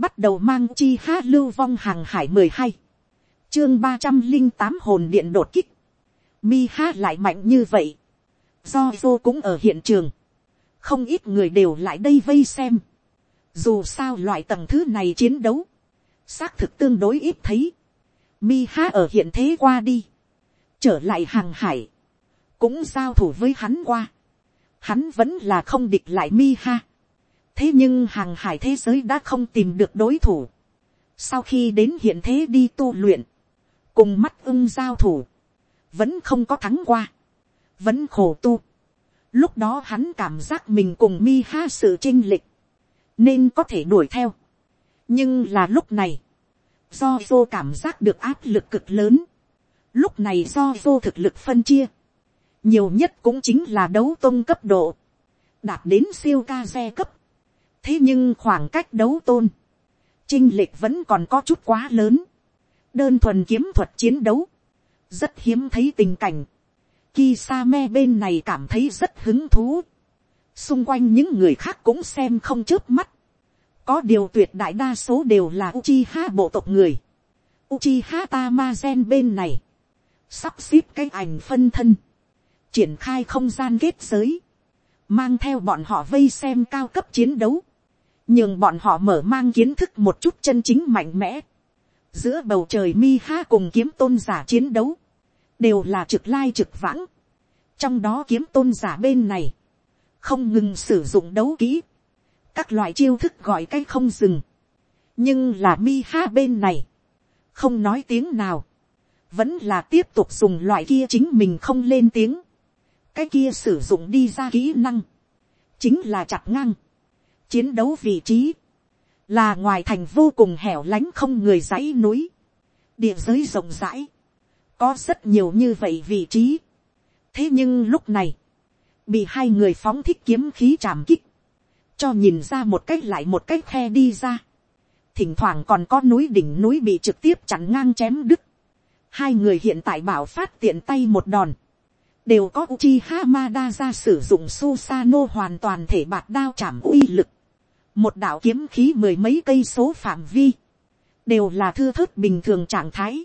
bắt đầu mang chi ha lưu vong hàng hải mười hai, chương ba trăm linh tám hồn điện đột kích, mi ha lại mạnh như vậy, do vô cũng ở hiện trường, không ít người đều lại đây vây xem, dù sao loại tầng thứ này chiến đấu, xác thực tương đối ít thấy, mi ha ở hiện thế qua đi, trở lại hàng hải, cũng giao thủ với hắn qua, hắn vẫn là không địch lại mi ha, thế nhưng hàng hải thế giới đã không tìm được đối thủ, sau khi đến hiện thế đi tu luyện, cùng mắt ưng giao thủ, vẫn không có thắng qua, vẫn khổ tu. Lúc đó hắn cảm giác mình cùng mi ha sự chinh lịch, nên có thể đuổi theo. nhưng là lúc này, do vô cảm giác được áp lực cực lớn, lúc này do vô thực lực phân chia, nhiều nhất cũng chính là đấu tôn cấp độ, đạt đến siêu ca xe cấp thế nhưng khoảng cách đấu tôn, chinh lệch vẫn còn có chút quá lớn, đơn thuần kiếm thuật chiến đấu, rất hiếm thấy tình cảnh. Kisame bên này cảm thấy rất hứng thú. Xung quanh những người khác cũng xem không chớp mắt. Có điều tuyệt đại đa số đều là Uchiha bộ tộc người. Uchiha Tamazen bên này. Sắp xếp cái ảnh phân thân. Triển khai không gian kết giới. Mang theo bọn họ vây xem cao cấp chiến đấu. Nhưng bọn họ mở mang kiến thức một chút chân chính mạnh mẽ. Giữa bầu trời mi ha cùng kiếm tôn giả chiến đấu, đều là trực lai trực vãng. trong đó kiếm tôn giả bên này, không ngừng sử dụng đấu kỹ, các loại chiêu thức gọi cái không dừng. nhưng là mi ha bên này, không nói tiếng nào, vẫn là tiếp tục dùng loại kia chính mình không lên tiếng, cái kia sử dụng đi ra kỹ năng, chính là chặt ngang, chiến đấu vị trí, là ngoài thành vô cùng hẻo lánh không người dãy núi, địa giới rộng rãi, có rất nhiều như vậy vị trí. thế nhưng lúc này, bị hai người phóng thích kiếm khí chạm kích, cho nhìn ra một cách lại một cách khe đi ra. thỉnh thoảng còn có núi đỉnh núi bị trực tiếp chặn ngang chém đứt. hai người hiện tại bảo phát tiện tay một đòn, đều có Uchi Hamada ra sử dụng Susano hoàn toàn thể bạt đao chạm uy lực một đạo kiếm khí mười mấy cây số phạm vi, đều là thư thớt bình thường trạng thái,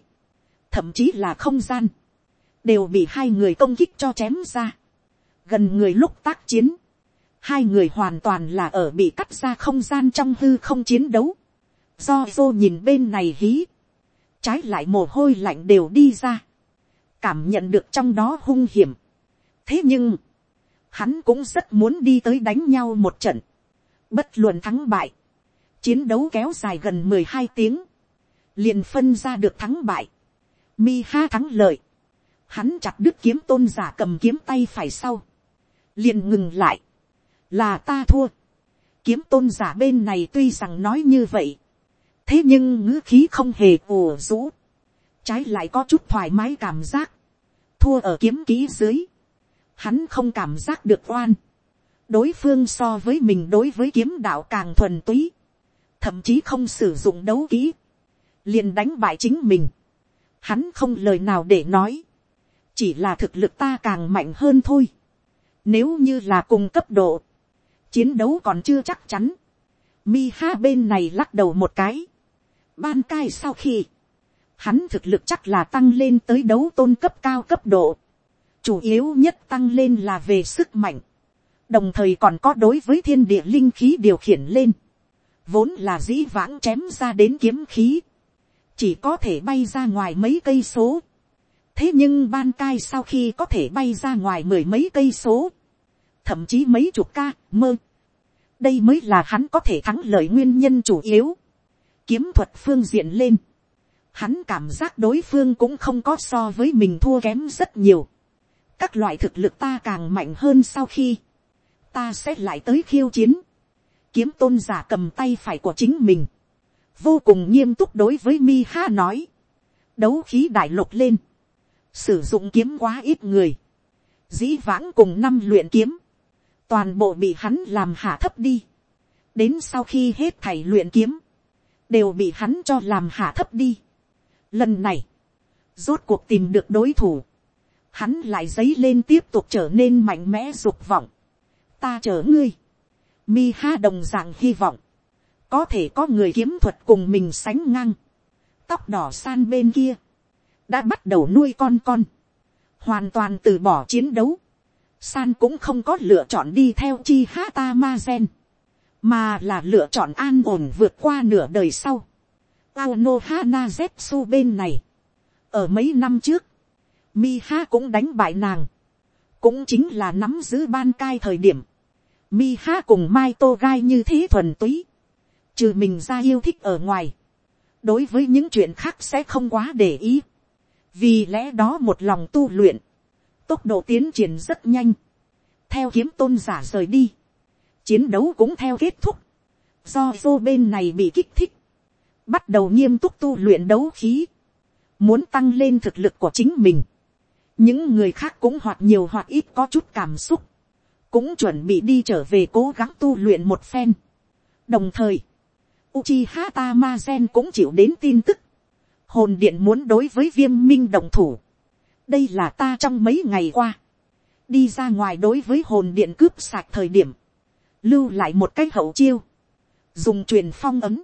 thậm chí là không gian, đều bị hai người công kích cho chém ra. gần người lúc tác chiến, hai người hoàn toàn là ở bị cắt ra không gian trong hư không chiến đấu, do vô nhìn bên này hí, trái lại mồ hôi lạnh đều đi ra, cảm nhận được trong đó hung hiểm. thế nhưng, hắn cũng rất muốn đi tới đánh nhau một trận, Bất luận thắng bại. Chiến đấu kéo dài gần mười hai tiếng. Liền phân ra được thắng bại. Mi ha thắng lợi. Hắn chặt đứt kiếm tôn giả cầm kiếm tay phải sau. Liền ngừng lại. Là ta thua. Kiếm tôn giả bên này tuy rằng nói như vậy. Thế nhưng ngữ khí không hề ùa rũ. Trái lại có chút thoải mái cảm giác. Thua ở kiếm ký dưới. Hắn không cảm giác được oan đối phương so với mình đối với kiếm đạo càng thuần túy, thậm chí không sử dụng đấu kỹ, liền đánh bại chính mình. Hắn không lời nào để nói, chỉ là thực lực ta càng mạnh hơn thôi. Nếu như là cùng cấp độ, chiến đấu còn chưa chắc chắn. Mi ha bên này lắc đầu một cái. Ban cai sau khi, hắn thực lực chắc là tăng lên tới đấu tôn cấp cao cấp độ. Chủ yếu nhất tăng lên là về sức mạnh đồng thời còn có đối với thiên địa linh khí điều khiển lên, vốn là dĩ vãng chém ra đến kiếm khí, chỉ có thể bay ra ngoài mấy cây số. thế nhưng ban cai sau khi có thể bay ra ngoài mười mấy cây số, thậm chí mấy chục ca mơ, đây mới là hắn có thể thắng lợi nguyên nhân chủ yếu, kiếm thuật phương diện lên, hắn cảm giác đối phương cũng không có so với mình thua kém rất nhiều, các loại thực lực ta càng mạnh hơn sau khi, ta sẽ lại tới khiêu chiến. Kiếm tôn giả cầm tay phải của chính mình. Vô cùng nghiêm túc đối với Mi Ha nói. Đấu khí đại lục lên. Sử dụng kiếm quá ít người. Dĩ vãng cùng năm luyện kiếm. Toàn bộ bị hắn làm hạ thấp đi. Đến sau khi hết thầy luyện kiếm. Đều bị hắn cho làm hạ thấp đi. Lần này. Rốt cuộc tìm được đối thủ. Hắn lại dấy lên tiếp tục trở nên mạnh mẽ dục vọng ta chở ngươi. Mi ha đồng dạng hy vọng, có thể có người kiếm thuật cùng mình sánh ngang, tóc đỏ san bên kia, đã bắt đầu nuôi con con, hoàn toàn từ bỏ chiến đấu, san cũng không có lựa chọn đi theo chi ha ta ma gen, mà là lựa chọn an ổn vượt qua nửa đời sau. Aono Hana Zetsu bên này, ở mấy năm trước, mi ha cũng đánh bại nàng, cũng chính là nắm giữ ban cai thời điểm, mi ha cùng Mai Tô Gai như thế thuần túy, trừ mình ra yêu thích ở ngoài, đối với những chuyện khác sẽ không quá để ý, vì lẽ đó một lòng tu luyện, tốc độ tiến triển rất nhanh, theo kiếm tôn giả rời đi, chiến đấu cũng theo kết thúc, do vô bên này bị kích thích, bắt đầu nghiêm túc tu luyện đấu khí, muốn tăng lên thực lực của chính mình, những người khác cũng hoặc nhiều hoặc ít có chút cảm xúc, cũng chuẩn bị đi trở về cố gắng tu luyện một phen. đồng thời, Uchiha Tamazen cũng chịu đến tin tức, hồn điện muốn đối với viêm minh đồng thủ, đây là ta trong mấy ngày qua, đi ra ngoài đối với hồn điện cướp sạc thời điểm, lưu lại một cái hậu chiêu, dùng truyền phong ấm,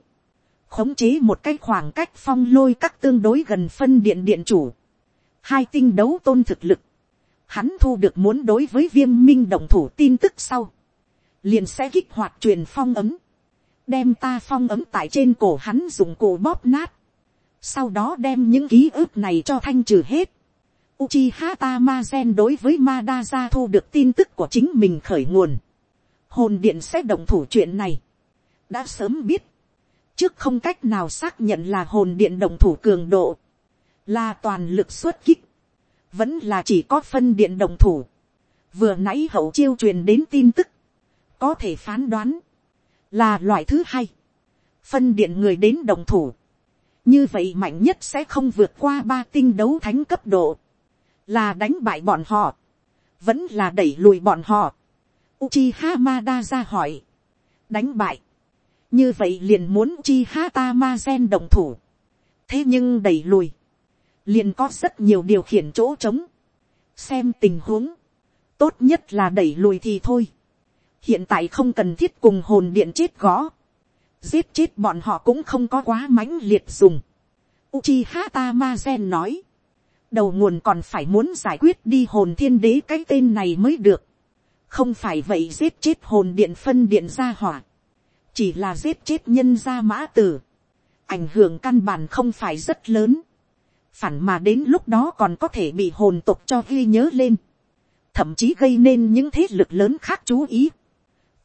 khống chế một cái khoảng cách phong lôi các tương đối gần phân điện điện chủ, hai tinh đấu tôn thực lực, hắn thu được muốn đối với viêm minh đồng thủ tin tức sau, liền sẽ kích hoạt truyền phong ấm, đem ta phong ấm tại trên cổ hắn dùng cổ bóp nát, sau đó đem những ký ức này cho thanh trừ hết. Uchiha Tamazen đối với Madara thu được tin tức của chính mình khởi nguồn. Hồn điện sẽ đồng thủ chuyện này. Đã sớm biết. Trước không cách nào xác nhận là hồn điện đồng thủ cường độ. Là toàn lực xuất kích. Vẫn là chỉ có phân điện đồng thủ. Vừa nãy hậu chiêu truyền đến tin tức. Có thể phán đoán. Là loại thứ hai. Phân điện người đến đồng thủ. Như vậy mạnh nhất sẽ không vượt qua ba tinh đấu thánh cấp độ. Là đánh bại bọn họ. Vẫn là đẩy lùi bọn họ Uchiha Madara hỏi. Đánh bại. Như vậy liền muốn Uchiha Tamazen đồng thủ. Thế nhưng đẩy lùi. Liền có rất nhiều điều khiển chỗ trống. Xem tình huống. Tốt nhất là đẩy lùi thì thôi. Hiện tại không cần thiết cùng hồn điện chết gõ. Giết chết bọn họ cũng không có quá mãnh liệt dùng. Uchiha Tamazen nói. Đầu nguồn còn phải muốn giải quyết đi hồn thiên đế cái tên này mới được không phải vậy giết chết hồn điện phân điện ra hỏa, chỉ là giết chết nhân gia mã tử, ảnh hưởng căn bản không phải rất lớn, phản mà đến lúc đó còn có thể bị hồn tục cho ghi nhớ lên, thậm chí gây nên những thế lực lớn khác chú ý,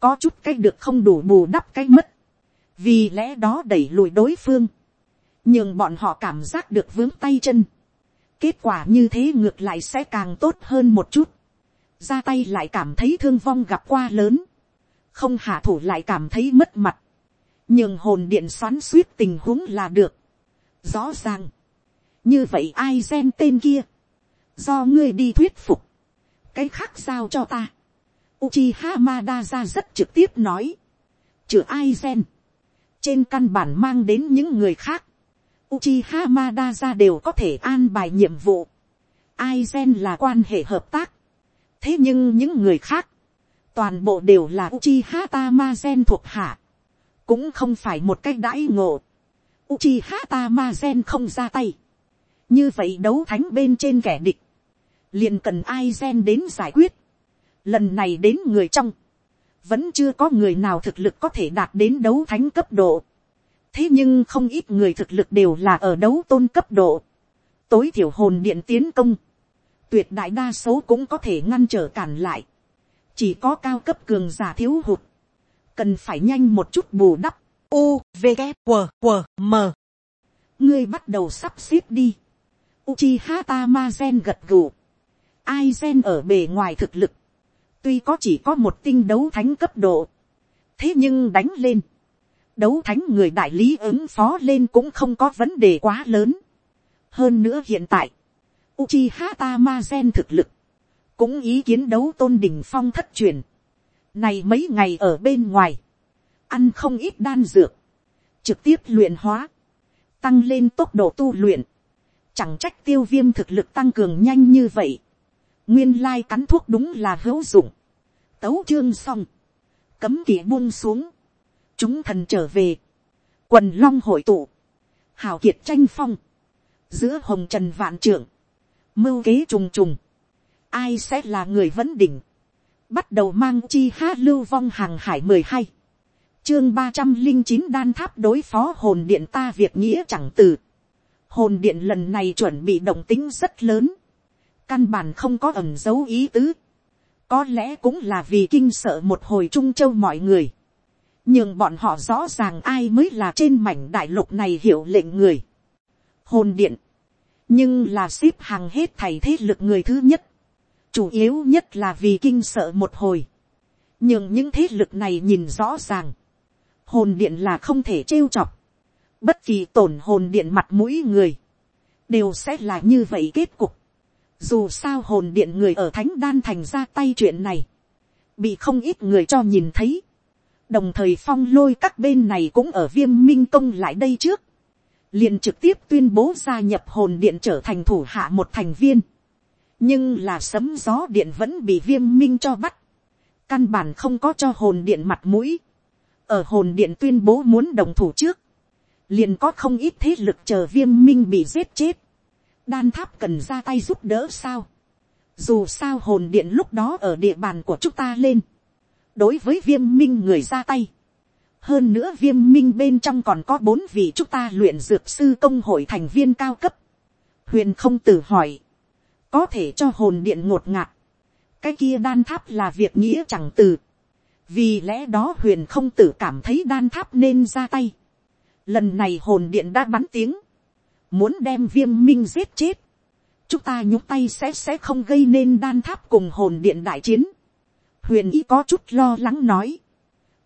có chút cái được không đủ bù đắp cái mất, vì lẽ đó đẩy lùi đối phương, nhưng bọn họ cảm giác được vướng tay chân, kết quả như thế ngược lại sẽ càng tốt hơn một chút, ra tay lại cảm thấy thương vong gặp qua lớn, không hạ thủ lại cảm thấy mất mặt, nhưng hồn điện xoắn suýt tình huống là được. Rõ ràng, như vậy ai gen tên kia, do ngươi đi thuyết phục, cái khác sao cho ta. Uchiha Madara rất trực tiếp nói, trừ ai gen, trên căn bản mang đến những người khác, Uchiha Madara đều có thể an bài nhiệm vụ. Aizen là quan hệ hợp tác thế nhưng những người khác, toàn bộ đều là Uchiha Tamazen thuộc hạ, cũng không phải một cách đãi ngộ. Uchiha Tamazen không ra tay. Như vậy đấu thánh bên trên kẻ địch, liền cần ai gen đến giải quyết. Lần này đến người trong, vẫn chưa có người nào thực lực có thể đạt đến đấu thánh cấp độ. Thế nhưng không ít người thực lực đều là ở đấu tôn cấp độ. Tối thiểu hồn điện tiến công tuyệt đại đa số cũng có thể ngăn trở cản lại. chỉ có cao cấp cường giả thiếu hụt, cần phải nhanh một chút bù đắp. U, V, g W, W, M. ngươi bắt đầu sắp xếp đi. Uchiha Tamazen gật gù. Aizen ở bề ngoài thực lực, tuy có chỉ có một tinh đấu thánh cấp độ, thế nhưng đánh lên, đấu thánh người đại lý ứng phó lên cũng không có vấn đề quá lớn. hơn nữa hiện tại, Uchiha Tamazen thực lực, cũng ý kiến đấu tôn đỉnh phong thất truyền. Này mấy ngày ở bên ngoài, ăn không ít đan dược, trực tiếp luyện hóa, tăng lên tốc độ tu luyện. Chẳng trách tiêu viêm thực lực tăng cường nhanh như vậy. Nguyên lai cắn thuốc đúng là hữu dụng. Tấu chương xong. Cấm kỵ buông xuống. Chúng thần trở về. quần long hội tụ, hào kiệt tranh phong, giữa hồng trần vạn trưởng, mưu kế trùng trùng, ai sẽ là người vấn đỉnh, bắt đầu mang chi hát lưu vong hàng hải mười hai, chương ba trăm linh chín đan tháp đối phó hồn điện ta việc nghĩa chẳng từ, hồn điện lần này chuẩn bị động tính rất lớn, căn bản không có ẩm dấu ý tứ, có lẽ cũng là vì kinh sợ một hồi trung châu mọi người, nhưng bọn họ rõ ràng ai mới là trên mảnh đại lục này hiểu lệnh người. hồn điện, nhưng là ship hàng hết thầy thế lực người thứ nhất, chủ yếu nhất là vì kinh sợ một hồi, nhưng những thế lực này nhìn rõ ràng, hồn điện là không thể trêu chọc, bất kỳ tổn hồn điện mặt mũi người, đều sẽ là như vậy kết cục. Dù sao hồn điện người ở thánh đan thành ra tay chuyện này, bị không ít người cho nhìn thấy. Đồng thời phong lôi các bên này cũng ở viêm minh công lại đây trước. liền trực tiếp tuyên bố gia nhập hồn điện trở thành thủ hạ một thành viên. Nhưng là sấm gió điện vẫn bị viêm minh cho bắt. Căn bản không có cho hồn điện mặt mũi. Ở hồn điện tuyên bố muốn đồng thủ trước. Liền có không ít thế lực chờ viêm minh bị giết chết đan tháp cần ra tay giúp đỡ sao. dù sao hồn điện lúc đó ở địa bàn của chúng ta lên. đối với viêm minh người ra tay. hơn nữa viêm minh bên trong còn có bốn vị chúng ta luyện dược sư công hội thành viên cao cấp. huyền không tử hỏi. có thể cho hồn điện ngột ngạt. cái kia đan tháp là việc nghĩa chẳng từ. vì lẽ đó huyền không tử cảm thấy đan tháp nên ra tay lần này hồn điện đã bắn tiếng. Muốn đem viêm minh giết chết, chúng ta nhúc tay sẽ sẽ không gây nên đan tháp cùng hồn điện đại chiến. huyền ý có chút lo lắng nói,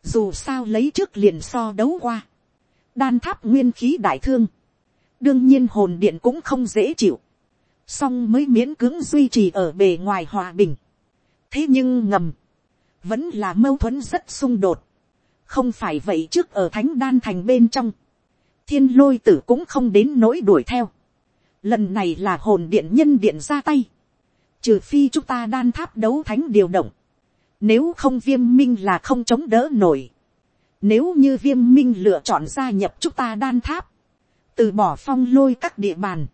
dù sao lấy trước liền so đấu qua, đan tháp nguyên khí đại thương, đương nhiên hồn điện cũng không dễ chịu, song mới miễn cưỡng duy trì ở bề ngoài hòa bình. thế nhưng ngầm, vẫn là mâu thuẫn rất xung đột, không phải vậy trước ở thánh đan thành bên trong, thiên lôi tử cũng không đến nỗi đuổi theo. Lần này là hồn điện nhân điện ra tay. Trừ phi chúng ta đan tháp đấu thánh điều động. Nếu không viêm minh là không chống đỡ nổi. Nếu như viêm minh lựa chọn gia nhập chúng ta đan tháp. Từ bỏ phong lôi các địa bàn.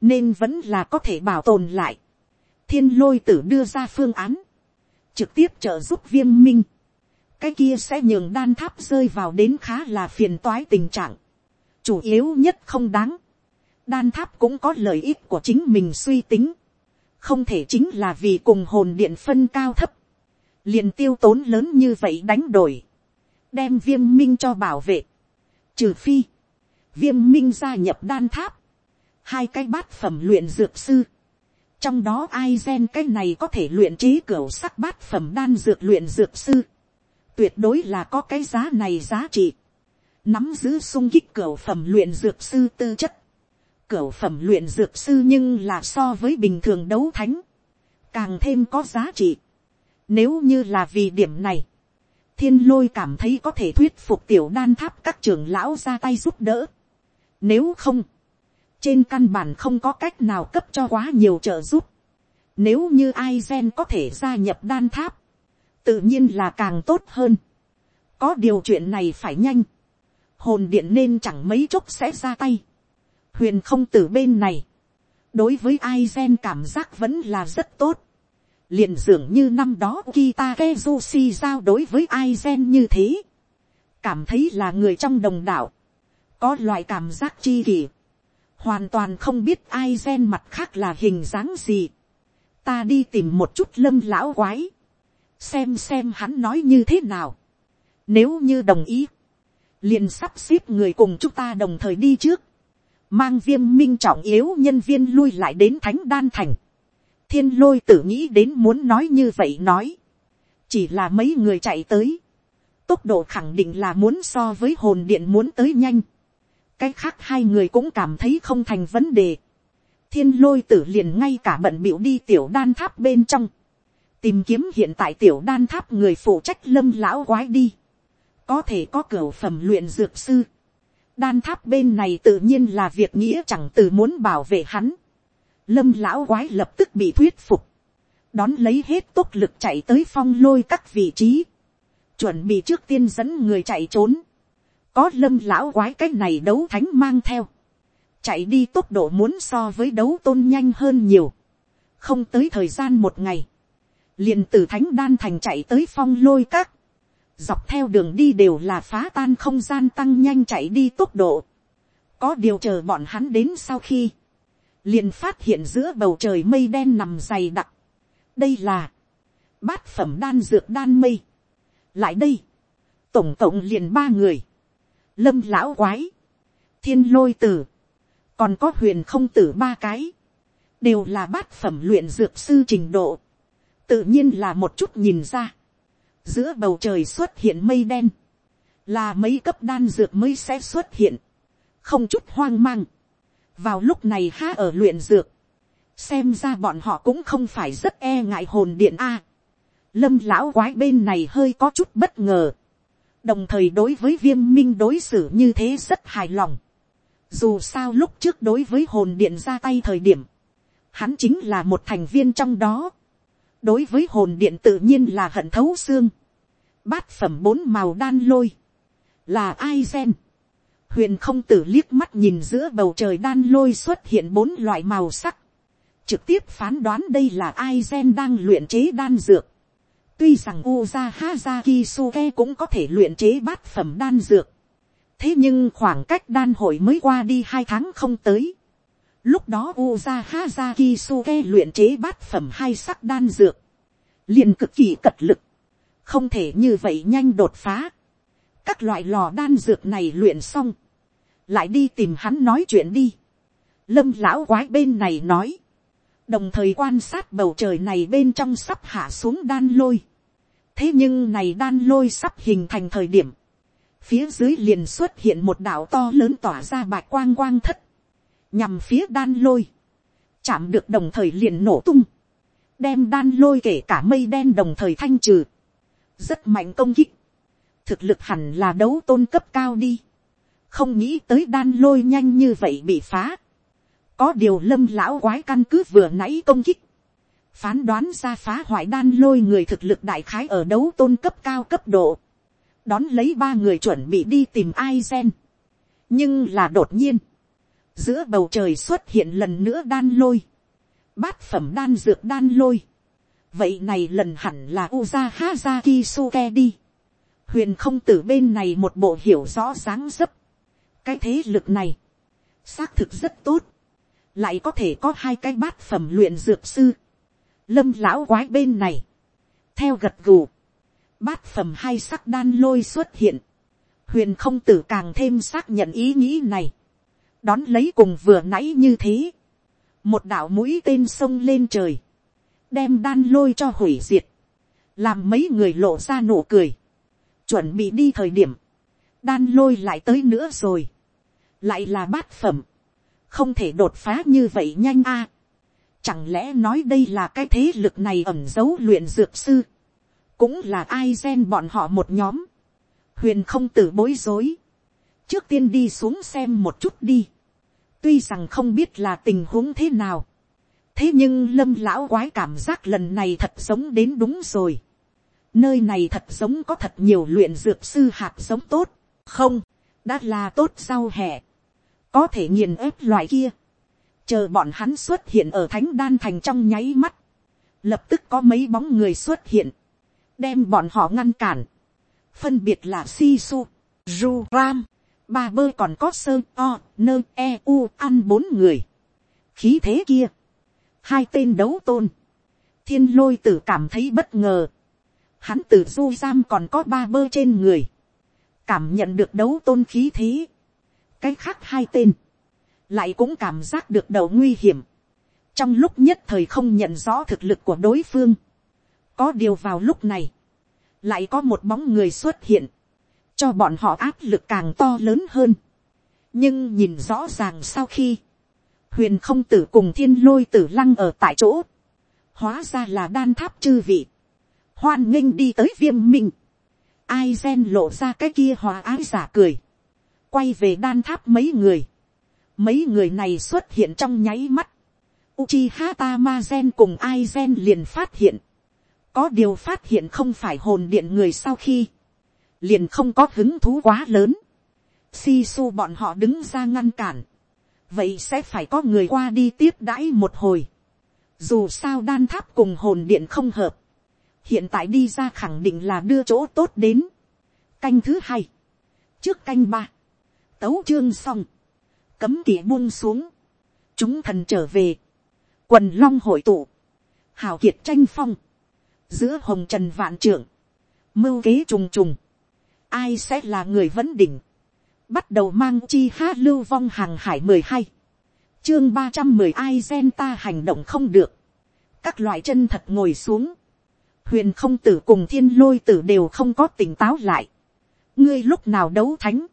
Nên vẫn là có thể bảo tồn lại. Thiên lôi tử đưa ra phương án. Trực tiếp trợ giúp viêm minh. Cái kia sẽ nhường đan tháp rơi vào đến khá là phiền toái tình trạng chủ yếu nhất không đáng. đan tháp cũng có lợi ích của chính mình suy tính. không thể chính là vì cùng hồn điện phân cao thấp. liền tiêu tốn lớn như vậy đánh đổi. đem viêm minh cho bảo vệ. trừ phi, viêm minh gia nhập đan tháp. hai cái bát phẩm luyện dược sư. trong đó ai gen cái này có thể luyện trí cửa sắc bát phẩm đan dược luyện dược sư. tuyệt đối là có cái giá này giá trị nắm giữ sung kích cửa phẩm luyện dược sư tư chất, cửa phẩm luyện dược sư nhưng là so với bình thường đấu thánh, càng thêm có giá trị. Nếu như là vì điểm này, thiên lôi cảm thấy có thể thuyết phục tiểu đan tháp các trưởng lão ra tay giúp đỡ. Nếu không, trên căn bản không có cách nào cấp cho quá nhiều trợ giúp. Nếu như ai gen có thể gia nhập đan tháp, tự nhiên là càng tốt hơn. Có điều chuyện này phải nhanh hồn điện nên chẳng mấy chốc sẽ ra tay. huyền không tử bên này, đối với ai gen cảm giác vẫn là rất tốt. liền dường như năm đó Kita Kezushi giao đối với ai gen như thế. cảm thấy là người trong đồng đạo. có loại cảm giác chi kỷ. hoàn toàn không biết ai gen mặt khác là hình dáng gì. ta đi tìm một chút lâm lão quái. xem xem hắn nói như thế nào. nếu như đồng ý liền sắp xếp người cùng chúng ta đồng thời đi trước, mang viêm minh trọng yếu nhân viên lui lại đến thánh đan thành. thiên lôi tử nghĩ đến muốn nói như vậy nói, chỉ là mấy người chạy tới, tốc độ khẳng định là muốn so với hồn điện muốn tới nhanh, cái khác hai người cũng cảm thấy không thành vấn đề, thiên lôi tử liền ngay cả bận bịu đi tiểu đan tháp bên trong, tìm kiếm hiện tại tiểu đan tháp người phụ trách lâm lão quái đi có thể có cửa phẩm luyện dược sư. đan tháp bên này tự nhiên là việc nghĩa chẳng từ muốn bảo vệ hắn. lâm lão quái lập tức bị thuyết phục. đón lấy hết tốc lực chạy tới phong lôi các vị trí. chuẩn bị trước tiên dẫn người chạy trốn. có lâm lão quái cái này đấu thánh mang theo, chạy đi tốc độ muốn so với đấu tôn nhanh hơn nhiều, không tới thời gian một ngày, liền từ thánh đan thành chạy tới phong lôi các, dọc theo đường đi đều là phá tan không gian tăng nhanh chạy đi tốc độ, có điều chờ bọn hắn đến sau khi, liền phát hiện giữa bầu trời mây đen nằm dày đặc, đây là, bát phẩm đan dược đan mây, lại đây, tổng cộng liền ba người, lâm lão quái, thiên lôi tử, còn có huyền không tử ba cái, đều là bát phẩm luyện dược sư trình độ, tự nhiên là một chút nhìn ra, giữa bầu trời xuất hiện mây đen, là mấy cấp đan dược mới sẽ xuất hiện, không chút hoang mang, vào lúc này há ở luyện dược, xem ra bọn họ cũng không phải rất e ngại hồn điện a. lâm lão quái bên này hơi có chút bất ngờ, đồng thời đối với viêm minh đối xử như thế rất hài lòng. Dù sao lúc trước đối với hồn điện ra tay thời điểm, hắn chính là một thành viên trong đó đối với hồn điện tự nhiên là hận thấu xương. bát phẩm bốn màu đan lôi, là ai gen. huyền không tử liếc mắt nhìn giữa bầu trời đan lôi xuất hiện bốn loại màu sắc. trực tiếp phán đoán đây là ai gen đang luyện chế đan dược. tuy rằng uza haza kisuke cũng có thể luyện chế bát phẩm đan dược. thế nhưng khoảng cách đan hội mới qua đi hai tháng không tới Lúc đó Uza Hazaki Suke luyện chế bát phẩm hai sắc đan dược. liền cực kỳ cật lực. Không thể như vậy nhanh đột phá. Các loại lò đan dược này luyện xong. Lại đi tìm hắn nói chuyện đi. Lâm lão quái bên này nói. Đồng thời quan sát bầu trời này bên trong sắp hạ xuống đan lôi. Thế nhưng này đan lôi sắp hình thành thời điểm. Phía dưới liền xuất hiện một đảo to lớn tỏa ra bạch quang quang thất nhằm phía đan lôi, chạm được đồng thời liền nổ tung, đem đan lôi kể cả mây đen đồng thời thanh trừ, rất mạnh công kích, thực lực hẳn là đấu tôn cấp cao đi, không nghĩ tới đan lôi nhanh như vậy bị phá, có điều lâm lão quái căn cứ vừa nãy công kích, phán đoán ra phá hoại đan lôi người thực lực đại khái ở đấu tôn cấp cao cấp độ, đón lấy ba người chuẩn bị đi tìm ai gen, nhưng là đột nhiên, giữa bầu trời xuất hiện lần nữa đan lôi, bát phẩm đan dược đan lôi, vậy này lần hẳn là uza Haza suke đi, huyền không từ bên này một bộ hiểu rõ dáng dấp, cái thế lực này, xác thực rất tốt, lại có thể có hai cái bát phẩm luyện dược sư, lâm lão quái bên này, theo gật gù, bát phẩm hai sắc đan lôi xuất hiện, huyền không tử càng thêm xác nhận ý nghĩ này, đón lấy cùng vừa nãy như thế, một đạo mũi tên sông lên trời, đem đan lôi cho hủy diệt, làm mấy người lộ ra nụ cười, chuẩn bị đi thời điểm, đan lôi lại tới nữa rồi, lại là bát phẩm, không thể đột phá như vậy nhanh a. Chẳng lẽ nói đây là cái thế lực này ẩm dấu luyện dược sư, cũng là ai gen bọn họ một nhóm, huyền không tử bối rối, trước tiên đi xuống xem một chút đi. tuy rằng không biết là tình huống thế nào. thế nhưng lâm lão quái cảm giác lần này thật giống đến đúng rồi. nơi này thật giống có thật nhiều luyện dược sư hạt giống tốt. không, đã là tốt sau hè. có thể nghiền ép loại kia. chờ bọn hắn xuất hiện ở thánh đan thành trong nháy mắt. lập tức có mấy bóng người xuất hiện. đem bọn họ ngăn cản. phân biệt là si su, ru ram ba bơ còn có sơ o nơ e u ăn bốn người. khí thế kia, hai tên đấu tôn, thiên lôi tử cảm thấy bất ngờ, hắn tử du giam còn có ba bơ trên người, cảm nhận được đấu tôn khí thế, cái khác hai tên, lại cũng cảm giác được đầu nguy hiểm, trong lúc nhất thời không nhận rõ thực lực của đối phương, có điều vào lúc này, lại có một bóng người xuất hiện, cho bọn họ áp lực càng to lớn hơn. nhưng nhìn rõ ràng sau khi, huyền không tử cùng thiên lôi tử lăng ở tại chỗ, hóa ra là đan tháp chư vị, hoan nghênh đi tới viêm minh, ai gen lộ ra cái kia hòa ái giả cười, quay về đan tháp mấy người, mấy người này xuất hiện trong nháy mắt, Uchiha Tamazen cùng Aizen liền phát hiện. Có điều phát hiện không phải hồn điện người sau khi liền không có hứng thú quá lớn. si su bọn họ đứng ra ngăn cản, vậy sẽ phải có người qua đi tiếp đãi một hồi, dù sao đan tháp cùng hồn điện không hợp, hiện tại đi ra khẳng định là đưa chỗ tốt đến, canh thứ hai, trước canh ba, tấu chương xong, cấm kỵ buông xuống, chúng thần trở về, quần long hội tụ, hào kiệt tranh phong, giữa hồng trần vạn trưởng, mưu kế trùng trùng, ai sẽ là người vấn đỉnh, bắt đầu mang chi hát lưu vong hàng hải mười hai, chương ba trăm mười ai gen ta hành động không được, các loại chân thật ngồi xuống, huyền không tử cùng thiên lôi tử đều không có tỉnh táo lại, ngươi lúc nào đấu thánh,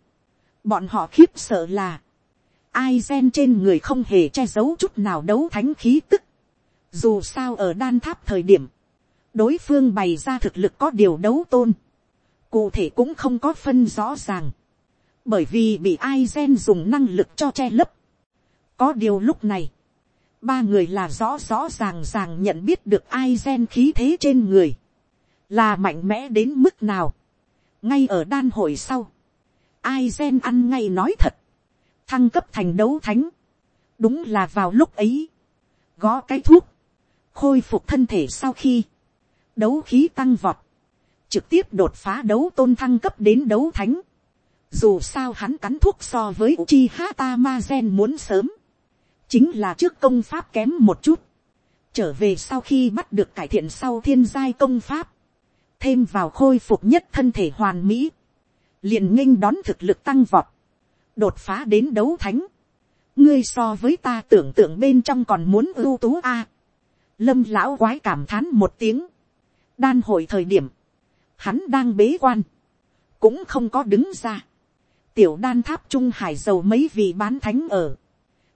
bọn họ khiếp sợ là, ai gen trên người không hề che giấu chút nào đấu thánh khí tức, dù sao ở đan tháp thời điểm, đối phương bày ra thực lực có điều đấu tôn, cụ thể cũng không có phân rõ ràng, bởi vì bị ai gen dùng năng lực cho che lấp. có điều lúc này, ba người là rõ rõ ràng ràng nhận biết được ai gen khí thế trên người, là mạnh mẽ đến mức nào, ngay ở đan hội sau, ai gen ăn ngay nói thật, thăng cấp thành đấu thánh, đúng là vào lúc ấy, gõ cái thuốc, khôi phục thân thể sau khi, đấu khí tăng vọt, trực tiếp đột phá đấu tôn thăng cấp đến đấu thánh. Dù sao hắn cắn thuốc so với Uchiha Tamazen muốn sớm. Chính là trước công pháp kém một chút. Trở về sau khi bắt được cải thiện sau thiên giai công pháp. Thêm vào khôi phục nhất thân thể hoàn mỹ. liền nghênh đón thực lực tăng vọt. Đột phá đến đấu thánh. Ngươi so với ta tưởng tượng bên trong còn muốn ưu tú a Lâm lão quái cảm thán một tiếng. Đan hội thời điểm hắn đang bế quan, cũng không có đứng ra. tiểu đan tháp trung hải dầu mấy vị bán thánh ở,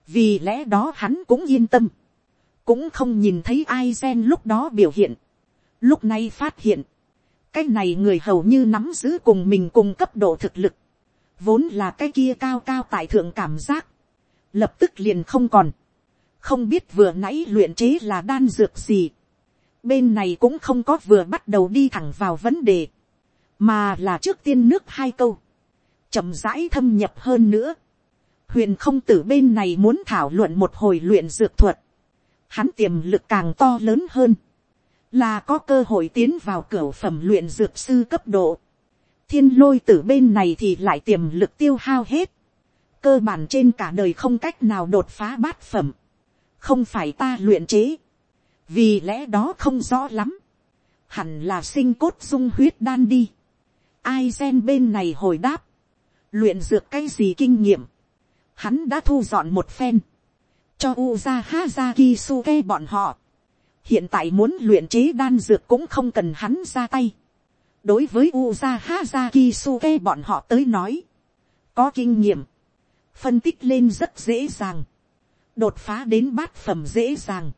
vì lẽ đó hắn cũng yên tâm, cũng không nhìn thấy ai gen lúc đó biểu hiện, lúc này phát hiện, cái này người hầu như nắm giữ cùng mình cùng cấp độ thực lực, vốn là cái kia cao cao tại thượng cảm giác, lập tức liền không còn, không biết vừa nãy luyện chế là đan dược gì, bên này cũng không có vừa bắt đầu đi thẳng vào vấn đề, mà là trước tiên nước hai câu, chậm rãi thâm nhập hơn nữa. huyền không tử bên này muốn thảo luận một hồi luyện dược thuật, hắn tiềm lực càng to lớn hơn, là có cơ hội tiến vào cửa phẩm luyện dược sư cấp độ. thiên lôi tử bên này thì lại tiềm lực tiêu hao hết, cơ bản trên cả đời không cách nào đột phá bát phẩm, không phải ta luyện chế, vì lẽ đó không rõ lắm, hẳn là sinh cốt dung huyết đan đi. ai gen bên này hồi đáp, luyện dược cái gì kinh nghiệm, hắn đã thu dọn một phen, cho uza haza kisuke bọn họ. hiện tại muốn luyện chế đan dược cũng không cần hắn ra tay. đối với uza haza kisuke bọn họ tới nói, có kinh nghiệm, phân tích lên rất dễ dàng, đột phá đến bát phẩm dễ dàng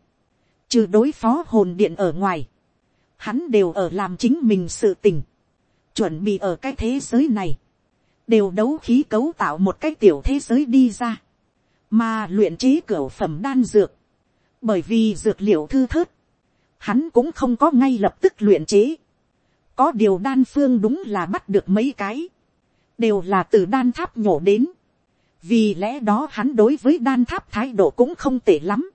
trừ đối phó hồn điện ở ngoài, hắn đều ở làm chính mình sự tình, chuẩn bị ở cái thế giới này, đều đấu khí cấu tạo một cái tiểu thế giới đi ra, mà luyện chế cửa phẩm đan dược, bởi vì dược liệu thư thớt, hắn cũng không có ngay lập tức luyện chế, có điều đan phương đúng là bắt được mấy cái, đều là từ đan tháp nhổ đến, vì lẽ đó hắn đối với đan tháp thái độ cũng không tệ lắm,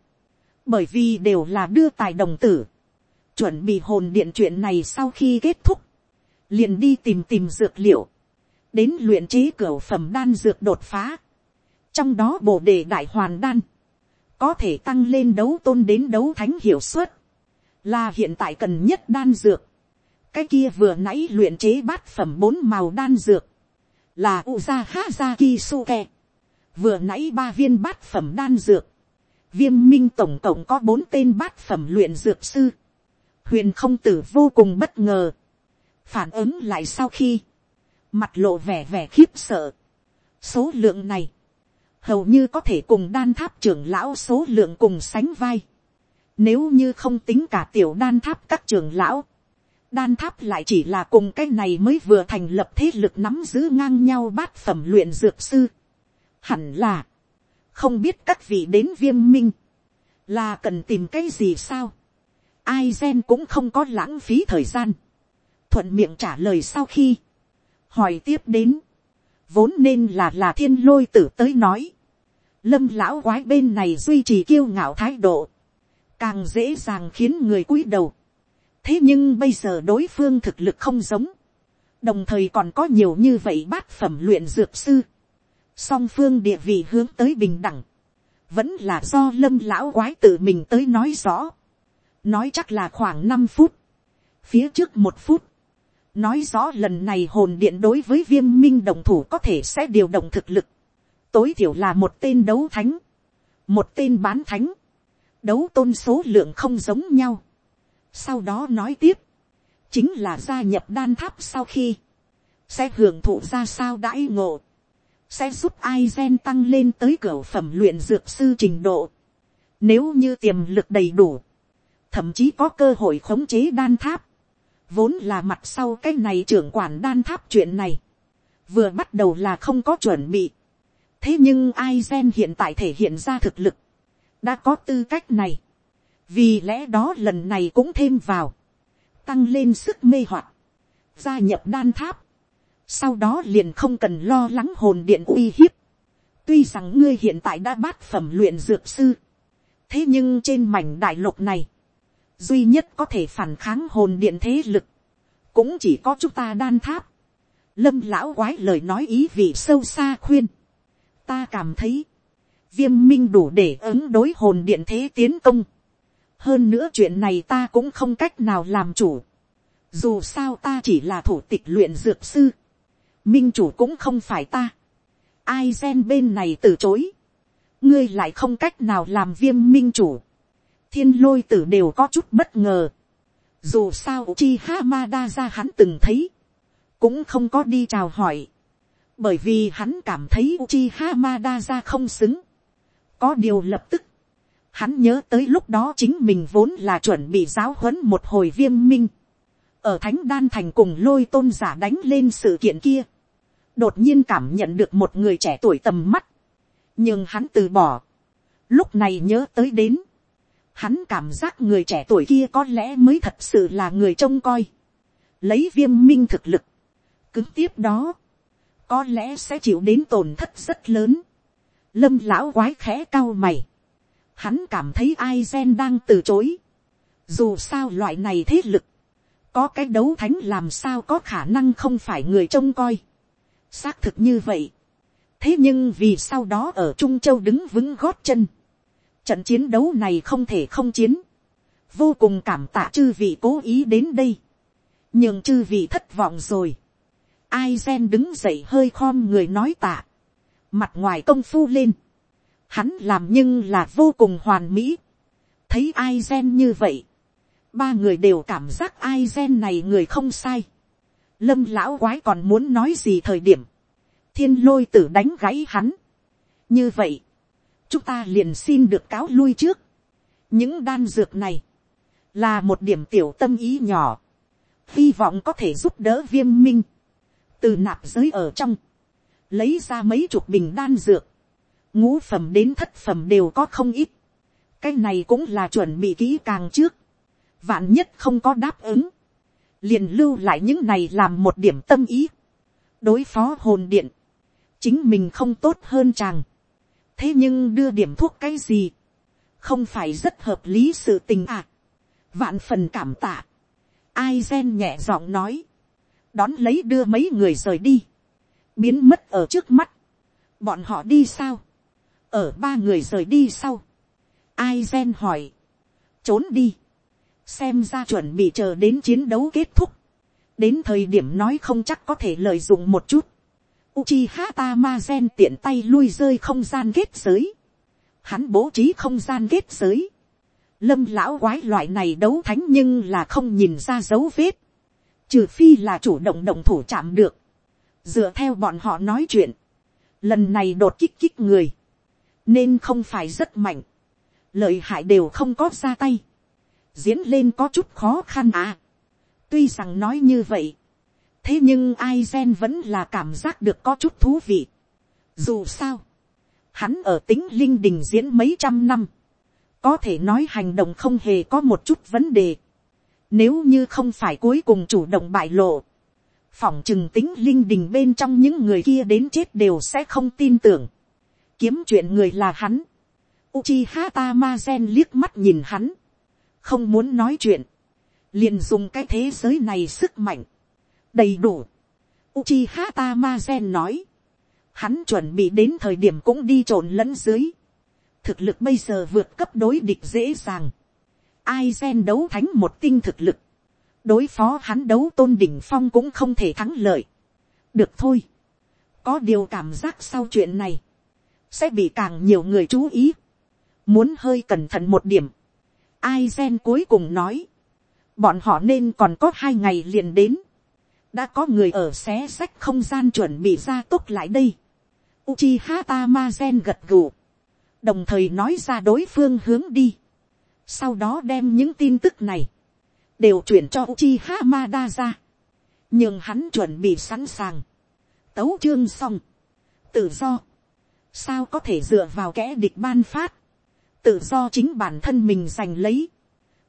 bởi vì đều là đưa tài đồng tử, chuẩn bị hồn điện chuyện này sau khi kết thúc, liền đi tìm tìm dược liệu, đến luyện chế cửa phẩm đan dược đột phá, trong đó bổ đề đại hoàn đan, có thể tăng lên đấu tôn đến đấu thánh hiệu suất, là hiện tại cần nhất đan dược, cái kia vừa nãy luyện chế bát phẩm bốn màu đan dược, là uza haza kisuke, vừa nãy ba viên bát phẩm đan dược, viêm minh tổng cộng có bốn tên bát phẩm luyện dược sư. huyền không tử vô cùng bất ngờ. phản ứng lại sau khi, mặt lộ vẻ vẻ khiếp sợ. số lượng này, hầu như có thể cùng đan tháp trưởng lão số lượng cùng sánh vai. nếu như không tính cả tiểu đan tháp các trưởng lão, đan tháp lại chỉ là cùng cái này mới vừa thành lập thế lực nắm giữ ngang nhau bát phẩm luyện dược sư. hẳn là, không biết các vị đến viêm minh, là cần tìm cái gì sao. ai gen cũng không có lãng phí thời gian, thuận miệng trả lời sau khi, hỏi tiếp đến, vốn nên là là thiên lôi tử tới nói, lâm lão quái bên này duy trì kiêu ngạo thái độ, càng dễ dàng khiến người cúi đầu. thế nhưng bây giờ đối phương thực lực không giống, đồng thời còn có nhiều như vậy bát phẩm luyện dược sư, song phương địa vị hướng tới bình đẳng, vẫn là do lâm lão quái tự mình tới nói rõ, nói chắc là khoảng năm phút, phía trước một phút, nói rõ lần này hồn điện đối với viêm minh đồng thủ có thể sẽ điều động thực lực, tối thiểu là một tên đấu thánh, một tên bán thánh, đấu tôn số lượng không giống nhau. sau đó nói tiếp, chính là gia nhập đan tháp sau khi, sẽ hưởng thụ ra sao đãi ngộ, sẽ giúp ai gen tăng lên tới cửa phẩm luyện dược sư trình độ. Nếu như tiềm lực đầy đủ, thậm chí có cơ hội khống chế đan tháp, vốn là mặt sau cái này trưởng quản đan tháp chuyện này, vừa bắt đầu là không có chuẩn bị. thế nhưng ai gen hiện tại thể hiện ra thực lực, đã có tư cách này, vì lẽ đó lần này cũng thêm vào, tăng lên sức mê hoặc, gia nhập đan tháp, sau đó liền không cần lo lắng hồn điện uy hiếp. tuy rằng ngươi hiện tại đã bát phẩm luyện dược sư, thế nhưng trên mảnh đại lục này, duy nhất có thể phản kháng hồn điện thế lực, cũng chỉ có chúng ta đan tháp. lâm lão quái lời nói ý vị sâu xa khuyên, ta cảm thấy, viêm minh đủ để ứng đối hồn điện thế tiến công. hơn nữa chuyện này ta cũng không cách nào làm chủ. dù sao ta chỉ là thủ tịch luyện dược sư minh chủ cũng không phải ta, ai gen bên này từ chối, ngươi lại không cách nào làm viêm minh chủ, thiên lôi tử đều có chút bất ngờ, dù sao chi Hamada ra hắn từng thấy, cũng không có đi chào hỏi, bởi vì hắn cảm thấy Uchi Hamada ra không xứng. Có điều lập tức, hắn nhớ tới lúc đó chính mình vốn là chuẩn bị giáo huấn một hồi viêm minh. Ở Thánh Đan Thành cùng lôi tôn giả đánh lên sự kiện kia đột nhiên cảm nhận được một người trẻ tuổi tầm mắt, nhưng hắn từ bỏ, lúc này nhớ tới đến, hắn cảm giác người trẻ tuổi kia có lẽ mới thật sự là người trông coi, lấy viêm minh thực lực, cứng tiếp đó, có lẽ sẽ chịu đến tổn thất rất lớn, lâm lão quái khẽ cao mày, hắn cảm thấy ai gen đang từ chối, dù sao loại này thế lực, có cái đấu thánh làm sao có khả năng không phải người trông coi, xác thực như vậy. thế nhưng vì sau đó ở trung châu đứng vững gót chân, trận chiến đấu này không thể không chiến, vô cùng cảm tạ chư vị cố ý đến đây, nhưng chư vị thất vọng rồi. ai gen đứng dậy hơi khom người nói tạ, mặt ngoài công phu lên, hắn làm nhưng là vô cùng hoàn mỹ, thấy ai gen như vậy, ba người đều cảm giác ai gen này người không sai, lâm lão quái còn muốn nói gì thời điểm, thiên lôi tử đánh gáy hắn. như vậy, chúng ta liền xin được cáo lui trước. những đan dược này, là một điểm tiểu tâm ý nhỏ, hy vọng có thể giúp đỡ viêm minh, từ nạp giới ở trong, lấy ra mấy chục bình đan dược, ngũ phẩm đến thất phẩm đều có không ít, cái này cũng là chuẩn bị kỹ càng trước, vạn nhất không có đáp ứng, liền lưu lại những này làm một điểm tâm ý, đối phó hồn điện, chính mình không tốt hơn chàng, thế nhưng đưa điểm thuốc cái gì, không phải rất hợp lý sự tình à, vạn phần cảm tạ, ai gen nhẹ giọng nói, đón lấy đưa mấy người rời đi, biến mất ở trước mắt, bọn họ đi sao, ở ba người rời đi sau, ai gen hỏi, trốn đi, xem ra chuẩn bị chờ đến chiến đấu kết thúc, đến thời điểm nói không chắc có thể lợi dụng một chút, Uchiha Tamazen tiện tay lui rơi không gian kết giới. Hắn bố trí không gian kết giới. Lâm lão quái loại này đấu thánh nhưng là không nhìn ra dấu vết. Trừ phi là chủ động động thủ chạm được. Dựa theo bọn họ nói chuyện. Lần này đột kích kích người. Nên không phải rất mạnh. Lợi hại đều không có ra tay diễn lên có chút khó khăn à. tuy rằng nói như vậy, thế nhưng ai gen vẫn là cảm giác được có chút thú vị. dù sao, hắn ở tính linh đình diễn mấy trăm năm, có thể nói hành động không hề có một chút vấn đề. nếu như không phải cuối cùng chủ động bại lộ, phỏng chừng tính linh đình bên trong những người kia đến chết đều sẽ không tin tưởng. kiếm chuyện người là hắn. Uchiha Tamazen liếc mắt nhìn hắn không muốn nói chuyện. liền dùng cái thế giới này sức mạnh. đầy đủ. Uchiha Tamazen nói. Hắn chuẩn bị đến thời điểm cũng đi trộn lẫn dưới. Thực lực bây giờ vượt cấp đối địch dễ dàng. Ai gen đấu thánh một tinh thực lực. Đối phó hắn đấu tôn đỉnh phong cũng không thể thắng lợi. Được thôi. Có điều cảm giác sau chuyện này. Sẽ bị càng nhiều người chú ý. Muốn hơi cẩn thận một điểm. Ai gen cuối cùng nói. Bọn họ nên còn có hai ngày liền đến đã có người ở xé sách không gian chuẩn bị ra tốt lại đây. Uchiha Tamazen gật gù, đồng thời nói ra đối phương hướng đi. Sau đó đem những tin tức này, đều chuyển cho Uchiha Madara. Nhưng hắn chuẩn bị sẵn sàng. Tấu chương xong. Tự do. Sao có thể dựa vào kẻ địch ban phát. Tự do chính bản thân mình giành lấy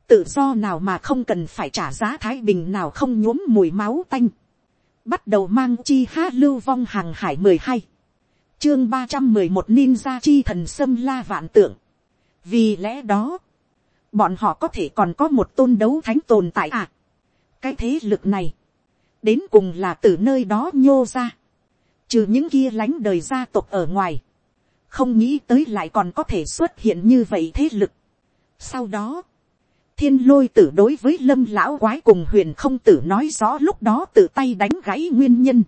tự do nào mà không cần phải trả giá thái bình nào không nhuốm mùi máu tanh. Bắt đầu mang chi ha lưu vong hàng hải mười hai Chương ba trăm mười một ninja chi thần sâm la vạn tượng. Vì lẽ đó, bọn họ có thể còn có một tôn đấu thánh tồn tại à. Cái thế lực này, đến cùng là từ nơi đó nhô ra. Trừ những kia lánh đời gia tộc ở ngoài. Không nghĩ tới lại còn có thể xuất hiện như vậy thế lực. Sau đó, thiên lôi tử đối với lâm lão quái cùng huyền không tử nói rõ lúc đó tự tay đánh gãy nguyên nhân.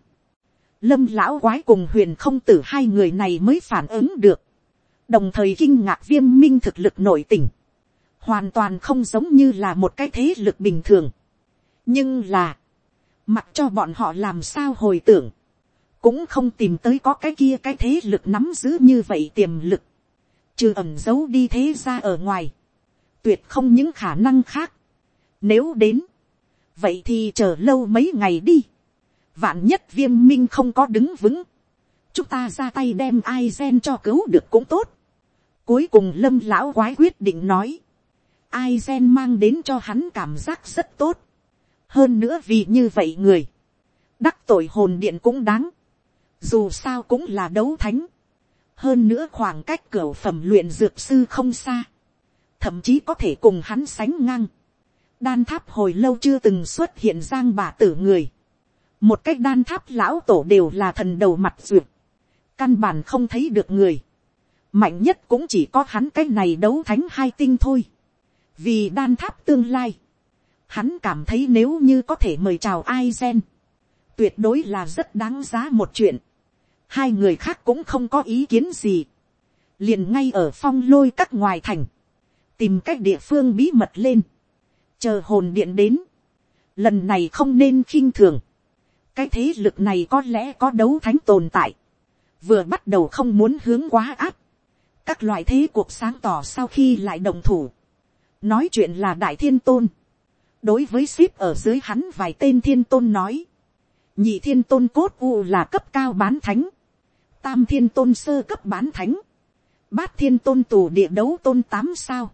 lâm lão quái cùng huyền không tử hai người này mới phản ứng được. đồng thời kinh ngạc viêm minh thực lực nội tình. hoàn toàn không giống như là một cái thế lực bình thường. nhưng là, mặc cho bọn họ làm sao hồi tưởng, cũng không tìm tới có cái kia cái thế lực nắm giữ như vậy tiềm lực, trừ ẩm giấu đi thế ra ở ngoài tuyệt không những khả năng khác. Nếu đến, vậy thì chờ lâu mấy ngày đi. Vạn nhất viêm minh không có đứng vững. Chúng ta ra tay đem ai gen cho cứu được cũng tốt. Cuối cùng lâm lão quái quyết định nói. Ai gen mang đến cho hắn cảm giác rất tốt. Hơn nữa vì như vậy người. Đắc tội hồn điện cũng đáng. Dù sao cũng là đấu thánh. Hơn nữa khoảng cách cửa phẩm luyện dược sư không xa thậm chí có thể cùng hắn sánh ngang. đan tháp hồi lâu chưa từng xuất hiện giang bà tử người. một cách đan tháp lão tổ đều là thần đầu mặt duyệt. căn bản không thấy được người. mạnh nhất cũng chỉ có hắn cái này đấu thánh hai tinh thôi. vì đan tháp tương lai. hắn cảm thấy nếu như có thể mời chào ai gen. tuyệt đối là rất đáng giá một chuyện hai người khác cũng không có ý kiến gì. liền ngay ở phong lôi các ngoài thành. Tìm cách địa phương bí mật lên, chờ hồn điện đến, lần này không nên khinh thường, cái thế lực này có lẽ có đấu thánh tồn tại, vừa bắt đầu không muốn hướng quá áp, các loại thế cuộc sáng tỏ sau khi lại đồng thủ, nói chuyện là đại thiên tôn, đối với ship ở dưới hắn vài tên thiên tôn nói, nhị thiên tôn cốt u là cấp cao bán thánh, tam thiên tôn sơ cấp bán thánh, bát thiên tôn tù địa đấu tôn tám sao,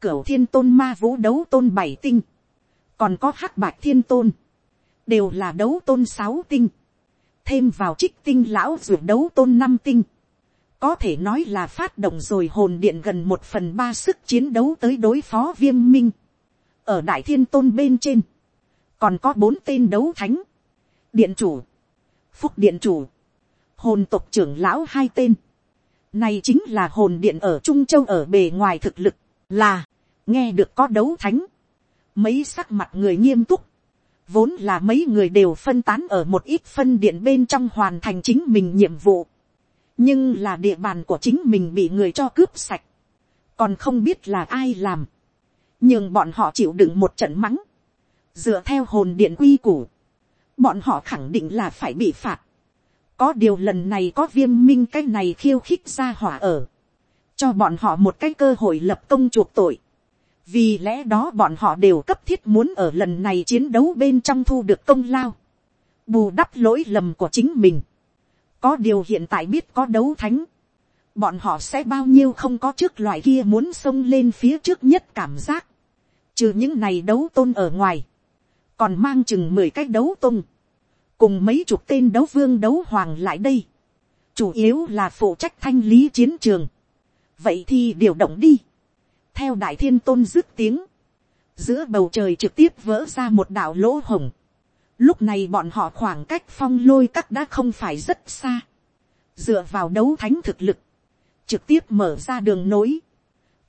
cửu thiên tôn ma vũ đấu tôn bảy tinh, còn có hắc bạch thiên tôn, đều là đấu tôn sáu tinh, thêm vào trích tinh lão ruột đấu tôn năm tinh, có thể nói là phát động rồi hồn điện gần một phần ba sức chiến đấu tới đối phó viêm minh, ở đại thiên tôn bên trên, còn có bốn tên đấu thánh, điện chủ, phúc điện chủ, hồn tộc trưởng lão hai tên, này chính là hồn điện ở Trung Châu ở bề ngoài thực lực là, nghe được có đấu thánh, mấy sắc mặt người nghiêm túc, vốn là mấy người đều phân tán ở một ít phân điện bên trong hoàn thành chính mình nhiệm vụ, nhưng là địa bàn của chính mình bị người cho cướp sạch, còn không biết là ai làm, nhưng bọn họ chịu đựng một trận mắng, dựa theo hồn điện quy củ, bọn họ khẳng định là phải bị phạt, có điều lần này có viêm minh cái này khiêu khích ra hỏa ở, cho bọn họ một cái cơ hội lập công chuộc tội. vì lẽ đó bọn họ đều cấp thiết muốn ở lần này chiến đấu bên trong thu được công lao, bù đắp lỗi lầm của chính mình. có điều hiện tại biết có đấu thánh, bọn họ sẽ bao nhiêu không có trước loại kia muốn xông lên phía trước nhất cảm giác, trừ những này đấu tôn ở ngoài, còn mang chừng mười cái đấu tôn, cùng mấy chục tên đấu vương đấu hoàng lại đây, chủ yếu là phụ trách thanh lý chiến trường, vậy thì điều động đi, theo đại thiên tôn dứt tiếng, giữa bầu trời trực tiếp vỡ ra một đạo lỗ hồng, lúc này bọn họ khoảng cách phong lôi các đã không phải rất xa, dựa vào đấu thánh thực lực, trực tiếp mở ra đường nối,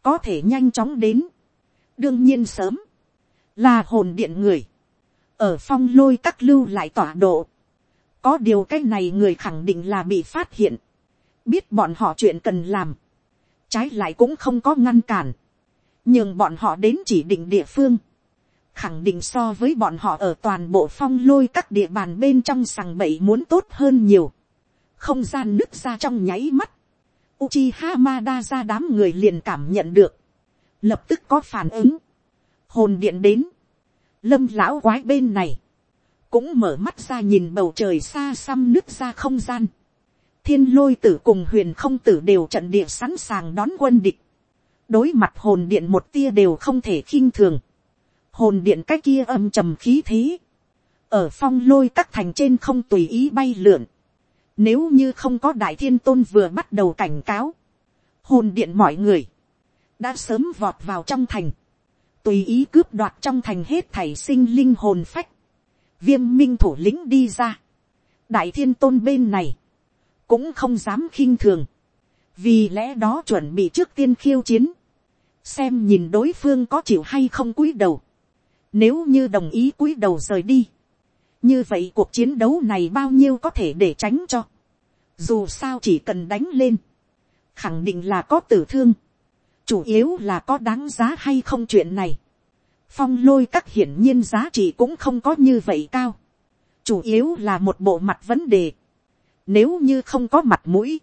có thể nhanh chóng đến, đương nhiên sớm, là hồn điện người, ở phong lôi các lưu lại tọa độ, có điều cái này người khẳng định là bị phát hiện, biết bọn họ chuyện cần làm, trái lại cũng không có ngăn cản, nhưng bọn họ đến chỉ định địa phương, khẳng định so với bọn họ ở toàn bộ phong lôi các địa bàn bên trong sằng bậy muốn tốt hơn nhiều, không gian nứt ra trong nháy mắt, Uchiha Hamada ra đám người liền cảm nhận được, lập tức có phản ứng, hồn điện đến, lâm lão quái bên này, cũng mở mắt ra nhìn bầu trời xa xăm nước ra không gian, thiên lôi tử cùng huyền không tử đều trận địa sẵn sàng đón quân địch, đối mặt hồn điện một tia đều không thể khinh thường, hồn điện cái kia âm trầm khí thế, ở phong lôi các thành trên không tùy ý bay lượn, nếu như không có đại thiên tôn vừa bắt đầu cảnh cáo, hồn điện mọi người, đã sớm vọt vào trong thành, tùy ý cướp đoạt trong thành hết thảy sinh linh hồn phách, viêm minh thủ lĩnh đi ra, đại thiên tôn bên này, cũng không dám khinh thường, vì lẽ đó chuẩn bị trước tiên khiêu chiến, xem nhìn đối phương có chịu hay không cúi đầu, nếu như đồng ý cúi đầu rời đi, như vậy cuộc chiến đấu này bao nhiêu có thể để tránh cho, dù sao chỉ cần đánh lên, khẳng định là có tử thương, chủ yếu là có đáng giá hay không chuyện này. phong lôi các hiển nhiên giá trị cũng không có như vậy cao, chủ yếu là một bộ mặt vấn đề. nếu như không có mặt mũi,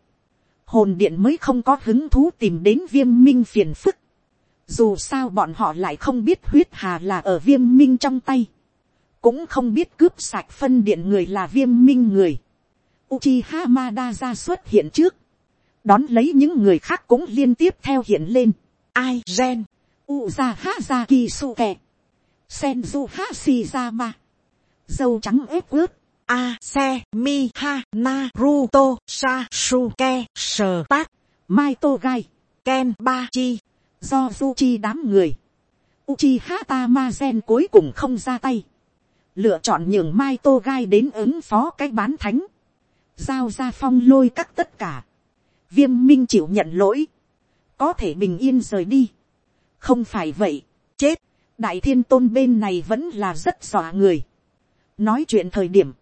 hồn điện mới không có hứng thú tìm đến viêm minh phiền phức. dù sao bọn họ lại không biết huyết hà là ở viêm minh trong tay, cũng không biết cướp sạch phân điện người là viêm minh người. Uchiha Madara xuất hiện trước, đón lấy những người khác cũng liên tiếp theo hiện lên. ai gen, uza ha ra kisuke, senju ma, dâu trắng ép ướt, a se mi ha naruto ke sờ tác, mai to gai, ken ba chi, do du chi đám người, Uchiha gen cuối cùng không ra tay. Lựa chọn nhường Mai Tô Gai đến ứng phó cái bán thánh. Giao ra phong lôi các tất cả viêm minh chịu nhận lỗi, có thể bình yên rời đi. không phải vậy, chết, đại thiên tôn bên này vẫn là rất dọa người. nói chuyện thời điểm,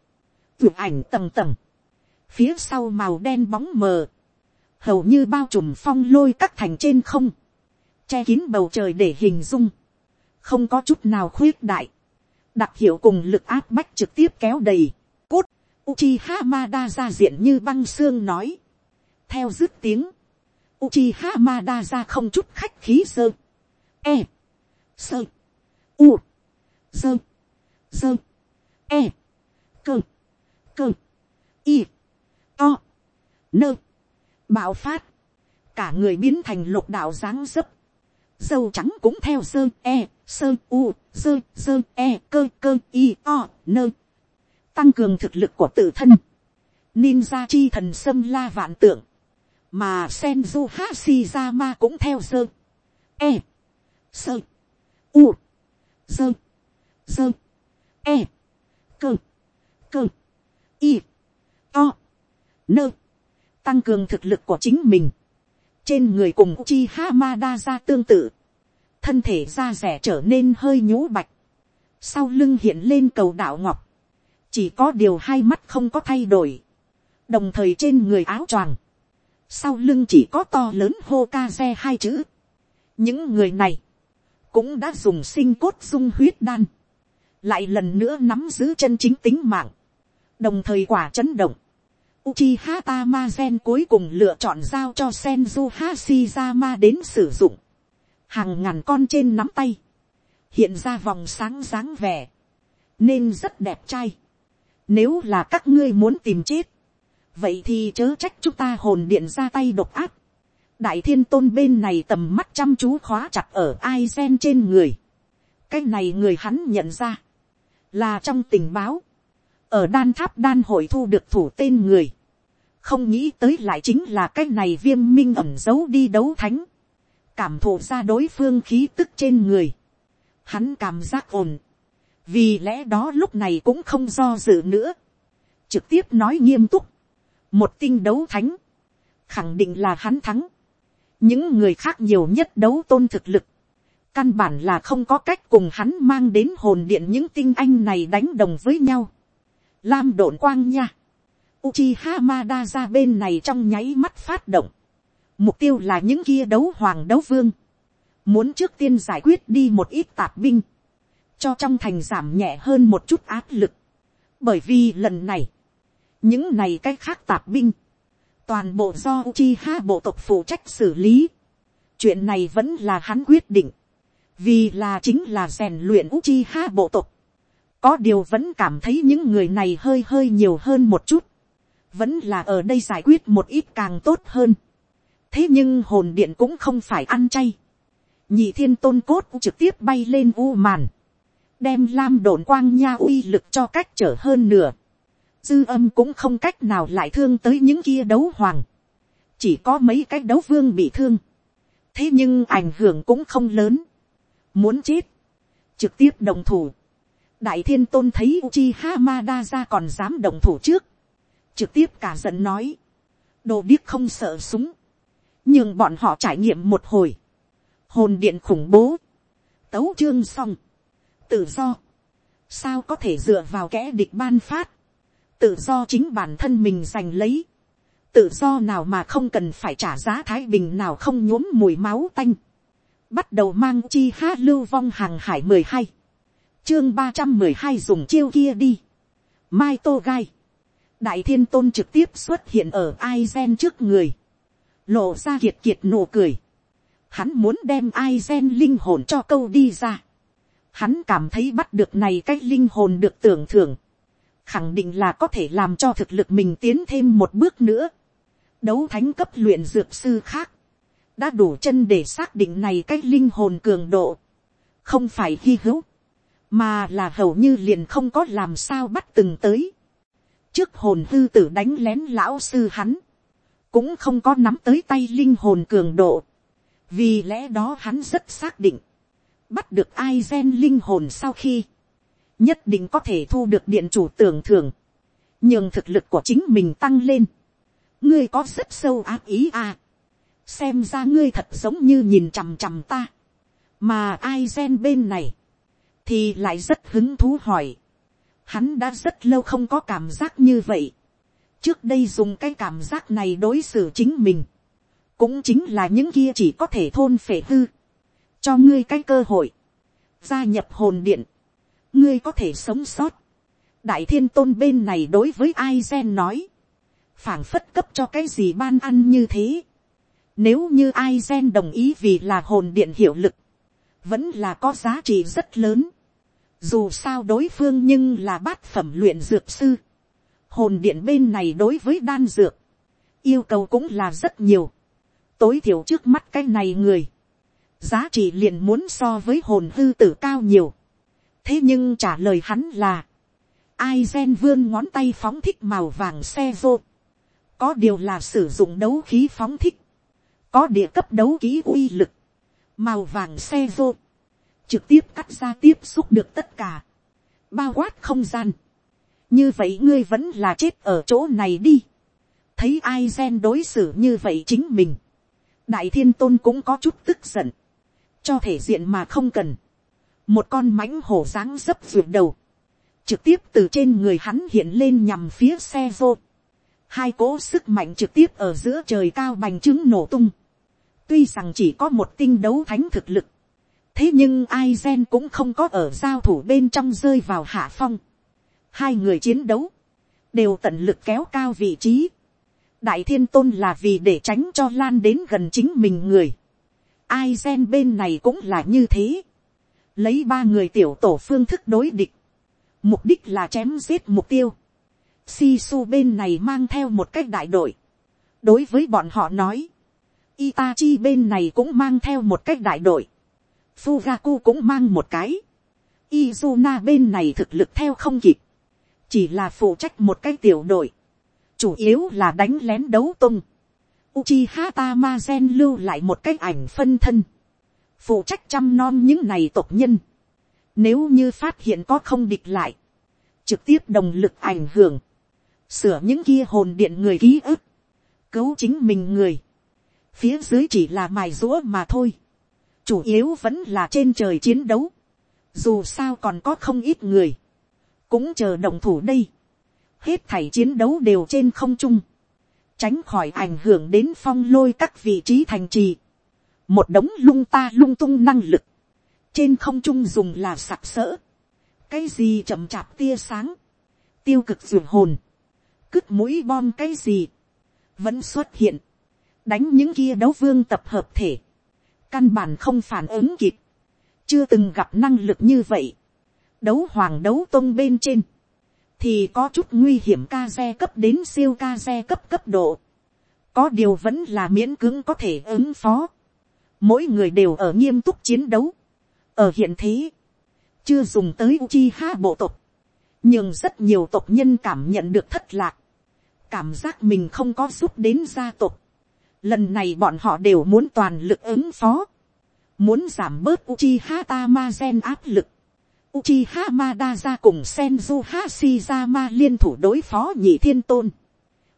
tưởng ảnh tầng tầng, phía sau màu đen bóng mờ, hầu như bao trùm phong lôi các thành trên không, che kín bầu trời để hình dung, không có chút nào khuyết đại, đặc hiệu cùng lực áp bách trực tiếp kéo đầy, cút, Uchiha Hamada ra diện như băng xương nói, theo dứt tiếng, Uchiha Mada ra không chút khách khí sơ, e, sơ, u, sơ, sơ, e, cơ, cơ, y, to, nơ, bạo phát, cả người biến thành lục đạo dáng dấp, dâu trắng cũng theo sơ, e, sơ, u, sơ, sơ, e, cơ, cơ, y, o, nơ, tăng cường thực lực của tự thân, ninja chi thần sâm la vạn tượng, mà Senju Hashirama cũng theo sơ, e, sơ, u, sơ, sơ, e, cơ, cơ, y, to, nơ, tăng cường thực lực của chính mình, trên người cùng chi Hamada ra tương tự, thân thể da rẻ trở nên hơi nhũ bạch, sau lưng hiện lên cầu đạo ngọc, chỉ có điều hai mắt không có thay đổi, đồng thời trên người áo choàng, sau lưng chỉ có to lớn hô ca xe hai chữ. những người này, cũng đã dùng sinh cốt dung huyết đan, lại lần nữa nắm giữ chân chính tính mạng, đồng thời quả chấn động. Uchiha Tamazen cuối cùng lựa chọn giao cho Senju Hashirama đến sử dụng. Hàng ngàn con trên nắm tay. Hiện ra vòng sáng dáng vẻ. Nên rất đẹp trai. Nếu là các ngươi muốn tìm chết vậy thì chớ trách chúng ta hồn điện ra tay độc áp. đại thiên tôn bên này tầm mắt chăm chú khóa chặt ở ai gen trên người. cái này người hắn nhận ra, là trong tình báo, ở đan tháp đan hội thu được thủ tên người, không nghĩ tới lại chính là cái này viêm minh ẩm giấu đi đấu thánh, cảm thụ ra đối phương khí tức trên người, hắn cảm giác ổn, vì lẽ đó lúc này cũng không do dự nữa, trực tiếp nói nghiêm túc, một tinh đấu thánh, khẳng định là hắn thắng, những người khác nhiều nhất đấu tôn thực lực, căn bản là không có cách cùng hắn mang đến hồn điện những tinh anh này đánh đồng với nhau. Lam độn quang nha. Uchiha Hamada ra bên này trong nháy mắt phát động. Mục tiêu là những kia đấu hoàng đấu vương. Muốn trước tiên giải quyết đi một ít tạp binh. Cho trong thành giảm nhẹ hơn một chút áp lực. Bởi vì lần này. Những này cách khác tạp binh. Toàn bộ do Uchiha bộ tộc phụ trách xử lý. Chuyện này vẫn là hắn quyết định vì là chính là rèn luyện Uchiha bộ tộc. Có điều vẫn cảm thấy những người này hơi hơi nhiều hơn một chút. Vẫn là ở đây giải quyết một ít càng tốt hơn. Thế nhưng hồn điện cũng không phải ăn chay. Nhị thiên tôn cốt trực tiếp bay lên u màn. Đem lam đồn quang nha uy lực cho cách trở hơn nửa. Dư âm cũng không cách nào lại thương tới những kia đấu hoàng. Chỉ có mấy cái đấu vương bị thương. Thế nhưng ảnh hưởng cũng không lớn. Muốn chết, trực tiếp đồng thủ. đại thiên tôn thấy uchi hamada ra còn dám đồng thủ trước, trực tiếp cả giận nói, đồ điếc không sợ súng, nhưng bọn họ trải nghiệm một hồi, hồn điện khủng bố, tấu chương xong, tự do, sao có thể dựa vào kẻ địch ban phát, tự do chính bản thân mình giành lấy, tự do nào mà không cần phải trả giá thái bình nào không nhuốm mùi máu tanh, bắt đầu mang chi ha lưu vong hàng hải mười hai, chương ba trăm mười hai dùng chiêu kia đi, mai tô gai, đại thiên tôn trực tiếp xuất hiện ở ai gen trước người, lộ ra kiệt kiệt nụ cười, hắn muốn đem ai gen linh hồn cho câu đi ra, hắn cảm thấy bắt được này cái linh hồn được tưởng thưởng, khẳng định là có thể làm cho thực lực mình tiến thêm một bước nữa, đấu thánh cấp luyện dược sư khác, đã đủ chân để xác định này cái linh hồn cường độ, không phải hy hữu, mà là hầu như liền không có làm sao bắt từng tới. trước hồn hư tử đánh lén lão sư hắn, cũng không có nắm tới tay linh hồn cường độ, vì lẽ đó hắn rất xác định, bắt được ai gen linh hồn sau khi, nhất định có thể thu được điện chủ tưởng thưởng, nhường thực lực của chính mình tăng lên. ngươi có rất sâu ác ý à? Xem ra ngươi thật giống như nhìn chằm chằm ta, mà ai gen bên này, thì lại rất hứng thú hỏi, hắn đã rất lâu không có cảm giác như vậy, trước đây dùng cái cảm giác này đối xử chính mình, cũng chính là những kia chỉ có thể thôn phệ hư, cho ngươi cái cơ hội, gia nhập hồn điện, ngươi có thể sống sót, đại thiên tôn bên này đối với ai gen nói, phảng phất cấp cho cái gì ban ăn như thế, nếu như ai gen đồng ý vì là hồn điện hiệu lực, vẫn là có giá trị rất lớn. Dù sao đối phương nhưng là bát phẩm luyện dược sư. Hồn điện bên này đối với đan dược, yêu cầu cũng là rất nhiều. Tối thiểu trước mắt cái này người, giá trị liền muốn so với hồn hư tử cao nhiều. Thế nhưng trả lời hắn là, ai gen vươn ngón tay phóng thích màu vàng xe vô. Có điều là sử dụng đấu khí phóng thích có địa cấp đấu khí uy lực, màu vàng xe vô, trực tiếp cắt ra tiếp xúc được tất cả, bao quát không gian. như vậy ngươi vẫn là chết ở chỗ này đi. thấy ai gen đối xử như vậy chính mình. đại thiên tôn cũng có chút tức giận, cho thể diện mà không cần một con mãnh hổ dáng dấp ruột đầu, trực tiếp từ trên người hắn hiện lên nhằm phía xe vô. hai cỗ sức mạnh trực tiếp ở giữa trời cao bành trướng nổ tung Tuy rằng chỉ có một tinh đấu thánh thực lực. Thế nhưng ai gen cũng không có ở giao thủ bên trong rơi vào hạ phong. Hai người chiến đấu. Đều tận lực kéo cao vị trí. Đại thiên tôn là vì để tránh cho lan đến gần chính mình người. Ai gen bên này cũng là như thế. Lấy ba người tiểu tổ phương thức đối địch. Mục đích là chém giết mục tiêu. Si su bên này mang theo một cách đại đội. Đối với bọn họ nói Itachi bên này cũng mang theo một cách đại đội. Fugaku cũng mang một cái. Izuna bên này thực lực theo không kịp. chỉ là phụ trách một cái tiểu đội, chủ yếu là đánh lén đấu tung. Uchiha Tamazen lưu lại một cái ảnh phân thân, phụ trách chăm nom những này tộc nhân. Nếu như phát hiện có không địch lại, trực tiếp đồng lực ảnh hưởng, sửa những kia hồn điện người ký ức, cứu chính mình người, phía dưới chỉ là mài rũa mà thôi, chủ yếu vẫn là trên trời chiến đấu, dù sao còn có không ít người, cũng chờ động thủ đây, hết thảy chiến đấu đều trên không trung, tránh khỏi ảnh hưởng đến phong lôi các vị trí thành trì, một đống lung ta lung tung năng lực, trên không trung dùng là sặc sỡ, cái gì chậm chạp tia sáng, tiêu cực ruột hồn, cứt mũi bom cái gì, vẫn xuất hiện, đánh những kia đấu vương tập hợp thể, căn bản không phản ứng kịp, chưa từng gặp năng lực như vậy, đấu hoàng đấu tôn bên trên, thì có chút nguy hiểm ca xe cấp đến siêu ca xe cấp cấp độ, có điều vẫn là miễn cưỡng có thể ứng phó, mỗi người đều ở nghiêm túc chiến đấu, ở hiện thế, chưa dùng tới Uchiha bộ tộc, nhưng rất nhiều tộc nhân cảm nhận được thất lạc, cảm giác mình không có giúp đến gia tộc. Lần này bọn họ đều muốn toàn lực ứng phó, muốn giảm bớt Uchiha Tamazen áp lực. Uchiha Madara cùng Senju Hashirama liên thủ đối phó nhị thiên tôn.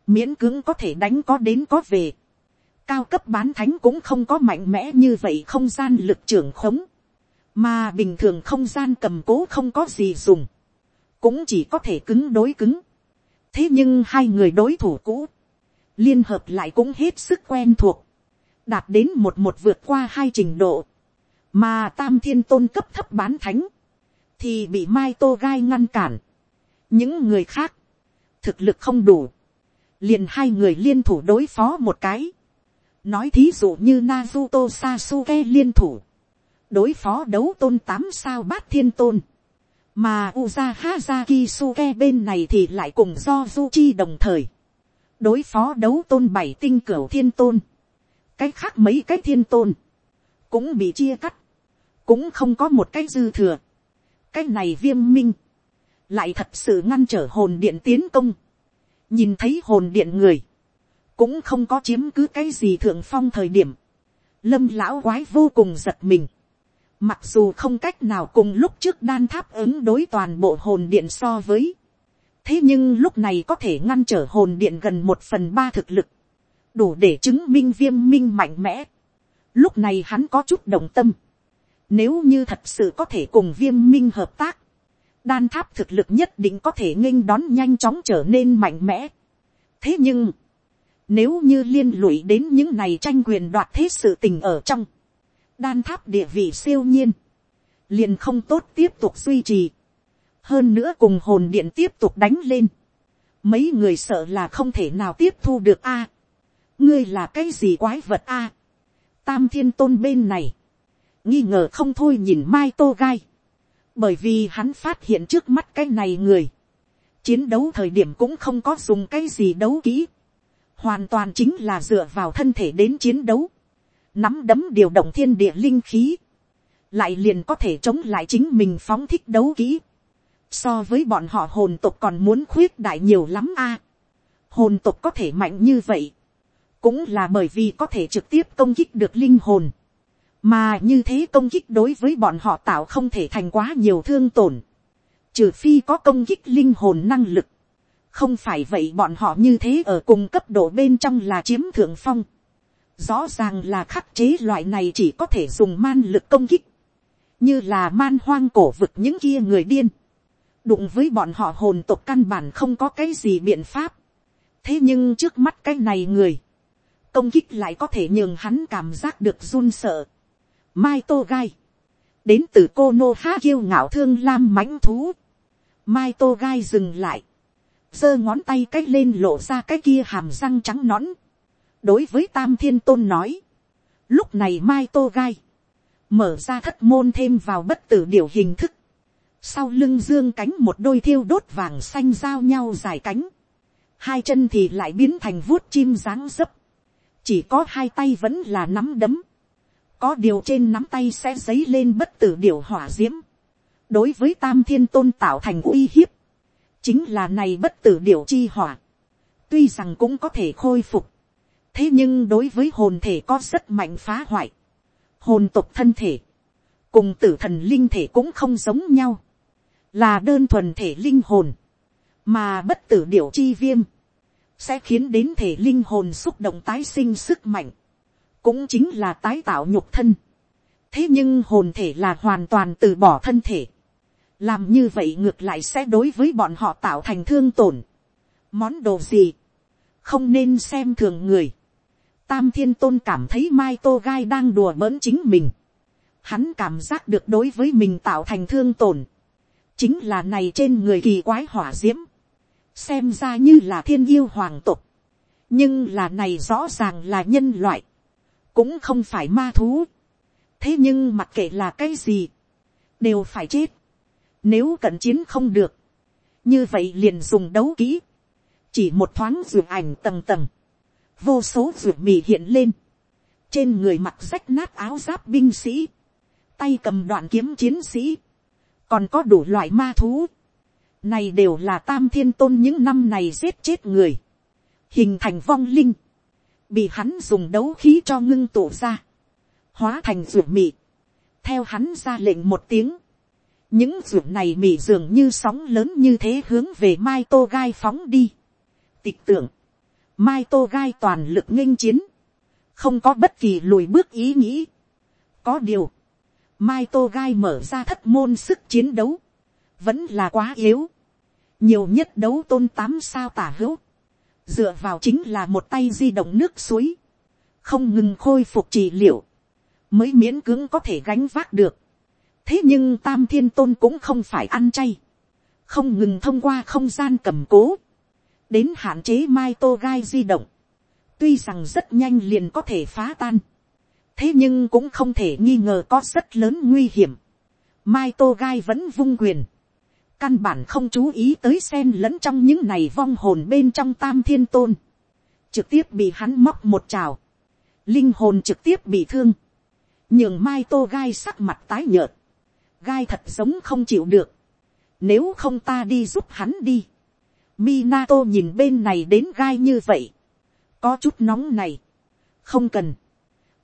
Miễn cưỡng có thể đánh có đến có về. Cao cấp bán thánh cũng không có mạnh mẽ như vậy không gian lực trưởng khống. Mà bình thường không gian cầm cố không có gì dùng, cũng chỉ có thể cứng đối cứng. thế nhưng hai người đối thủ cũ, liên hợp lại cũng hết sức quen thuộc, đạt đến một một vượt qua hai trình độ, mà tam thiên tôn cấp thấp bán thánh, thì bị mai tô gai ngăn cản. những người khác, thực lực không đủ, liền hai người liên thủ đối phó một cái, nói thí dụ như Naruto Sasuke liên thủ, đối phó đấu tôn tám sao bát thiên tôn, mà uza hazaki suke bên này thì lại cùng do du chi đồng thời, đối phó đấu tôn bảy tinh cửu thiên tôn, cái khác mấy cái thiên tôn, cũng bị chia cắt, cũng không có một cái dư thừa, cái này viêm minh, lại thật sự ngăn trở hồn điện tiến công, nhìn thấy hồn điện người, cũng không có chiếm cứ cái gì thượng phong thời điểm, lâm lão quái vô cùng giật mình, Mặc dù không cách nào cùng lúc trước đan tháp ứng đối toàn bộ hồn điện so với. Thế nhưng lúc này có thể ngăn trở hồn điện gần một phần ba thực lực. Đủ để chứng minh viêm minh mạnh mẽ. Lúc này hắn có chút đồng tâm. Nếu như thật sự có thể cùng viêm minh hợp tác. Đan tháp thực lực nhất định có thể nghênh đón nhanh chóng trở nên mạnh mẽ. Thế nhưng. Nếu như liên lụy đến những này tranh quyền đoạt thế sự tình ở trong đan tháp địa vị siêu nhiên, liền không tốt tiếp tục duy trì, hơn nữa cùng hồn điện tiếp tục đánh lên, mấy người sợ là không thể nào tiếp thu được a, ngươi là cái gì quái vật a, tam thiên tôn bên này, nghi ngờ không thôi nhìn mai tô gai, bởi vì hắn phát hiện trước mắt cái này người, chiến đấu thời điểm cũng không có dùng cái gì đấu kỹ, hoàn toàn chính là dựa vào thân thể đến chiến đấu, nắm đấm điều động thiên địa linh khí, lại liền có thể chống lại chính mình phóng thích đấu kỹ. So với bọn họ hồn tục còn muốn khuyết đại nhiều lắm a. hồn tục có thể mạnh như vậy, cũng là bởi vì có thể trực tiếp công kích được linh hồn. mà như thế công kích đối với bọn họ tạo không thể thành quá nhiều thương tổn. trừ phi có công kích linh hồn năng lực không phải vậy bọn họ như thế ở cùng cấp độ bên trong là chiếm thượng phong Rõ ràng là khắc chế loại này chỉ có thể dùng man lực công kích. Như là man hoang cổ vực những kia người điên. Đụng với bọn họ hồn tộc căn bản không có cái gì biện pháp. Thế nhưng trước mắt cái này người. Công kích lại có thể nhường hắn cảm giác được run sợ. Mai Tô Gai. Đến từ cô Nô Há kiêu ngạo thương lam mãnh thú. Mai Tô Gai dừng lại giơ ngón tay cái lên lộ ra cái kia hàm răng trắng nõn, đối với tam thiên tôn nói, lúc này mai tô gai, mở ra thất môn thêm vào bất tử điều hình thức, sau lưng dương cánh một đôi thiêu đốt vàng xanh giao nhau dài cánh, hai chân thì lại biến thành vuốt chim dáng dấp, chỉ có hai tay vẫn là nắm đấm, có điều trên nắm tay sẽ dấy lên bất tử điều hỏa d i ễ m đối với tam thiên tôn tạo thành uy hiếp, chính là này bất tử điệu chi hỏa, tuy rằng cũng có thể khôi phục, thế nhưng đối với hồn thể có rất mạnh phá hoại, hồn tục thân thể, cùng tử thần linh thể cũng không giống nhau, là đơn thuần thể linh hồn, mà bất tử điệu chi viêm, sẽ khiến đến thể linh hồn xúc động tái sinh sức mạnh, cũng chính là tái tạo nhục thân. thế nhưng hồn thể là hoàn toàn từ bỏ thân thể, làm như vậy ngược lại sẽ đối với bọn họ tạo thành thương tổn. món đồ gì, không nên xem thường người. tam thiên tôn cảm thấy mai tô gai đang đùa bỡn chính mình. hắn cảm giác được đối với mình tạo thành thương tổn. chính là này trên người kỳ quái hỏa d i ễ m xem ra như là thiên yêu hoàng tục. nhưng là này rõ ràng là nhân loại, cũng không phải ma thú. thế nhưng mặc kệ là cái gì, đều phải chết nếu cận chiến không được, như vậy liền dùng đấu kỹ. Chỉ một thoáng ruột ảnh tầng tầng. Vô số ruột mì hiện lên. Trên người mặc rách nát áo giáp binh sĩ. Tay cầm đoạn kiếm chiến sĩ. Còn có đủ loại ma thú. Này đều là tam thiên tôn những năm này giết chết người. Hình thành vong linh. Bị hắn dùng đấu khí cho ngưng tụ ra. Hóa thành ruột mị, Theo hắn ra lệnh một tiếng những ruộng này mỉ dường như sóng lớn như thế hướng về mai tô gai phóng đi. tịch tưởng, mai tô gai toàn lực nghênh chiến, không có bất kỳ lùi bước ý nghĩ. có điều, mai tô gai mở ra thất môn sức chiến đấu, vẫn là quá yếu. nhiều nhất đấu tôn tám sao tả hữu, dựa vào chính là một tay di động nước suối, không ngừng khôi phục trị liệu, mới miễn cưỡng có thể gánh vác được thế nhưng tam thiên tôn cũng không phải ăn chay, không ngừng thông qua không gian cầm cố, đến hạn chế mai tô gai di động, tuy rằng rất nhanh liền có thể phá tan, thế nhưng cũng không thể nghi ngờ có rất lớn nguy hiểm, mai tô gai vẫn vung quyền, căn bản không chú ý tới sen lẫn trong những này vong hồn bên trong tam thiên tôn, trực tiếp bị hắn móc một trào, linh hồn trực tiếp bị thương, nhường mai tô gai sắc mặt tái nhợt, gai thật giống không chịu được, nếu không ta đi giúp hắn đi, Minato nhìn bên này đến gai như vậy, có chút nóng này, không cần,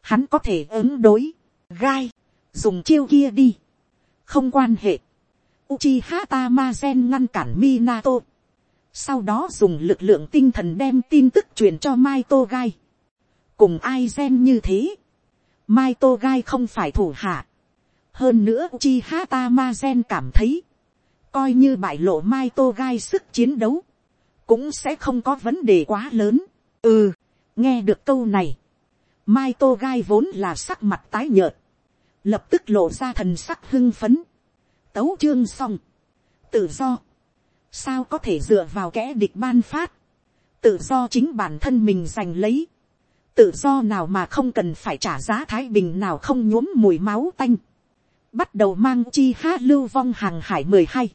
hắn có thể ứng đối, gai, dùng chiêu kia đi, không quan hệ, Uchiha Tamazen ngăn cản Minato, sau đó dùng lực lượng tinh thần đem tin tức truyền cho Mai Tô Gai, cùng ai gen như thế, Mai Tô Gai không phải thủ hạ, hơn nữa chi ha ta ma gen cảm thấy, coi như bại lộ mai tô gai sức chiến đấu, cũng sẽ không có vấn đề quá lớn. ừ, nghe được câu này, mai tô gai vốn là sắc mặt tái nhợt, lập tức lộ ra thần sắc hưng phấn, tấu chương xong, tự do, sao có thể dựa vào kẻ địch ban phát, tự do chính bản thân mình giành lấy, tự do nào mà không cần phải trả giá thái bình nào không nhuốm mùi máu tanh, bắt đầu mang chi ha lưu vong hàng hải mười hai,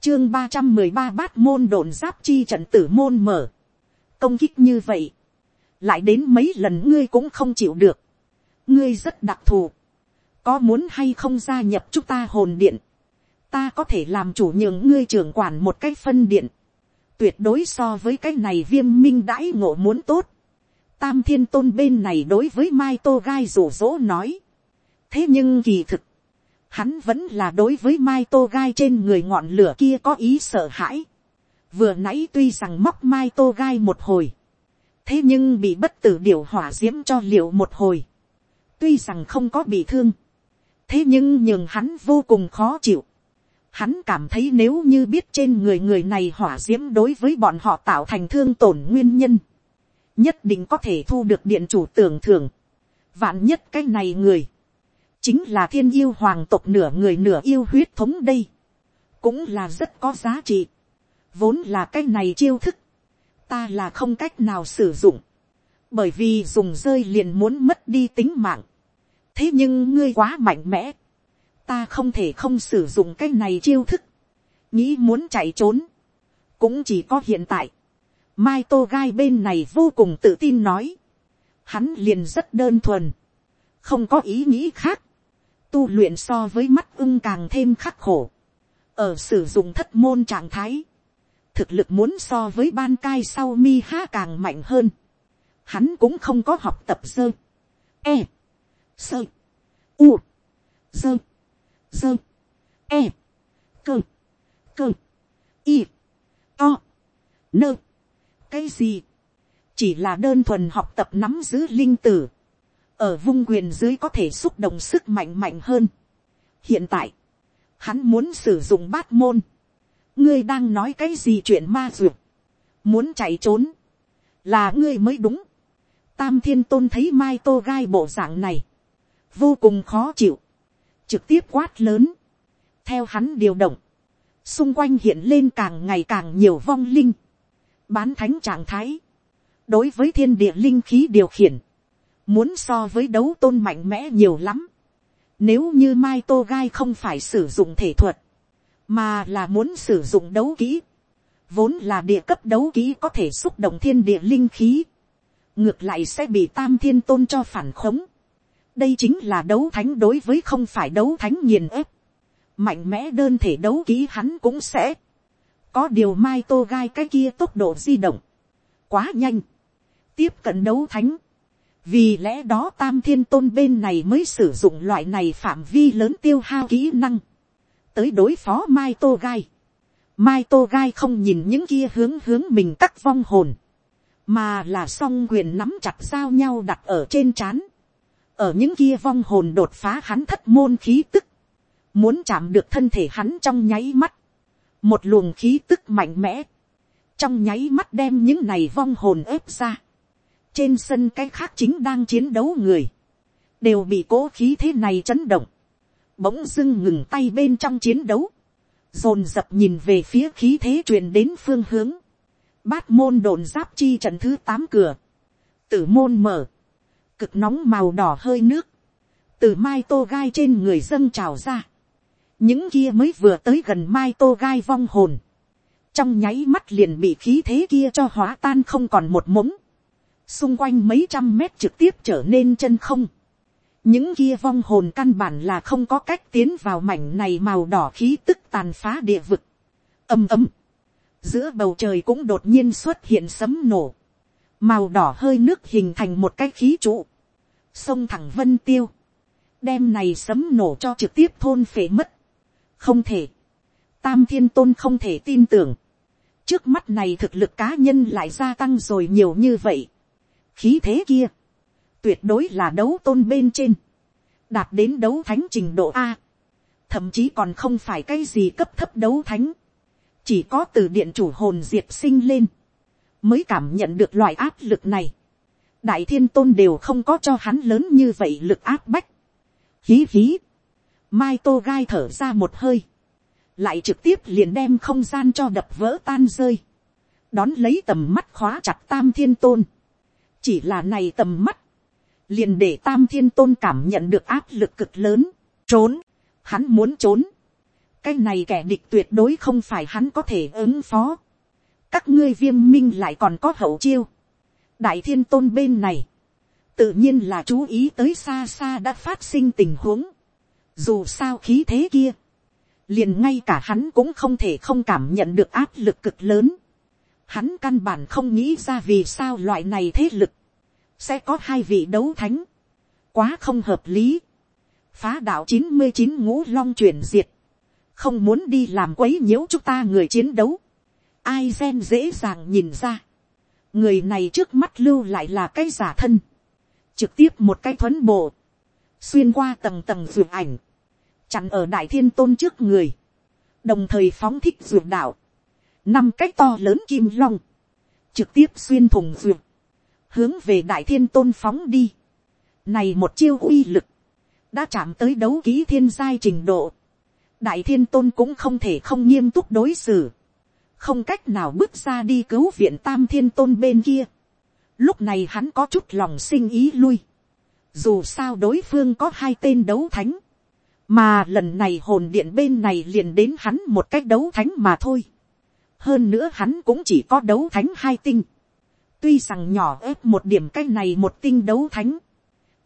chương ba trăm mười ba bát môn đồn giáp chi trận tử môn mở, công kích như vậy, lại đến mấy lần ngươi cũng không chịu được, ngươi rất đặc thù, có muốn hay không gia nhập chúng ta hồn điện, ta có thể làm chủ nhường ngươi trưởng quản một cái phân điện, tuyệt đối so với cái này viêm minh đãi ngộ muốn tốt, tam thiên tôn bên này đối với mai tô gai rủ rỗ nói, thế nhưng kỳ thực, hắn vẫn là đối với mai tô gai trên người ngọn lửa kia có ý sợ hãi. vừa nãy tuy rằng móc mai tô gai một hồi, thế nhưng bị bất tử điều hỏa d i ễ m cho liệu một hồi, tuy rằng không có bị thương, thế nhưng nhường hắn vô cùng khó chịu. Hắn cảm thấy nếu như biết trên người người này hỏa d i ễ m đối với bọn họ tạo thành thương tổn nguyên nhân, nhất định có thể thu được điện chủ tưởng thưởng. vạn nhất cái này người, chính là thiên yêu hoàng tộc nửa người nửa yêu huyết thống đây, cũng là rất có giá trị, vốn là cái này chiêu thức, ta là không cách nào sử dụng, bởi vì dùng rơi liền muốn mất đi tính mạng, thế nhưng ngươi quá mạnh mẽ, ta không thể không sử dụng cái này chiêu thức, nghĩ muốn chạy trốn, cũng chỉ có hiện tại, mai tô gai bên này vô cùng tự tin nói, hắn liền rất đơn thuần, không có ý nghĩ khác, tu luyện so với mắt ưng càng thêm khắc khổ. Ở sử dụng thất môn trạng thái, thực lực muốn so với ban cai sau mi ha càng mạnh hơn, hắn cũng không có học tập sơ, e, sơ, u, sơ, sơ, e, cơ, cơ, y, to, nơ, cái gì, chỉ là đơn thuần học tập nắm giữ linh tử, ở vung quyền dưới có thể xúc động sức mạnh mạnh hơn. hiện tại, hắn muốn sử dụng bát môn, ngươi đang nói cái gì chuyện ma duyệt, muốn chạy trốn, là ngươi mới đúng. Tam thiên tôn thấy mai tô gai bộ dạng này, vô cùng khó chịu, trực tiếp quát lớn, theo hắn điều động, xung quanh hiện lên càng ngày càng nhiều vong linh, bán thánh trạng thái, đối với thiên địa linh khí điều khiển, muốn so với đấu tôn mạnh mẽ nhiều lắm. Nếu như Mai Tô Gai không phải sử dụng thể thuật, mà là muốn sử dụng đấu kỹ, vốn là địa cấp đấu kỹ có thể xúc động thiên địa linh khí, ngược lại sẽ bị tam thiên tôn cho phản khống. đây chính là đấu thánh đối với không phải đấu thánh nghiền ép, mạnh mẽ đơn thể đấu kỹ hắn cũng sẽ, có điều mai tô gai cái kia tốc độ di động, quá nhanh, tiếp cận đấu thánh, vì lẽ đó tam thiên tôn bên này mới sử dụng loại này phạm vi lớn tiêu hao kỹ năng, tới đối phó mai tô gai. mai tô gai không nhìn những kia hướng hướng mình cắt vong hồn, mà là song quyền nắm chặt giao nhau đặt ở trên c h á n ở những kia vong hồn đột phá hắn thất môn khí tức, muốn chạm được thân thể hắn trong nháy mắt, một luồng khí tức mạnh mẽ, trong nháy mắt đem những này vong hồn ép ra, trên sân cái khác chính đang chiến đấu người, đều bị cố khí thế này chấn động, bỗng dưng ngừng tay bên trong chiến đấu, dồn dập nhìn về phía khí thế truyền đến phương hướng, bát môn đồn giáp chi trận thứ tám cửa, tử môn mở, cực nóng màu đỏ hơi nước, từ mai tô gai trên người dân trào ra, những kia mới vừa tới gần mai tô gai vong hồn, trong nháy mắt liền bị khí thế kia cho hóa tan không còn một mống, xung quanh mấy trăm mét trực tiếp trở nên chân không. những kia vong hồn căn bản là không có cách tiến vào mảnh này màu đỏ khí tức tàn phá địa vực. ầm ầm, giữa bầu trời cũng đột nhiên xuất hiện sấm nổ, màu đỏ hơi nước hình thành một cái khí trụ, sông thẳng vân tiêu, đem này sấm nổ cho trực tiếp thôn phệ mất. không thể, tam thiên tôn không thể tin tưởng, trước mắt này thực lực cá nhân lại gia tăng rồi nhiều như vậy khí thế kia, tuyệt đối là đấu tôn bên trên, đạt đến đấu thánh trình độ a, thậm chí còn không phải cái gì cấp thấp đấu thánh, chỉ có từ điện chủ hồn diệt sinh lên, mới cảm nhận được loại áp lực này. đại thiên tôn đều không có cho hắn lớn như vậy lực áp bách. hí hí, mai tô gai thở ra một hơi, lại trực tiếp liền đem không gian cho đập vỡ tan rơi, đón lấy tầm mắt khóa chặt tam thiên tôn, chỉ là này tầm mắt, liền để tam thiên tôn cảm nhận được áp lực cực lớn, trốn, hắn muốn trốn, cái này kẻ địch tuyệt đối không phải hắn có thể ứng phó, các ngươi viêm minh lại còn có hậu chiêu, đại thiên tôn bên này, tự nhiên là chú ý tới xa xa đã phát sinh tình huống, dù sao khí thế kia, liền ngay cả hắn cũng không thể không cảm nhận được áp lực cực lớn, hắn căn bản không nghĩ ra vì sao loại này thế lực, sẽ có hai vị đấu thánh, quá không hợp lý, phá đạo chín mươi chín ngũ long chuyển diệt, không muốn đi làm quấy nhiễu chúng ta người chiến đấu, ai gen dễ dàng nhìn ra, người này trước mắt lưu lại là cái giả thân, trực tiếp một cái thuấn bộ, xuyên qua tầng tầng ruột ảnh, chặn ở đại thiên tôn trước người, đồng thời phóng thích ruột đạo, năm cái to lớn kim long, trực tiếp xuyên thùng ruột, hướng về đại thiên tôn phóng đi. Này một chiêu uy lực, đã chạm tới đấu ký thiên giai trình độ. Đại thiên tôn cũng không thể không nghiêm túc đối xử. Không cách nào bước ra đi cứu viện tam thiên tôn bên kia. Lúc này hắn có chút lòng sinh ý lui. Dù sao đối phương có hai tên đấu thánh. Mà lần này hồn điện bên này liền đến hắn một cách đấu thánh mà thôi. Hơn nữa hắn cũng chỉ có đấu thánh hai tinh tuy rằng nhỏ ớt một điểm cái này một tinh đấu thánh.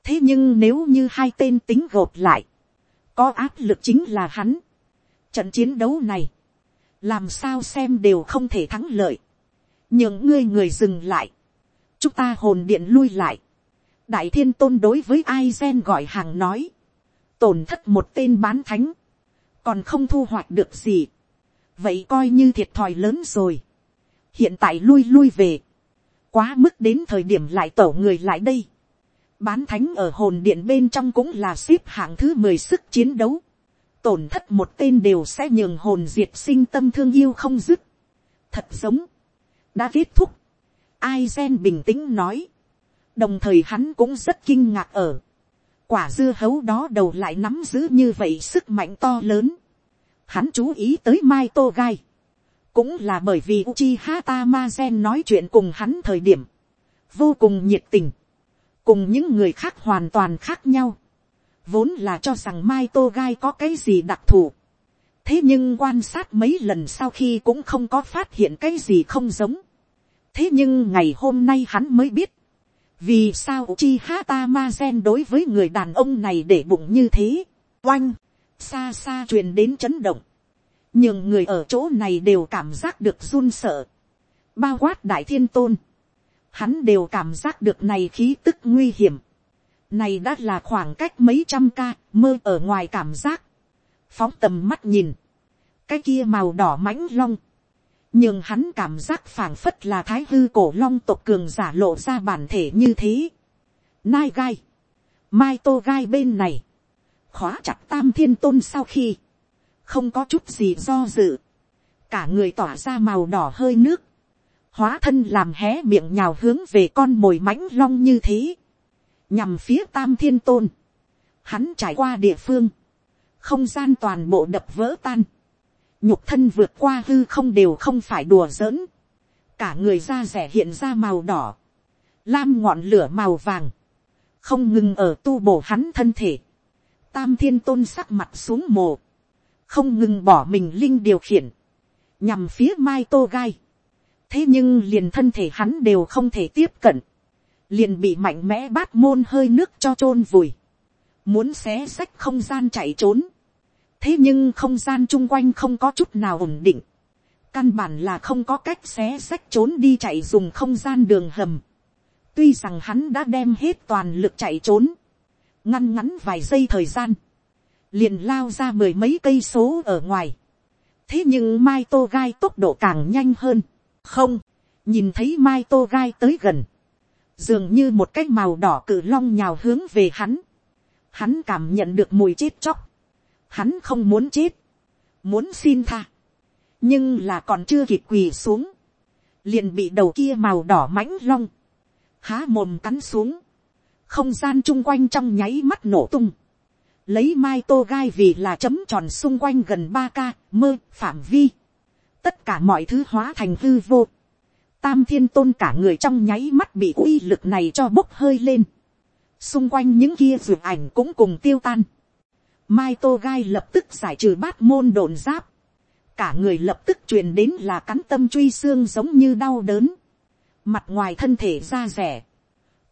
thế nhưng nếu như hai tên tính gộp lại, có áp lực chính là hắn. trận chiến đấu này, làm sao xem đều không thể thắng lợi, những ngươi người dừng lại, chúng ta hồn điện lui lại, đại thiên tôn đối với ai gen gọi hàng nói, tổn thất một tên bán thánh, còn không thu hoạch được gì, vậy coi như thiệt thòi lớn rồi, hiện tại lui lui về, quá mức đến thời điểm lại tổ người lại đây, bán thánh ở hồn điện bên trong cũng là xếp hạng thứ mười sức chiến đấu, tổn thất một tên đều sẽ nhường hồn diệt sinh tâm thương yêu không dứt, thật giống, đã kết thúc, ai gen bình tĩnh nói, đồng thời hắn cũng rất kinh ngạc ở, quả dưa hấu đó đầu lại nắm giữ như vậy sức mạnh to lớn, hắn chú ý tới mai tô gai, cũng là bởi vì Uchiha Tamazen nói chuyện cùng hắn thời điểm, vô cùng nhiệt tình, cùng những người khác hoàn toàn khác nhau, vốn là cho rằng mai tô gai có cái gì đặc thù, thế nhưng quan sát mấy lần sau khi cũng không có phát hiện cái gì không giống, thế nhưng ngày hôm nay hắn mới biết, vì sao Uchiha Tamazen đối với người đàn ông này để bụng như thế, oanh, xa xa truyền đến chấn động, nhưng người ở chỗ này đều cảm giác được run sợ, bao quát đại thiên tôn, hắn đều cảm giác được này khí tức nguy hiểm, này đã là khoảng cách mấy trăm ca mơ ở ngoài cảm giác, phóng tầm mắt nhìn, cái kia màu đỏ mãnh long, nhưng hắn cảm giác phảng phất là thái hư cổ long tộc cường giả lộ ra bản thể như thế. Nai gai, mai tô gai bên này, khóa chặt tam thiên tôn sau khi, không có chút gì do dự, cả người tỏa ra màu đỏ hơi nước, hóa thân làm hé miệng nhào hướng về con mồi mãnh long như thế, nhằm phía tam thiên tôn, hắn trải qua địa phương, không gian toàn bộ đập vỡ tan, nhục thân vượt qua hư không đều không phải đùa giỡn, cả người da rẻ hiện ra màu đỏ, lam ngọn lửa màu vàng, không ngừng ở tu bổ hắn thân thể, tam thiên tôn sắc mặt xuống mồ, không ngừng bỏ mình linh điều khiển, nhằm phía mai tô gai, thế nhưng liền thân thể hắn đều không thể tiếp cận, liền bị mạnh mẽ bát môn hơi nước cho t r ô n vùi, muốn xé xách không gian chạy trốn, thế nhưng không gian chung quanh không có chút nào ổn định, căn bản là không có cách xé xách trốn đi chạy dùng không gian đường hầm, tuy rằng hắn đã đem hết toàn lực chạy trốn, ngăn ngắn vài giây thời gian, liền lao ra mười mấy cây số ở ngoài, thế nhưng mai tô gai tốc độ càng nhanh hơn, không, nhìn thấy mai tô gai tới gần, dường như một cái màu đỏ cự long nhào hướng về hắn, hắn cảm nhận được mùi chết chóc, hắn không muốn chết, muốn xin tha, nhưng là còn chưa kịp quỳ xuống, liền bị đầu kia màu đỏ mãnh long, há mồm cắn xuống, không gian chung quanh trong nháy mắt nổ tung, lấy mai tô gai vì là chấm tròn xung quanh gần ba ca mơ phạm vi, tất cả mọi thứ hóa thành hư vô, tam thiên tôn cả người trong nháy mắt bị uy lực này cho bốc hơi lên, xung quanh những kia ruột ảnh cũng cùng tiêu tan, Mai Tô Gai lập tức giải trừ bát môn đồn giáp. Cả người lập tức truyền đến là cắn tâm truy xương giống như đau đớn. Mặt ngoài thân thể da rẻ.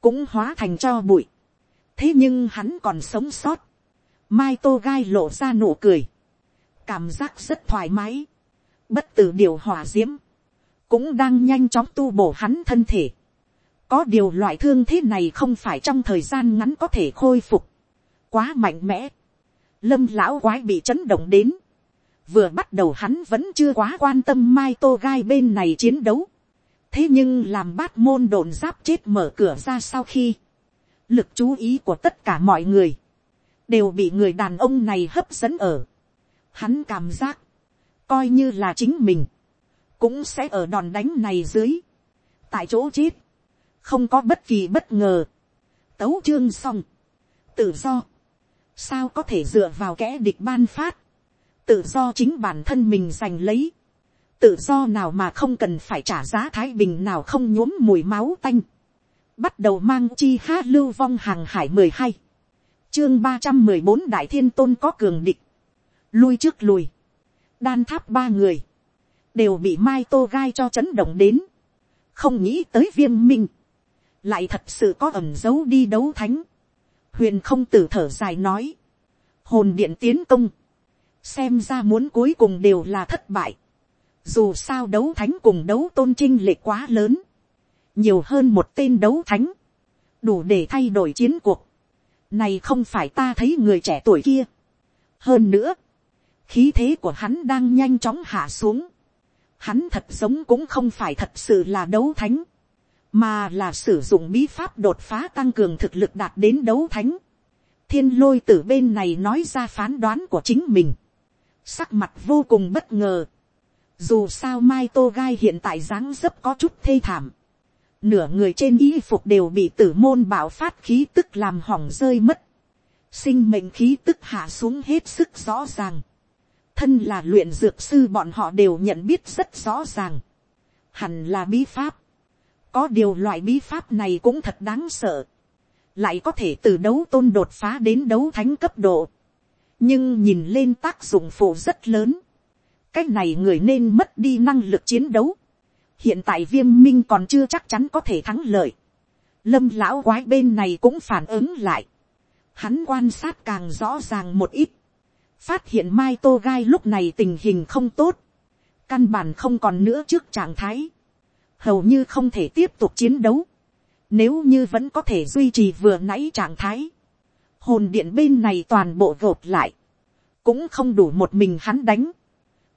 Cũng hóa thành cho bụi. Thế nhưng hắn còn sống sót. Mai Tô Gai lộ ra nụ cười. Cảm giác rất thoải mái. Bất tử điều hỏa diễm. Cũng đang nhanh chóng tu bổ hắn thân thể. Có điều loại thương thế này không phải trong thời gian ngắn có thể khôi phục. Quá mạnh mẽ lâm lão quái bị chấn động đến. vừa bắt đầu hắn vẫn chưa quá quan tâm mai tô gai bên này chiến đấu. thế nhưng làm bát môn đồn giáp chết mở cửa ra sau khi, lực chú ý của tất cả mọi người, đều bị người đàn ông này hấp dẫn ở. hắn cảm giác, coi như là chính mình, cũng sẽ ở đòn đánh này dưới, tại chỗ chết, không có bất kỳ bất ngờ, tấu chương xong, tự do, sao có thể dựa vào kẻ địch ban phát, tự do chính bản thân mình giành lấy, tự do nào mà không cần phải trả giá thái bình nào không nhuốm mùi máu tanh, bắt đầu mang chi hát lưu vong hàng hải mười hai, chương ba trăm mười bốn đại thiên tôn có cường địch, lui trước lùi, đan tháp ba người, đều bị mai tô gai cho chấn động đến, không nghĩ tới viêm minh, lại thật sự có ẩm dấu đi đấu thánh, huyền không tử thở dài nói, hồn điện tiến công, xem ra muốn cuối cùng đều là thất bại, Dù sao đấu thánh cùng đấu tôn trinh lệ quá lớn. Nhiều hơn một tên đấu thánh. Đủ để thay đổi chiến cuộc. Này không phải ta thấy người trẻ tuổi kia. Hơn nữa. Khí thế của hắn đang nhanh chóng hạ xuống. Hắn thật giống cũng không phải thật sự là đấu thánh. Mà là sử dụng bí pháp đột phá tăng cường thực lực đạt đến đấu thánh. Thiên lôi từ bên này nói ra phán đoán của chính mình. Sắc mặt vô cùng bất ngờ dù sao Mai Tô Gai hiện tại dáng dấp có chút thê thảm. Nửa người trên y phục đều bị tử môn bạo phát khí tức làm hỏng rơi mất. Sinh mệnh khí tức hạ xuống hết sức rõ ràng. Thân là luyện dược sư bọn họ đều nhận biết rất rõ ràng. Hẳn là bí pháp. Có điều loại bí pháp này cũng thật đáng sợ. Lại có thể từ đấu tôn đột phá đến đấu thánh cấp độ. Nhưng nhìn lên tác dụng phụ rất lớn cách này người nên mất đi năng lực chiến đấu hiện tại viêm minh còn chưa chắc chắn có thể thắng lợi. lâm lão quái bên này cũng phản ứng lại. hắn quan sát càng rõ ràng một ít. phát hiện mai tô gai lúc này tình hình không tốt. căn bản không còn nữa trước trạng thái. hầu như không thể tiếp tục chiến đấu. nếu như vẫn có thể duy trì vừa nãy trạng thái. hồn điện bên này toàn bộ gộp lại. cũng không đủ một mình hắn đánh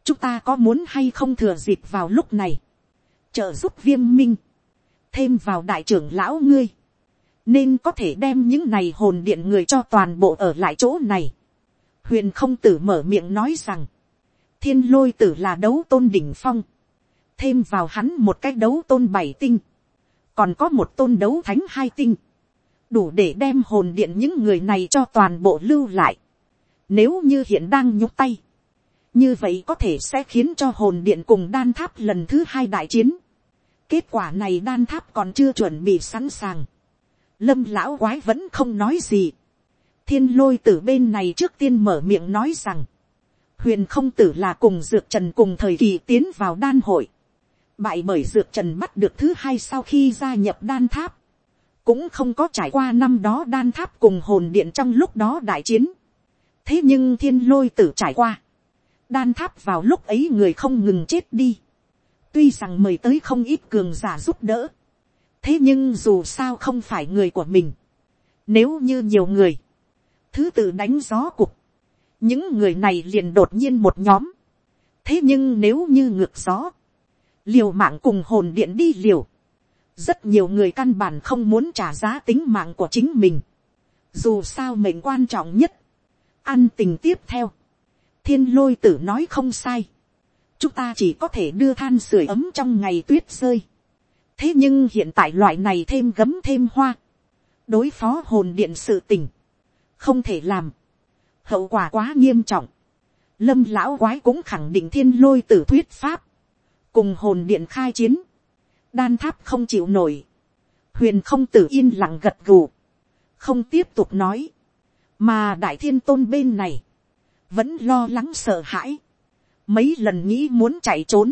chúng ta có muốn hay không thừa dịp vào lúc này, trợ giúp viêm minh, thêm vào đại trưởng lão ngươi, nên có thể đem những này hồn điện người cho toàn bộ ở lại chỗ này. huyền không tử mở miệng nói rằng, thiên lôi tử là đấu tôn đỉnh phong, thêm vào hắn một cái đấu tôn bảy tinh, còn có một tôn đấu thánh hai tinh, đủ để đem hồn điện những người này cho toàn bộ lưu lại. Nếu như hiện đang nhúc tay, như vậy có thể sẽ khiến cho hồn điện cùng đan tháp lần thứ hai đại chiến kết quả này đan tháp còn chưa chuẩn bị sẵn sàng. lâm lão quái vẫn không nói gì. thiên lôi tử bên này trước tiên mở miệng nói rằng, huyền không tử là cùng dược trần cùng thời kỳ tiến vào đan hội. bại bởi dược trần bắt được thứ hai sau khi gia nhập đan tháp. cũng không có trải qua năm đó đan tháp cùng hồn điện trong lúc đó đại chiến. thế nhưng thiên lôi tử trải qua đan tháp vào lúc ấy người không ngừng chết đi tuy rằng mời tới không ít cường giả giúp đỡ. thế nhưng dù sao không phải người của mình. nếu như nhiều người, thứ tự đánh gió cục, những người này liền đột nhiên một nhóm. thế nhưng nếu như ngược gió, liều mạng cùng hồn điện đi liều, rất nhiều người căn bản không muốn trả giá tính mạng của chính mình. dù sao mệnh quan trọng nhất, ăn tình tiếp theo, thiên lôi tử nói không sai chúng ta chỉ có thể đưa than sưởi ấm trong ngày tuyết rơi. thế nhưng hiện tại loại này thêm gấm thêm hoa. đối phó hồn điện sự tình. không thể làm. hậu quả quá nghiêm trọng. lâm lão quái cũng khẳng định thiên lôi tử thuyết pháp. cùng hồn điện khai chiến. đan tháp không chịu nổi. huyền không tử yên lặng gật gù. không tiếp tục nói. mà đại thiên tôn bên này vẫn lo lắng sợ hãi, mấy lần nghĩ muốn chạy trốn,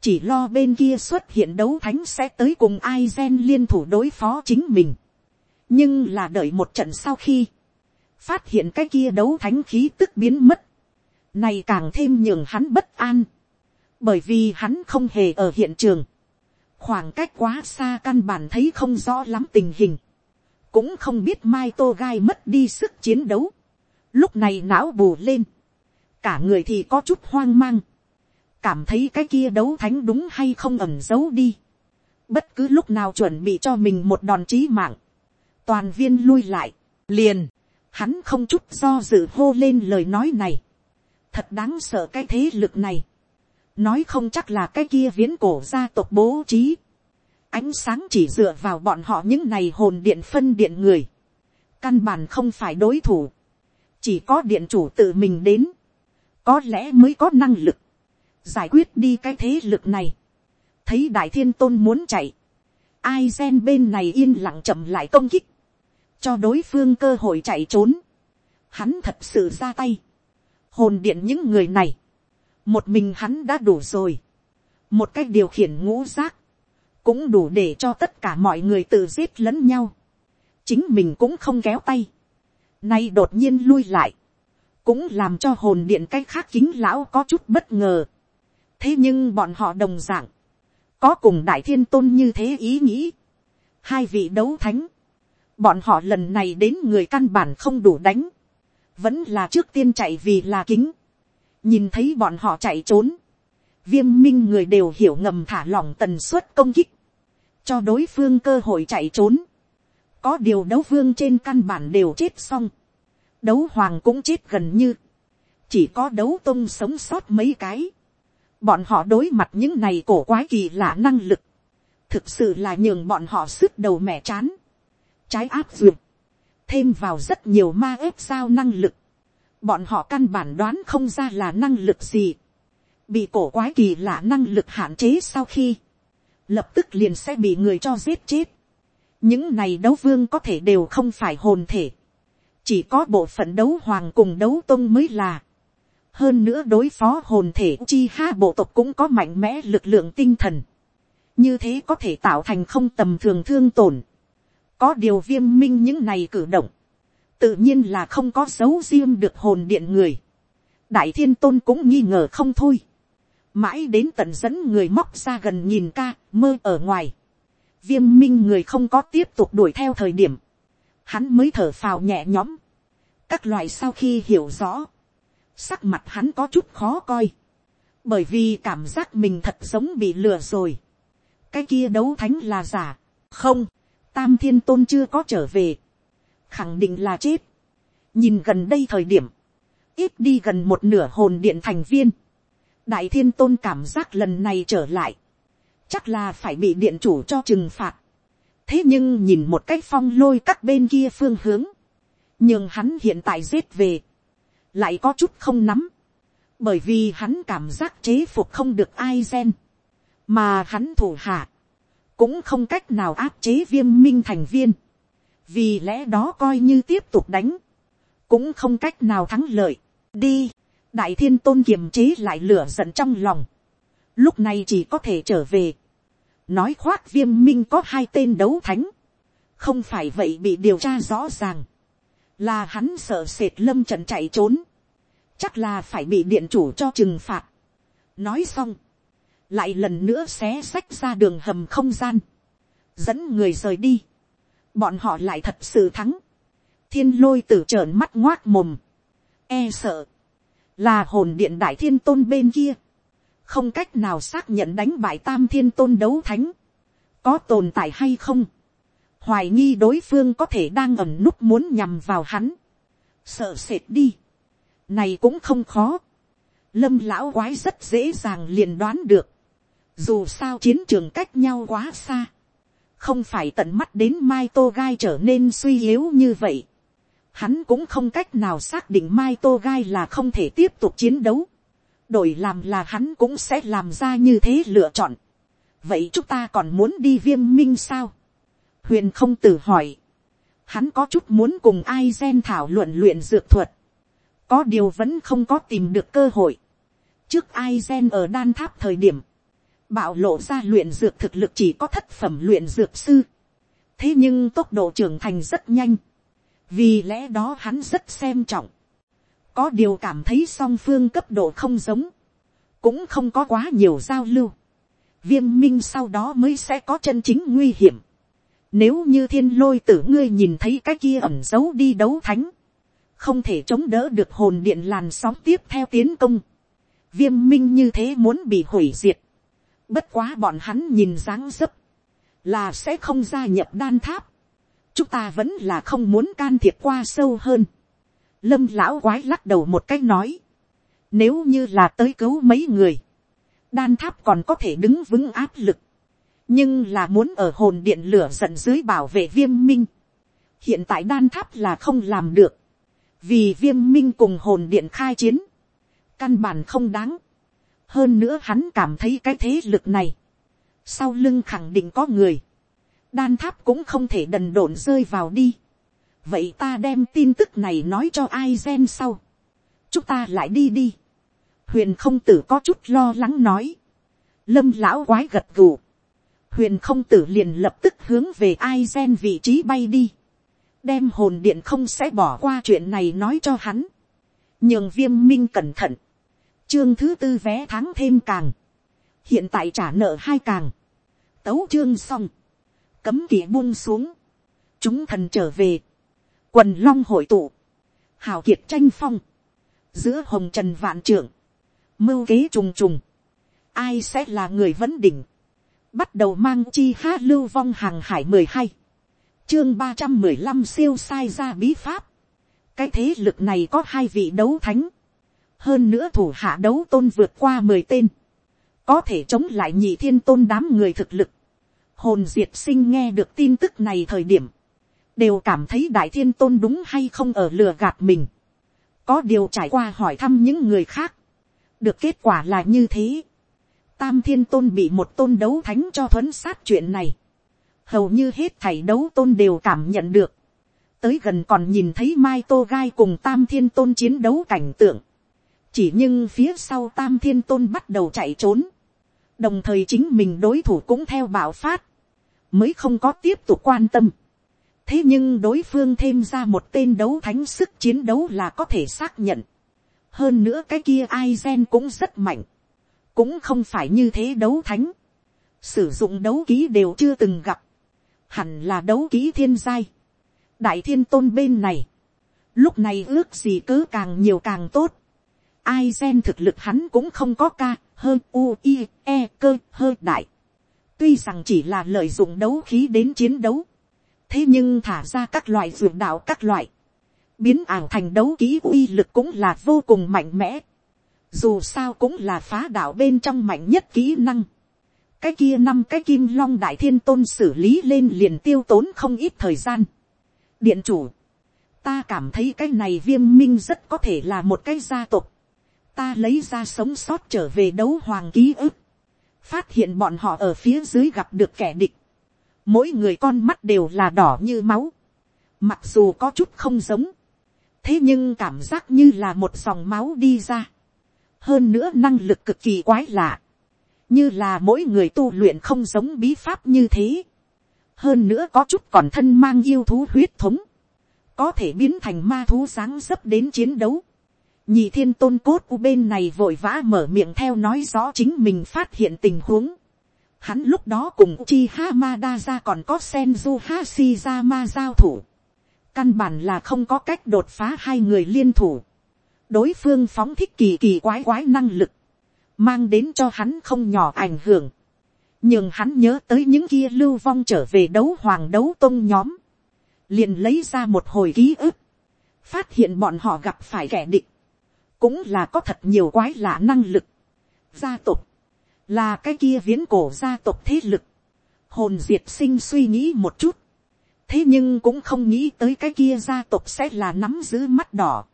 chỉ lo bên kia xuất hiện đấu thánh sẽ tới cùng ai gen liên thủ đối phó chính mình, nhưng là đợi một trận sau khi, phát hiện cái kia đấu thánh khí tức biến mất, này càng thêm nhường hắn bất an, bởi vì hắn không hề ở hiện trường, khoảng cách quá xa căn bản thấy không rõ lắm tình hình, cũng không biết mai tô gai mất đi sức chiến đấu, lúc này não bù lên, cả người thì có chút hoang mang, cảm thấy cái kia đấu thánh đúng hay không ẩm giấu đi, bất cứ lúc nào chuẩn bị cho mình một đòn chí mạng, toàn viên lui lại, liền, hắn không chút do dự hô lên lời nói này, thật đáng sợ cái thế lực này, nói không chắc là cái kia viễn cổ gia tộc bố trí, ánh sáng chỉ dựa vào bọn họ những này hồn điện phân điện người, căn bản không phải đối thủ, chỉ có điện chủ tự mình đến, có lẽ mới có năng lực, giải quyết đi cái thế lực này. thấy đại thiên tôn muốn chạy, ai gen bên này yên lặng chậm lại công kích, cho đối phương cơ hội chạy trốn. Hắn thật sự ra tay, hồn điện những người này, một mình hắn đã đủ rồi, một cách điều khiển ngũ giác, cũng đủ để cho tất cả mọi người tự giết lẫn nhau, chính mình cũng không kéo tay, Nay đột nhiên lui lại. Cũng làm cho hồn điện cách khác kính lão có chút bất ngờ. thế nhưng bọn họ đồng d ạ n g có cùng đại thiên tôn như thế ý nghĩ, hai vị đấu thánh, bọn họ lần này đến người căn bản không đủ đánh, vẫn là trước tiên chạy vì là kính, nhìn thấy bọn họ chạy trốn, viêm minh người đều hiểu ngầm thả lỏng tần suất công kích, cho đối phương cơ hội chạy trốn, có điều đấu vương trên căn bản đều chết xong, đấu hoàng cũng chết gần như, chỉ có đấu tông sống sót mấy cái, bọn họ đối mặt những này cổ quái kỳ lạ năng lực, thực sự là nhường bọn họ sức đầu mẹ chán, trái áp duyệt, thêm vào rất nhiều ma ép sao năng lực, bọn họ căn bản đoán không ra là năng lực gì, bị cổ quái kỳ lạ năng lực hạn chế sau khi, lập tức liền sẽ bị người cho giết chết. những này đấu vương có thể đều không phải hồn thể, chỉ có bộ phận đấu hoàng cùng đấu tông mới là, hơn nữa đối phó hồn thể chi ha bộ tộc cũng có mạnh mẽ lực lượng tinh thần, như thế có thể tạo thành không tầm thường thương tổn, có điều viêm minh những này cử động, tự nhiên là không có dấu riêng được hồn điện người, đại thiên tôn cũng nghi ngờ không thôi, mãi đến tận dẫn người móc ra gần nhìn ca mơ ở ngoài, viêm minh người không có tiếp tục đuổi theo thời điểm, hắn mới thở phào nhẹ nhõm, các loại sau khi hiểu rõ, sắc mặt hắn có chút khó coi, bởi vì cảm giác mình thật giống bị lừa rồi. cái kia đấu thánh là giả, không, tam thiên tôn chưa có trở về, khẳng định là chết. nhìn gần đây thời điểm, ít đi gần một nửa hồn điện thành viên, đại thiên tôn cảm giác lần này trở lại, chắc là phải bị điện chủ cho trừng phạt thế nhưng nhìn một cái phong lôi các bên kia phương hướng, nhưng hắn hiện tại giết về, lại có chút không nắm, bởi vì hắn cảm giác chế phục không được ai gen, mà hắn thủ hạ, cũng không cách nào áp chế viêm minh thành viên, vì lẽ đó coi như tiếp tục đánh, cũng không cách nào thắng lợi, đi, đại thiên tôn kiềm chế lại lửa giận trong lòng, lúc này chỉ có thể trở về, nói khoác viêm minh có hai tên đấu thánh, không phải vậy bị điều tra rõ ràng, là hắn sợ sệt lâm trận chạy trốn, chắc là phải bị điện chủ cho trừng phạt. nói xong, lại lần nữa xé xách ra đường hầm không gian, dẫn người rời đi, bọn họ lại thật sự thắng, thiên lôi tử trợn mắt ngoác mồm, e sợ, là hồn điện đại thiên tôn bên kia, không cách nào xác nhận đánh bại tam thiên tôn đấu thánh, có tồn tại hay không, hoài nghi đối phương có thể đang ẩm núp muốn nhằm vào hắn, sợ sệt đi, này cũng không khó, lâm lão quái rất dễ dàng liền đoán được, dù sao chiến trường cách nhau quá xa, không phải tận mắt đến mai tô gai trở nên suy yếu như vậy, hắn cũng không cách nào xác định mai tô gai là không thể tiếp tục chiến đấu, đổi làm là hắn cũng sẽ làm ra như thế lựa chọn, vậy chúng ta còn muốn đi viêm minh sao, huyền không tử hỏi, hắn có chút muốn cùng ai gen thảo luận luyện dược thuật, có điều vẫn không có tìm được cơ hội. trước ai gen ở đan tháp thời điểm, bạo lộ ra luyện dược thực lực chỉ có thất phẩm luyện dược sư. thế nhưng tốc độ trưởng thành rất nhanh, vì lẽ đó hắn rất xem trọng có điều cảm thấy song phương cấp độ không giống, cũng không có quá nhiều giao lưu. viêm minh sau đó mới sẽ có chân chính nguy hiểm. Nếu như thiên lôi tử ngươi nhìn thấy cái kia ẩm giấu đi đấu thánh, không thể chống đỡ được hồn điện làn sóng tiếp theo tiến công. Viêm minh như thế muốn bị hủy diệt. Bất quá bọn hắn nhìn dáng dấp, là sẽ không gia nhập đan tháp. Chúng ta vẫn là không muốn can thiệp qua sâu hơn. Lâm lão quái lắc đầu một cách nói. Nếu như là tới cứu mấy người, đan tháp còn có thể đứng vững áp lực. Nhưng là muốn ở hồn điện lửa giận dưới bảo vệ viêm minh. Hiện tại đan tháp là không làm được vì viêm minh cùng hồn điện khai chiến, căn bản không đáng. hơn nữa hắn cảm thấy cái thế lực này, sau lưng khẳng định có người, đan tháp cũng không thể đần độn rơi vào đi vậy ta đem tin tức này nói cho ai gen sau, chúng ta lại đi đi. huyền không tử có chút lo lắng nói, lâm lão quái gật gù, huyền không tử liền lập tức hướng về ai gen vị trí bay đi. Đem hồn điện không sẽ bỏ qua chuyện này nói cho hắn, nhường viêm minh cẩn thận, chương thứ tư vé tháng thêm càng, hiện tại trả nợ hai càng, tấu chương xong, cấm kỳ buông xuống, chúng thần trở về, quần long hội tụ, hào kiệt tranh phong, giữa hồng trần vạn trưởng, mưu kế trùng trùng, ai sẽ là người vấn đỉnh, bắt đầu mang chi hát lưu vong hàng hải mười hai, chương ba trăm mười lăm siêu sai ra bí pháp, cái thế lực này có hai vị đấu thánh, hơn nữa thủ hạ đấu tôn vượt qua mười tên, có thể chống lại nhị thiên tôn đám người thực lực. Hồn diệt sinh nghe được tin tức này thời điểm, đều cảm thấy đại thiên tôn đúng hay không ở lừa gạt mình. có điều trải qua hỏi thăm những người khác, được kết quả là như thế. Tam thiên tôn bị một tôn đấu thánh cho thuấn sát chuyện này. Hầu như hết thảy đấu tôn đều cảm nhận được. Tới gần còn nhìn thấy Mai Tô Gai cùng Tam Thiên Tôn chiến đấu cảnh tượng chỉ nhưng phía sau tam thiên tôn bắt đầu chạy trốn, đồng thời chính mình đối thủ cũng theo bảo phát, mới không có tiếp tục quan tâm thế nhưng đối phương thêm ra một tên đấu thánh sức chiến đấu là có thể xác nhận. hơn nữa cái kia ai gen cũng rất mạnh, cũng không phải như thế đấu thánh, sử dụng đấu ký đều chưa từng gặp, hẳn là đấu ký thiên giai, đại thiên tôn bên này, lúc này ước gì cứ càng nhiều càng tốt, ai gen thực lực hắn cũng không có ca, hơn u, i, e, cơ, hơi đại. Tuy rằng chỉ là lợi dụng đấu khí đến chiến đấu. Thế nhưng thả ra các loại ruộng đạo các loại. Biến ảo thành đấu ký uy lực cũng là vô cùng mạnh mẽ. Dù sao cũng là phá đạo bên trong mạnh nhất kỹ năng. Cái kia năm cái kim long đại thiên tôn xử lý lên liền tiêu tốn không ít thời gian. Điện chủ. Ta cảm thấy cái này viêm minh rất có thể là một cái gia tộc ta lấy ra sống sót trở về đấu hoàng ký ức, phát hiện bọn họ ở phía dưới gặp được kẻ địch, mỗi người con mắt đều là đỏ như máu, mặc dù có chút không giống, thế nhưng cảm giác như là một dòng máu đi ra, hơn nữa năng lực cực kỳ quái lạ, như là mỗi người tu luyện không giống bí pháp như thế, hơn nữa có chút còn thân mang yêu thú huyết thống, có thể biến thành ma thú sáng sấp đến chiến đấu, nhị thiên tôn cốt u bên này vội vã mở miệng theo nói rõ chính mình phát hiện tình huống. Hắn lúc đó cùng chi ha ma đa ra còn có senju ha si ra ma giao thủ. Căn bản là không có cách đột phá hai người liên thủ. Đối phương phóng thích kỳ kỳ quái quái năng lực. Mang đến cho hắn không nhỏ ảnh hưởng. Nhưng hắn nhớ tới những kia lưu vong trở về đấu hoàng đấu tôn nhóm. Liền lấy ra một hồi ký ức. Phát hiện bọn họ gặp phải kẻ địch cũng là có thật nhiều quái lạ năng lực. Gia tộc, là cái kia viễn cổ gia tộc thế lực. Hồn diệt sinh suy nghĩ một chút. Thế nhưng cũng không nghĩ tới cái kia gia tộc sẽ là nắm giữ mắt đỏ.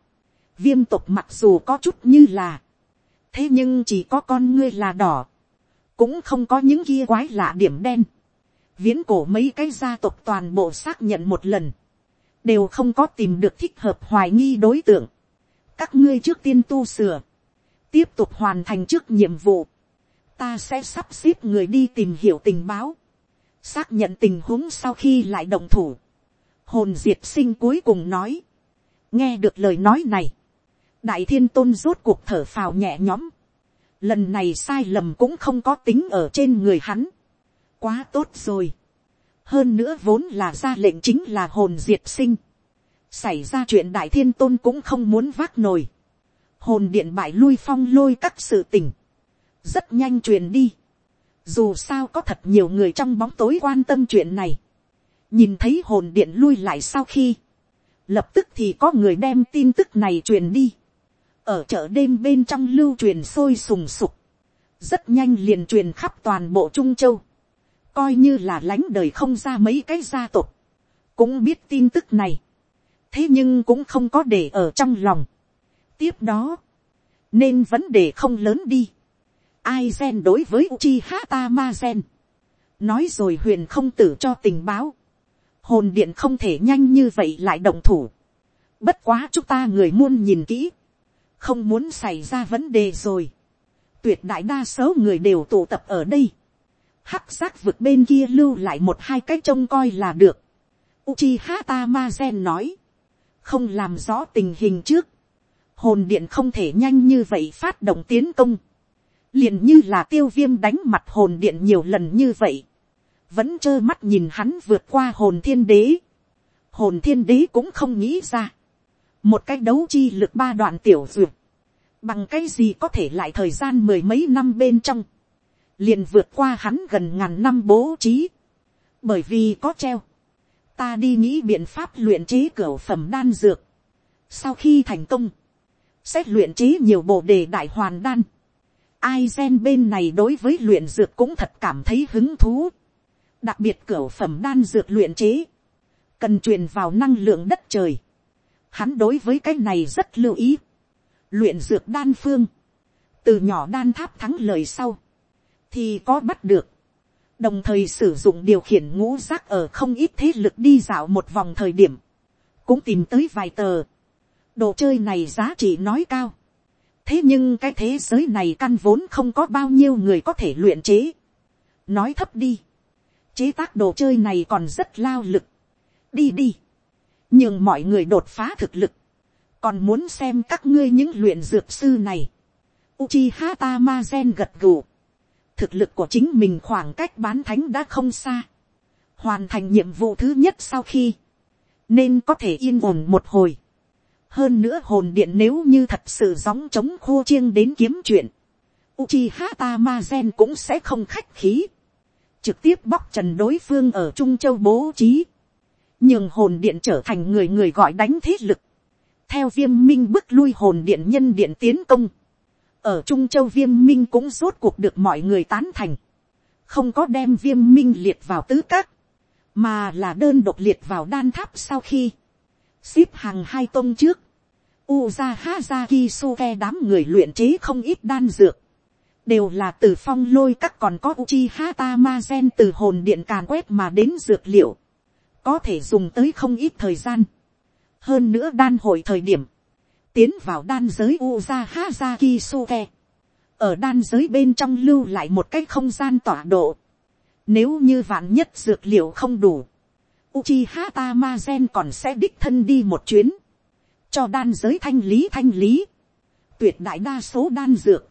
Viêm tộc mặc dù có chút như là. Thế nhưng chỉ có con ngươi là đỏ. Cũng không có những kia quái lạ điểm đen. Viễn cổ mấy cái gia tộc toàn bộ xác nhận một lần. Đều không có tìm được thích hợp hoài nghi đối tượng các ngươi trước tiên tu sửa, tiếp tục hoàn thành trước nhiệm vụ, ta sẽ sắp xếp người đi tìm hiểu tình báo, xác nhận tình huống sau khi lại động thủ, hồn diệt sinh cuối cùng nói, nghe được lời nói này, đại thiên tôn rốt cuộc thở phào nhẹ nhõm, lần này sai lầm cũng không có tính ở trên người hắn, quá tốt rồi, hơn nữa vốn là ra lệnh chính là hồn diệt sinh, xảy ra chuyện đại thiên tôn cũng không muốn vác nồi, hồn điện bại lui phong lôi các sự tình, rất nhanh truyền đi, dù sao có thật nhiều người trong bóng tối quan tâm chuyện này, nhìn thấy hồn điện lui lại sau khi, lập tức thì có người đem tin tức này truyền đi, ở chợ đêm bên trong lưu truyền sôi sùng sục, rất nhanh liền truyền khắp toàn bộ trung châu, coi như là lánh đời không ra mấy cái gia tộc, cũng biết tin tức này, thế nhưng cũng không có để ở trong lòng. tiếp đó, nên vấn đề không lớn đi ai gen đối với uchi hata ma gen. nói rồi huyền không tử cho tình báo. hồn điện không thể nhanh như vậy lại động thủ. bất quá chúng ta người muôn nhìn kỹ. không muốn xảy ra vấn đề rồi. tuyệt đại đa số người đều tụ tập ở đây. hắc giác vực bên kia lưu lại một hai cái trông coi là được. Uchiha Tamazen nói không làm rõ tình hình trước, hồn điện không thể nhanh như vậy phát động tiến công, liền như là tiêu viêm đánh mặt hồn điện nhiều lần như vậy, vẫn trơ mắt nhìn hắn vượt qua hồn thiên đế, hồn thiên đế cũng không nghĩ ra, một cái đấu chi lực ba đoạn tiểu duyệt, bằng cái gì có thể lại thời gian mười mấy năm bên trong, liền vượt qua hắn gần ngàn năm bố trí, bởi vì có treo, ta đi nghĩ biện pháp luyện chế cửa phẩm đan dược, sau khi thành công, sẽ luyện chế nhiều bộ đề đại hoàn đan, ai gen bên này đối với luyện dược cũng thật cảm thấy hứng thú, đặc biệt cửa phẩm đan dược luyện chế, cần truyền vào năng lượng đất trời, hắn đối với cái này rất lưu ý, luyện dược đan phương, từ nhỏ đan tháp thắng lời sau, thì có bắt được, đồng thời sử dụng điều khiển ngũ rác ở không ít thế lực đi dạo một vòng thời điểm, cũng tìm tới vài tờ, đồ chơi này giá trị nói cao, thế nhưng cái thế giới này căn vốn không có bao nhiêu người có thể luyện chế, nói thấp đi, chế tác đồ chơi này còn rất lao lực, đi đi, nhưng mọi người đột phá thực lực, còn muốn xem các ngươi những luyện dược sư này. Uchiha Tamazen gật gù. Thực lực của chính mình khoảng cách bán thánh đã không xa. Hoàn thành nhiệm vụ thứ nhất sau khi. Nên có thể yên ổn một hồi. Hơn nữa hồn điện nếu như thật sự gióng chống khô chiêng đến kiếm chuyện. Uchiha Tamazen cũng sẽ không khách khí. Trực tiếp bóc trần đối phương ở Trung Châu bố trí. Nhưng hồn điện trở thành người người gọi đánh thế lực theo viêm minh bước lui hồn điện nhân điện tiến công, ở trung châu viêm minh cũng rốt cuộc được mọi người tán thành, không có đem viêm minh liệt vào tứ các, mà là đơn độc liệt vào đan tháp sau khi, xếp hàng hai tông trước, Uza Hazaki Suke đám người luyện chế không ít đan dược, đều là từ phong lôi các còn có Uchiha Tamazen từ hồn điện càn quét mà đến dược liệu, có thể dùng tới không ít thời gian. Hơn nữa đan hội thời điểm, tiến vào đan giới uza hazaki suke, ở đan giới bên trong lưu lại một cái không gian tỏa độ, nếu như vạn nhất dược liệu không đủ, Uchiha Tamazen còn sẽ đích thân đi một chuyến, cho đan giới thanh lý thanh lý, tuyệt đại đa số đan dược,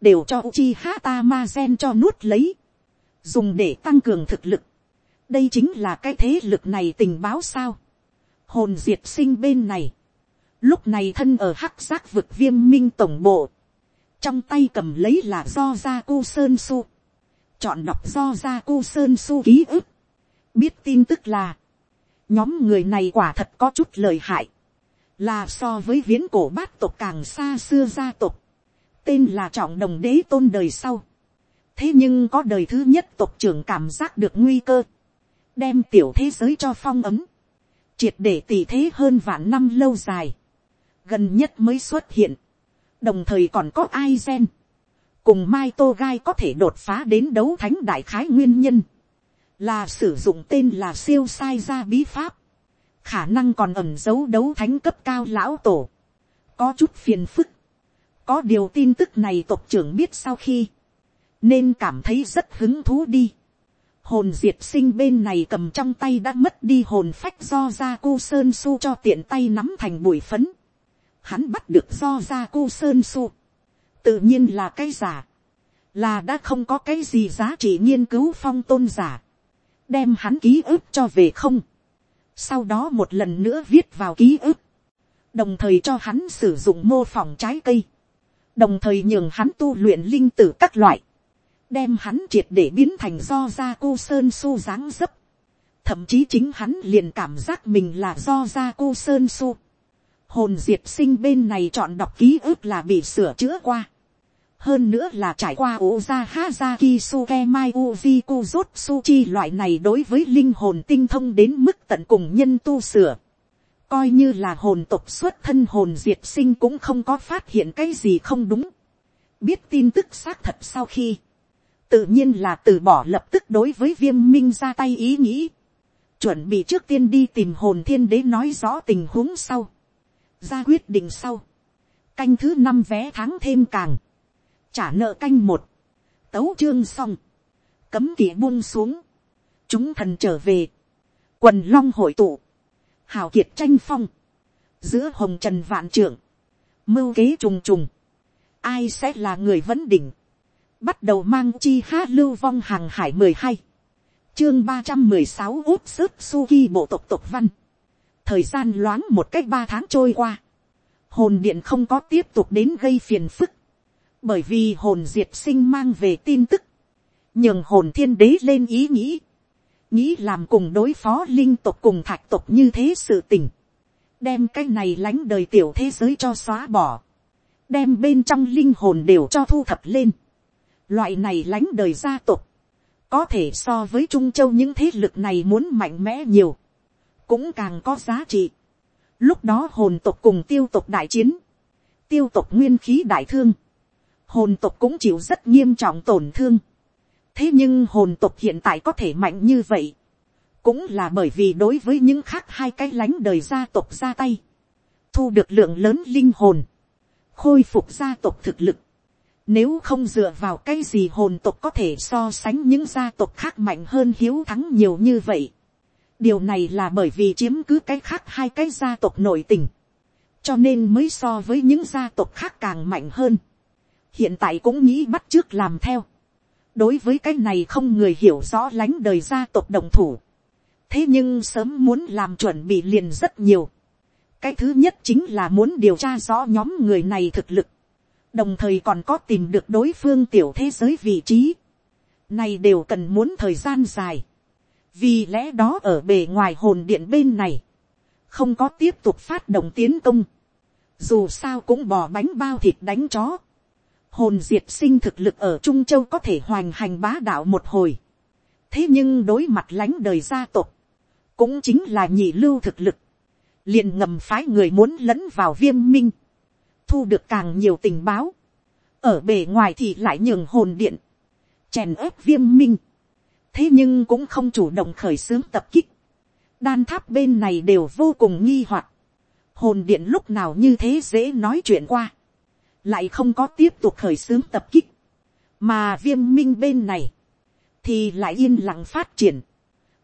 đều cho Uchiha Tamazen cho nuốt lấy, dùng để tăng cường thực lực. đây chính là cái thế lực này tình báo sao? Hồn diệt sinh bên này, lúc này thân ở hắc giác vực viêm minh tổng bộ, trong tay cầm lấy là do ra cô sơn su, chọn đọc do ra cô sơn su ký ức, biết tin tức là, nhóm người này quả thật có chút lời hại, là so với viễn cổ bát tộc càng xa xưa gia tộc, tên là trọng đồng đế tôn đời sau, thế nhưng có đời thứ nhất tộc trưởng cảm giác được nguy cơ, đem tiểu thế giới cho phong ấm, triệt để tỷ thế hơn vạn năm lâu dài, gần nhất mới xuất hiện, đồng thời còn có ai gen, cùng mai tô gai có thể đột phá đến đấu thánh đại khái nguyên nhân, là sử dụng tên là siêu sai ra bí pháp, khả năng còn ẩm giấu đấu thánh cấp cao lão tổ, có chút phiền phức, có điều tin tức này tộc trưởng biết sau khi, nên cảm thấy rất hứng thú đi hồn diệt sinh bên này cầm trong tay đã mất đi hồn phách do ra cô sơn su cho tiện tay nắm thành bụi phấn. Hắn bắt được do ra cô sơn su. tự nhiên là cái giả. là đã không có cái gì giá trị nghiên cứu phong tôn giả. đem hắn ký ức cho về không sau đó một lần nữa viết vào ký ức. đồng thời cho hắn sử dụng mô phỏng trái cây. đồng thời nhường hắn tu luyện linh tử các loại, đem hắn triệt để biến thành do gia cô sơn su dáng dấp. thậm chí chính hắn liền cảm giác mình là do gia cô sơn su. hồn diệt sinh bên này chọn đọc ký ức là bị sửa chữa qua hơn nữa là trải qua ố ra ha ra kisuke mai uji kuzut suchi loại này đối với linh hồn tinh thông đến mức tận cùng nhân tu sửa. Coi như là hồn tộc xuất thân hồn diệt sinh cũng không có phát hiện cái gì không đúng. biết tin tức xác thật sau khi, tự nhiên là từ bỏ lập tức đối với viêm minh ra tay ý nghĩ, chuẩn bị trước tiên đi tìm hồn thiên đế nói rõ tình huống sau, ra quyết định sau, canh thứ năm vé tháng thêm càng, trả nợ canh một, tấu chương xong, cấm kỵ buông xuống, chúng thần trở về, quần long hội tụ, hào kiệt tranh phong, giữa hồng trần vạn trưởng, mưu kế trùng trùng, ai sẽ là người vấn đỉnh, bắt đầu mang chi hát lưu vong hàng hải mười hai, chương ba trăm mười sáu út sức suki bộ tộc tộc văn, thời gian loáng một cách ba tháng trôi qua, hồn điện không có tiếp tục đến gây phiền phức, bởi vì hồn diệt sinh mang về tin tức, nhường hồn thiên đế lên ý nghĩ, nghĩ làm cùng đối phó linh tộc cùng thạch tộc như thế sự tình, đem cái này lánh đời tiểu thế giới cho xóa bỏ, đem bên trong linh hồn đều cho thu thập lên, loại này lánh đời gia tộc, có thể so với trung châu những thế lực này muốn mạnh mẽ nhiều, cũng càng có giá trị. Lúc đó hồn tộc cùng tiêu tộc đại chiến, tiêu tộc nguyên khí đại thương, hồn tộc cũng chịu rất nghiêm trọng tổn thương. thế nhưng hồn tộc hiện tại có thể mạnh như vậy, cũng là bởi vì đối với những khác hai cái lánh đời gia tộc ra tay, thu được lượng lớn linh hồn, khôi phục gia tộc thực lực. Nếu không dựa vào cái gì hồn tộc có thể so sánh những gia tộc khác mạnh hơn hiếu thắng nhiều như vậy. Điều này là bởi vì chiếm cứ cái khác hai cái gia tộc nội tình. Cho nên mới so với những gia tộc khác càng mạnh hơn hiện tại cũng nghĩ bắt trước làm theo. đối với cái này không người hiểu rõ lánh đời gia tộc đồng thủ. thế nhưng sớm muốn làm chuẩn bị liền rất nhiều. cái thứ nhất chính là muốn điều tra rõ nhóm người này thực lực. đồng thời còn có tìm được đối phương tiểu thế giới vị trí. này đều cần muốn thời gian dài. vì lẽ đó ở bề ngoài hồn điện bên này, không có tiếp tục phát động tiến công. dù sao cũng bỏ bánh bao thịt đánh chó hồn diệt sinh thực lực ở trung châu có thể hoành hành bá đạo một hồi. thế nhưng đối mặt lãnh đời gia tộc, cũng chính là nhị lưu thực lực, liền ngầm phái người muốn lẫn vào viêm minh, thu được càng nhiều tình báo, ở bề ngoài thì lại nhường hồn điện, chèn ớp viêm minh, thế nhưng cũng không chủ động khởi xướng tập kích, đan tháp bên này đều vô cùng nghi hoặc, hồn điện lúc nào như thế dễ nói chuyện qua, lại không có tiếp tục khởi xướng tập kích, mà viêm minh bên này, thì lại yên lặng phát triển,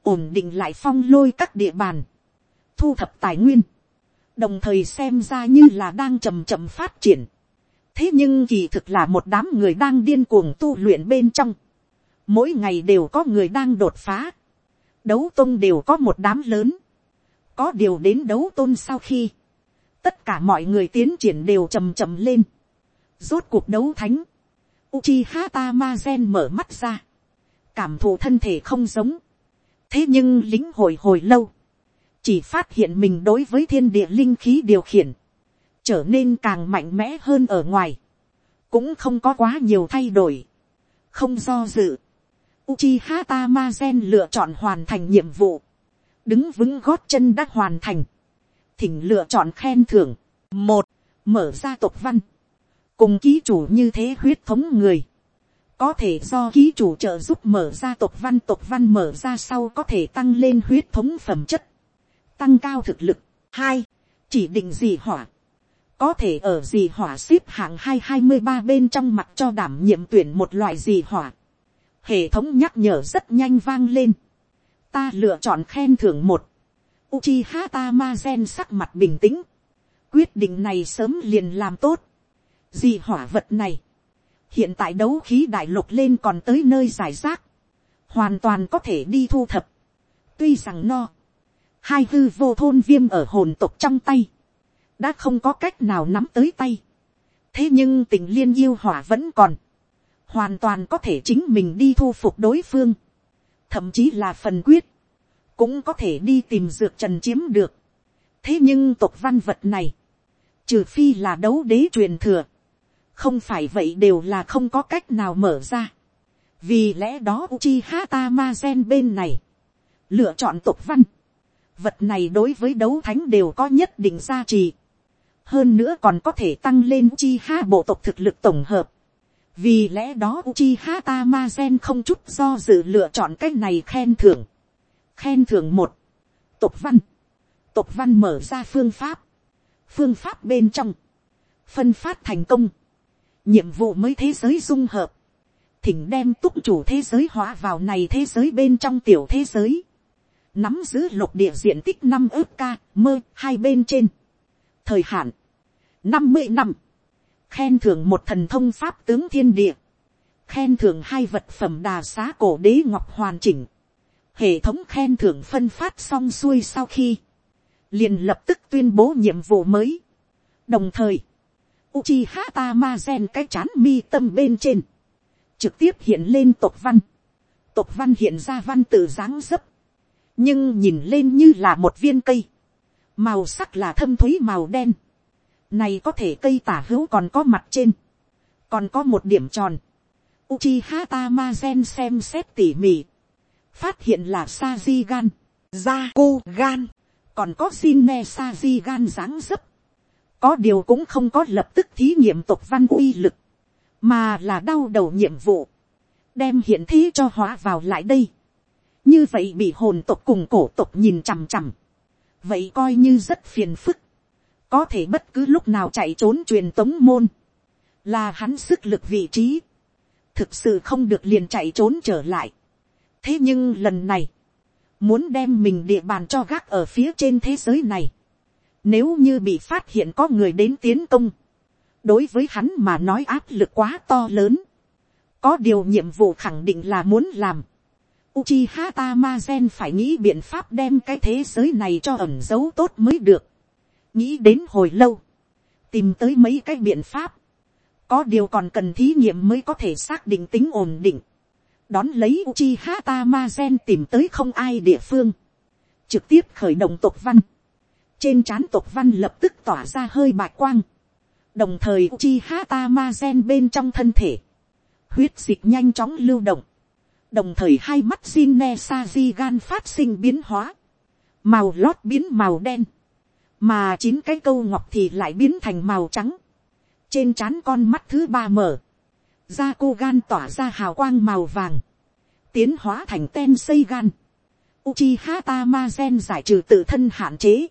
ổn định lại phong lôi các địa bàn, thu thập tài nguyên, đồng thời xem ra như là đang chầm chậm phát triển. thế nhưng kỳ thực là một đám người đang điên cuồng tu luyện bên trong, mỗi ngày đều có người đang đột phá, đấu tôn đều có một đám lớn, có điều đến đấu tôn sau khi, tất cả mọi người tiến triển đều chầm chậm lên, Rốt cuộc đấu thánh. Uchiha Tamazen mở mắt ra. Cảm thụ thân thể không giống. Thế nhưng lính hồi hồi lâu. Chỉ phát hiện mình đối với thiên địa linh khí điều khiển. Trở nên càng mạnh mẽ hơn ở ngoài. Cũng không có quá nhiều thay đổi. Không do dự. Uchiha Tamazen lựa chọn hoàn thành nhiệm vụ. Đứng vững gót chân đã hoàn thành. Thỉnh lựa chọn khen thưởng. một, Mở ra tộc văn cùng ký chủ như thế huyết thống người, có thể do ký chủ trợ giúp mở ra tộc văn tộc văn mở ra sau có thể tăng lên huyết thống phẩm chất, tăng cao thực lực. hai, chỉ định gì hỏa, có thể ở gì hỏa xếp hạng hai hai mươi ba bên trong mặt cho đảm nhiệm tuyển một loại gì hỏa. hệ thống nhắc nhở rất nhanh vang lên. ta lựa chọn khen thưởng một. Uchiha Tamazen sắc mặt bình tĩnh. quyết định này sớm liền làm tốt dị hỏa vật này. Hiện tại đấu khí đại lục lên còn tới nơi giải rác. Hoàn toàn có thể đi thu thập. Tuy rằng no. Hai hư vô thôn viêm ở hồn tộc trong tay. Đã không có cách nào nắm tới tay. Thế nhưng tình liên yêu hỏa vẫn còn. Hoàn toàn có thể chính mình đi thu phục đối phương. Thậm chí là phần quyết. Cũng có thể đi tìm dược trần chiếm được. Thế nhưng tộc văn vật này. Trừ phi là đấu đế truyền thừa không phải vậy đều là không có cách nào mở ra. vì lẽ đó Uchiha Tamazen bên này, lựa chọn tục văn. vật này đối với đấu thánh đều có nhất định giá trị. hơn nữa còn có thể tăng lên Uchiha bộ tộc thực lực tổng hợp. vì lẽ đó Uchiha Tamazen không chút do dự lựa chọn cách này khen thưởng. khen thưởng một, tục văn. tục văn mở ra phương pháp. phương pháp bên trong, phân phát thành công nhiệm vụ mới thế giới dung hợp, thỉnh đem túc chủ thế giới hóa vào này thế giới bên trong tiểu thế giới, nắm giữ lục địa diện tích năm ước ca mơ hai bên trên, thời hạn, năm mươi năm, khen thưởng một thần thông pháp tướng thiên địa, khen thưởng hai vật phẩm đà xá cổ đế ngọc hoàn chỉnh, hệ thống khen thưởng phân phát xong xuôi sau khi, liền lập tức tuyên bố nhiệm vụ mới. đồng thời, Uchiha Tamazen cái chán mi tâm bên trên, trực tiếp hiện lên tộc văn, tộc văn hiện ra văn tự dáng dấp, nhưng nhìn lên như là một viên cây, màu sắc là thâm thúy màu đen, này có thể cây tả hữu còn có mặt trên, còn có một điểm tròn, Uchiha Tamazen xem xét tỉ mỉ, phát hiện là Saji gan, Zaku gan, còn có Jinne Saji gan dáng dấp, có điều cũng không có lập tức thí nghiệm tộc văn uy lực, mà là đau đầu nhiệm vụ, đem hiện thế cho hóa vào lại đây. như vậy bị hồn tộc cùng cổ tộc nhìn chằm chằm, vậy coi như rất phiền phức, có thể bất cứ lúc nào chạy trốn truyền tống môn, là hắn sức lực vị trí, thực sự không được liền chạy trốn trở lại. thế nhưng lần này, muốn đem mình địa bàn cho gác ở phía trên thế giới này, nếu như bị phát hiện có người đến tiến công, đối với hắn mà nói áp lực quá to lớn. Có điều nhiệm vụ khẳng định là muốn làm. Uchiha Tamazen phải nghĩ biện pháp đem cái thế giới này cho ẩn giấu tốt mới được. Nghĩ đến hồi lâu. Tìm tới mấy cái biện pháp. Có điều còn cần thí nghiệm mới có thể xác định tính ổn định. Đón lấy Uchiha Tamazen tìm tới không ai địa phương. Trực tiếp khởi động tộc văn trên trán tộc văn lập tức tỏa ra hơi bạc quang, đồng thời chi tamazen ma gen bên trong thân thể, huyết dịch nhanh chóng lưu động, đồng thời hai mắt xin ne sa di gan phát sinh biến hóa, màu lót biến màu đen, mà chín cái câu ngọc thì lại biến thành màu trắng, trên trán con mắt thứ ba mở, da cô gan tỏa ra hào quang màu vàng, tiến hóa thành ten xây gan, Uchiha Tamazen giải trừ tự thân hạn chế,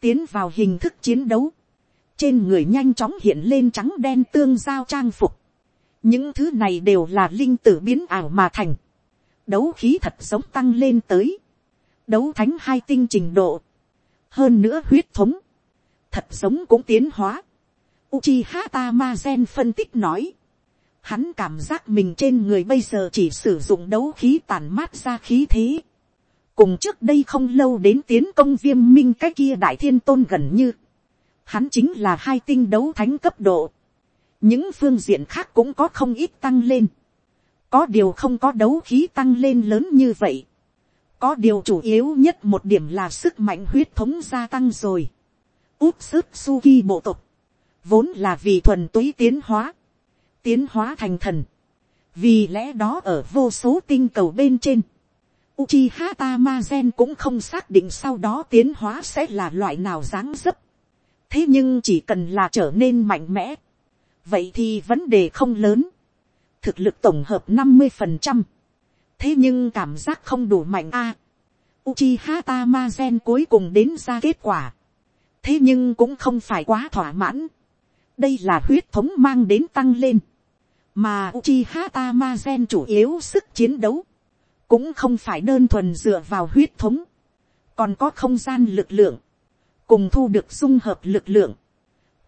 tiến vào hình thức chiến đấu, trên người nhanh chóng hiện lên trắng đen tương giao trang phục, những thứ này đều là linh tử biến ảo mà thành, đấu khí thật sống tăng lên tới, đấu thánh hai tinh trình độ, hơn nữa huyết thống, thật sống cũng tiến hóa. Uchiha Tamazen phân tích nói, hắn cảm giác mình trên người bây giờ chỉ sử dụng đấu khí tàn mát ra khí thế, cùng trước đây không lâu đến tiến công viêm minh cái kia đại thiên tôn gần như, hắn chính là hai tinh đấu thánh cấp độ, những phương diện khác cũng có không ít tăng lên, có điều không có đấu khí tăng lên lớn như vậy, có điều chủ yếu nhất một điểm là sức mạnh huyết thống gia tăng rồi, úp sức suki bộ tộc, vốn là vì thuần túy tiến hóa, tiến hóa thành thần, vì lẽ đó ở vô số tinh cầu bên trên, Uchiha Tamazen cũng không xác định sau đó tiến hóa sẽ là loại nào dáng dấp. Thế nhưng chỉ cần là trở nên mạnh mẽ. Vậy thì vấn đề không lớn. Thực lực tổng hợp 50%. Thế nhưng cảm giác không đủ mạnh a. Uchiha Tamazen cuối cùng đến ra kết quả. Thế nhưng cũng không phải quá thỏa mãn. Đây là huyết thống mang đến tăng lên. Mà Uchiha Tamazen chủ yếu sức chiến đấu cũng không phải đơn thuần dựa vào huyết thống, còn có không gian lực lượng, cùng thu được dung hợp lực lượng.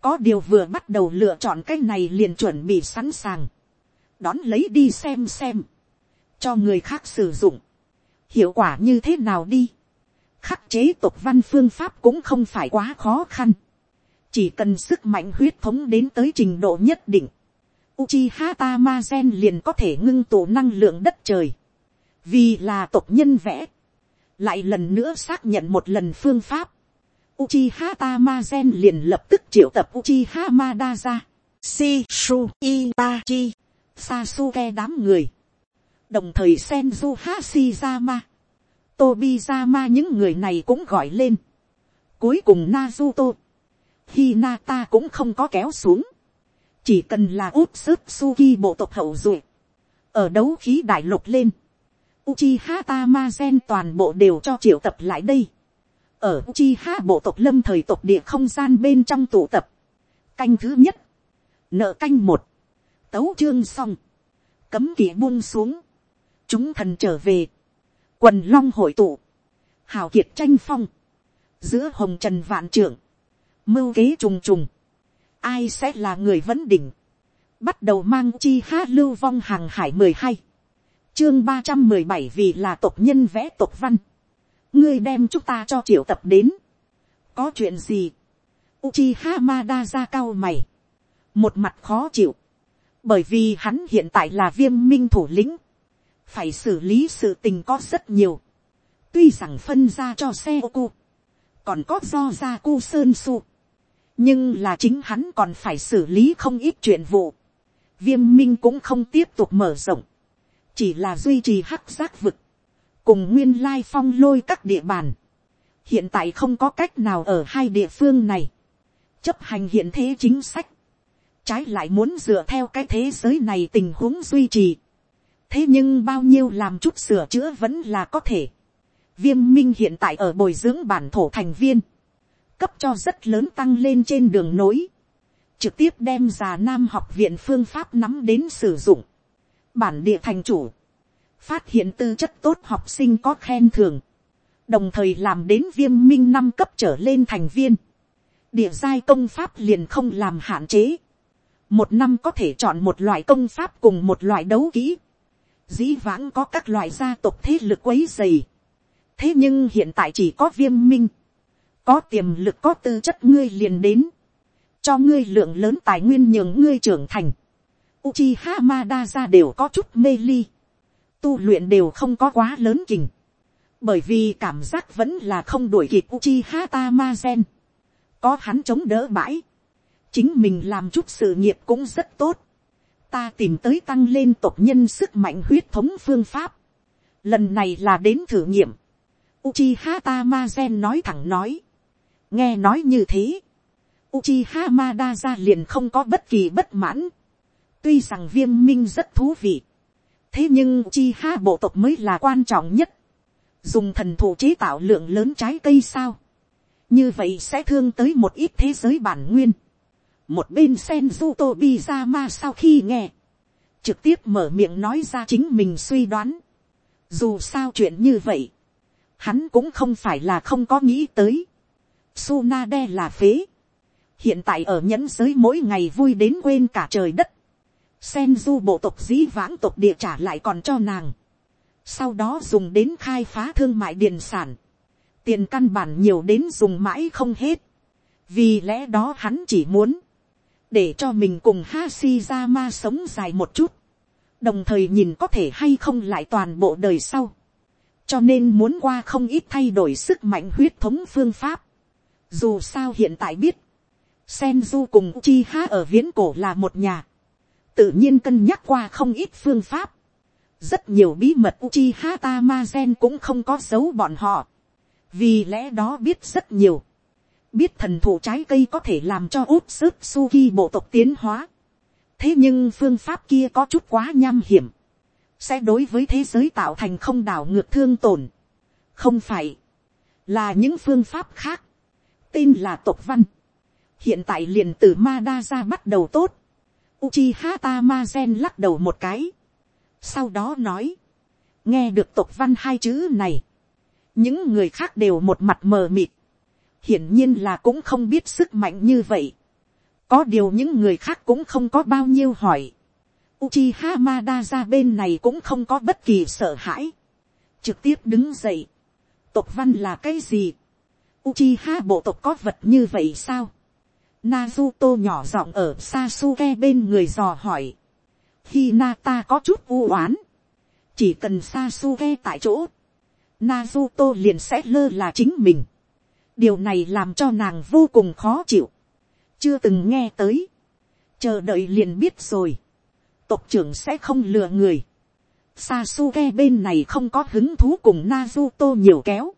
có điều vừa bắt đầu lựa chọn cái này liền chuẩn bị sẵn sàng, đón lấy đi xem xem, cho người khác sử dụng, hiệu quả như thế nào đi. khắc chế tục văn phương pháp cũng không phải quá khó khăn, chỉ cần sức mạnh huyết thống đến tới trình độ nhất định, Uchiha Tamazen liền có thể ngưng tụ năng lượng đất trời vì là tộc nhân vẽ, lại lần nữa xác nhận một lần phương pháp, Uchiha Tamazen liền lập tức triệu tập Uchiha Madara, Shishu Itachi, Sasuke đám người, đồng thời Senju Hashirama, Tobizama những người này cũng gọi lên. Cuối cùng Naruto, Hinata cũng không có kéo xuống. Chỉ cần là út sức Suki bộ tộc hậu duệ. Ở đấu khí đại lục lên. Uchiha Tamazen toàn bộ đều cho triệu tập lại đây. Ở Uchiha bộ tộc lâm thời tộc địa không gian bên trong tụ tập. Canh thứ nhất. Nợ canh một. Tấu chương xong. Cấm kỵ buông xuống. Chúng thần trở về. Quần long hội tụ. Hào kiệt tranh phong. Giữa hồng trần vạn trưởng. Mưu kế trùng trùng. Ai sẽ là người vấn đỉnh. bắt đầu mang chi ha lưu vong hàng hải mười hai, chương ba trăm mười bảy vì là tộc nhân vẽ tộc văn, ngươi đem chúng ta cho triệu tập đến, có chuyện gì, Uchiha hamada ra cao mày, một mặt khó chịu, bởi vì hắn hiện tại là viêm minh thủ lĩnh, phải xử lý sự tình có rất nhiều, tuy rằng phân ra cho xe ô cô, còn có do ra cu sơn su, nhưng là chính hắn còn phải xử lý không ít chuyện vụ, viêm minh cũng không tiếp tục mở rộng, chỉ là duy trì hắc giác vực, cùng nguyên lai phong lôi các địa bàn, hiện tại không có cách nào ở hai địa phương này, chấp hành hiện thế chính sách, trái lại muốn dựa theo cái thế giới này tình huống duy trì, thế nhưng bao nhiêu làm chút sửa chữa vẫn là có thể, viêm minh hiện tại ở bồi dưỡng bản thổ thành viên, cấp cho rất lớn tăng lên trên đường nối, trực tiếp đem già nam học viện phương pháp nắm đến sử dụng, bản địa thành chủ, phát hiện tư chất tốt học sinh có khen thường, đồng thời làm đến viêm minh năm cấp trở lên thành viên, địa giai công pháp liền không làm hạn chế, một năm có thể chọn một loại công pháp cùng một loại đấu kỹ, dĩ vãng có các loại gia tộc thế lực quấy dày, thế nhưng hiện tại chỉ có viêm minh, có tiềm lực có tư chất ngươi liền đến, cho ngươi lượng lớn tài nguyên nhường ngươi trưởng thành, Uchiha Madara đều có chút mê ly, tu luyện đều không có quá lớn kình, bởi vì cảm giác vẫn là không đuổi kịp Uchiha Tamazen, có hắn chống đỡ bãi, chính mình làm chút sự nghiệp cũng rất tốt, ta tìm tới tăng lên tộc nhân sức mạnh huyết thống phương pháp, lần này là đến thử nghiệm, Uchiha Tamazen nói thẳng nói. Nghe nói như thế. Uchiha Madara liền không có bất kỳ bất mãn. Tuy rằng viêm minh rất thú vị. Thế nhưng chi ha bộ tộc mới là quan trọng nhất. Dùng thần thủ chế tạo lượng lớn trái cây sao. Như vậy sẽ thương tới một ít thế giới bản nguyên. Một bên sen su tobi ra ma sau khi nghe. Trực tiếp mở miệng nói ra chính mình suy đoán. Dù sao chuyện như vậy, hắn cũng không phải là không có nghĩ tới. Sunade là phế. Hiện tại ở nhẫn giới mỗi ngày vui đến quên cả trời đất. Senju bộ tộc dĩ vãng tộc địa trả lại còn cho nàng. Sau đó dùng đến khai phá thương mại điền sản. Tiền căn bản nhiều đến dùng mãi không hết. Vì lẽ đó hắn chỉ muốn. Để cho mình cùng Hashirama sống dài một chút. Đồng thời nhìn có thể hay không lại toàn bộ đời sau cho nên muốn qua không ít thay đổi sức mạnh huyết thống phương pháp. Dù sao hiện tại biết, Senju cùng Uchiha ở viễn cổ là một nhà. Tự nhiên cân nhắc qua không ít phương pháp. Rất nhiều bí mật Uchiha Tamazen cũng không có giấu bọn họ. Vì lẽ đó biết rất nhiều. Biết thần thụ trái cây có thể làm cho út sức Suki bộ tộc tiến hóa. Thế nhưng phương pháp kia có chút quá nham hiểm sẽ đối với thế giới tạo thành không đảo ngược thương tổn. không phải, là những phương pháp khác, tên là tộc văn. hiện tại liền từ ma đa ra bắt đầu tốt. Uchiha Tamazen lắc đầu một cái. sau đó nói, nghe được tộc văn hai chữ này, những người khác đều một mặt mờ mịt, hiển nhiên là cũng không biết sức mạnh như vậy. có điều những người khác cũng không có bao nhiêu hỏi Uchiha Madara bên này cũng không có bất kỳ sợ hãi. Trực tiếp đứng dậy. Tộc văn là cái gì? Uchiha bộ tộc có vật như vậy sao? Naruto nhỏ giọng ở Sasuke bên người dò hỏi. Hinata có chút u oán. Chỉ cần Sasuke tại chỗ. Naruto liền sẽ lơ là chính mình. Điều này làm cho nàng vô cùng khó chịu. Chưa từng nghe tới. Chờ đợi liền biết rồi tộc trưởng sẽ không lừa người. Sasuke bên này không có hứng thú cùng Naruto nhiều kéo.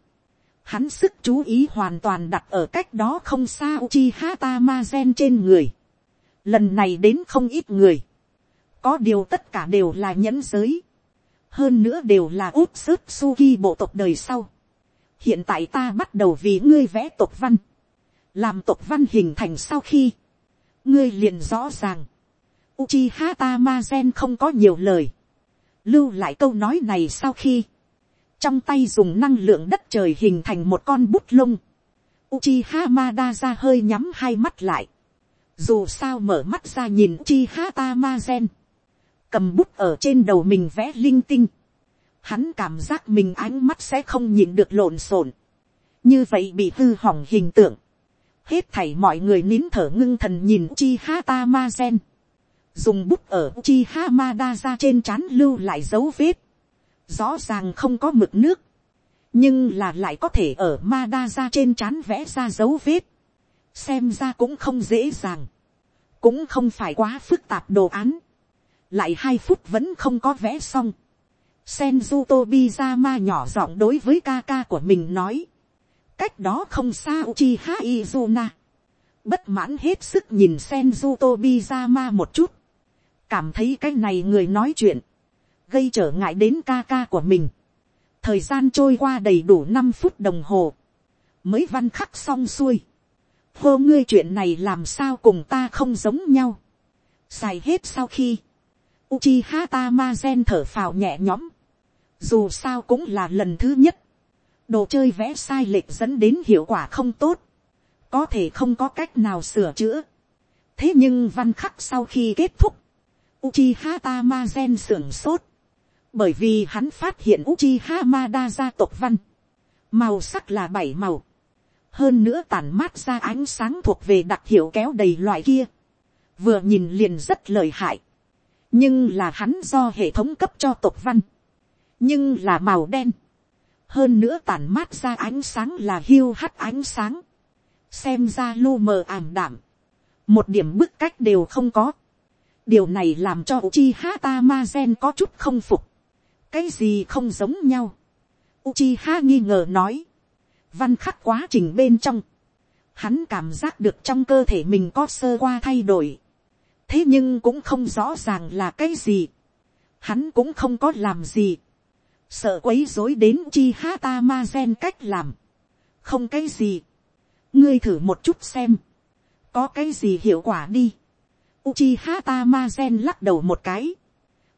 Hắn sức chú ý hoàn toàn đặt ở cách đó không xa Uchiha Tamazen trên người. Lần này đến không ít người. Có điều tất cả đều là nhẫn giới. Hơn nữa đều là út sức Suki bộ tộc đời sau. Hiện tại ta bắt đầu vì ngươi vẽ tộc văn. Làm tộc văn hình thành sau khi. Ngươi liền rõ ràng Uchiha Tamazen không có nhiều lời. Lưu lại câu nói này sau khi. Trong tay dùng năng lượng đất trời hình thành một con bút lông. Uchiha Madara hơi nhắm hai mắt lại. Dù sao mở mắt ra nhìn Uchiha Tamazen. Cầm bút ở trên đầu mình vẽ linh tinh. Hắn cảm giác mình ánh mắt sẽ không nhìn được lộn xộn. Như vậy bị hư hỏng hình tượng. Hết thảy mọi người nín thở ngưng thần nhìn Uchiha Tamazen. Dùng bút ở Uchiha Mada ra trên trán lưu lại dấu vết. Rõ ràng không có mực nước nhưng là lại có thể ở ma đa ra trên trán vẽ ra dấu vết, xem ra cũng không dễ dàng, cũng không phải quá phức tạp đồ án, lại hai phút vẫn không có vẽ xong, Senju Tobizama nhỏ giọng đối với ca ca của mình nói. Cách đó không xa Uchiha Izuna. Bất mãn hết sức nhìn Senju Tobizama một chút. Cảm thấy cái này người nói chuyện. Gây trở ngại đến ca ca của mình thời gian trôi qua đầy đủ năm phút đồng hồ, mới văn khắc xong xuôi. hô ngươi chuyện này làm sao cùng ta không giống nhau. xài hết sau khi, Uchiha Tamazen thở phào nhẹ nhõm. Dù sao cũng là lần thứ nhất. Đồ chơi vẽ sai lệch dẫn đến hiệu quả không tốt. Có thể không có cách nào sửa chữa. Thế nhưng văn khắc sau khi kết thúc. Uchiha Tamazen sưởng sốt bởi vì hắn phát hiện Uchiha Hamada gia tộc văn, màu sắc là bảy màu, hơn nữa tàn mát ra ánh sáng thuộc về đặc hiệu kéo đầy loại kia, vừa nhìn liền rất lợi hại, nhưng là hắn do hệ thống cấp cho tộc văn, nhưng là màu đen, hơn nữa tàn mát ra ánh sáng là hiu hắt ánh sáng, xem ra lu mờ ảm đảm, một điểm bức cách đều không có, điều này làm cho Uchiha Tamazen có chút không phục, cái gì không giống nhau. Uchiha nghi ngờ nói. Văn khắc quá trình bên trong. Hắn cảm giác được trong cơ thể mình có sơ qua thay đổi. Thế nhưng cũng không rõ ràng là cái gì. Hắn cũng không có làm gì. Sợ quấy rối đến Uchiha Tamazen cách làm. Không cái gì. Ngươi thử một chút xem. Có cái gì hiệu quả đi. Uchiha Tamazen lắc đầu một cái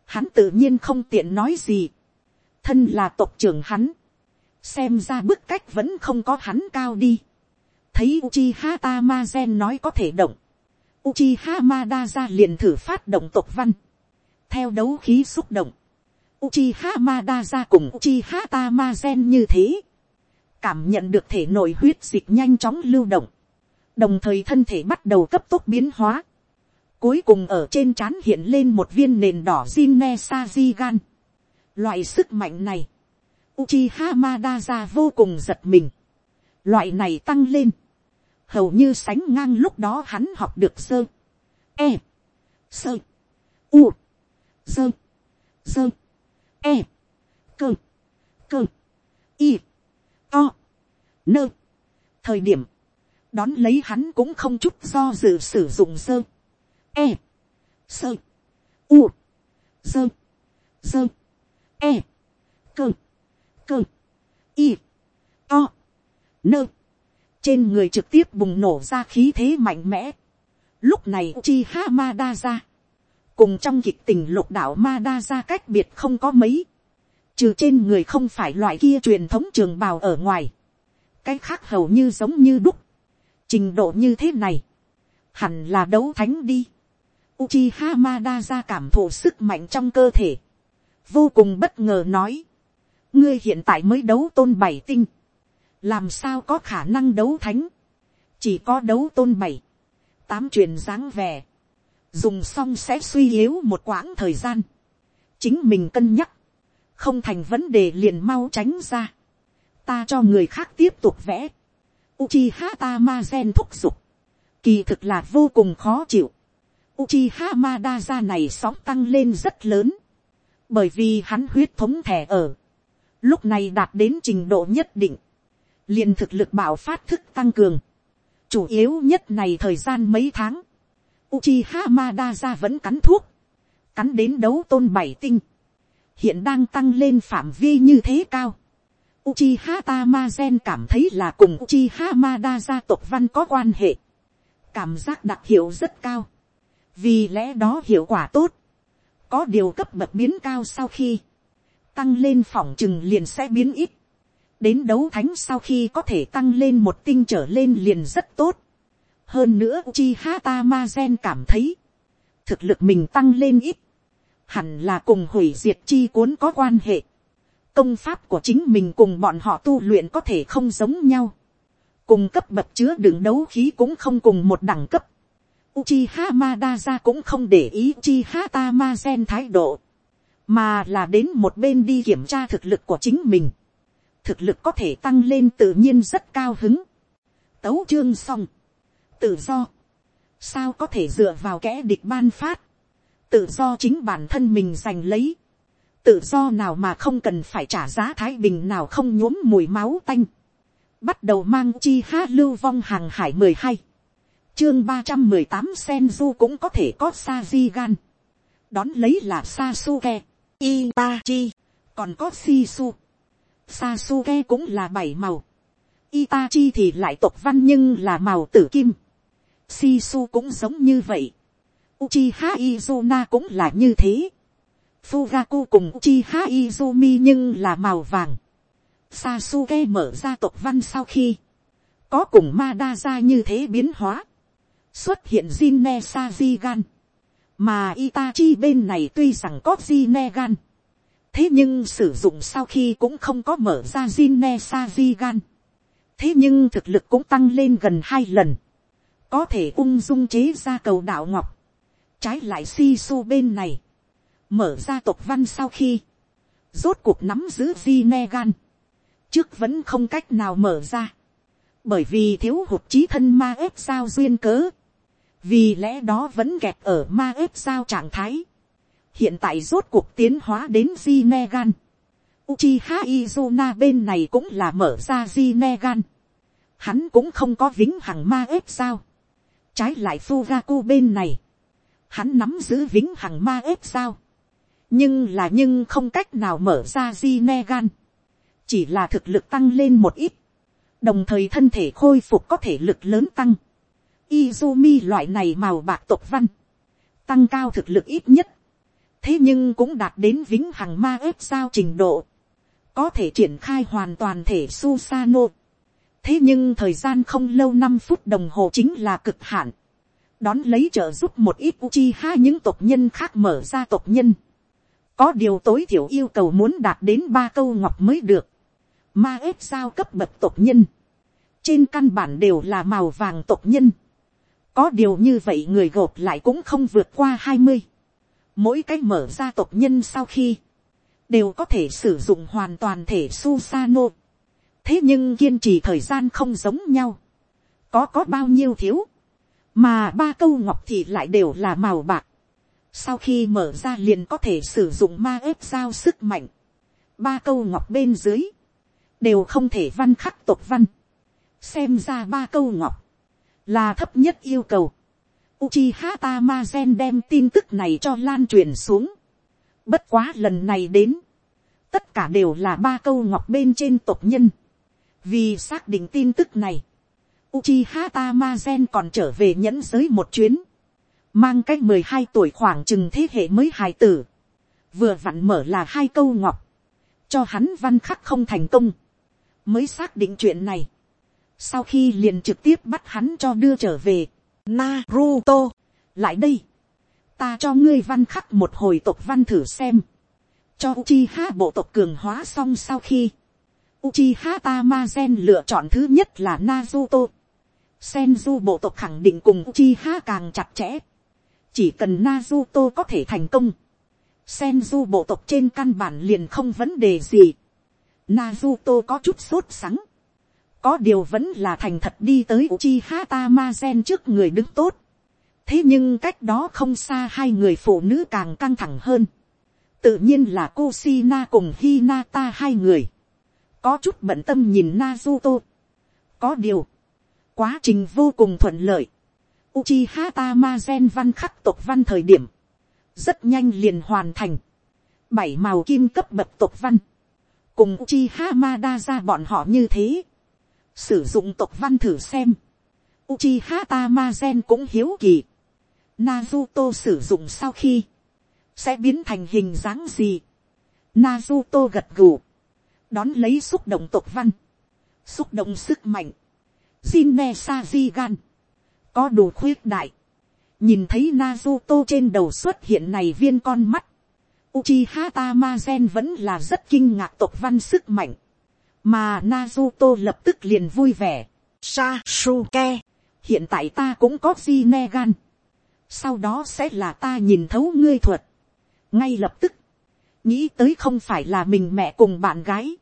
hắn tự nhiên không tiện nói gì. thân là tộc trưởng hắn, xem ra bức cách vẫn không có hắn cao đi. thấy Uchiha Tamazen nói có thể động, Uchiha Madara liền thử phát động tộc văn. theo đấu khí xúc động, Uchiha Madara cùng Uchiha Tamazen như thế, cảm nhận được thể nội huyết dịch nhanh chóng lưu động, đồng thời thân thể bắt đầu cấp tốc biến hóa Cuối cùng ở trên trán hiện lên một viên nền đỏ Jinne Sajigan. Loại sức mạnh này. Uchiha Madara vô cùng giật mình. Loại này tăng lên. Hầu như sánh ngang lúc đó hắn học được sơ. E. Sơ. U. Sơ. Sơ. E. Cơ. Cơ. Y. To. Nơ. Thời điểm. Đón lấy hắn cũng không chút do dự sử dụng sơ e, sơ, u, dơ, dơ, e, cơ, cơ, y, to, nơ, trên người trực tiếp bùng nổ ra khí thế mạnh mẽ. Lúc này chi ha ma đa ra, cùng trong kịch tình lục đạo ma đa ra cách biệt không có mấy, trừ trên người không phải loại kia truyền thống trường bào ở ngoài, cái khác hầu như giống như đúc, trình độ như thế này, hẳn là đấu thánh đi. Uchiha Madara cảm thụ sức mạnh trong cơ thể. Vô cùng bất ngờ nói. Ngươi hiện tại mới đấu tôn bảy tinh. Làm sao có khả năng đấu thánh. Chỉ có đấu tôn bảy. Tám truyền dáng vẻ. Dùng xong sẽ suy yếu một quãng thời gian. Chính mình cân nhắc. Không thành vấn đề liền mau tránh ra. Ta cho người khác tiếp tục vẽ. Uchiha Tamazen thúc giục. Kỳ thực là vô cùng khó chịu Uchiha Madara này sóng tăng lên rất lớn. Bởi vì hắn huyết thống thẻ ở. Lúc này đạt đến trình độ nhất định. liền thực lực bảo phát thức tăng cường. Chủ yếu nhất này thời gian mấy tháng. Uchiha Madara vẫn cắn thuốc. Cắn đến đấu tôn bảy tinh. Hiện đang tăng lên phạm vi như thế cao. Uchiha Tamazen cảm thấy là cùng Uchiha Madara tộc văn có quan hệ. Cảm giác đặc hiệu rất cao vì lẽ đó hiệu quả tốt, có điều cấp bậc biến cao sau khi, tăng lên phòng chừng liền sẽ biến ít, đến đấu thánh sau khi có thể tăng lên một tinh trở lên liền rất tốt, hơn nữa chi hata ma gen cảm thấy, thực lực mình tăng lên ít, hẳn là cùng hủy diệt chi cuốn có quan hệ. công pháp của chính mình cùng bọn họ tu luyện có thể không giống nhau. cùng cấp bậc chứa đựng đấu khí cũng không cùng một đẳng cấp. Uchiha Madara cũng không để ý Uchiha Tamazen thái độ, mà là đến một bên đi kiểm tra thực lực của chính mình. thực lực có thể tăng lên tự nhiên rất cao hứng. tấu chương xong, tự do, sao có thể dựa vào kẻ địch ban phát, tự do chính bản thân mình giành lấy, tự do nào mà không cần phải trả giá thái bình nào không nhuốm mùi máu tanh, bắt đầu mang chi ha lưu vong hàng hải mười hai, chương ba trăm mười tám sen du cũng có thể có sa di gan, đón lấy là Sasuke itachi, còn có si su, sa cũng là bảy màu, itachi thì lại tộc văn nhưng là màu tử kim, si cũng giống như vậy, Uchiha Izuna cũng là như thế. Fugaku cùng Uchiha Izumi nhưng là màu vàng. Sasuke mở ra tộc văn sau khi có cùng Madara như thế biến hóa. Xuất hiện Jinne Sajigan. Mà Itachi bên này tuy rằng có Jinegan. Thế nhưng sử dụng sau khi cũng không có mở ra Jinne Sajigan. Thế nhưng thực lực cũng tăng lên gần hai lần. Có thể ung dung chế ra cầu đạo ngọc Trái lại Shisu bên này. Mở ra tộc văn sau khi. Rốt cuộc nắm giữ Jinne gan. Trước vẫn không cách nào mở ra. Bởi vì thiếu hụt trí thân ma ép sao duyên cớ. Vì lẽ đó vẫn kẹt ở ma ếp sao trạng thái. Hiện tại rốt cuộc tiến hóa đến di ne gan. Uchiha Izuna bên này cũng là mở ra di ne gan. Hắn cũng không có vĩnh hằng ma ếp sao. Trái lại Fugaku bên này hắn nắm giữ vĩnh hằng ma ếp sao, nhưng là nhưng không cách nào mở ra di ne gan, chỉ là thực lực tăng lên một ít, đồng thời thân thể khôi phục có thể lực lớn tăng, Izumi loại này màu bạc tộc văn, tăng cao thực lực ít nhất, thế nhưng cũng đạt đến vĩnh hằng ma ếp sao trình độ, có thể triển khai hoàn toàn thể Susano. thế nhưng thời gian không lâu năm phút đồng hồ chính là cực hạn, đón lấy trợ giúp một ít Uchiha những tộc nhân khác mở ra tộc nhân. Có điều tối thiểu yêu cầu muốn đạt đến ba câu ngọc mới được. Ma ếp sao cấp bậc tộc nhân. Trên căn bản đều là màu vàng tộc nhân. Có điều như vậy người gộp lại cũng không vượt qua hai mươi Mỗi cách mở ra tộc nhân sau khi. Đều có thể sử dụng hoàn toàn thể Susano. Thế nhưng kiên trì thời gian không giống nhau. Có có bao nhiêu thiếu mà ba câu ngọc thì lại đều là màu bạc. sau khi mở ra liền có thể sử dụng ma ếp giao sức mạnh. ba câu ngọc bên dưới, đều không thể văn khắc tộc văn. xem ra ba câu ngọc, là thấp nhất yêu cầu. Uchiha Tamazen đem tin tức này cho lan truyền xuống. Bất quá lần này đến, tất cả đều là ba câu ngọc bên trên tộc nhân. Vì xác định tin tức này, Uchiha Tamazen còn trở về nhẫn giới một chuyến. Mang cách mười hai tuổi khoảng chừng thế hệ mới hài tử. Vừa vặn mở là hai câu ngọc. Cho hắn văn khắc không thành công. Mới xác định chuyện này. Sau khi liền trực tiếp bắt hắn cho đưa trở về. Naruto. Lại đây. Ta cho ngươi văn khắc một hồi tộc văn thử xem. Cho Uchiha bộ tộc cường hóa xong sau khi. Uchiha Tamazen lựa chọn thứ nhất là Naruto. Senju bộ tộc khẳng định cùng Uchiha càng chặt chẽ. Chỉ cần Naruto có thể thành công. Senju bộ tộc trên căn bản liền không vấn đề gì. Naruto có chút sốt sắng. Có điều vẫn là thành thật đi tới Uchiha Tamazen trước người đứng tốt. Thế nhưng cách đó không xa hai người phụ nữ càng căng thẳng hơn. Tự nhiên là Kushina cùng Hinata hai người. Có chút bận tâm nhìn Naruto. Có điều, Quá trình vô cùng thuận lợi. Uchiha Tamazen văn khắc tộc văn thời điểm. Rất nhanh liền hoàn thành. Bảy màu kim cấp bậc tộc văn. Cùng Uchiha Madara bọn họ như thế. Sử dụng tộc văn thử xem. Uchiha Tamazen cũng hiếu kỳ. Naruto sử dụng sau khi. Sẽ biến thành hình dáng gì. Naruto gật gù. Đón lấy xúc động tộc văn. Xúc động sức mạnh Jinne Sajigan. có đủ khuyết đại, nhìn thấy Naruto trên đầu xuất hiện này viên con mắt, Uchiha Tamazen vẫn là rất kinh ngạc tộc văn sức mạnh, mà Nazuto lập tức liền vui vẻ. Sasuke, hiện tại ta cũng có Zinegan. sau đó sẽ là ta nhìn thấu ngươi thuật, ngay lập tức, nghĩ tới không phải là mình mẹ cùng bạn gái,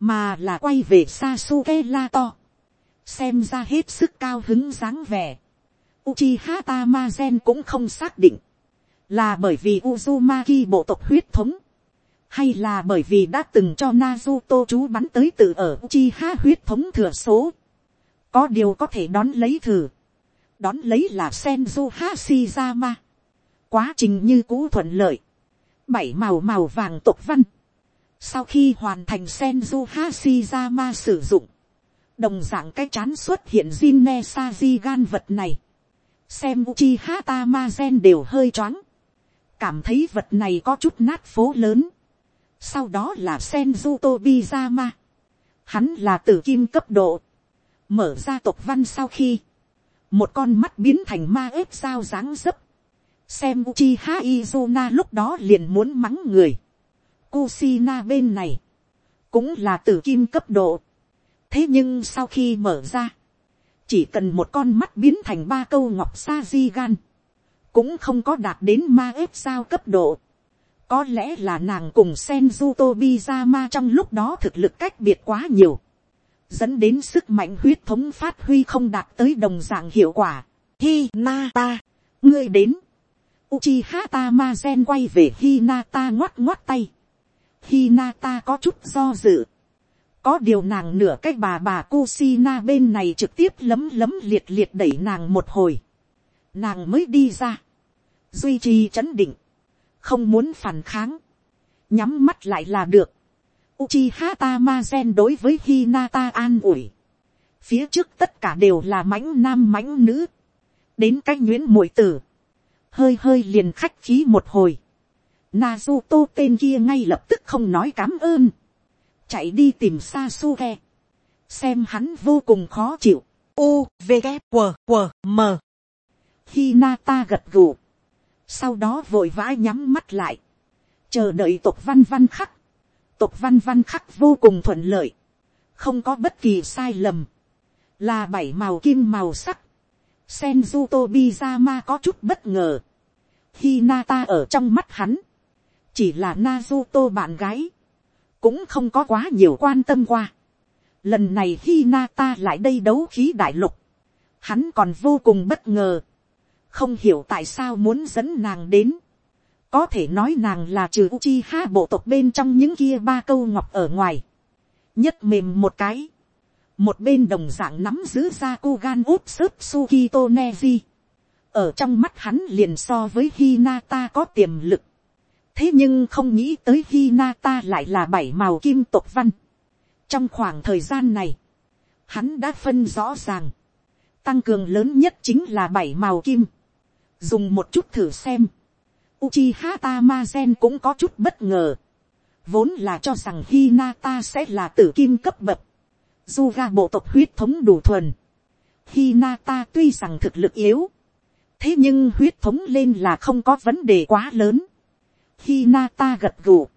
mà là quay về Sasuke la to, xem ra hết sức cao hứng dáng vẻ. Uchiha Tamazen cũng không xác định, là bởi vì Uzumaki bộ tộc huyết thống, hay là bởi vì đã từng cho Nazuto chú bắn tới từ ở Uchiha huyết thống thừa số. Có điều có thể đón lấy thử. Đón lấy là Senju Hashirama. Quá trình như cũ thuận lợi. Bảy màu màu vàng tộc văn. Sau khi hoàn thành Senju Hashirama sử dụng. Đồng dạng cái chán xuất hiện Jinne Sajigan vật này. Xem Uchiha Tamazen đều hơi choáng. Cảm thấy vật này có chút nát phố lớn sau đó là Senju Tobizama. Hắn là tử kim cấp độ. Mở ra tộc văn sau khi. Một con mắt biến thành ma ếp sao dáng dấp. Xem Uchiha Izuna lúc đó liền muốn mắng người. Kusina bên này. Cũng là tử kim cấp độ. Thế nhưng sau khi mở ra. Chỉ cần một con mắt biến thành ba câu ngọc sa di gan. Cũng không có đạt đến ma ếp sao cấp độ có lẽ là nàng cùng Senju Tobizama trong lúc đó thực lực cách biệt quá nhiều. Dẫn đến sức mạnh huyết thống phát huy không đạt tới đồng dạng hiệu quả. Hinata, ngươi đến. Uchiha Tamazen quay về Hinata ngoắt ngoắt tay. Hinata có chút do dự. Có điều nàng nửa cách bà bà Kusina bên này trực tiếp lấm lấm liệt liệt đẩy nàng một hồi. Nàng mới đi ra. Duy trì chấn định không muốn phản kháng, nhắm mắt lại là được. Uchiha Tamazen đối với Hinata an ủi. Phía trước tất cả đều là mãnh nam mãnh nữ. Đến cái nhuyễn muội tử. Hơi hơi liền khách khí một hồi. Nazuto tên kia ngay lập tức không nói cám ơn. Chạy đi tìm Sasuke. Xem hắn vô cùng khó chịu. U, V, K, W, W, M. Hinata gật gù sau đó vội vã nhắm mắt lại, chờ đợi tộc văn văn khắc, tộc văn văn khắc vô cùng thuận lợi, không có bất kỳ sai lầm, là bảy màu kim màu sắc, Senju ma có chút bất ngờ, khi nata ở trong mắt hắn, chỉ là Naruto bạn gái, cũng không có quá nhiều quan tâm qua. Lần này khi nata lại đây đấu khí đại lục, hắn còn vô cùng bất ngờ không hiểu tại sao muốn dẫn nàng đến. có thể nói nàng là trừ uchi ha bộ tộc bên trong những kia ba câu ngọc ở ngoài. nhất mềm một cái. một bên đồng dạng nắm giữ ra cô gan út sức sukito neji. ở trong mắt hắn liền so với hinata có tiềm lực. thế nhưng không nghĩ tới hinata lại là bảy màu kim tộc văn. trong khoảng thời gian này, hắn đã phân rõ ràng tăng cường lớn nhất chính là bảy màu kim dùng một chút thử xem. Uchiha Tamazen cũng có chút bất ngờ. Vốn là cho rằng Hinata sẽ là tử kim cấp bậc. Zuga bộ tộc huyết thống đủ thuần. Hinata tuy rằng thực lực yếu. Thế nhưng huyết thống lên là không có vấn đề quá lớn. Hinata gật gù.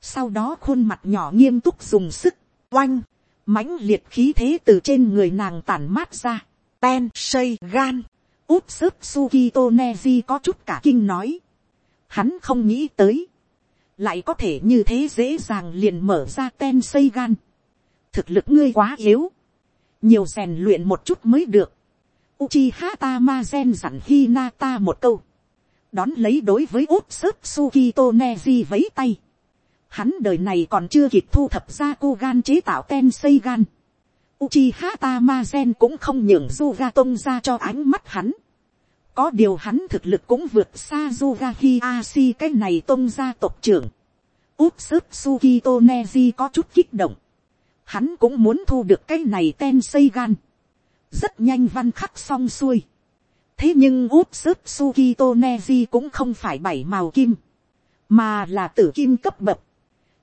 Sau đó khuôn mặt nhỏ nghiêm túc dùng sức. Oanh. mãnh liệt khí thế từ trên người nàng tản mát ra. Ten xây gan úp sức Sukito Neji có chút cả kinh nói. Hắn không nghĩ tới. Lại có thể như thế dễ dàng liền mở ra ten xây gan. Thực lực ngươi quá yếu. Nhiều rèn luyện một chút mới được. Uchiha Tamazen dặn Hinata một câu. Đón lấy đối với úp sức Sukito Neji vấy tay. Hắn đời này còn chưa kịp thu thập ra cô gan chế tạo ten xây gan. Uchiha Tamazen cũng không nhường Zuga ra cho ánh mắt hắn. Có điều hắn thực lực cũng vượt xa Zuga Asi cái này tông gia tộc trưởng. Úp sức Suki Toneji có chút kích động. Hắn cũng muốn thu được cái này ten xây gan. Rất nhanh văn khắc xong xuôi. Thế nhưng úp sức Suki Toneji cũng không phải bảy màu kim. Mà là tử kim cấp bậc.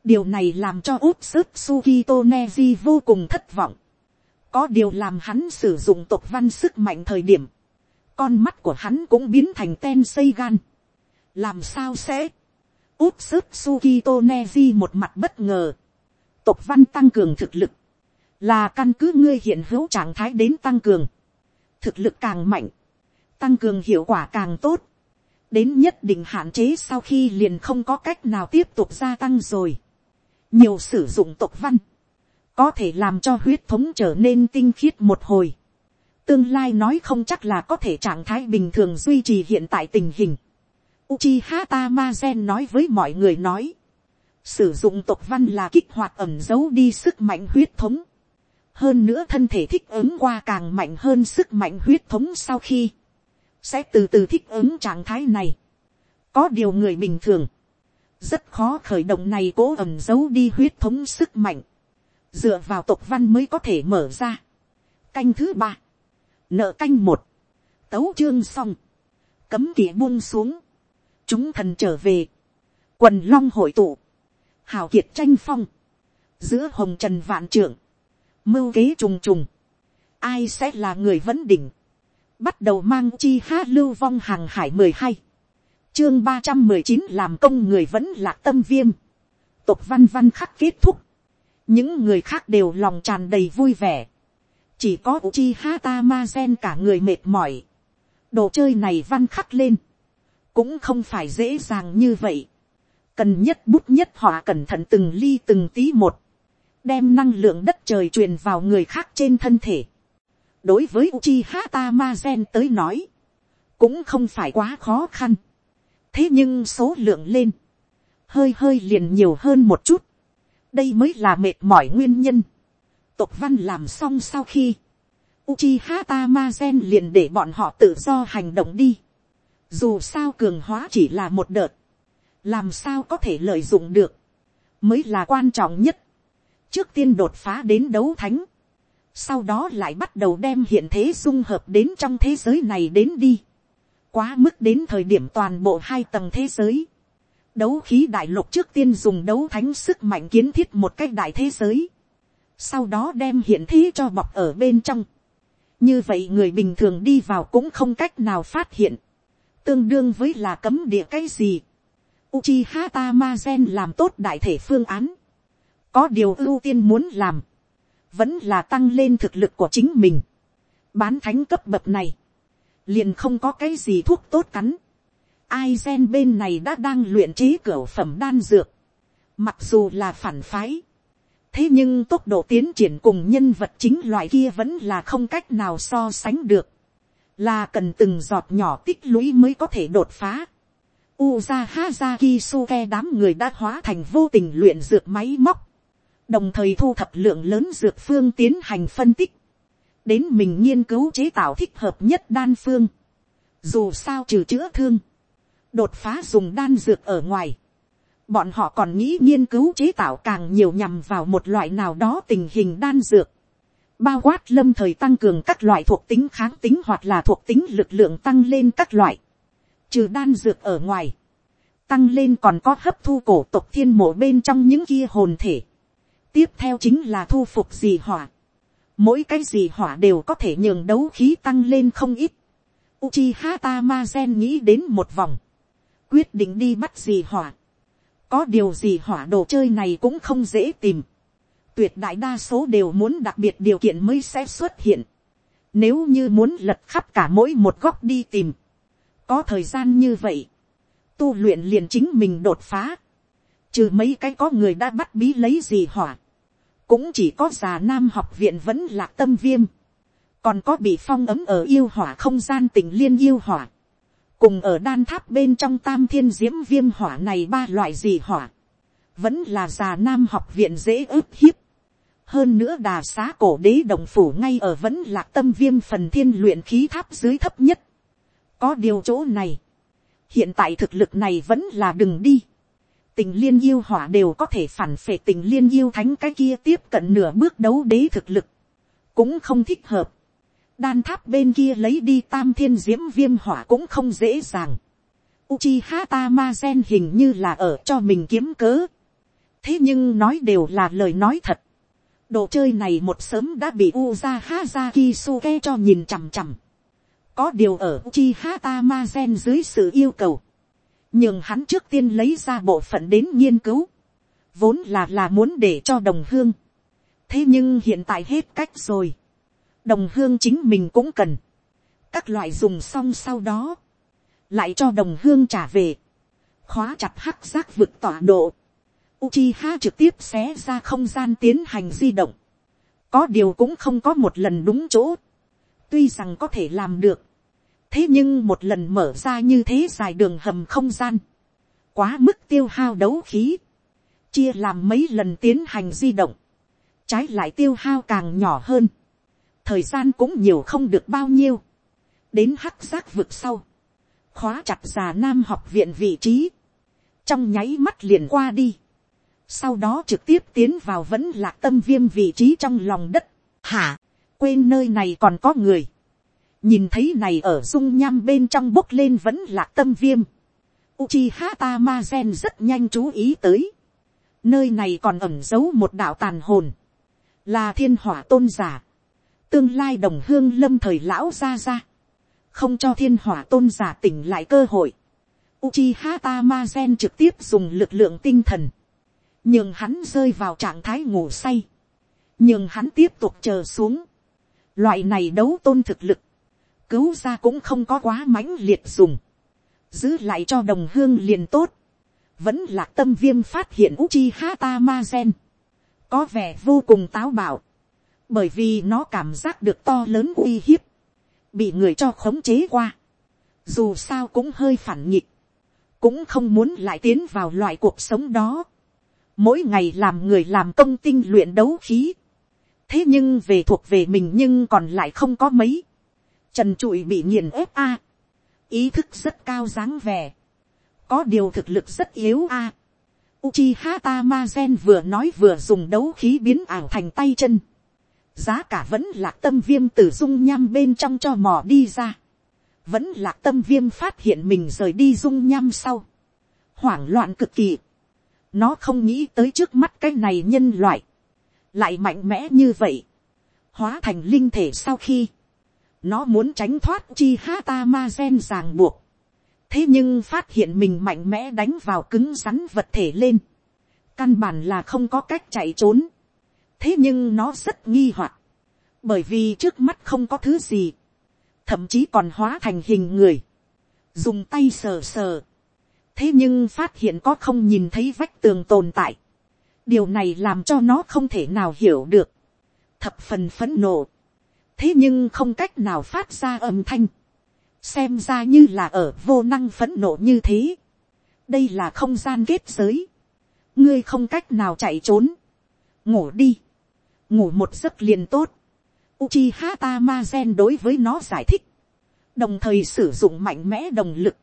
Điều này làm cho úp sức Suki Toneji vô cùng thất vọng. Có điều làm hắn sử dụng tộc văn sức mạnh thời điểm con mắt của hắn cũng biến thành ten xây gan, làm sao sẽ, úp sức Sukito Neji một mặt bất ngờ, tộc văn tăng cường thực lực, là căn cứ ngươi hiện hữu trạng thái đến tăng cường, thực lực càng mạnh, tăng cường hiệu quả càng tốt, đến nhất định hạn chế sau khi liền không có cách nào tiếp tục gia tăng rồi. nhiều sử dụng tộc văn, có thể làm cho huyết thống trở nên tinh khiết một hồi tương lai nói không chắc là có thể trạng thái bình thường duy trì hiện tại tình hình. Uchiha Tamazen nói với mọi người nói, sử dụng tộc văn là kích hoạt ẩm giấu đi sức mạnh huyết thống. hơn nữa thân thể thích ứng qua càng mạnh hơn sức mạnh huyết thống sau khi, sẽ từ từ thích ứng trạng thái này. có điều người bình thường, rất khó khởi động này cố ẩm giấu đi huyết thống sức mạnh, dựa vào tộc văn mới có thể mở ra. canh thứ ba, nợ canh một, tấu chương xong, cấm kỵ buông xuống, chúng thần trở về, quần long hội tụ, hào kiệt tranh phong, giữa hồng trần vạn trưởng, mưu kế trùng trùng, ai sẽ là người vấn đỉnh, bắt đầu mang chi ha lưu vong hàng hải mười hai, chương ba trăm mười chín làm công người vẫn là tâm viêm, tục văn văn khắc kết thúc, những người khác đều lòng tràn đầy vui vẻ, chỉ có uchi hata ma gen cả người mệt mỏi, đồ chơi này văn khắc lên, cũng không phải dễ dàng như vậy, cần nhất bút nhất họ cẩn thận từng ly từng tí một, đem năng lượng đất trời truyền vào người khác trên thân thể. đối với Uchiha gen tới nói, cũng không phải quá khó khăn. thế nhưng số lượng lên, hơi hơi liền nhiều hơn một chút. đây mới là mệt mỏi nguyên nhân. Tộc văn làm xong sau khi, Uchiha Tamazen liền để bọn họ tự do hành động đi. Dù sao cường hóa chỉ là một đợt, làm sao có thể lợi dụng được, mới là quan trọng nhất. trước tiên đột phá đến đấu thánh, sau đó lại bắt đầu đem hiện thế dung hợp đến trong thế giới này đến đi. quá mức đến thời điểm toàn bộ hai tầng thế giới. đấu khí đại lục trước tiên dùng đấu thánh sức mạnh kiến thiết một cách đại thế giới sau đó đem hiện thế cho bọc ở bên trong. như vậy người bình thường đi vào cũng không cách nào phát hiện. tương đương với là cấm địa cái gì Uchiha Tamazen làm tốt đại thể phương án. Có điều ưu tiên muốn làm. Vẫn là tăng lên thực lực của chính mình. Bán thánh cấp bậc này. Liền không có cái gì thuốc tốt cắn. Ai gen bên này đã đang luyện chế cửa phẩm đan dược. Mặc dù là phản phái. Thế nhưng tốc độ tiến triển cùng nhân vật chính loại kia vẫn là không cách nào so sánh được. Là cần từng giọt nhỏ tích lũy mới có thể đột phá Uza Hazaki Suke đám người đã hóa thành vô tình luyện dược máy móc. Đồng thời thu thập lượng lớn dược phương tiến hành phân tích. Đến mình nghiên cứu chế tạo thích hợp nhất đan phương. Dù sao trừ chữa thương. Đột phá dùng đan dược ở ngoài. Bọn họ còn nghĩ nghiên cứu chế tạo càng nhiều nhằm vào một loại nào đó tình hình đan dược. Bao quát lâm thời tăng cường các loại thuộc tính kháng tính hoặc là thuộc tính lực lượng tăng lên các loại trừ đan dược ở ngoài, tăng lên còn có hấp thu cổ tộc thiên mộ bên trong những kia hồn thể. tiếp theo chính là thu phục dì hỏa. mỗi cái dì hỏa đều có thể nhường đấu khí tăng lên không ít. Uchiha Tamazen nghĩ đến một vòng, quyết định đi bắt dì hỏa có điều gì hỏa đồ chơi này cũng không dễ tìm. tuyệt đại đa số đều muốn đặc biệt điều kiện mới sẽ xuất hiện. nếu như muốn lật khắp cả mỗi một góc đi tìm, có thời gian như vậy, tu luyện liền chính mình đột phá, trừ mấy cái có người đã bắt bí lấy gì hỏa, cũng chỉ có già nam học viện vẫn là tâm viêm, còn có bị phong ấm ở yêu hỏa không gian tỉnh liên yêu hỏa, cùng ở đan tháp bên trong tam thiên diễm viêm hỏa này ba loại gì hỏa, vẫn là già nam học viện dễ ức hiếp, hơn nữa đà xá cổ đế đồng phủ ngay ở vẫn là tâm viêm phần thiên luyện khí tháp dưới thấp nhất, có điều chỗ này, hiện tại thực lực này vẫn là đừng đi. tình liên yêu hỏa đều có thể phản phệ tình liên yêu thánh cái kia tiếp cận nửa bước đấu đế thực lực, cũng không thích hợp đan tháp bên kia lấy đi tam thiên diễm viêm hỏa cũng không dễ dàng. Uchiha Tamazen hình như là ở cho mình kiếm cớ. thế nhưng nói đều là lời nói thật. đồ chơi này một sớm đã bị Uzaha Zakisuke cho nhìn chằm chằm Có điều ở Uchiha Tamazen dưới sự yêu cầu. Nhưng hắn trước tiên lấy ra bộ phận đến nghiên cứu. Vốn là là muốn để cho đồng hương. Thế nhưng hiện tại hết cách rồi. Đồng hương chính mình cũng cần. Các loại dùng xong sau đó. Lại cho đồng hương trả về. Khóa chặt hắc giác vực tọa độ. Uchiha trực tiếp xé ra không gian tiến hành di động. Có điều cũng không có một lần đúng chỗ. Tuy rằng có thể làm được. Thế nhưng một lần mở ra như thế dài đường hầm không gian. Quá mức tiêu hao đấu khí. Chia làm mấy lần tiến hành di động. Trái lại tiêu hao càng nhỏ hơn. Thời gian cũng nhiều không được bao nhiêu. Đến hắc giác vực sau. Khóa chặt già nam học viện vị trí. Trong nháy mắt liền qua đi sau đó trực tiếp tiến vào vẫn lạc tâm viêm vị trí trong lòng đất. Hả, quên nơi này còn có người. nhìn thấy này ở dung nham bên trong bốc lên vẫn lạc tâm viêm. Uchiha Tamazen rất nhanh chú ý tới. Nơi này còn ẩn giấu một đạo tàn hồn. Là thiên hỏa tôn giả. Tương lai đồng hương lâm thời lão ra ra. Không cho thiên hỏa tôn giả tỉnh lại cơ hội. Uchiha Tamazen trực tiếp dùng lực lượng tinh thần. Nhưng hắn rơi vào trạng thái ngủ say, nhưng hắn tiếp tục chờ xuống, loại này đấu tôn thực lực, cứu ra cũng không có quá mãnh liệt dùng, giữ lại cho đồng hương liền tốt, vẫn là tâm viêm phát hiện uchi hata ma gen, có vẻ vô cùng táo bạo, bởi vì nó cảm giác được to lớn uy hiếp, bị người cho khống chế qua, dù sao cũng hơi phản nghịch, cũng không muốn lại tiến vào loại cuộc sống đó mỗi ngày làm người làm công tinh luyện đấu khí. thế nhưng về thuộc về mình nhưng còn lại không có mấy. trần trụi bị nghiền ép a. ý thức rất cao dáng vẻ. có điều thực lực rất yếu a. Uchiha Tamazen vừa nói vừa dùng đấu khí biến ảo thành tay chân. Giá cả vẫn là tâm viêm từ dung nham bên trong cho mò đi ra. Vẫn là tâm viêm phát hiện mình rời đi dung nham sau. Hoảng loạn cực kỳ nó không nghĩ tới trước mắt cái này nhân loại. Lại mạnh mẽ như vậy. Hóa thành linh thể sau khi. Nó muốn tránh thoát chi hata ma gen ràng buộc. Thế nhưng phát hiện mình mạnh mẽ đánh vào cứng rắn vật thể lên. Căn bản là không có cách chạy trốn. Thế nhưng nó rất nghi hoặc Bởi vì trước mắt không có thứ gì. Thậm chí còn hóa thành hình người. Dùng tay sờ sờ thế nhưng phát hiện có không nhìn thấy vách tường tồn tại. điều này làm cho nó không thể nào hiểu được. thập phần phấn nộ. thế nhưng không cách nào phát ra âm thanh. xem ra như là ở vô năng phấn nộ như thế. đây là không gian kết giới. ngươi không cách nào chạy trốn. ngủ đi ngủ một giấc liền tốt. Uchiha Tamazen đối với nó giải thích. đồng thời sử dụng mạnh mẽ đồng lực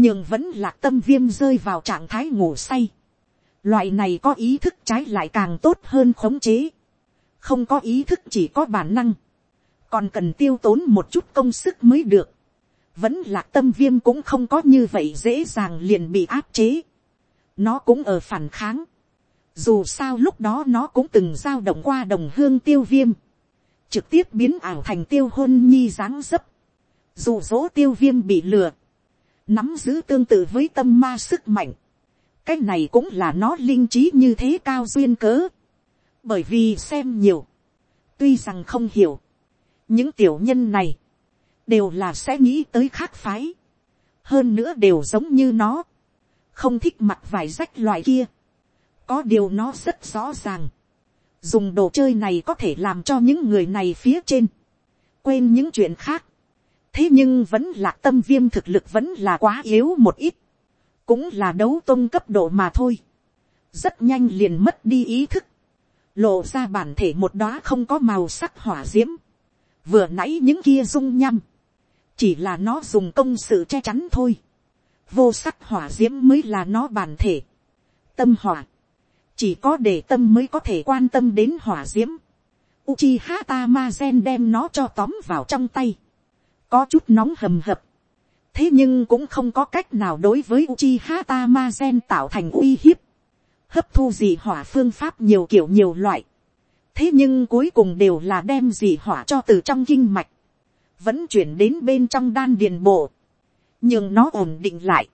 nhưng vẫn là tâm viêm rơi vào trạng thái ngủ say. Loại này có ý thức trái lại càng tốt hơn khống chế. Không có ý thức chỉ có bản năng. Còn cần tiêu tốn một chút công sức mới được. Vẫn là tâm viêm cũng không có như vậy dễ dàng liền bị áp chế. Nó cũng ở phản kháng. Dù sao lúc đó nó cũng từng giao động qua đồng hương tiêu viêm. Trực tiếp biến ảo thành tiêu hôn nhi dáng dấp. Dù dỗ tiêu viêm bị lừa nắm giữ tương tự với tâm ma sức mạnh. cái này cũng là nó linh trí như thế cao duyên cớ. bởi vì xem nhiều, tuy rằng không hiểu, những tiểu nhân này, đều là sẽ nghĩ tới khác phái, hơn nữa đều giống như nó, không thích mặt vải rách loại kia, có điều nó rất rõ ràng, dùng đồ chơi này có thể làm cho những người này phía trên, quên những chuyện khác, thế nhưng vẫn là tâm viêm thực lực vẫn là quá yếu một ít, cũng là đấu tôn cấp độ mà thôi, rất nhanh liền mất đi ý thức, lộ ra bản thể một đóa không có màu sắc hỏa d i ễ m vừa nãy những kia rung nhăm, chỉ là nó dùng công sự che chắn thôi, vô sắc hỏa d i ễ m mới là nó bản thể, tâm hỏa, chỉ có để tâm mới có thể quan tâm đến hỏa d i ễ m Uchiha Tamazen đem nó cho tóm vào trong tay có chút nóng hầm hập. thế nhưng cũng không có cách nào đối với Uchiha Tamazen tạo thành uy hiếp. hấp thu dị hỏa phương pháp nhiều kiểu nhiều loại. thế nhưng cuối cùng đều là đem dị hỏa cho từ trong kinh mạch. vẫn chuyển đến bên trong đan điền bộ, nhưng nó ổn định lại,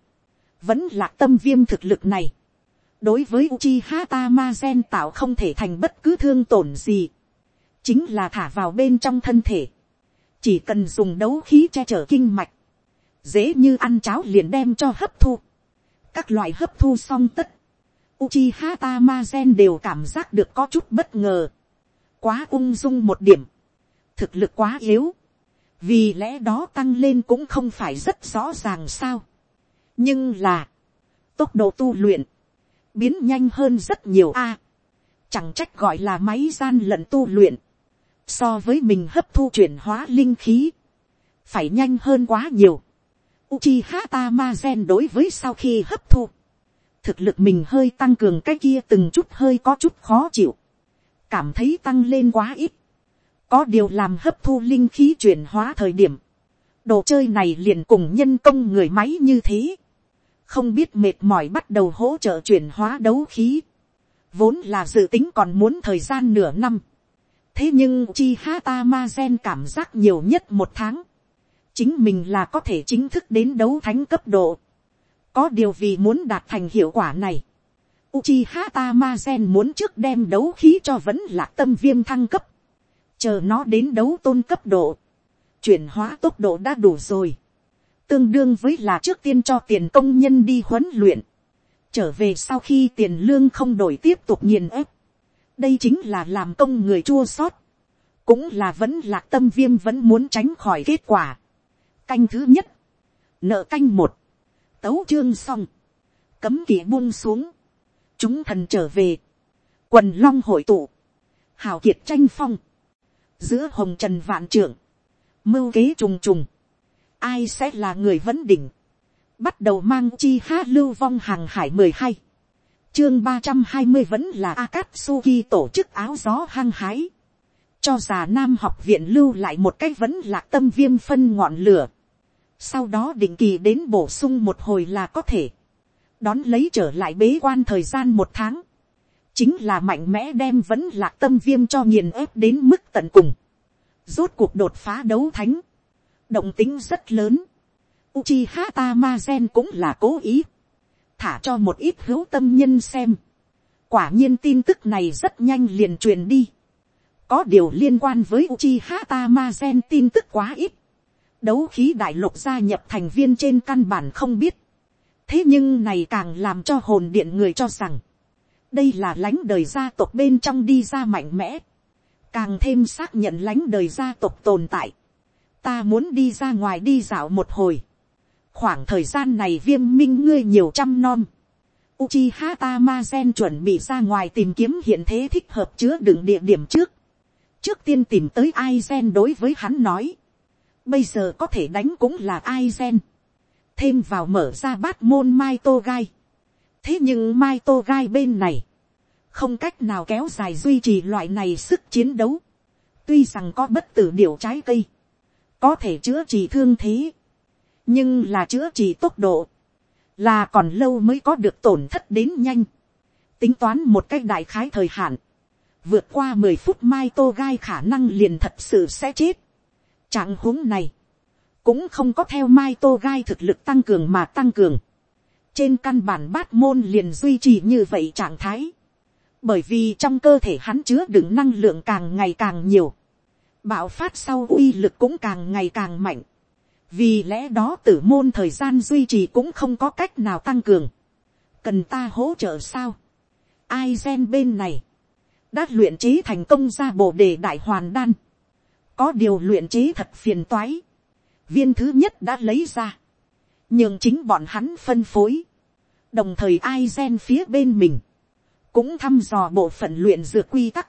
vẫn là tâm viêm thực lực này, đối với Uchiha Tamazen tạo không thể thành bất cứ thương tổn gì, chính là thả vào bên trong thân thể, chỉ cần dùng đấu khí che chở kinh mạch, dễ như ăn cháo liền đem cho hấp thu, các loại hấp thu xong tất, Uchiha Tamazen đều cảm giác được có chút bất ngờ, quá ung dung một điểm, thực lực quá yếu, vì lẽ đó tăng lên cũng không phải rất rõ ràng sao. nhưng là, tốc độ tu luyện, biến nhanh hơn rất nhiều a. chẳng trách gọi là máy gian lận tu luyện, so với mình hấp thu chuyển hóa linh khí, phải nhanh hơn quá nhiều. Uchiha Tamazen đối với sau khi hấp thu, thực lực mình hơi tăng cường cái kia từng chút hơi có chút khó chịu, cảm thấy tăng lên quá ít, có điều làm hấp thu linh khí chuyển hóa thời điểm, đồ chơi này liền cùng nhân công người máy như thế, không biết mệt mỏi bắt đầu hỗ trợ chuyển hóa đấu khí, vốn là dự tính còn muốn thời gian nửa năm, thế nhưng chi hata ma gen cảm giác nhiều nhất một tháng, chính mình là có thể chính thức đến đấu thánh cấp độ, có điều vì muốn đạt thành hiệu quả này, Uchiha Tamazen muốn trước đem đấu khí cho vẫn là tâm viêm thăng cấp. Chờ nó đến đấu tôn cấp độ, chuyển hóa tốc độ đã đủ rồi, tương đương với là trước tiên cho tiền công nhân đi huấn luyện, trở về sau khi tiền lương không đổi tiếp tục nghiền ép, đây chính là làm công người chua sót, cũng là vẫn là tâm viêm vẫn muốn tránh khỏi kết quả. canh thứ nhất, nợ canh một, tấu chương xong, cấm kỵ buông xuống, chúng thần trở về, quần long hội tụ, hào kiệt tranh phong, giữa hồng trần vạn trưởng, mưu kế trùng trùng, ai sẽ là người vấn đỉnh, bắt đầu mang chi hát lưu vong hàng hải mười hai, chương ba trăm hai mươi vẫn là Akatsuki tổ chức áo gió hăng hái, cho già nam học viện lưu lại một cái vẫn là tâm viêm phân ngọn lửa, sau đó định kỳ đến bổ sung một hồi là có thể, đón lấy trở lại bế quan thời gian một tháng, chính là mạnh mẽ đem vẫn là tâm viêm cho nghiền ép đến mức tận cùng. Rốt cuộc đột phá đấu thánh. Động tính rất lớn. Uchiha Tamazen cũng là cố ý. Thả cho một ít hữu tâm nhân xem. Quả nhiên tin tức này rất nhanh liền truyền đi. Có điều liên quan với Uchiha Tamazen tin tức quá ít. Đấu khí đại lục gia nhập thành viên trên căn bản không biết. Thế nhưng này càng làm cho hồn điện người cho rằng đây là lãnh đời gia tộc bên trong đi ra mạnh mẽ, càng thêm xác nhận lãnh đời gia tộc tồn tại ta muốn đi ra ngoài đi dạo một hồi. khoảng thời gian này viêm minh ngươi nhiều trăm nom. Uchiha Tamazen chuẩn bị ra ngoài tìm kiếm hiện thế thích hợp chứa đựng địa điểm trước. trước tiên tìm tới Aizen đối với hắn nói. bây giờ có thể đánh cũng là Aizen. thêm vào mở ra bát môn mai tô gai thế nhưng mai tô gai bên này, không cách nào kéo dài duy trì loại này sức chiến đấu, tuy rằng có bất tử điều trái cây, có thể chữa trị thương thế, nhưng là chữa trị tốc độ, là còn lâu mới có được tổn thất đến nhanh, tính toán một cách đại khái thời hạn, vượt qua mười phút mai tô gai khả năng liền thật sự sẽ chết. Trạng huống này, cũng không có theo mai tô gai thực lực tăng cường mà tăng cường. Trên căn bản bát môn liền duy trì như vậy trạng thái, bởi vì trong cơ thể hắn chứa đựng năng lượng càng ngày càng nhiều, bạo phát sau uy lực cũng càng ngày càng mạnh, vì lẽ đó tử môn thời gian duy trì cũng không có cách nào tăng cường, cần ta hỗ trợ sao, ai gen bên này, đã luyện chế thành công ra bộ đề đại hoàn đan, có điều luyện chế thật phiền toái, viên thứ nhất đã lấy ra, nhưng chính bọn hắn phân phối, đồng thời ai gen phía bên mình, cũng thăm dò bộ phận luyện dược quy tắc,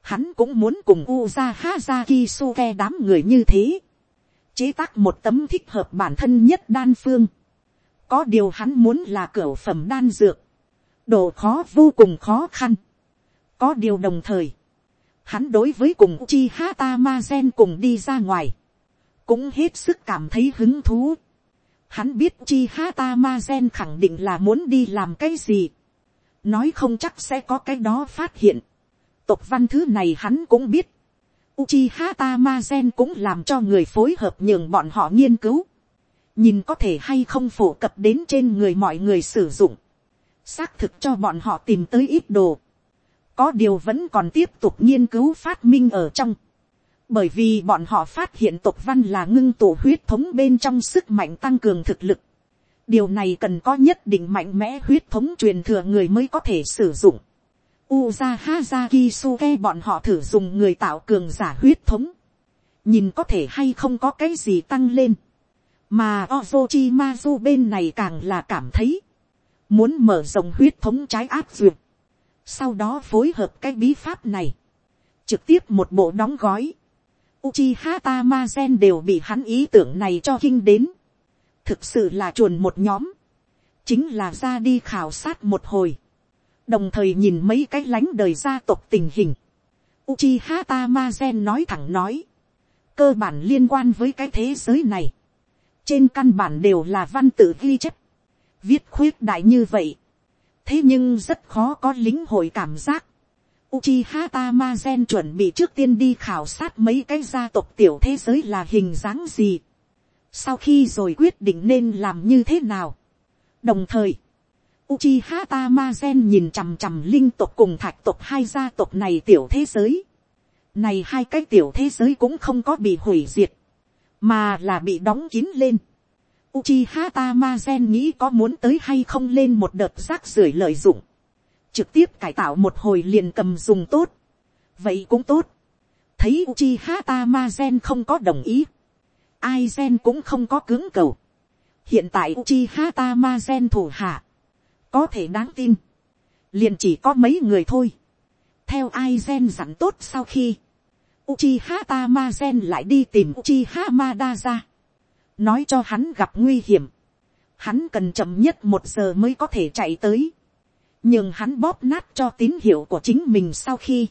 hắn cũng muốn cùng Uza Hazaki Suke đám người như thế, chế tác một tấm thích hợp bản thân nhất đan phương, có điều hắn muốn là cửa phẩm đan dược, độ khó vô cùng khó khăn, có điều đồng thời, hắn đối với cùng chi hata ma gen cùng đi ra ngoài, cũng hết sức cảm thấy hứng thú. Hắn biết chi hata ma gen khẳng định là muốn đi làm cái gì. Nói không chắc sẽ có cái đó phát hiện. Tộc văn thứ này hắn cũng biết. Uchiha Tamazen cũng làm cho người phối hợp nhường bọn họ nghiên cứu. Nhìn có thể hay không phổ cập đến trên người mọi người sử dụng. Xác thực cho bọn họ tìm tới ít đồ. Có điều vẫn còn tiếp tục nghiên cứu phát minh ở trong. Bởi vì bọn họ phát hiện tộc văn là ngưng tổ huyết thống bên trong sức mạnh tăng cường thực lực. Điều này cần có nhất định mạnh mẽ huyết thống truyền thừa người mới có thể sử dụng Uza Hazaki Suke bọn họ thử dùng người tạo cường giả huyết thống. Nhìn có thể hay không có cái gì tăng lên. Mà Ozochimazu bên này càng là cảm thấy. Muốn mở rộng huyết thống trái áp duyệt. Sau đó phối hợp cái bí pháp này. Trực tiếp một bộ đóng gói. Uchiha Tamazen đều bị hắn ý tưởng này cho kinh đến. Thực sự là chuồn một nhóm. Chính là ra đi khảo sát một hồi đồng thời nhìn mấy cái lánh đời gia tộc tình hình. Uchiha Tamazen nói thẳng nói, cơ bản liên quan với cái thế giới này, trên căn bản đều là văn tự ghi chép, viết khuyết đại như vậy, thế nhưng rất khó có lính hội cảm giác. Uchiha Tamazen chuẩn bị trước tiên đi khảo sát mấy cái gia tộc tiểu thế giới là hình dáng gì. Sau khi rồi quyết định nên làm như thế nào. Đồng thời, Uchiha Tamazen nhìn chằm chằm linh tộc cùng thạch tộc hai gia tộc này tiểu thế giới. Này hai cái tiểu thế giới cũng không có bị hủy diệt, mà là bị đóng kín lên. Uchiha Tamazen nghĩ có muốn tới hay không lên một đợt rác rưởi lợi dụng. Trực tiếp cải tạo một hồi liền cầm dùng tốt. Vậy cũng tốt. Thấy Uchiha Tamazen không có đồng ý. Aizen cũng không có cứng cầu. Hiện tại Uchiha Tamazen thủ hạ có thể đáng tin, liền chỉ có mấy người thôi. theo ai gen dặn tốt sau khi, Uchiha Tamazen lại đi tìm Uchiha Madara, nói cho hắn gặp nguy hiểm, hắn cần chậm nhất một giờ mới có thể chạy tới, nhưng hắn bóp nát cho tín hiệu của chính mình sau khi,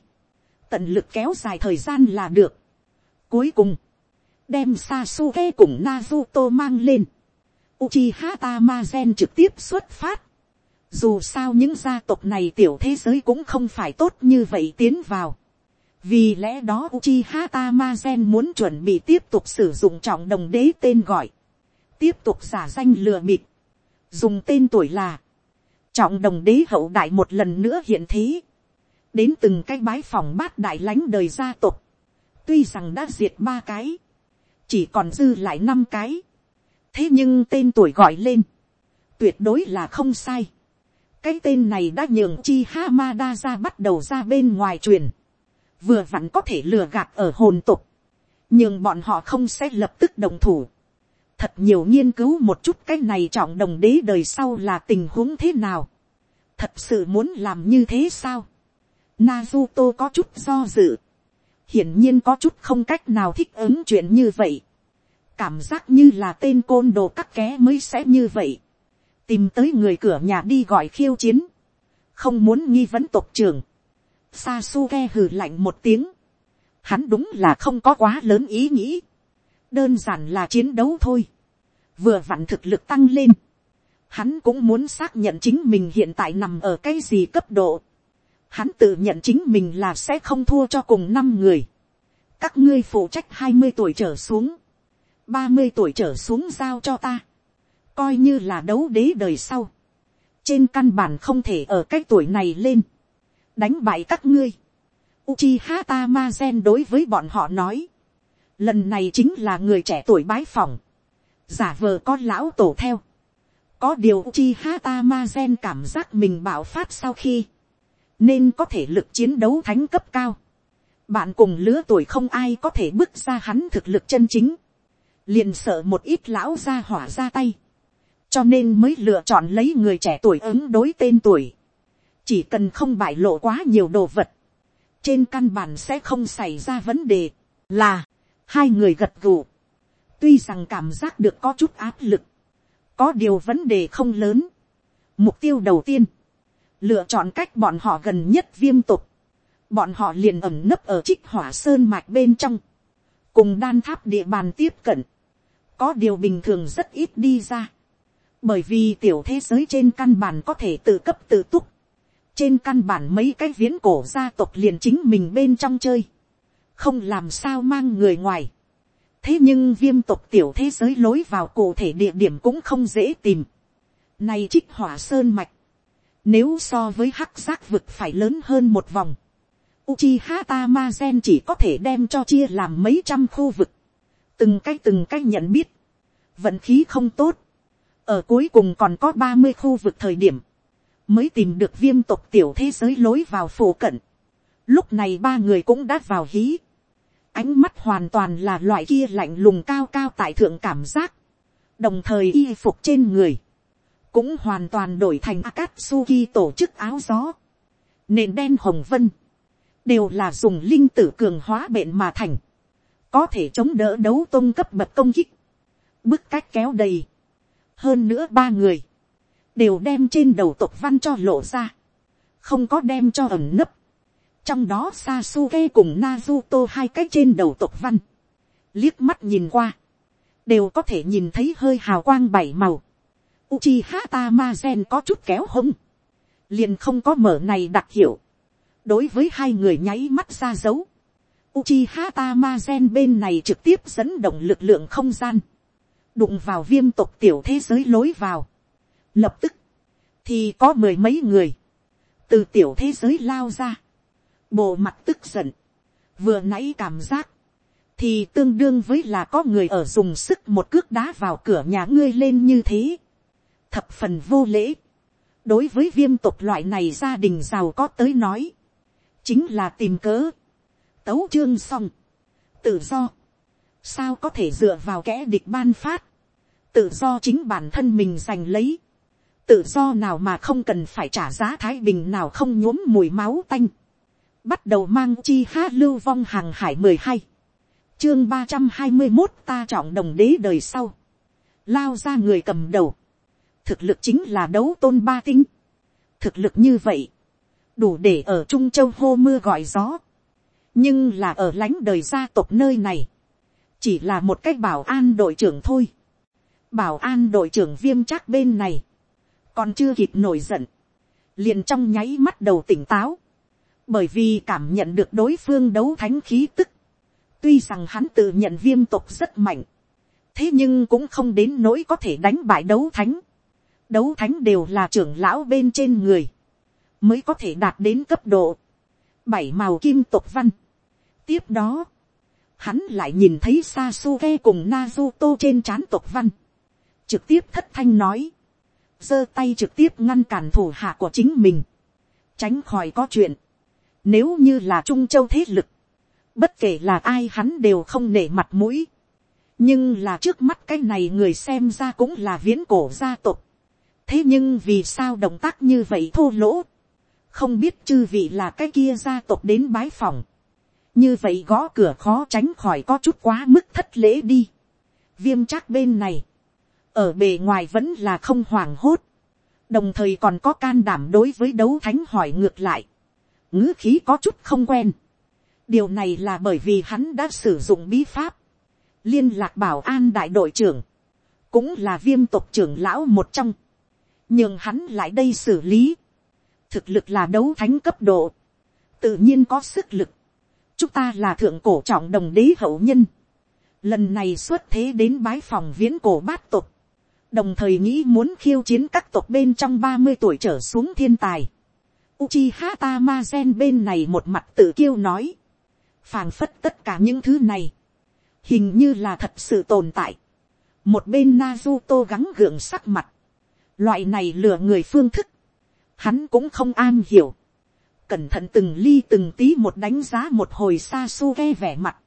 tận lực kéo dài thời gian là được. Cuối cùng, đem Sasuke cùng Naruto mang lên, Uchiha Tamazen trực tiếp xuất phát, dù sao những gia tộc này tiểu thế giới cũng không phải tốt như vậy tiến vào. Vì lẽ đó Uchiha Tamazen muốn chuẩn bị tiếp tục sử dụng trọng đồng đế tên gọi. Tiếp tục giả danh lừa bịp. Dùng tên tuổi là. Trọng đồng đế hậu đại một lần nữa hiện thế. Đến từng cái bái phòng bát đại lãnh đời gia tộc. Tuy rằng đã diệt ba cái. Chỉ còn dư lại năm cái. Thế nhưng tên tuổi gọi lên. Tuyệt đối là không sai cái tên này đã nhường chi Hamada ra bắt đầu ra bên ngoài truyền. Vừa vặn có thể lừa gạt ở hồn tục. Nhưng bọn họ không sẽ lập tức đồng thủ. Thật nhiều nghiên cứu một chút cái này trọng đồng đế đời sau là tình huống thế nào. Thật sự muốn làm như thế sao? Naruto có chút do dự. Hiển nhiên có chút không cách nào thích ứng chuyện như vậy. Cảm giác như là tên côn đồ các ké mới sẽ như vậy tìm tới người cửa nhà đi gọi khiêu chiến, không muốn nghi vấn tộc trưởng, Sasuke hừ lạnh một tiếng, hắn đúng là không có quá lớn ý nghĩ, đơn giản là chiến đấu thôi, vừa vặn thực lực tăng lên, hắn cũng muốn xác nhận chính mình hiện tại nằm ở cái gì cấp độ, hắn tự nhận chính mình là sẽ không thua cho cùng năm người, các ngươi phụ trách hai mươi tuổi trở xuống, ba mươi tuổi trở xuống giao cho ta, coi như là đấu đế đời sau, trên căn bản không thể ở cái tuổi này lên, đánh bại các ngươi. Uchiha Tamazen đối với bọn họ nói, lần này chính là người trẻ tuổi bái phỏng, giả vờ có lão tổ theo. có điều Uchiha Tamazen cảm giác mình bạo phát sau khi, nên có thể lực chiến đấu thánh cấp cao. bạn cùng lứa tuổi không ai có thể bước ra hắn thực lực chân chính, liền sợ một ít lão ra hỏa ra tay cho nên mới lựa chọn lấy người trẻ tuổi ứng đối tên tuổi. chỉ cần không bại lộ quá nhiều đồ vật, trên căn bản sẽ không xảy ra vấn đề, là, hai người gật gù. tuy rằng cảm giác được có chút áp lực, có điều vấn đề không lớn. mục tiêu đầu tiên, lựa chọn cách bọn họ gần nhất viêm tục, bọn họ liền ẩm nấp ở trích hỏa sơn mạch bên trong, cùng đan tháp địa bàn tiếp cận, có điều bình thường rất ít đi ra bởi vì tiểu thế giới trên căn bản có thể tự cấp tự túc, trên căn bản mấy cái viễn cổ gia tộc liền chính mình bên trong chơi, không làm sao mang người ngoài. thế nhưng viêm tộc tiểu thế giới lối vào cụ thể địa điểm cũng không dễ tìm. này trích hỏa sơn mạch, nếu so với hắc giác vực phải lớn hơn một vòng, Uchiha Tamazen chỉ có thể đem cho chia làm mấy trăm khu vực. Từng cái từng cái nhận biết. Vận khí không tốt. Ở cuối cùng còn có ba mươi khu vực thời điểm. Mới tìm được viêm tộc tiểu thế giới lối vào phổ cận. Lúc này ba người cũng đã vào hí. Ánh mắt hoàn toàn là loại kia lạnh lùng cao cao tại thượng cảm giác. Đồng thời y phục trên người. Cũng hoàn toàn đổi thành Akatsuki tổ chức áo gió. Nền đen hồng vân đều là dùng linh tử cường hóa bệnh mà thành, có thể chống đỡ đấu tôn cấp bậc công kích, bức cách kéo đầy, hơn nữa ba người, đều đem trên đầu tộc văn cho lộ ra, không có đem cho ẩn nấp, trong đó Sasuke cùng Nazuto hai cái trên đầu tộc văn, liếc mắt nhìn qua, đều có thể nhìn thấy hơi hào quang bảy màu, Uchiha Tamazen có chút kéo hông, liền không có mở này đặc hiệu, đối với hai người nháy mắt ra dấu, Uchiha Tamazen bên này trực tiếp dẫn động lực lượng không gian, đụng vào viêm tộc tiểu thế giới lối vào. Lập tức, thì có mười mấy người, từ tiểu thế giới lao ra, bộ mặt tức giận, vừa nãy cảm giác, thì tương đương với là có người ở dùng sức một cước đá vào cửa nhà ngươi lên như thế, thập phần vô lễ, đối với viêm tộc loại này gia đình giàu có tới nói, chính là tìm cớ, tấu chương xong, tự do, sao có thể dựa vào kẻ địch ban phát, tự do chính bản thân mình giành lấy, tự do nào mà không cần phải trả giá thái bình nào không nhuốm mùi máu tanh, bắt đầu mang chi hát lưu vong hàng hải mười hai, chương ba trăm hai mươi một ta trọng đồng đế đời sau, lao ra người cầm đầu, thực lực chính là đấu tôn ba tinh, thực lực như vậy, đủ để ở trung châu hô mưa gọi gió, nhưng là ở lãnh đời gia tộc nơi này, chỉ là một cách bảo an đội trưởng thôi bảo an đội trưởng viêm chắc bên này, còn chưa kịp nổi giận, liền trong nháy mắt đầu tỉnh táo, bởi vì cảm nhận được đối phương đấu thánh khí tức, tuy rằng hắn tự nhận viêm tộc rất mạnh, thế nhưng cũng không đến nỗi có thể đánh bại đấu thánh. đấu thánh đều là trưởng lão bên trên người, mới có thể đạt đến cấp độ. Bảy màu kim tộc văn. tiếp đó, hắn lại nhìn thấy Sasuke cùng Naruto trên trán tộc văn, trực tiếp thất thanh nói, giơ tay trực tiếp ngăn cản thủ hạ của chính mình, tránh khỏi có chuyện, nếu như là trung châu thế lực, bất kể là ai hắn đều không nể mặt mũi, nhưng là trước mắt cái này người xem ra cũng là viễn cổ gia tộc, thế nhưng vì sao động tác như vậy thô lỗ, không biết chư vị là cái kia gia tộc đến bái phòng, như vậy gõ cửa khó tránh khỏi có chút quá mức thất lễ đi. viêm chắc bên này, ở bề ngoài vẫn là không hoảng hốt, đồng thời còn có can đảm đối với đấu thánh hỏi ngược lại, ngữ khí có chút không quen. điều này là bởi vì hắn đã sử dụng bí pháp, liên lạc bảo an đại đội trưởng, cũng là viêm tộc trưởng lão một trong, nhưng hắn lại đây xử lý, thực lực là đấu thánh cấp độ, tự nhiên có sức lực. chúng ta là thượng cổ trọng đồng đế hậu nhân, lần này xuất thế đến bái phòng viễn cổ bát tộc, đồng thời nghĩ muốn khiêu chiến các tộc bên trong ba mươi tuổi trở xuống thiên tài. Uchiha Tamazen bên này một mặt tự kiêu nói, phàng phất tất cả những thứ này, hình như là thật sự tồn tại. một bên Naruto gắng gượng sắc mặt, loại này lừa người phương thức, hắn cũng không an hiểu, cẩn thận từng ly từng tí một đánh giá một hồi Sasuke vẻ mặt,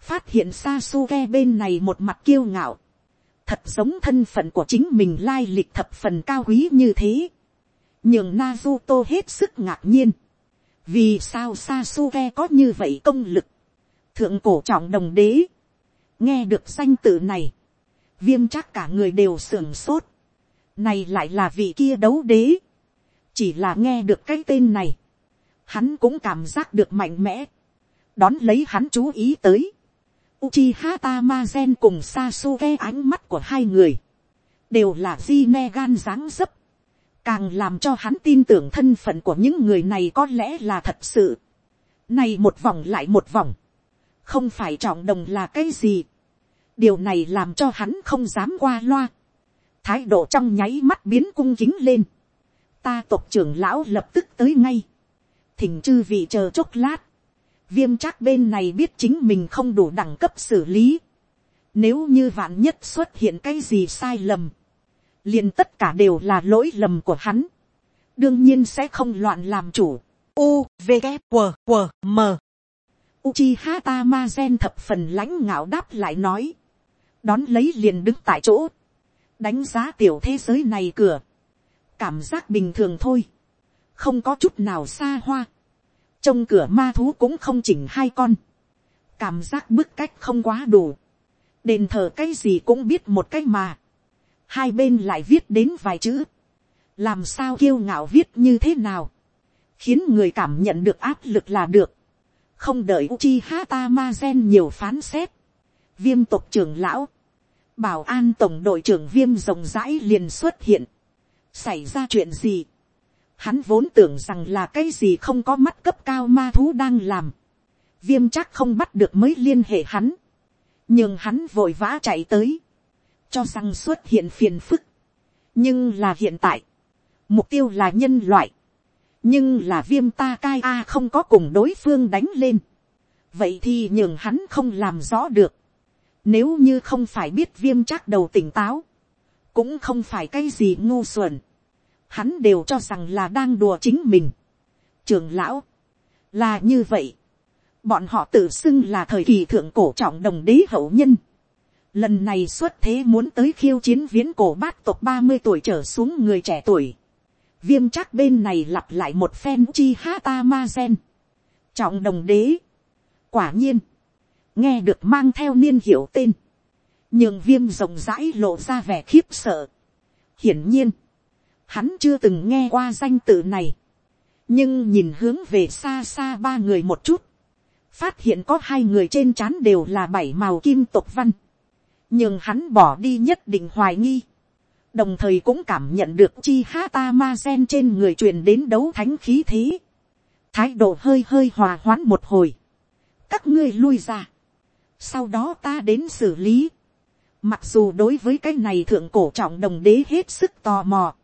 phát hiện Sasuke bên này một mặt kiêu ngạo, thật giống thân phận của chính mình lai lịch thập phần cao quý như thế, nhường Nazuto hết sức ngạc nhiên, vì sao Sasuke có như vậy công lực, thượng cổ trọng đồng đế, nghe được danh tự này, viêm chắc cả người đều sưởng sốt, này lại là vị kia đấu đế, chỉ là nghe được cái tên này, hắn cũng cảm giác được mạnh mẽ, đón lấy hắn chú ý tới, Uchiha Tamazen cùng Sasuke ánh mắt của hai người, đều là di gan dáng dấp, càng làm cho hắn tin tưởng thân phận của những người này có lẽ là thật sự. Này một vòng lại một vòng, không phải trọng đồng là cái gì, điều này làm cho hắn không dám qua loa, thái độ trong nháy mắt biến cung kính lên, ta tộc trưởng lão lập tức tới ngay, thỉnh chư vị chờ chốc lát, viêm chắc bên này biết chính mình không đủ đẳng cấp xử lý, nếu như vạn nhất xuất hiện cái gì sai lầm, liền tất cả đều là lỗi lầm của hắn, đương nhiên sẽ không loạn làm chủ. U, V, K, W, W, M. Uchiha Tamazen thập phần lãnh ngạo đáp lại nói. Đón lấy liền đứng tại chỗ. Đánh giá tiểu thế giới này cửa. Cảm giác bình thường thôi. Không có chút nào xa hoa. Trong cửa ma thú cũng không chỉnh hai con. Cảm giác bức cách không quá đủ. Đền thờ cái gì cũng biết một cái mà. Hai bên lại viết đến vài chữ. Làm sao kiêu ngạo viết như thế nào. Khiến người cảm nhận được áp lực là được không đợi Uchiha Tamazen nhiều phán xét, viêm tộc trưởng lão, bảo an tổng đội trưởng viêm rộng rãi liền xuất hiện, xảy ra chuyện gì, hắn vốn tưởng rằng là cái gì không có mắt cấp cao ma thú đang làm, viêm chắc không bắt được mới liên hệ hắn, nhưng hắn vội vã chạy tới, cho rằng xuất hiện phiền phức, nhưng là hiện tại, mục tiêu là nhân loại, nhưng là viêm ta cai a không có cùng đối phương đánh lên, vậy thì nhường hắn không làm rõ được, nếu như không phải biết viêm chắc đầu tỉnh táo, cũng không phải cái gì ngu xuẩn, hắn đều cho rằng là đang đùa chính mình. trường lão, là như vậy, bọn họ tự xưng là thời kỳ thượng cổ trọng đồng đế hậu nhân, lần này xuất thế muốn tới khiêu chiến viễn cổ bát tộc ba mươi tuổi trở xuống người trẻ tuổi, viêm chắc bên này lặp lại một phen chi ha ta ma gen. trọng đồng đế. quả nhiên, nghe được mang theo niên hiệu tên, nhường viêm rộng rãi lộ ra vẻ khiếp sợ. hiển nhiên, hắn chưa từng nghe qua danh tự này, nhưng nhìn hướng về xa xa ba người một chút, phát hiện có hai người trên c h á n đều là bảy màu kim tộc văn, nhưng hắn bỏ đi nhất định hoài nghi, đồng thời cũng cảm nhận được chi ha ta ma gen trên người truyền đến đấu thánh khí thế, thái độ hơi hơi hòa hoãn một hồi, các ngươi lui ra, sau đó ta đến xử lý, mặc dù đối với cái này thượng cổ trọng đồng đế hết sức tò mò,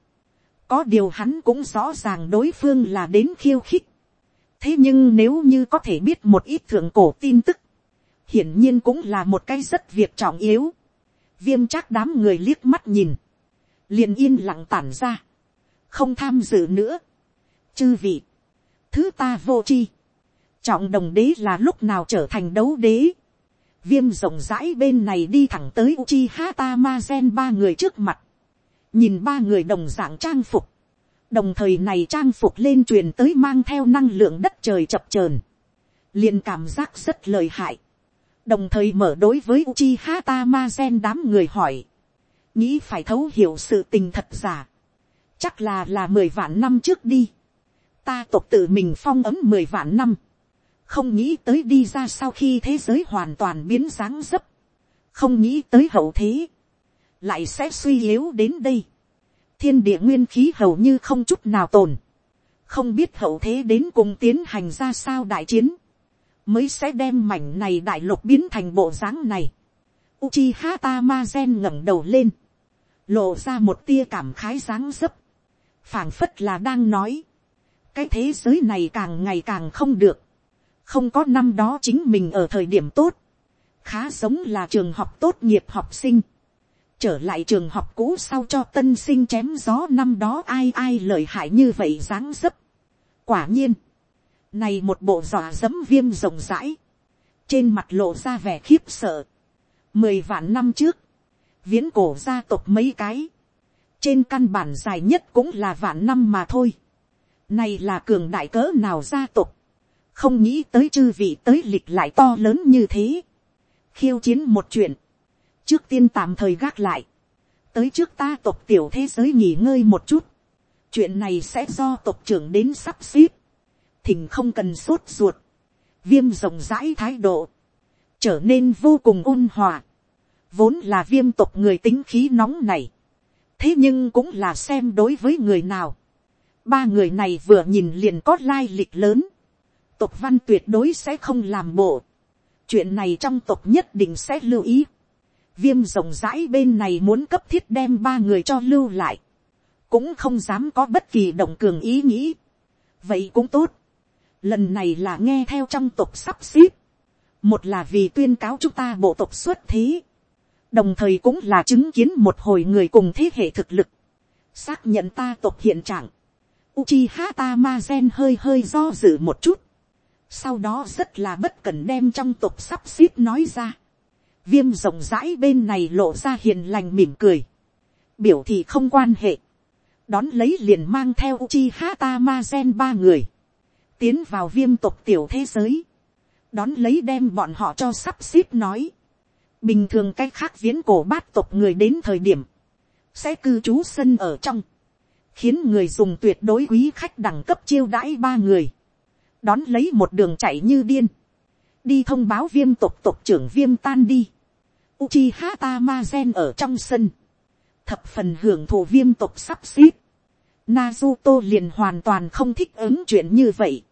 có điều hắn cũng rõ ràng đối phương là đến khiêu khích, thế nhưng nếu như có thể biết một ít thượng cổ tin tức, hiển nhiên cũng là một cái rất việc trọng yếu, viêm chắc đám người liếc mắt nhìn, liền yên lặng tản ra, không tham dự nữa. chư vị, thứ ta vô chi, trọng đồng đế là lúc nào trở thành đấu đế, viêm rộng rãi bên này đi thẳng tới uchi Tamazen ba người trước mặt, nhìn ba người đồng dạng trang phục, đồng thời này trang phục lên truyền tới mang theo năng lượng đất trời chập chờn, liền cảm giác rất lời hại, đồng thời mở đối với uchi hata ma gen đám người hỏi, nghĩ phải thấu hiểu sự tình thật giả, chắc là là mười vạn năm trước đi, ta tộc tự mình phong ấm mười vạn năm, không nghĩ tới đi ra sau khi thế giới hoàn toàn biến dáng dấp, không nghĩ tới hậu thế, lại sẽ suy yếu đến đây, thiên địa nguyên khí hầu như không chút nào tồn, không biết hậu thế đến cùng tiến hành ra sao đại chiến, mới sẽ đem mảnh này đại lục biến thành bộ dáng này. Uchiha Tamazen ngẩng đầu lên, lộ ra một tia cảm khái dáng dấp, phảng phất là đang nói, cái thế giới này càng ngày càng không được, không có năm đó chính mình ở thời điểm tốt, khá giống là trường học tốt nghiệp học sinh, trở lại trường học cũ sau cho tân sinh chém gió năm đó ai ai lợi hại như vậy dáng dấp. quả nhiên, này một bộ dọa dấm viêm rộng rãi, trên mặt lộ ra vẻ khiếp sợ. mười vạn năm trước, viễn cổ gia tộc mấy cái, trên căn bản dài nhất cũng là vạn năm mà thôi. Này là cường đại cỡ nào gia tộc, không nghĩ tới chư vị tới lịch lại to lớn như thế. khiêu chiến một chuyện, trước tiên tạm thời gác lại, tới trước ta tộc tiểu thế giới nghỉ ngơi một chút, chuyện này sẽ do tộc trưởng đến sắp xếp, thỉnh không cần sốt ruột, viêm rộng rãi thái độ, trở nên vô cùng ôn hòa, vốn là viêm tộc người tính khí nóng này, thế nhưng cũng là xem đối với người nào, ba người này vừa nhìn liền có lai lịch lớn, tộc văn tuyệt đối sẽ không làm bộ, chuyện này trong tộc nhất định sẽ lưu ý viêm rộng rãi bên này muốn cấp thiết đem ba người cho lưu lại. cũng không dám có bất kỳ động cường ý nghĩ. vậy cũng tốt. lần này là nghe theo trong tộc sắp xếp. một là vì tuyên cáo chúng ta bộ tộc xuất thế. đồng thời cũng là chứng kiến một hồi người cùng thế hệ thực lực. xác nhận ta tộc hiện trạng. Uchiha Tamazen hơi hơi do dự một chút sau đó rất là bất cần đem trong tục sắp xếp nói ra viêm rộng rãi bên này lộ ra hiền lành mỉm cười. biểu thì không quan hệ. đón lấy liền mang theo Chi hata ma gen ba người. tiến vào viêm tục tiểu thế giới. đón lấy đem bọn họ cho sắp xếp nói. bình thường cái khác viễn cổ bát tục người đến thời điểm. sẽ cư trú sân ở trong. khiến người dùng tuyệt đối quý khách đẳng cấp chiêu đãi ba người đón lấy một đường chạy như điên, đi thông báo viêm tộc tộc trưởng viêm tan đi, Uchiha Tamazen ở trong sân, thập phần hưởng thụ viêm tộc sắp xếp, Naruto liền hoàn toàn không thích ứng chuyện như vậy,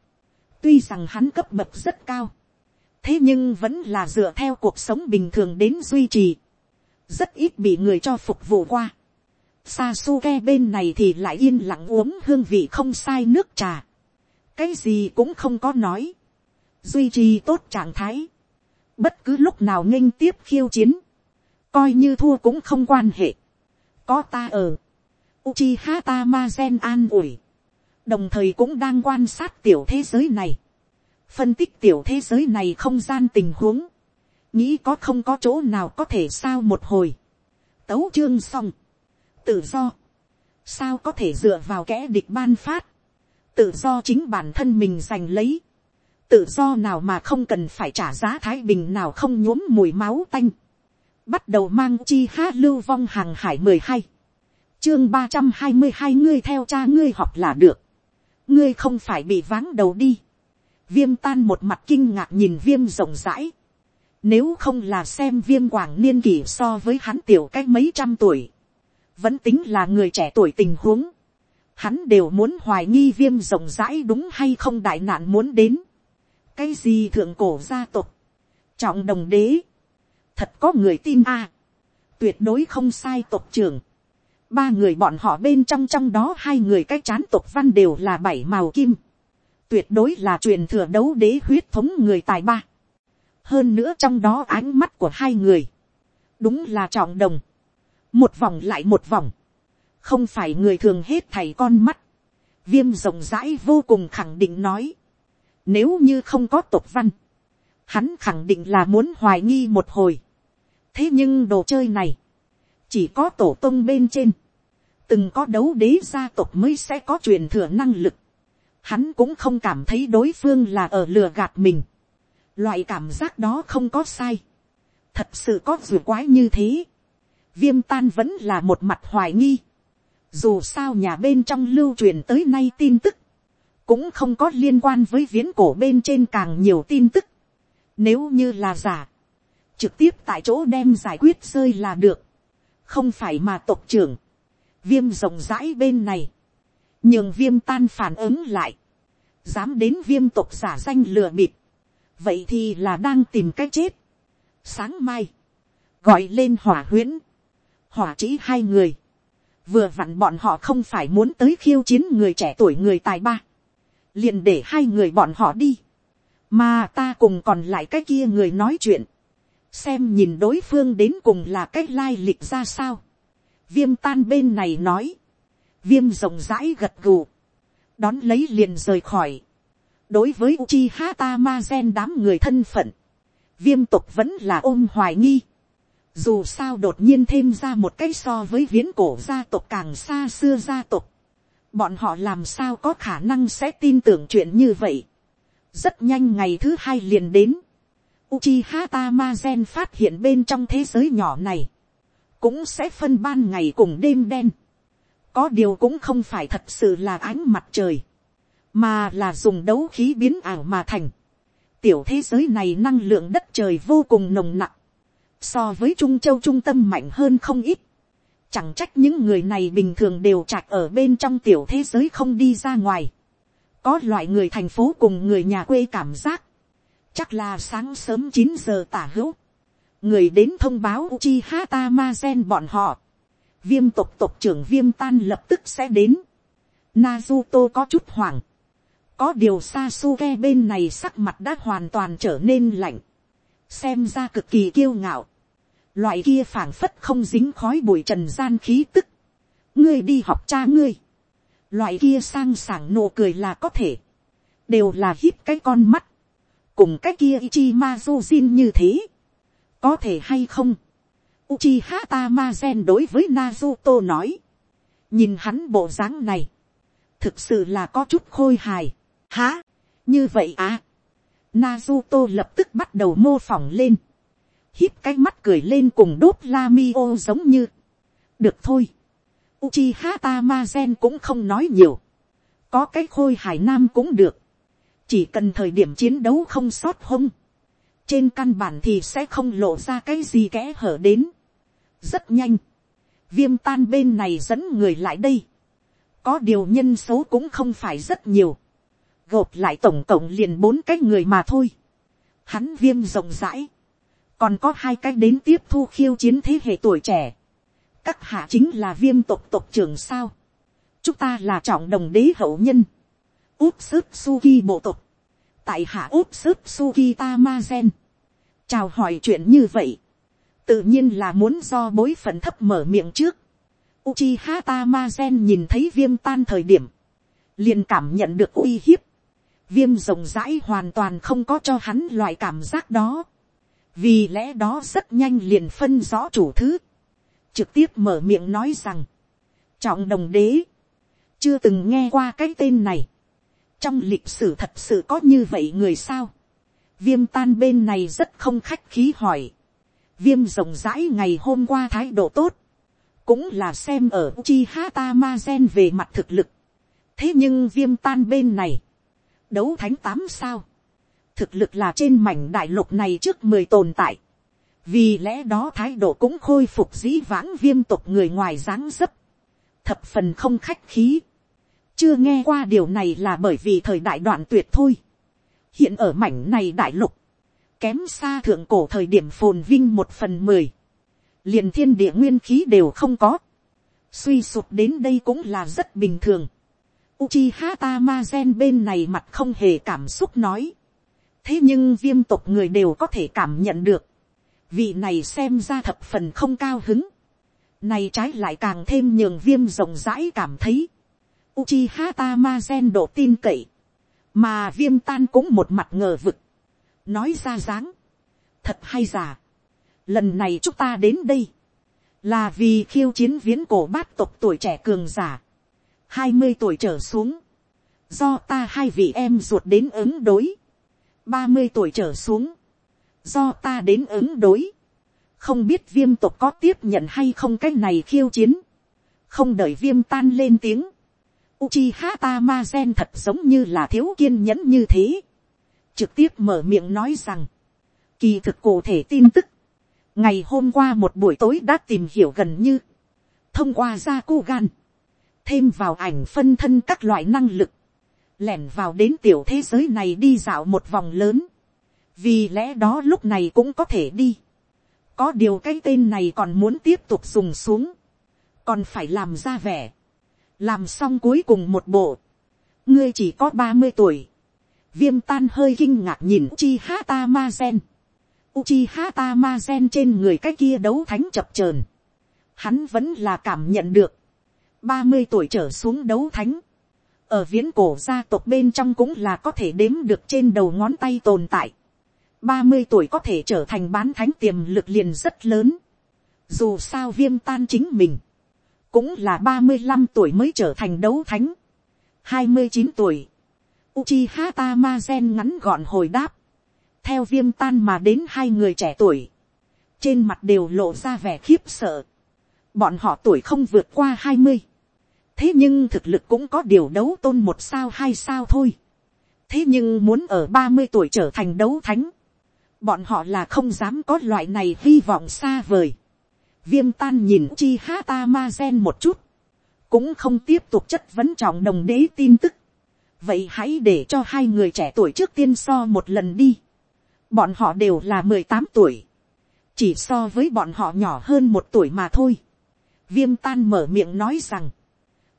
tuy rằng hắn cấp bậc rất cao, thế nhưng vẫn là dựa theo cuộc sống bình thường đến duy trì, rất ít bị người cho phục vụ qua. Sasuke bên này thì lại yên lặng uống hương vị không sai nước trà. Cái gì cũng không có nói, duy trì tốt trạng thái, bất cứ lúc nào nghênh tiếp khiêu chiến, coi như thua cũng không quan hệ, có ta ở, Uchiha gen an ủi, đồng thời cũng đang quan sát tiểu thế giới này, phân tích tiểu thế giới này không gian tình huống, nghĩ có không có chỗ nào có thể sao một hồi, tấu chương xong, tự do, sao có thể dựa vào kẻ địch ban phát, tự do chính bản thân mình giành lấy, tự do nào mà không cần phải trả giá thái bình nào không nhuốm mùi máu tanh, bắt đầu mang chi hát lưu vong hàng hải mười hai, chương ba trăm hai mươi hai ngươi theo cha ngươi học là được, ngươi không phải bị váng đầu đi, viêm tan một mặt kinh ngạc nhìn viêm rộng rãi, nếu không là xem viêm quảng niên kỷ so với hắn tiểu cách mấy trăm tuổi, vẫn tính là người trẻ tuổi tình huống, hắn đều muốn hoài nghi viêm rộng rãi đúng hay không đại nạn muốn đến cái gì thượng cổ gia tộc, trọng đồng đế, thật có người tin a, tuyệt đối không sai tộc trưởng, ba người bọn họ bên trong trong đó hai người cái chán tộc văn đều là bảy màu kim, tuyệt đối là truyền thừa đấu đế huyết thống người tài ba, hơn nữa trong đó ánh mắt của hai người, đúng là trọng đồng, một vòng lại một vòng, không phải người thường hết thầy con mắt, viêm rộng rãi vô cùng khẳng định nói, nếu như không có tộc văn, hắn khẳng định là muốn hoài nghi một hồi. thế nhưng đồ chơi này, chỉ có tổ tông bên trên, từng có đấu đế gia tộc mới sẽ có truyền thừa năng lực, hắn cũng không cảm thấy đối phương là ở lừa gạt mình, loại cảm giác đó không có sai, thật sự có dù quái như thế, viêm tan vẫn là một mặt hoài nghi, dù sao nhà bên trong lưu truyền tới nay tin tức. Cũng không có liên quan với viễn cổ bên trên càng nhiều tin tức. Nếu như là giả. Trực tiếp tại chỗ đem giải quyết rơi là được. Không phải mà tộc trưởng. Viêm rộng rãi bên này. Nhưng viêm tan phản ứng lại. Dám đến viêm tộc giả danh lừa bịp. Vậy thì là đang tìm cách chết. Sáng mai. Gọi lên hỏa huyễn. Hỏa chỉ hai người vừa vặn bọn họ không phải muốn tới khiêu chiến người trẻ tuổi người tài ba, liền để hai người bọn họ đi, mà ta cùng còn lại cái kia người nói chuyện, xem nhìn đối phương đến cùng là cái lai lịch ra sao. viêm tan bên này nói, viêm rộng rãi gật gù, đón lấy liền rời khỏi. đối với uchi hata ma gen đám người thân phận, viêm tục vẫn là ôm hoài nghi, dù sao đột nhiên thêm ra một cái so với viễn cổ gia tộc càng xa xưa gia tộc. Bọn họ làm sao có khả năng sẽ tin tưởng chuyện như vậy. Rất nhanh ngày thứ hai liền đến. Uchiha Tamazen phát hiện bên trong thế giới nhỏ này. Cũng sẽ phân ban ngày cùng đêm đen. Có điều cũng không phải thật sự là ánh mặt trời. Mà là dùng đấu khí biến ảo mà thành. Tiểu thế giới này năng lượng đất trời vô cùng nồng nặng so với trung châu trung tâm mạnh hơn không ít. Chẳng trách những người này bình thường đều chạc ở bên trong tiểu thế giới không đi ra ngoài. Có loại người thành phố cùng người nhà quê cảm giác. chắc là sáng sớm chín giờ tả hữu, người đến thông báo Uchi Hata Mazen bọn họ, viêm tộc tộc trưởng viêm tan lập tức sẽ đến, Nazuto có chút hoảng, có điều Sasuke bên này sắc mặt đã hoàn toàn trở nên lạnh, xem ra cực kỳ kiêu ngạo, loại kia phảng phất không dính khói bụi trần gian khí tức, ngươi đi học cha ngươi, loại kia sang sảng nụ cười là có thể, đều là hít cái con mắt, cùng cái kia Ichi Mazujin như thế, có thể hay không, uchi hata ma gen đối với Naruto nói, nhìn hắn bộ dáng này, thực sự là có chút khôi hài, há, như vậy à, Naruto lập tức bắt đầu mô phỏng lên, hít cái mắt cười lên cùng đốt la mi ô giống như, được thôi, Uchiha Tamazen cũng không nói nhiều. Có cái khôi hải nam cũng được. Chỉ cần thời điểm chiến đấu không sót hông. Trên căn bản thì sẽ không lộ ra cái gì kẽ hở đến. Rất nhanh. Viêm tan bên này dẫn người lại đây. Có điều nhân số cũng không phải rất nhiều. Gộp lại tổng cộng liền bốn cái người mà thôi. Hắn viêm rộng rãi. Còn có hai cái đến tiếp thu khiêu chiến thế hệ tuổi trẻ các hạ chính là viêm tộc tộc trưởng sao. chúng ta là trọng đồng đế hậu nhân. úp sức suki bộ tộc. tại hạ úp sức suki tamazen. chào hỏi chuyện như vậy. tự nhiên là muốn do bối phận thấp mở miệng trước. Uchiha Tamazen nhìn thấy viêm tan thời điểm. liền cảm nhận được uy hiếp. Viêm rộng rãi hoàn toàn không có cho hắn loại cảm giác đó. Vì lẽ đó rất nhanh liền phân rõ chủ thứ. Trực tiếp mở miệng nói rằng, trọng đồng đế, chưa từng nghe qua cái tên này, trong lịch sử thật sự có như vậy người sao, viêm tan bên này rất không khách khí hỏi, viêm rộng rãi ngày hôm qua thái độ tốt, cũng là xem ở chi hata ma gen về mặt thực lực, thế nhưng viêm tan bên này, đấu thánh tám sao, thực lực là trên mảnh đại lục này trước mười tồn tại, vì lẽ đó thái độ cũng khôi phục dĩ vãng viêm tộc người ngoài dáng dấp, thập phần không khách khí. chưa nghe qua điều này là bởi vì thời đại đoạn tuyệt thôi. hiện ở mảnh này đại lục, kém xa thượng cổ thời điểm phồn vinh một phần mười, liền thiên địa nguyên khí đều không có, suy sụp đến đây cũng là rất bình thường. Uchiha Tamazen bên này mặt không hề cảm xúc nói thế nhưng viêm tộc người đều có thể cảm nhận được. Vị này xem ra thập phần không cao hứng, này trái lại càng thêm nhường viêm rộng rãi cảm thấy, Uchiha Tamazen độ tin cậy, mà viêm tan cũng một mặt ngờ vực, nói ra dáng, thật hay giả, lần này chúng ta đến đây, là vì khiêu chiến viễn cổ bát tộc tuổi trẻ cường giả, hai mươi tuổi trở xuống, do ta hai vị em ruột đến ứng đối, ba mươi tuổi trở xuống, do ta đến ứng đối, không biết viêm tộc có tiếp nhận hay không cái này khiêu chiến, không đợi viêm tan lên tiếng, Uchiha Tamazen thật giống như là thiếu kiên nhẫn như thế, trực tiếp mở miệng nói rằng, kỳ thực cụ thể tin tức, ngày hôm qua một buổi tối đã tìm hiểu gần như, thông qua ra cu gan, thêm vào ảnh phân thân các loại năng lực, lẻn vào đến tiểu thế giới này đi dạo một vòng lớn, vì lẽ đó lúc này cũng có thể đi. có điều cái tên này còn muốn tiếp tục dùng xuống, còn phải làm ra vẻ, làm xong cuối cùng một bộ, ngươi chỉ có ba mươi tuổi, viêm tan hơi kinh ngạc nhìn chi hata ma gen, trên người cái kia đấu thánh chập chờn, hắn vẫn là cảm nhận được, ba mươi tuổi trở xuống đấu thánh, ở viễn cổ gia tộc bên trong cũng là có thể đếm được trên đầu ngón tay tồn tại ba mươi tuổi có thể trở thành bán thánh tiềm lực liền rất lớn. Dù sao viêm tan chính mình. Cũng là ba mươi 35 tuổi mới trở thành đấu thánh. hai mươi chín tuổi. Uchiha Tamazen ngắn gọn hồi đáp. Theo viêm tan mà đến hai người trẻ tuổi. Trên mặt đều lộ ra vẻ khiếp sợ. Bọn họ tuổi không vượt qua hai mươi Thế nhưng thực lực cũng có điều đấu tôn một sao hai sao thôi. Thế nhưng muốn ở ba mươi tuổi trở thành đấu thánh bọn họ là không dám có loại này hy vọng xa vời. viêm tan nhìn chi ha ta ma gen một chút, cũng không tiếp tục chất vấn trọng đồng đế tin tức. vậy hãy để cho hai người trẻ tuổi trước tiên so một lần đi. bọn họ đều là mười tám tuổi, chỉ so với bọn họ nhỏ hơn một tuổi mà thôi. viêm tan mở miệng nói rằng,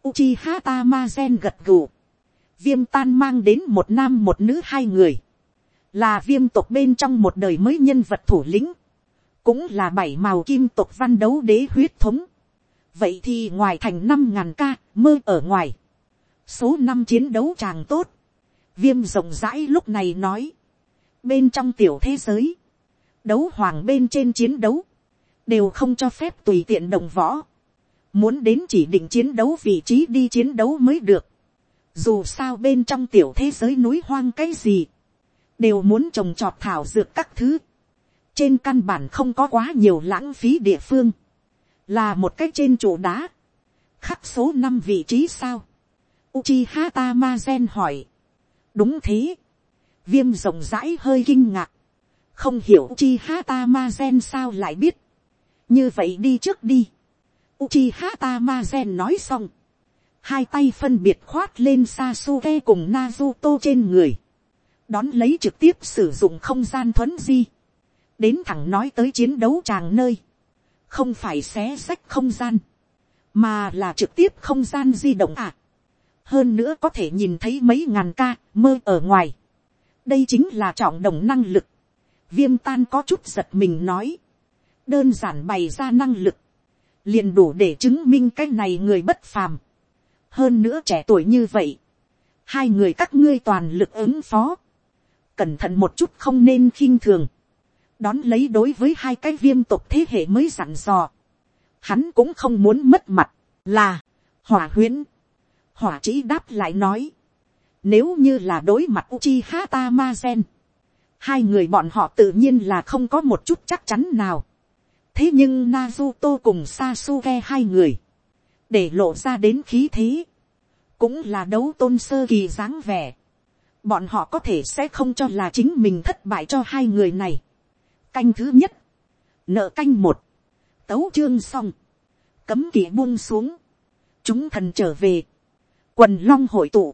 Uchiha Tamazen gật gù, viêm tan mang đến một nam một nữ hai người, là viêm tộc bên trong một đời mới nhân vật thủ lĩnh, cũng là bảy màu kim tộc văn đấu đế huyết thống. vậy thì ngoài thành năm ngàn ca mơ ở ngoài, số năm chiến đấu chàng tốt, viêm rộng rãi lúc này nói, bên trong tiểu thế giới, đấu hoàng bên trên chiến đấu, đều không cho phép tùy tiện đồng võ, muốn đến chỉ định chiến đấu vị trí đi chiến đấu mới được, dù sao bên trong tiểu thế giới núi hoang cái gì, đều muốn trồng trọt thảo dược các thứ, trên căn bản không có quá nhiều lãng phí địa phương, là một cách trên chỗ đá, khắc số năm vị trí sao, Uchiha Tamazen hỏi, đúng thế, viêm rộng rãi hơi kinh ngạc, không hiểu Uchiha Tamazen sao lại biết, như vậy đi trước đi, Uchiha Tamazen nói xong, hai tay phân biệt khoát lên Sasuke cùng Naruto trên người, đón lấy trực tiếp sử dụng không gian thuấn di, đến thẳng nói tới chiến đấu tràng nơi, không phải xé sách không gian, mà là trực tiếp không gian di động à. hơn nữa có thể nhìn thấy mấy ngàn ca mơ ở ngoài. đây chính là trọng đồng năng lực. viêm tan có chút giật mình nói. đơn giản bày ra năng lực, liền đủ để chứng minh cái này người bất phàm. hơn nữa trẻ tuổi như vậy, hai người các ngươi toàn lực ứng phó, cẩn thận một chút không nên khinh thường đón lấy đối với hai cái viêm tộc thế hệ mới dặn dò. Hắn cũng không muốn mất mặt, là, hỏa huyễn. Hỏa chỉ đáp lại nói, nếu như là đối mặt Uchiha Gen, hai người bọn họ tự nhiên là không có một chút chắc chắn nào thế nhưng Naruto cùng Sasuke hai người, để lộ ra đến khí thế, cũng là đấu tôn sơ kỳ dáng vẻ. bọn họ có thể sẽ không cho là chính mình thất bại cho hai người này Canh thứ nhất. Nợ canh một. Tấu chương xong. Cấm kỵ buông xuống. Chúng thần trở về. Quần long hội tụ.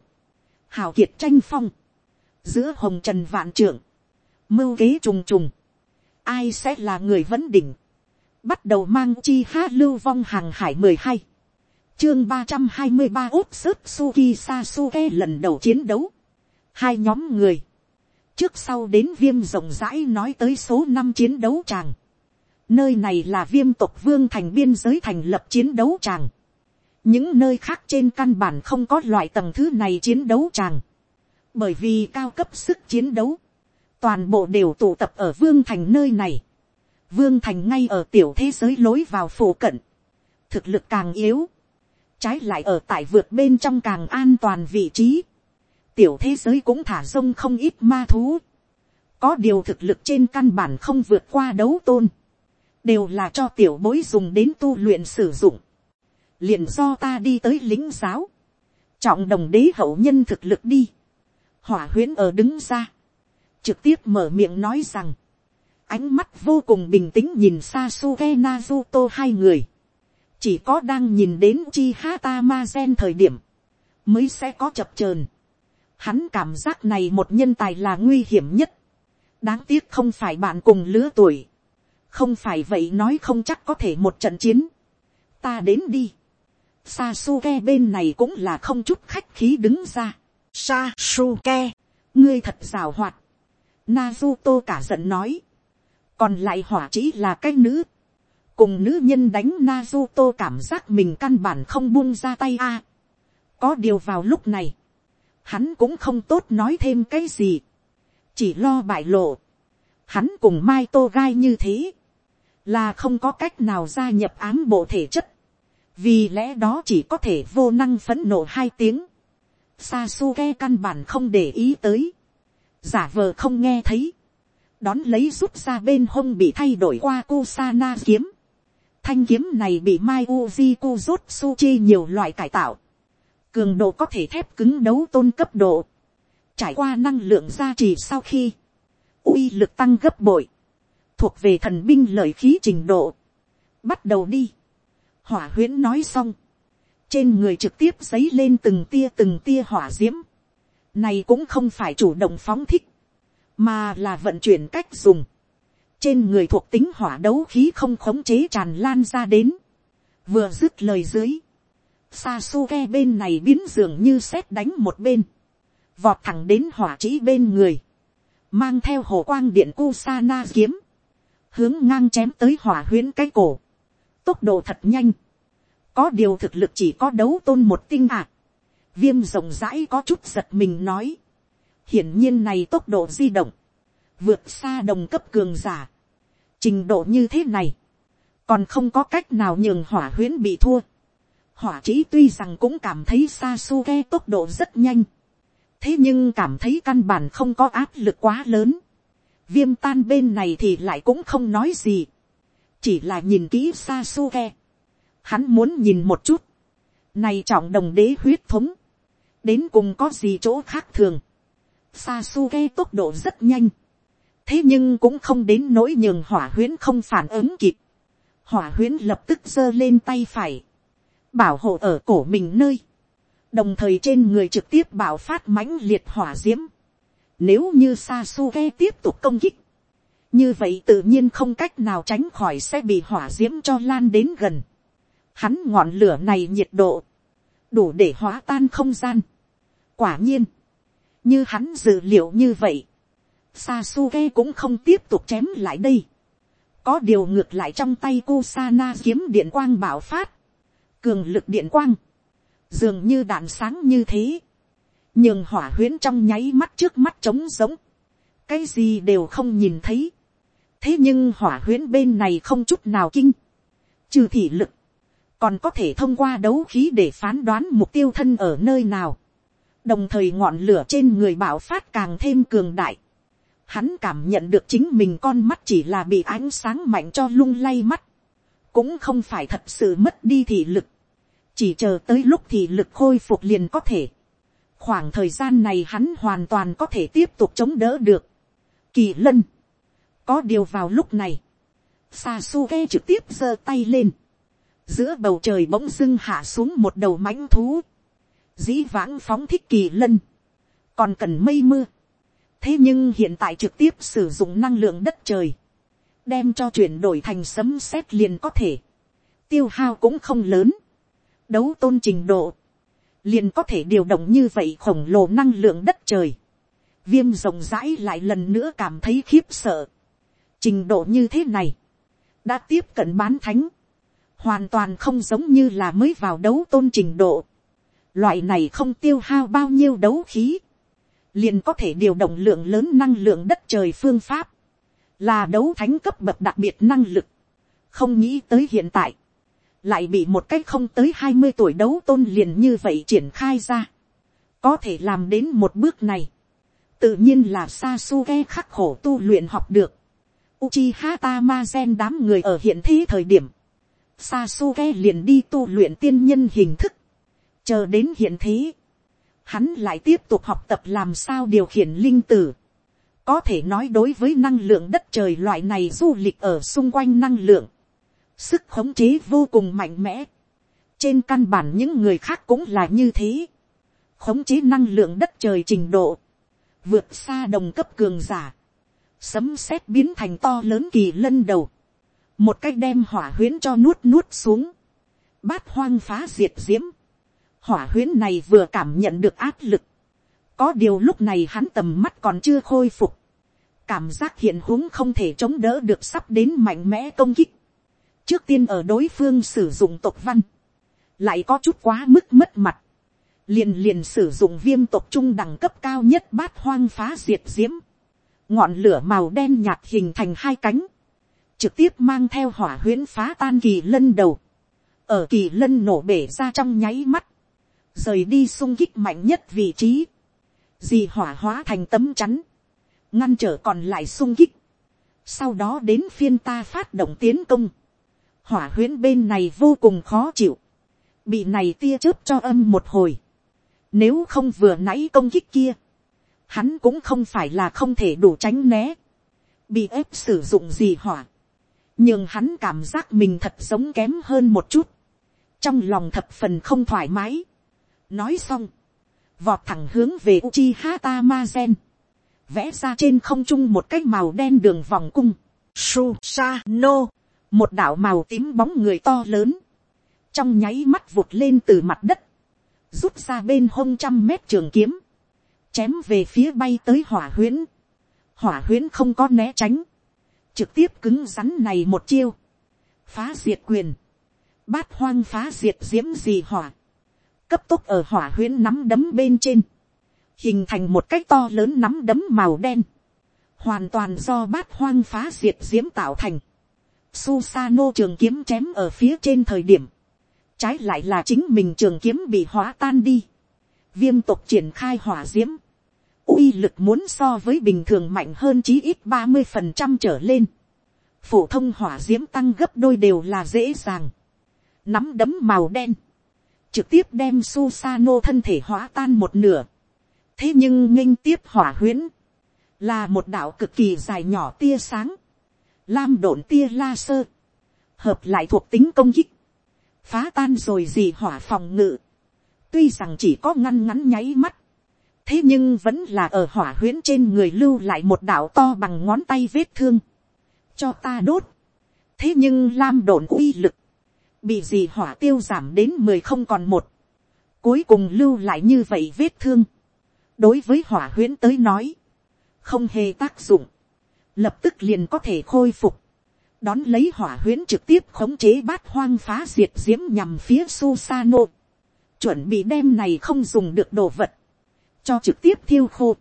Hào kiệt tranh phong. Giữa hồng trần vạn trưởng. Mưu kế trùng trùng. Ai sẽ là người vấn đỉnh. Bắt đầu mang chi hát lưu vong hàng hải mười hai chương ba trăm hai mươi ba út sức suki sasuke lần đầu chiến đấu. Hai nhóm người trước sau đến viêm rộng rãi nói tới số năm chiến đấu tràng. Nơi này là viêm tộc vương thành biên giới thành lập chiến đấu tràng. Những nơi khác trên căn bản không có loại tầng thứ này chiến đấu tràng. Bởi vì cao cấp sức chiến đấu. Toàn bộ đều tụ tập ở vương thành nơi này. Vương thành ngay ở tiểu thế giới lối vào phổ cận. Thực lực càng yếu. Trái lại ở tại vượt bên trong càng an toàn vị trí tiểu thế giới cũng thả sông không ít ma thú. Có điều thực lực trên căn bản không vượt qua đấu tôn. Đều là cho tiểu bối dùng đến tu luyện sử dụng. liền do ta đi tới lính giáo. Trọng đồng đế hậu nhân thực lực đi. Hỏa Huyễn ở đứng ra. Trực tiếp mở miệng nói rằng. Ánh mắt vô cùng bình tĩnh nhìn Sasuke Naruto hai người. Chỉ có đang nhìn đến Uchiha Tamazen thời điểm. Mới sẽ có chập chờn Hắn cảm giác này một nhân tài là nguy hiểm nhất. Đáng tiếc không phải bạn cùng lứa tuổi. Không phải vậy nói không chắc có thể một trận chiến. Ta đến đi. Sasuke bên này cũng là không chút khách khí đứng ra. Sasuke, ngươi thật rào hoạt. Naruto cả giận nói. Còn lại hỏa chỉ là cái nữ. Cùng nữ nhân đánh Naruto cảm giác mình căn bản không buông ra tay a. Có điều vào lúc này hắn cũng không tốt nói thêm cái gì, chỉ lo bại lộ. Hắn cùng Mai Tô Gai như thế, là không có cách nào gia nhập ám bộ thể chất, vì lẽ đó chỉ có thể vô năng phấn nộ hai tiếng. Sasuke căn bản không để ý tới, giả vờ không nghe thấy, đón lấy rút ra bên hông bị thay đổi qua Kusana kiếm. Thanh kiếm này bị Mai Uji Kuzutsuchi nhiều loại cải tạo. Cường độ có thể thép cứng đấu tôn cấp độ, trải qua năng lượng gia trì sau khi, uy lực tăng gấp bội, thuộc về thần binh lợi khí trình độ, bắt đầu đi, hỏa huyễn nói xong, trên người trực tiếp dấy lên từng tia từng tia hỏa diễm. Này cũng không phải chủ động phóng thích, mà là vận chuyển cách dùng, trên người thuộc tính hỏa đấu khí không khống chế tràn lan ra đến, vừa dứt lời dưới, Sasuke bên này biến dường như xét đánh một bên, vọt thẳng đến hỏa trĩ bên người, mang theo hồ quang điện Kusana kiếm, hướng ngang chém tới hỏa huyễn cái cổ, tốc độ thật nhanh, có điều thực lực chỉ có đấu tôn một tinh ạ, viêm rộng rãi có chút giật mình nói, hiển nhiên này tốc độ di động, vượt xa đồng cấp cường giả, trình độ như thế này, còn không có cách nào nhường hỏa huyến bị thua, hỏa chỉ tuy rằng cũng cảm thấy xa su ghe tốc độ rất nhanh, thế nhưng cảm thấy căn bản không có áp lực quá lớn, viêm tan bên này thì lại cũng không nói gì, chỉ là nhìn kỹ xa su ghe hắn muốn nhìn một chút, này trọng đồng đế huyết thống, đến cùng có gì chỗ khác thường, Sasuke tốc độ rất nhanh, thế nhưng cũng không đến nỗi nhường hỏa huyễn không phản ứng kịp, hỏa huyễn lập tức giơ lên tay phải, bảo hộ ở cổ mình nơi, đồng thời trên người trực tiếp bảo phát mãnh liệt hỏa diễm. nếu như Sasuke tiếp tục công kích, như vậy tự nhiên không cách nào tránh khỏi sẽ bị hỏa diễm cho lan đến gần. Hắn ngọn lửa này nhiệt độ, đủ để hóa tan không gian. quả nhiên, như hắn dự liệu như vậy, Sasuke cũng không tiếp tục chém lại đây. Có điều ngược lại trong tay Kusana kiếm điện quang bảo phát. Cường lực điện quang, dường như đạn sáng như thế, nhường hỏa huyễn trong nháy mắt trước mắt trống giống, cái gì đều không nhìn thấy, thế nhưng hỏa huyễn bên này không chút nào kinh, trừ thị lực, còn có thể thông qua đấu khí để phán đoán mục tiêu thân ở nơi nào, đồng thời ngọn lửa trên người bảo phát càng thêm cường đại, hắn cảm nhận được chính mình con mắt chỉ là bị ánh sáng mạnh cho lung lay mắt, cũng không phải thật sự mất đi thị lực, chỉ chờ tới lúc thị lực khôi phục liền có thể. khoảng thời gian này hắn hoàn toàn có thể tiếp tục chống đỡ được. kỳ lân, có điều vào lúc này, Sasuke trực tiếp giơ tay lên, giữa bầu trời bỗng dưng hạ xuống một đầu mãnh thú, dĩ vãng phóng thích kỳ lân, còn cần mây mưa. thế nhưng hiện tại trực tiếp sử dụng năng lượng đất trời, đem cho chuyển đổi thành sấm sét liền có thể, tiêu hao cũng không lớn, đấu tôn trình độ, liền có thể điều động như vậy khổng lồ năng lượng đất trời. Viêm rộng rãi lại lần nữa cảm thấy khiếp sợ. Trình độ như thế này, đã tiếp cận bán thánh, hoàn toàn không giống như là mới vào đấu tôn trình độ. Loại này không tiêu hao bao nhiêu đấu khí, liền có thể điều động lượng lớn năng lượng đất trời phương pháp, là đấu thánh cấp bậc đặc biệt năng lực. Không nghĩ tới hiện tại, lại bị một cách không tới hai mươi tuổi đấu tôn liền như vậy triển khai ra. Có thể làm đến một bước này. Tự nhiên là Sasuke khắc khổ tu luyện học được. Uchiha Tamazen đám người ở hiện thế thời điểm. Sasuke liền đi tu luyện tiên nhân hình thức. Chờ đến hiện thế. Hắn lại tiếp tục học tập làm sao điều khiển linh tử. Có thể nói đối với năng lượng đất trời loại này du lịch ở xung quanh năng lượng sức khống chế vô cùng mạnh mẽ. trên căn bản những người khác cũng là như thế. khống chế năng lượng đất trời trình độ, vượt xa đồng cấp cường giả, sấm sét biến thành to lớn kỳ lân đầu, một cách đem hỏa huyễn cho nuốt nuốt xuống, bát hoang phá diệt diễm, hỏa huyễn này vừa cảm nhận được áp lực, có điều lúc này hắn tầm mắt còn chưa khôi phục, cảm giác hiện huống không thể chống đỡ được sắp đến mạnh mẽ công kích, trước tiên ở đối phương sử dụng tộc văn, lại có chút quá mức mất mặt, liền liền sử dụng viêm tộc trung đẳng cấp cao nhất bát hoang phá diệt diễm, ngọn lửa màu đen nhạt hình thành hai cánh, trực tiếp mang theo hỏa huyễn phá tan kỳ lân đầu, ở kỳ lân nổ bể ra trong nháy mắt, rời đi sung kích mạnh nhất vị trí, dì hỏa hóa thành tấm chắn, ngăn trở còn lại sung kích, sau đó đến phiên ta phát động tiến công, hỏa huyễn bên này vô cùng khó chịu, bị này tia chớp cho âm một hồi, nếu không vừa nãy công kích kia, hắn cũng không phải là không thể đủ tránh né, bị ép sử dụng gì hỏa, nhưng hắn cảm giác mình thật giống kém hơn một chút, trong lòng thập phần không thoải mái nói xong, vọt thẳng hướng về Uchiha Tamazen, vẽ ra trên không trung một cái màu đen đường vòng cung, Susano, một đạo màu tím bóng người to lớn, trong nháy mắt vụt lên từ mặt đất, rút ra bên hông trăm mét trường kiếm, chém về phía bay tới hỏa huyễn, hỏa huyễn không có né tránh, trực tiếp cứng rắn này một chiêu, phá diệt quyền, bát hoang phá diệt diễm gì hỏa, cấp tốc ở hỏa huyễn nắm đấm bên trên, hình thành một cái to lớn nắm đấm màu đen, hoàn toàn do bát hoang phá diệt diễm tạo thành, Susano trường kiếm chém ở phía trên thời điểm, trái lại là chính mình trường kiếm bị hóa tan đi, viêm tộc triển khai hỏa diễm, uy lực muốn so với bình thường mạnh hơn chí ít ba mươi phần trăm trở lên, phổ thông hỏa diễm tăng gấp đôi đều là dễ dàng, nắm đấm màu đen, trực tiếp đem Susano thân thể hóa tan một nửa, thế nhưng nghênh tiếp hỏa huyễn, là một đạo cực kỳ dài nhỏ tia sáng, lam độn tia la sơ, hợp lại thuộc tính công kích, phá tan rồi gì hỏa phòng ngự, tuy rằng chỉ có ngăn ngắn nháy mắt, thế nhưng vẫn là ở hỏa huyễn trên người lưu lại một đạo to bằng ngón tay vết thương, cho ta đốt, thế nhưng lam độn uy lực, bị gì hỏa tiêu giảm đến mười không còn một, cuối cùng lưu lại như vậy vết thương, đối với hỏa huyễn tới nói, không hề tác dụng, lập tức liền có thể khôi phục, đón lấy hỏa huyễn trực tiếp khống chế bát hoang phá diệt diễm nhằm phía Susano, chuẩn bị đem này không dùng được đồ vật, cho trực tiếp thiêu khô,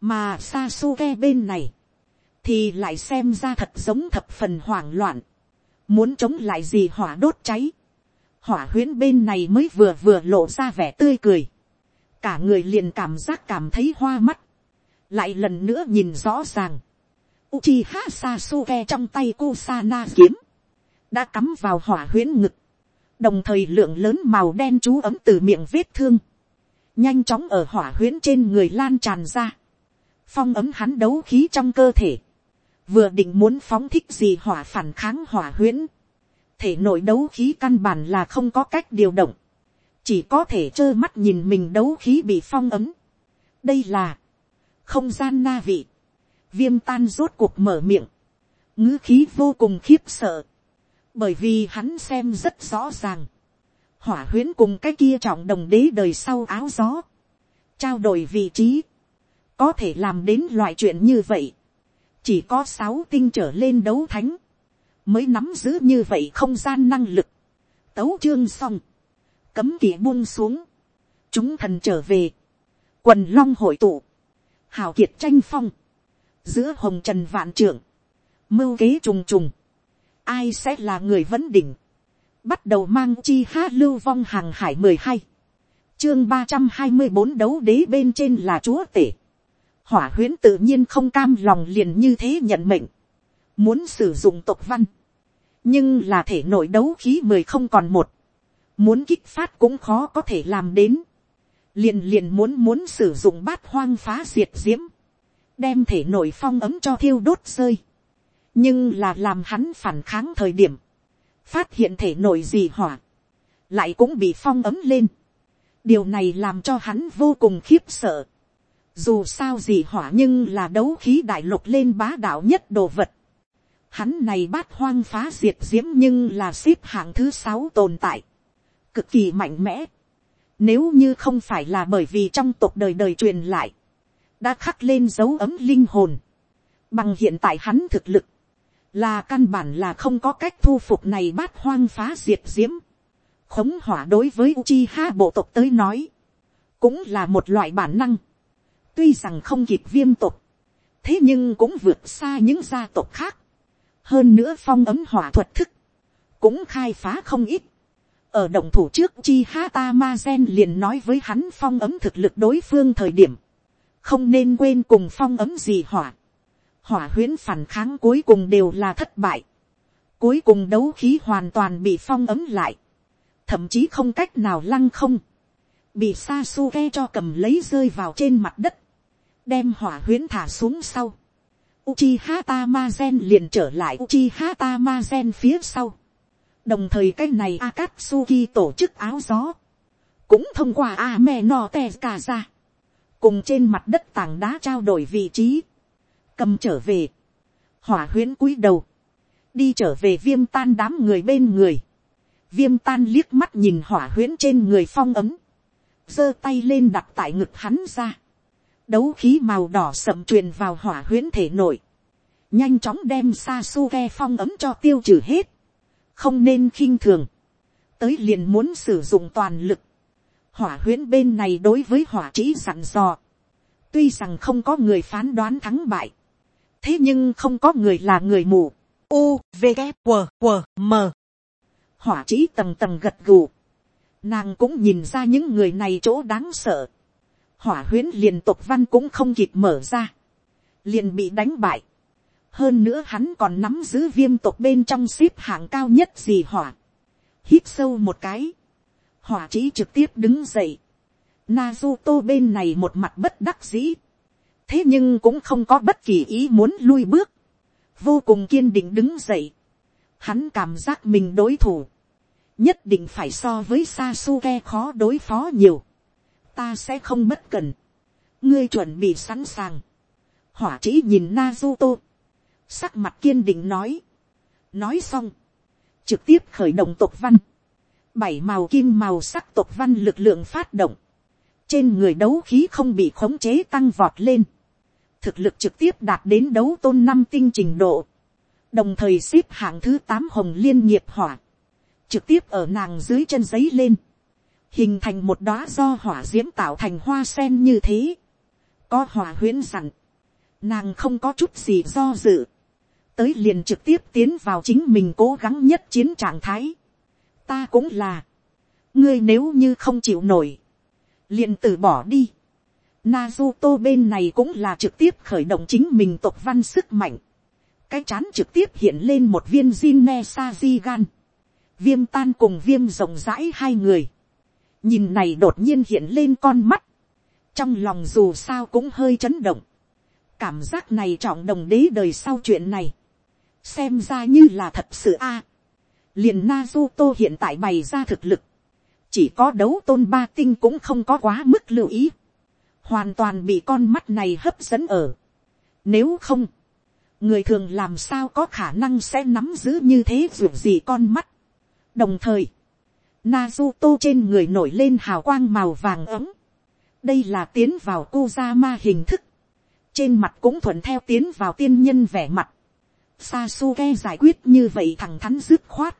mà Sasuke bên này, thì lại xem ra thật giống thập phần hoảng loạn, muốn chống lại gì hỏa đốt cháy, hỏa huyễn bên này mới vừa vừa lộ ra vẻ tươi cười, cả người liền cảm giác cảm thấy hoa mắt, lại lần nữa nhìn rõ ràng, Uchiha Sasuke trong tay Kusana kiếm, đã cắm vào hỏa huyễn ngực, đồng thời lượng lớn màu đen chú ấm từ miệng vết thương, nhanh chóng ở hỏa huyễn trên người lan tràn ra, phong ấm hắn đấu khí trong cơ thể, vừa định muốn phóng thích gì hỏa phản kháng hỏa huyễn, thể nội đấu khí căn bản là không có cách điều động, chỉ có thể trơ mắt nhìn mình đấu khí bị phong ấm. đây là không gian na vị, viêm tan rốt cuộc mở miệng, ngữ khí vô cùng khiếp sợ, bởi vì hắn xem rất rõ ràng, hỏa huyễn cùng cái kia trọng đồng đế đời sau áo gió, trao đổi vị trí, có thể làm đến loại chuyện như vậy, chỉ có sáu tinh trở lên đấu thánh, mới nắm giữ như vậy không gian năng lực, tấu chương xong, cấm kỳ buông xuống, chúng thần trở về, quần long hội tụ, hào kiệt tranh phong, giữa hồng trần vạn trưởng, mưu kế trùng trùng, ai sẽ là người vấn đỉnh, bắt đầu mang chi ha lưu vong hàng hải mười hai, chương ba trăm hai mươi bốn đấu đế bên trên là chúa tể, hỏa huyễn tự nhiên không cam lòng liền như thế nhận mệnh, muốn sử dụng tộc văn, nhưng là thể nội đấu khí mười không còn một, muốn kích phát cũng khó có thể làm đến, liền liền muốn muốn sử dụng bát hoang phá diệt diễm, đem thể nội phong ấm cho thiêu đốt rơi, nhưng là làm hắn phản kháng thời điểm, phát hiện thể nội gì hỏa, lại cũng bị phong ấm lên, điều này làm cho hắn vô cùng khiếp sợ, dù sao gì hỏa nhưng là đấu khí đại lục lên bá đạo nhất đồ vật, hắn này bát hoang phá diệt diễm nhưng là xếp hạng thứ sáu tồn tại, cực kỳ mạnh mẽ. Nếu như không phải là bởi vì trong tộc đời đời truyền lại, đã khắc lên dấu ấm linh hồn, bằng hiện tại hắn thực lực, là căn bản là không có cách thu phục này bát hoang phá diệt diễm. khống hỏa đối với Uchiha bộ tộc tới nói, cũng là một loại bản năng tuy rằng không kịp viêm tộc, thế nhưng cũng vượt xa những gia tộc khác hơn nữa phong ấm hỏa thuật thức, cũng khai phá không ít. ở động thủ trước chi hata ma gen liền nói với hắn phong ấm thực lực đối phương thời điểm, không nên quên cùng phong ấm gì hỏa. hỏa huyễn phản kháng cuối cùng đều là thất bại. cuối cùng đấu khí hoàn toàn bị phong ấm lại, thậm chí không cách nào lăng không, bị Sasuke cho cầm lấy rơi vào trên mặt đất, đem hỏa huyễn thả xuống sau, Uchiha Tamazen liền trở lại Uchiha Tamazen phía sau. Đồng thời cái này Akatsuki tổ chức áo gió. Cũng thông qua Ame no Tezkaza. ra. cùng trên mặt đất tảng đá trao đổi vị trí, cầm trở về, hỏa huyễn cúi đầu, đi trở về viêm tan đám người bên người, viêm tan liếc mắt nhìn hỏa huyễn trên người phong ấm, giơ tay lên đặt tại ngực hắn ra, đấu khí màu đỏ sậm truyền vào hỏa huyễn thể nội, nhanh chóng đem sa su ve phong ấm cho tiêu trừ hết, không nên khinh thường, tới liền muốn sử dụng toàn lực, hỏa huyễn bên này đối với hỏa trí sẵn dò, tuy rằng không có người phán đoán thắng bại, thế nhưng không có người là người mù, u v g q q m. Hỏa trí tầng tầng gật gù, nàng cũng nhìn ra những người này chỗ đáng sợ, hỏa huyến liền tục văn cũng không kịp mở ra, liền bị đánh bại, hơn nữa hắn còn nắm giữ viêm tộc bên trong ship hạng cao nhất gì hỏa, hít sâu một cái, hỏa chỉ trực tiếp đứng dậy, Nazuto bên này một mặt bất đắc dĩ, thế nhưng cũng không có bất kỳ ý muốn lui bước, vô cùng kiên định đứng dậy, hắn cảm giác mình đối thủ, nhất định phải so với Sasuke khó đối phó nhiều, ta sẽ không bất cần, ngươi chuẩn bị sẵn sàng, hỏa chỉ nhìn Nazuto, sắc mặt kiên định nói, nói xong, trực tiếp khởi động tộc văn, bảy màu kim màu sắc tộc văn lực lượng phát động, trên người đấu khí không bị khống chế tăng vọt lên, thực lực trực tiếp đạt đến đấu tôn năm tinh trình độ, đồng thời xếp hạng thứ tám hồng liên nghiệp hỏa, trực tiếp ở nàng dưới chân giấy lên, hình thành một đóa do hỏa d i ễ m tạo thành hoa sen như thế, có hỏa huyễn dặn, nàng không có chút gì do dự, tới liền trực tiếp tiến vào chính mình cố gắng nhất chiến trạng thái, ta cũng là, ngươi nếu như không chịu nổi, liền từ bỏ đi, Nazuto bên này cũng là trực tiếp khởi động chính mình tộc văn sức mạnh. Cái chán trực tiếp hiện lên một viên Jinne Sajigan. Viêm tan cùng viêm rộng rãi hai người. Nhìn này đột nhiên hiện lên con mắt. Trong lòng dù sao cũng hơi chấn động. Cảm giác này trọng đồng đế đời sau chuyện này. Xem ra như là thật sự a. liền na du tô hiện tại bày ra thực lực. Chỉ có đấu tôn ba tinh cũng không có quá mức lưu ý hoàn toàn bị con mắt này hấp dẫn ở. Nếu không, người thường làm sao có khả năng sẽ nắm giữ như thế dù gì con mắt đồng thời, Nazuto trên người nổi lên hào quang màu vàng ấm. đây là tiến vào Kuzama hình thức. trên mặt cũng thuận theo tiến vào tiên nhân vẻ mặt. Sasuke giải quyết như vậy thẳng thắn dứt khoát.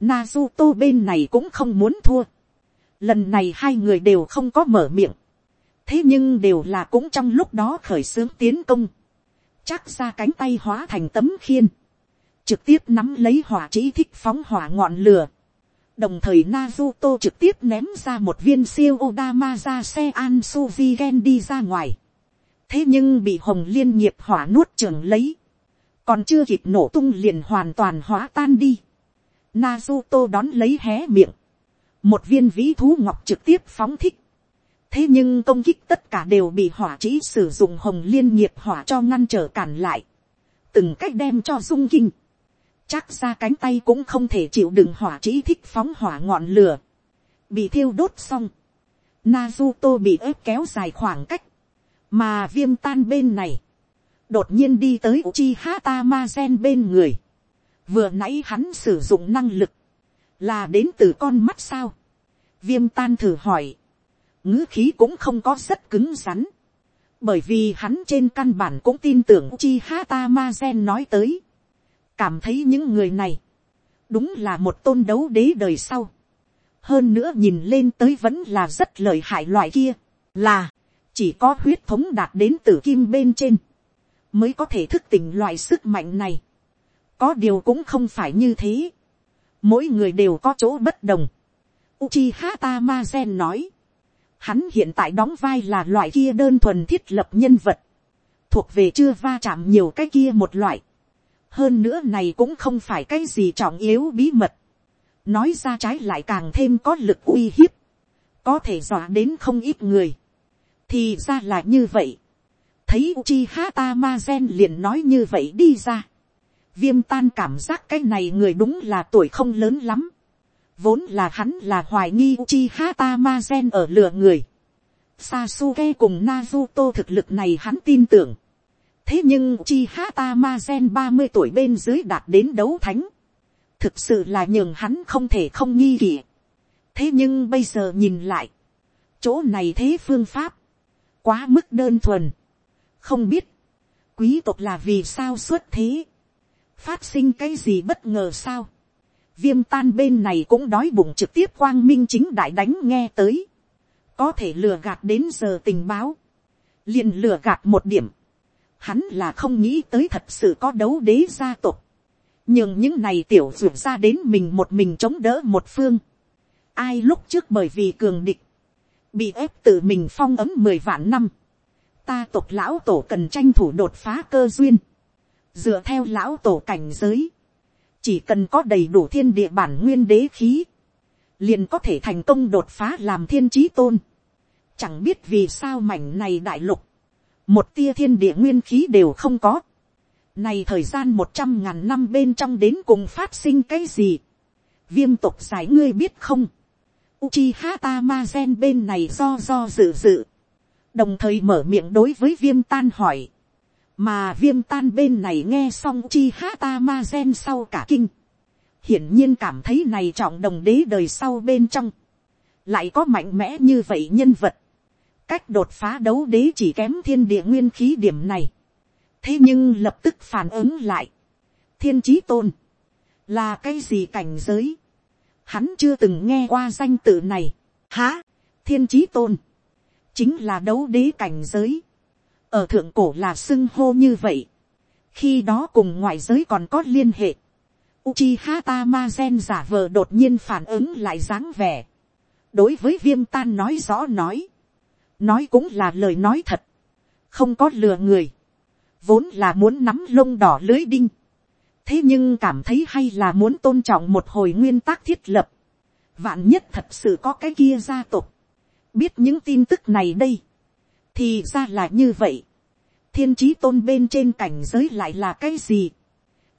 Nazuto bên này cũng không muốn thua. Lần này hai người đều không có mở miệng thế nhưng đều là cũng trong lúc đó khởi xướng tiến công, chắc ra cánh tay hóa thành tấm khiên, trực tiếp nắm lấy hỏa chỉ thích phóng hỏa ngọn lửa, đồng thời Naruto trực tiếp ném ra một viên siêu Odama ra xe an suvi gen đi ra ngoài, thế nhưng bị hồng liên nghiệp hỏa nuốt trường lấy, còn chưa kịp nổ tung liền hoàn toàn hóa tan đi, Naruto đón lấy hé miệng, một viên vĩ thú ngọc trực tiếp phóng thích, thế nhưng công kích tất cả đều bị hỏa chỉ sử dụng hồng liên nghiệp hỏa cho ngăn trở cản lại, từng cách đem cho dung kinh, chắc ra cánh tay cũng không thể chịu đựng hỏa chỉ thích phóng hỏa ngọn lửa, bị thiêu đốt xong, Naruto bị ép kéo dài khoảng cách, mà viêm tan bên này, đột nhiên đi tới Uchiha Tamazen bên người, vừa nãy hắn sử dụng năng lực, là đến từ con mắt sao, viêm tan thử hỏi, ngữ khí cũng không có rất cứng rắn, bởi vì hắn trên căn bản cũng tin tưởng chi Tamazen ma gen nói tới, cảm thấy những người này, đúng là một tôn đấu đế đời sau, hơn nữa nhìn lên tới vẫn là rất lợi hại loại kia, là, chỉ có huyết thống đạt đến từ kim bên trên, mới có thể thức tỉnh loại sức mạnh này, có điều cũng không phải như thế, mỗi người đều có chỗ bất đồng, Uchiha Tamazen nói, Hắn hiện tại đóng vai là loại kia đơn thuần thiết lập nhân vật. Thuộc về chưa va chạm nhiều cái kia một loại. Hơn nữa này cũng không phải cái gì trọng yếu bí mật. Nói ra trái lại càng thêm có lực uy hiếp. Có thể dọa đến không ít người. Thì ra là như vậy. Thấy Uchiha Tamazen liền nói như vậy đi ra. Viêm tan cảm giác cái này người đúng là tuổi không lớn lắm vốn là hắn là hoài nghi Uchiha Tamazen ở lừa người. Sasuke cùng Naruto thực lực này hắn tin tưởng. Thế nhưng chi hata ma gen 30 tuổi bên dưới đạt đến đấu thánh. Thực sự là nhường hắn không thể không nghi kỵ. Thế nhưng bây giờ nhìn lại. Chỗ này thế phương pháp. Quá mức đơn thuần. Không biết. Quý tộc là vì sao xuất thế. Phát sinh cái gì bất ngờ sao. Viêm tan bên này cũng đói bụng trực tiếp quang minh chính đại đánh nghe tới có thể lừa gạt đến giờ tình báo, liền lừa gạt một điểm, hắn là không nghĩ tới thật sự có đấu đế gia tộc, nhưng những này tiểu ruột ra đến mình một mình chống đỡ một phương, ai lúc trước bởi vì cường địch, bị ép tự mình phong ấm mười vạn năm, ta tộc lão tổ cần tranh thủ đột phá cơ duyên, dựa theo lão tổ cảnh giới, chỉ cần có đầy đủ thiên địa bản nguyên đế khí, liền có thể thành công đột phá làm thiên trí tôn. Chẳng biết vì sao mảnh này đại lục, một tia thiên địa nguyên khí đều không có. Này thời gian một trăm ngàn năm bên trong đến cùng phát sinh cái gì? Viêm tộc giải ngươi biết không? Uchiha Tamazen bên này do do dự dự. Đồng thời mở miệng đối với viêm tan hỏi. Mà viêm tan bên này nghe xong Uchiha Tamazen sau cả kinh hiển nhiên cảm thấy này trọng đồng đế đời sau bên trong, lại có mạnh mẽ như vậy nhân vật, cách đột phá đấu đế chỉ kém thiên địa nguyên khí điểm này, thế nhưng lập tức phản ứng lại, thiên trí tôn, là cái gì cảnh giới, hắn chưa từng nghe qua danh tự này, há, thiên trí tôn, chính là đấu đế cảnh giới, ở thượng cổ là xưng hô như vậy, khi đó cùng ngoại giới còn có liên hệ, Uchiha Tamazen giả vờ đột nhiên phản ứng lại dáng vẻ. Đối với viêm tan nói rõ nói. Nói cũng là lời nói thật. Không có lừa người. Vốn là muốn nắm lông đỏ lưới đinh. Thế nhưng cảm thấy hay là muốn tôn trọng một hồi nguyên tắc thiết lập. Vạn nhất thật sự có cái kia gia tộc. Biết những tin tức này đây. Thì ra là như vậy. Thiên trí tôn bên trên cảnh giới lại là cái gì?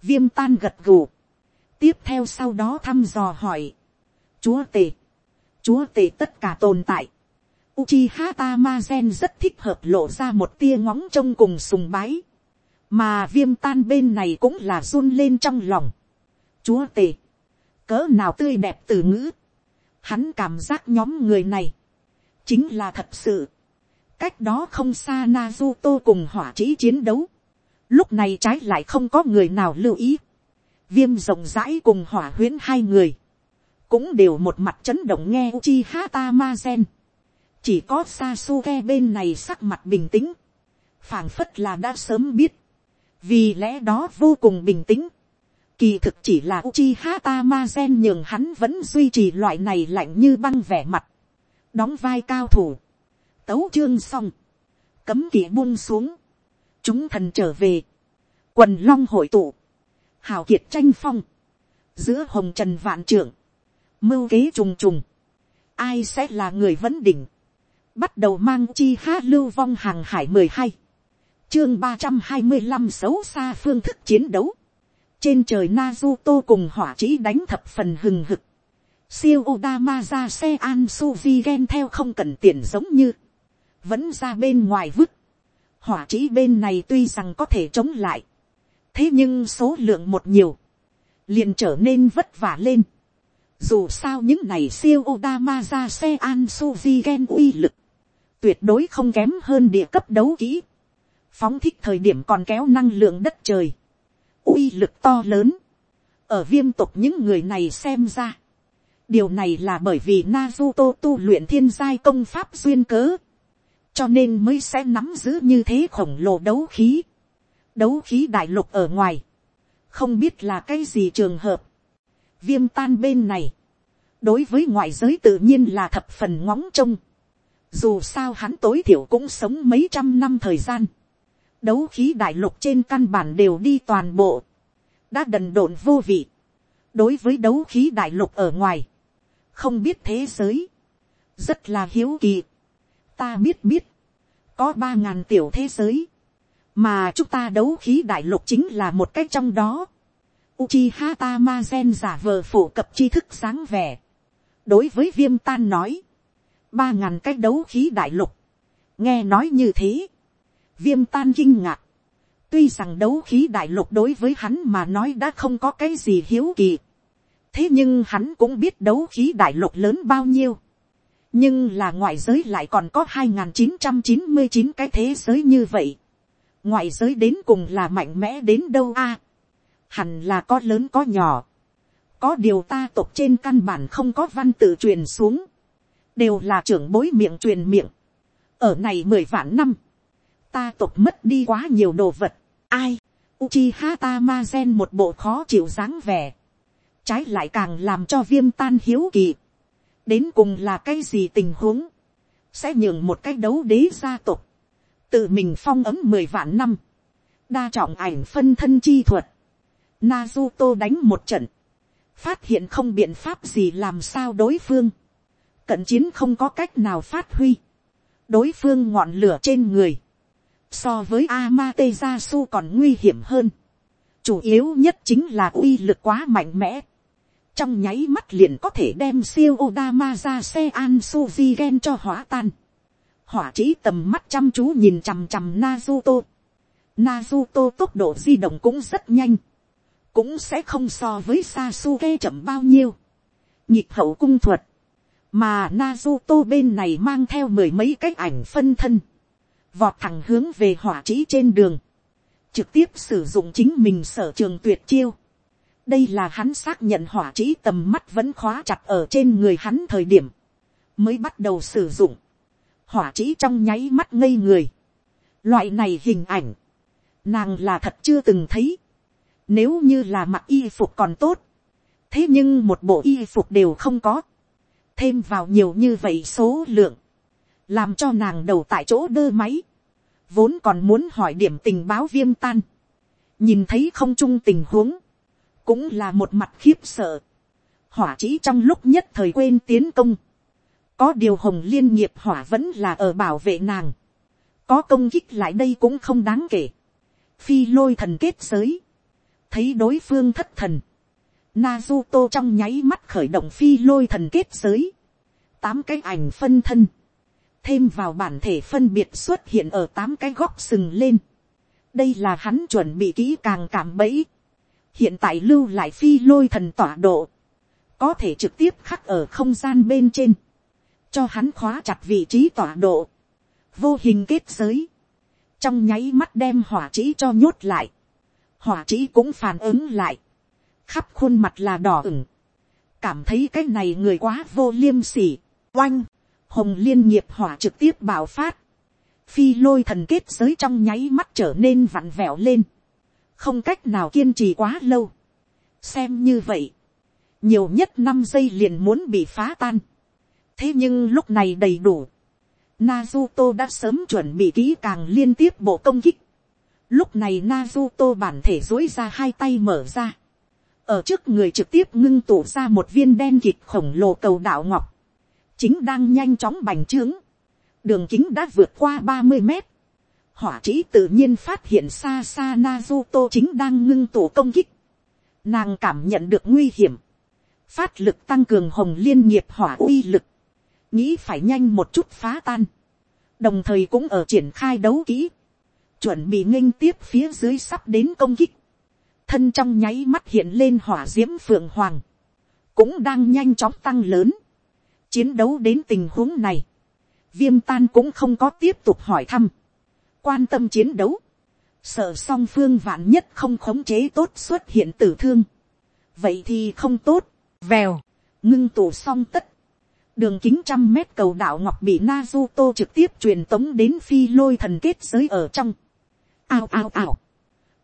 Viêm tan gật gù tiếp theo sau đó thăm dò hỏi. Chúa tể. Chúa tể tất cả tồn tại. Uchiha Tamazen rất thích hợp lộ ra một tia ngóng trông cùng sùng bái. Mà viêm tan bên này cũng là run lên trong lòng. Chúa tể. Cỡ nào tươi đẹp từ ngữ. Hắn cảm giác nhóm người này. Chính là thật sự. Cách đó không xa Nazuto cùng hỏa trí chiến đấu. Lúc này trái lại không có người nào lưu ý viêm rộng rãi cùng hỏa huyến hai người, cũng đều một mặt chấn động nghe Uchiha Tamazen chỉ có Sasuke bên này sắc mặt bình tĩnh, phảng phất là đã sớm biết, vì lẽ đó vô cùng bình tĩnh. Kỳ thực chỉ là Uchiha Tamazen nhường hắn vẫn duy trì loại này lạnh như băng vẻ mặt. Đóng vai cao thủ. Tấu chương xong. Cấm kỵ buông xuống. Chúng thần trở về. Quần long hội tụ hào kiệt tranh phong, giữa hồng trần vạn trưởng, mưu kế trùng trùng, ai sẽ là người vấn đỉnh, bắt đầu mang chi ha lưu vong hàng hải mười hai, chương ba trăm hai mươi năm xấu xa phương thức chiến đấu, trên trời Naruto cùng hỏa chỉ đánh thập phần hừng hực, siêu Odama ra xe an suvi ghen theo không cần tiền giống như, vẫn ra bên ngoài vứt, hỏa chỉ bên này tuy rằng có thể chống lại, thế nhưng số lượng một nhiều, liền trở nên vất vả lên. dù sao những này siêu Odama ra xe an suvi ghen uy lực, tuyệt đối không kém hơn địa cấp đấu kỹ, phóng thích thời điểm còn kéo năng lượng đất trời, uy lực to lớn, ở viêm tục những người này xem ra, điều này là bởi vì Naruto tu luyện thiên giai công pháp duyên cớ, cho nên mới sẽ nắm giữ như thế khổng lồ đấu khí. Đấu khí đại lục ở ngoài, không biết là cái gì trường hợp, viêm tan bên này, đối với ngoại giới tự nhiên là thập phần ngóng trông, dù sao hắn tối thiểu cũng sống mấy trăm năm thời gian, đấu khí đại lục trên căn bản đều đi toàn bộ, đã đần độn vô vị, đối với đấu khí đại lục ở ngoài, không biết thế giới, rất là hiếu kỳ, ta biết biết, có ba ngàn tiểu thế giới, mà chúng ta đấu khí đại lục chính là một cách trong đó. Uchiha Tamazen giả vờ phổ cập tri thức sáng vẻ. đối với viêm tan nói, ba ngàn cái đấu khí đại lục, nghe nói như thế, viêm tan kinh ngạc, tuy rằng đấu khí đại lục đối với hắn mà nói đã không có cái gì hiếu kỳ, thế nhưng hắn cũng biết đấu khí đại lục lớn bao nhiêu, nhưng là ngoại giới lại còn có hai nghìn chín trăm chín mươi chín cái thế giới như vậy, ngoại giới đến cùng là mạnh mẽ đến đâu a, hẳn là có lớn có nhỏ, có điều ta tộc trên căn bản không có văn tự truyền xuống, đều là trưởng bối miệng truyền miệng, ở này mười vạn năm, ta tộc mất đi quá nhiều đồ vật, ai, Uchiha Tamazen một bộ khó chịu dáng vẻ, trái lại càng làm cho viêm tan hiếu kỳ, đến cùng là cái gì tình huống, sẽ nhường một cái đấu đế gia tộc, tự mình phong ấm mười vạn năm, đa trọng ảnh phân thân chi thuật, Naruto đánh một trận, phát hiện không biện pháp gì làm sao đối phương, cận chiến không có cách nào phát huy, đối phương ngọn lửa trên người, so với Amaterasu còn nguy hiểm hơn, chủ yếu nhất chính là uy lực quá mạnh mẽ, trong nháy mắt liền có thể đem siêu Odama ra xe an suzy gen cho hỏa tan. hỏa trí tầm mắt chăm chú nhìn chằm chằm Nazuto. Nazuto tốc độ di động cũng rất nhanh, cũng sẽ không so với Sasuke chậm bao nhiêu. nhịp hậu cung thuật, mà Naruto bên này mang theo mười mấy cái ảnh phân thân, vọt thẳng hướng về hỏa trí trên đường, trực tiếp sử dụng chính mình sở trường tuyệt chiêu. Đây là hắn xác nhận hỏa trí tầm mắt vẫn khóa chặt ở trên người hắn thời điểm, mới bắt đầu sử dụng, hỏa trí trong nháy mắt ngây người, loại này hình ảnh, nàng là thật chưa từng thấy, nếu như là mặc y phục còn tốt, thế nhưng một bộ y phục đều không có, thêm vào nhiều như vậy số lượng, làm cho nàng đầu tại chỗ đơ máy, vốn còn muốn hỏi điểm tình báo viêm tan, nhìn thấy không chung tình huống, cũng là một mặt khiếp sợ. hỏa chỉ trong lúc nhất thời quên tiến công. có điều hồng liên nghiệp hỏa vẫn là ở bảo vệ nàng. có công kích lại đây cũng không đáng kể. phi lôi thần kết giới. thấy đối phương thất thần. Naruto trong nháy mắt khởi động phi lôi thần kết giới. tám cái ảnh phân thân. thêm vào bản thể phân biệt xuất hiện ở tám cái góc sừng lên. đây là hắn chuẩn bị kỹ càng cảm bẫy. Hiện tại lưu lại phi lôi thần tọa độ, có thể trực tiếp khắc ở không gian bên trên, cho hắn khóa chặt vị trí tọa độ, vô hình kết giới, trong nháy mắt đem hỏa trí cho nhốt lại, hỏa trí cũng phản ứng lại, khắp khuôn mặt là đỏ ửng, cảm thấy cái này người quá vô liêm sỉ, oanh, hồng liên nghiệp hỏa trực tiếp bạo phát, phi lôi thần kết giới trong nháy mắt trở nên vặn vẹo lên, không cách nào kiên trì quá lâu. xem như vậy, nhiều nhất năm giây liền muốn bị phá tan. thế nhưng lúc này đầy đủ. Naruto đã sớm chuẩn bị kỹ càng liên tiếp bộ công kích. lúc này Naruto bản thể dối ra hai tay mở ra ở trước người trực tiếp ngưng tụ ra một viên đen kịt khổng lồ cầu đạo ngọc. chính đang nhanh chóng bành trướng. đường kính đã vượt qua ba mươi mét hỏa trí tự nhiên phát hiện xa xa Naruto chính đang ngưng tụ công kích. Nàng cảm nhận được nguy hiểm. Phát lực tăng cường hồng liên nghiệp hỏa uy lực. Nghĩ phải nhanh một chút phá tan. Đồng thời cũng ở triển khai đấu kỹ. Chuẩn bị nghênh tiếp phía dưới sắp đến công kích. Thân trong nháy mắt hiện lên hỏa diễm phượng hoàng. Cũng đang nhanh chóng tăng lớn. Chiến đấu đến tình huống này. Viêm tan cũng không có tiếp tục hỏi thăm quan tâm chiến đấu, sợ song phương vạn nhất không khống chế tốt xuất hiện tử thương, vậy thì không tốt, vèo, ngưng tụ song tất, đường kính trăm mét cầu đạo ngọc bị Naruto trực tiếp truyền tống đến phi lôi thần kết giới ở trong, ao ao ao,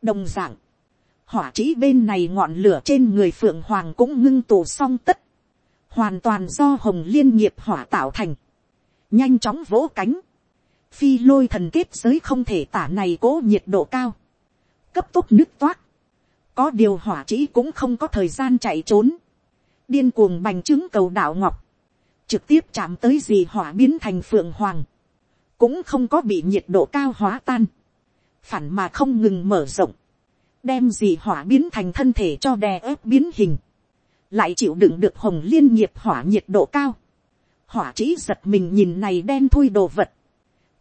đồng dạng, hỏa trí bên này ngọn lửa trên người phượng hoàng cũng ngưng tụ song tất, hoàn toàn do hồng liên nghiệp hỏa tạo thành, nhanh chóng vỗ cánh, phi lôi thần kết giới không thể tả này cố nhiệt độ cao, cấp tốc nước toát, có điều hỏa trí cũng không có thời gian chạy trốn, điên cuồng bành trướng cầu đạo ngọc, trực tiếp chạm tới gì hỏa biến thành phượng hoàng, cũng không có bị nhiệt độ cao hóa tan, phản mà không ngừng mở rộng, đem gì hỏa biến thành thân thể cho đè ép biến hình, lại chịu đựng được hồng liên nghiệp hỏa nhiệt độ cao, hỏa chỉ giật mình nhìn này đen thui đồ vật,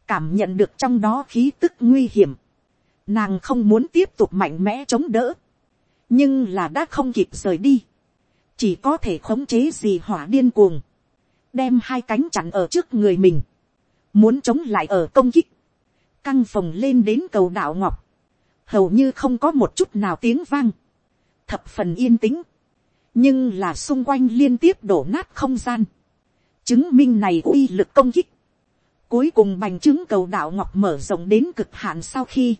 cảm nhận được trong đó khí tức nguy hiểm, nàng không muốn tiếp tục mạnh mẽ chống đỡ, nhưng là đã không kịp rời đi, chỉ có thể khống chế gì hỏa điên cuồng, đem hai cánh chặn ở trước người mình, muốn chống lại ở công kích, căng phồng lên đến cầu đạo ngọc, hầu như không có một chút nào tiếng vang, thập phần yên tĩnh, nhưng là xung quanh liên tiếp đổ nát không gian, chứng minh này uy lực công kích, cuối cùng bành chứng cầu đạo ngọc mở rộng đến cực hạn sau khi,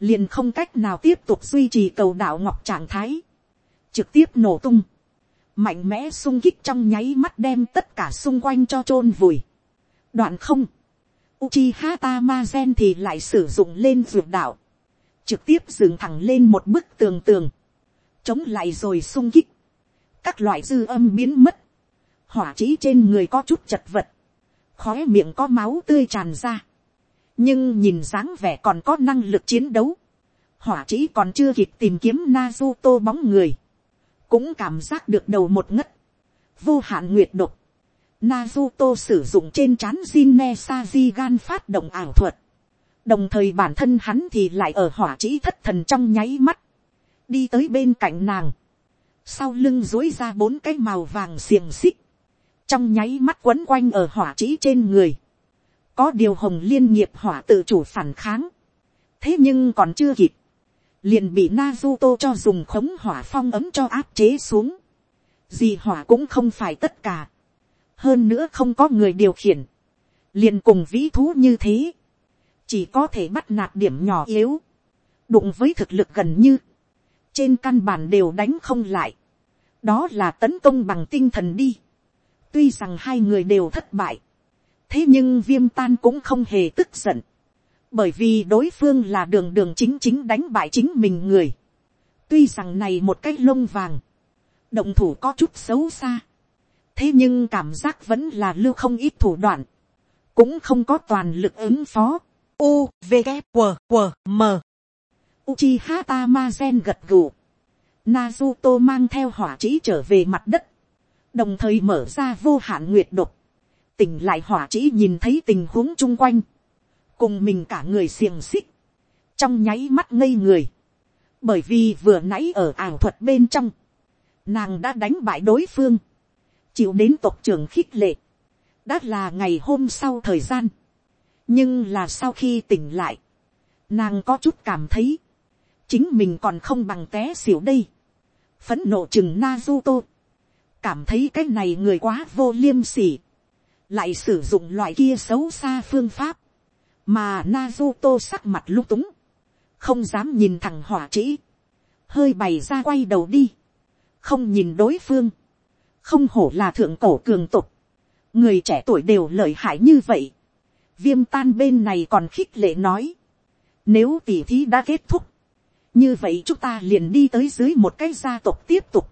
liền không cách nào tiếp tục duy trì cầu đạo ngọc trạng thái, trực tiếp nổ tung, mạnh mẽ sung kích trong nháy mắt đem tất cả xung quanh cho t r ô n vùi. đoạn không, Uchiha Tamazen thì lại sử dụng lên vượt đạo, trực tiếp dừng thẳng lên một bức tường tường, chống lại rồi sung kích, các loại dư âm biến mất, hỏa trí trên người có chút chật vật, khói miệng có máu tươi tràn ra, nhưng nhìn dáng vẻ còn có năng lực chiến đấu, hỏa trí còn chưa kịp tìm kiếm Naruto bóng người, cũng cảm giác được đầu một ngất, vô hạn nguyệt độc, Naruto sử dụng trên trán Jinne Sajigan phát động ảo thuật. Đồng thời bản thân hắn thì lại ở hỏa chỉ thất thần trong nháy mắt. Đi tới bên cạnh nàng. Sau lưng dối ra bốn cái màu vàng xiềng xích. Trong nháy mắt quấn quanh ở hỏa chỉ trên người. Có điều hồng liên nghiệp hỏa tự chủ phản kháng. Thế nhưng còn chưa kịp liền bị Nazuto cho dùng khống hỏa phong ấm cho áp chế xuống. Gì hỏa cũng không phải tất cả. Hơn nữa không có người điều khiển. Liền cùng vĩ thú như thế. Chỉ có thể bắt nạt điểm nhỏ yếu. Đụng với thực lực gần như. Trên căn bản đều đánh không lại. Đó là tấn công bằng tinh thần đi. Tuy rằng hai người đều thất bại. Thế nhưng viêm tan cũng không hề tức giận bởi vì đối phương là đường đường chính chính đánh bại chính mình người. tuy rằng này một cái lông vàng, động thủ có chút xấu xa, thế nhưng cảm giác vẫn là lưu không ít thủ đoạn, cũng không có toàn lực ứng phó. U, V, K, W, q M. Uchiha Tamazen gật gù. Naruto mang theo hỏa trĩ trở về mặt đất. Đồng thời mở ra vô hạn nguyệt độc. Tỉnh lại hỏa trĩ nhìn thấy tình huống chung quanh cùng mình cả người xiềng xích, trong nháy mắt ngây người, bởi vì vừa nãy ở ảo thuật bên trong, nàng đã đánh bại đối phương, chịu đến tộc trưởng khích lệ, đã là ngày hôm sau thời gian, nhưng là sau khi tỉnh lại, nàng có chút cảm thấy, chính mình còn không bằng té xỉu đây, phấn nộ chừng na du tô, cảm thấy cái này người quá vô liêm sỉ, lại sử dụng loại kia xấu xa phương pháp, mà na du tô sắc mặt lung túng, không dám nhìn thẳng hỏa trĩ, hơi bày ra quay đầu đi, không nhìn đối phương, không hổ là thượng cổ cường tục, người trẻ tuổi đều lợi hại như vậy, viêm tan bên này còn khích lệ nói, nếu tỉ thí đã kết thúc, như vậy chúng ta liền đi tới dưới một cái gia tộc tiếp tục,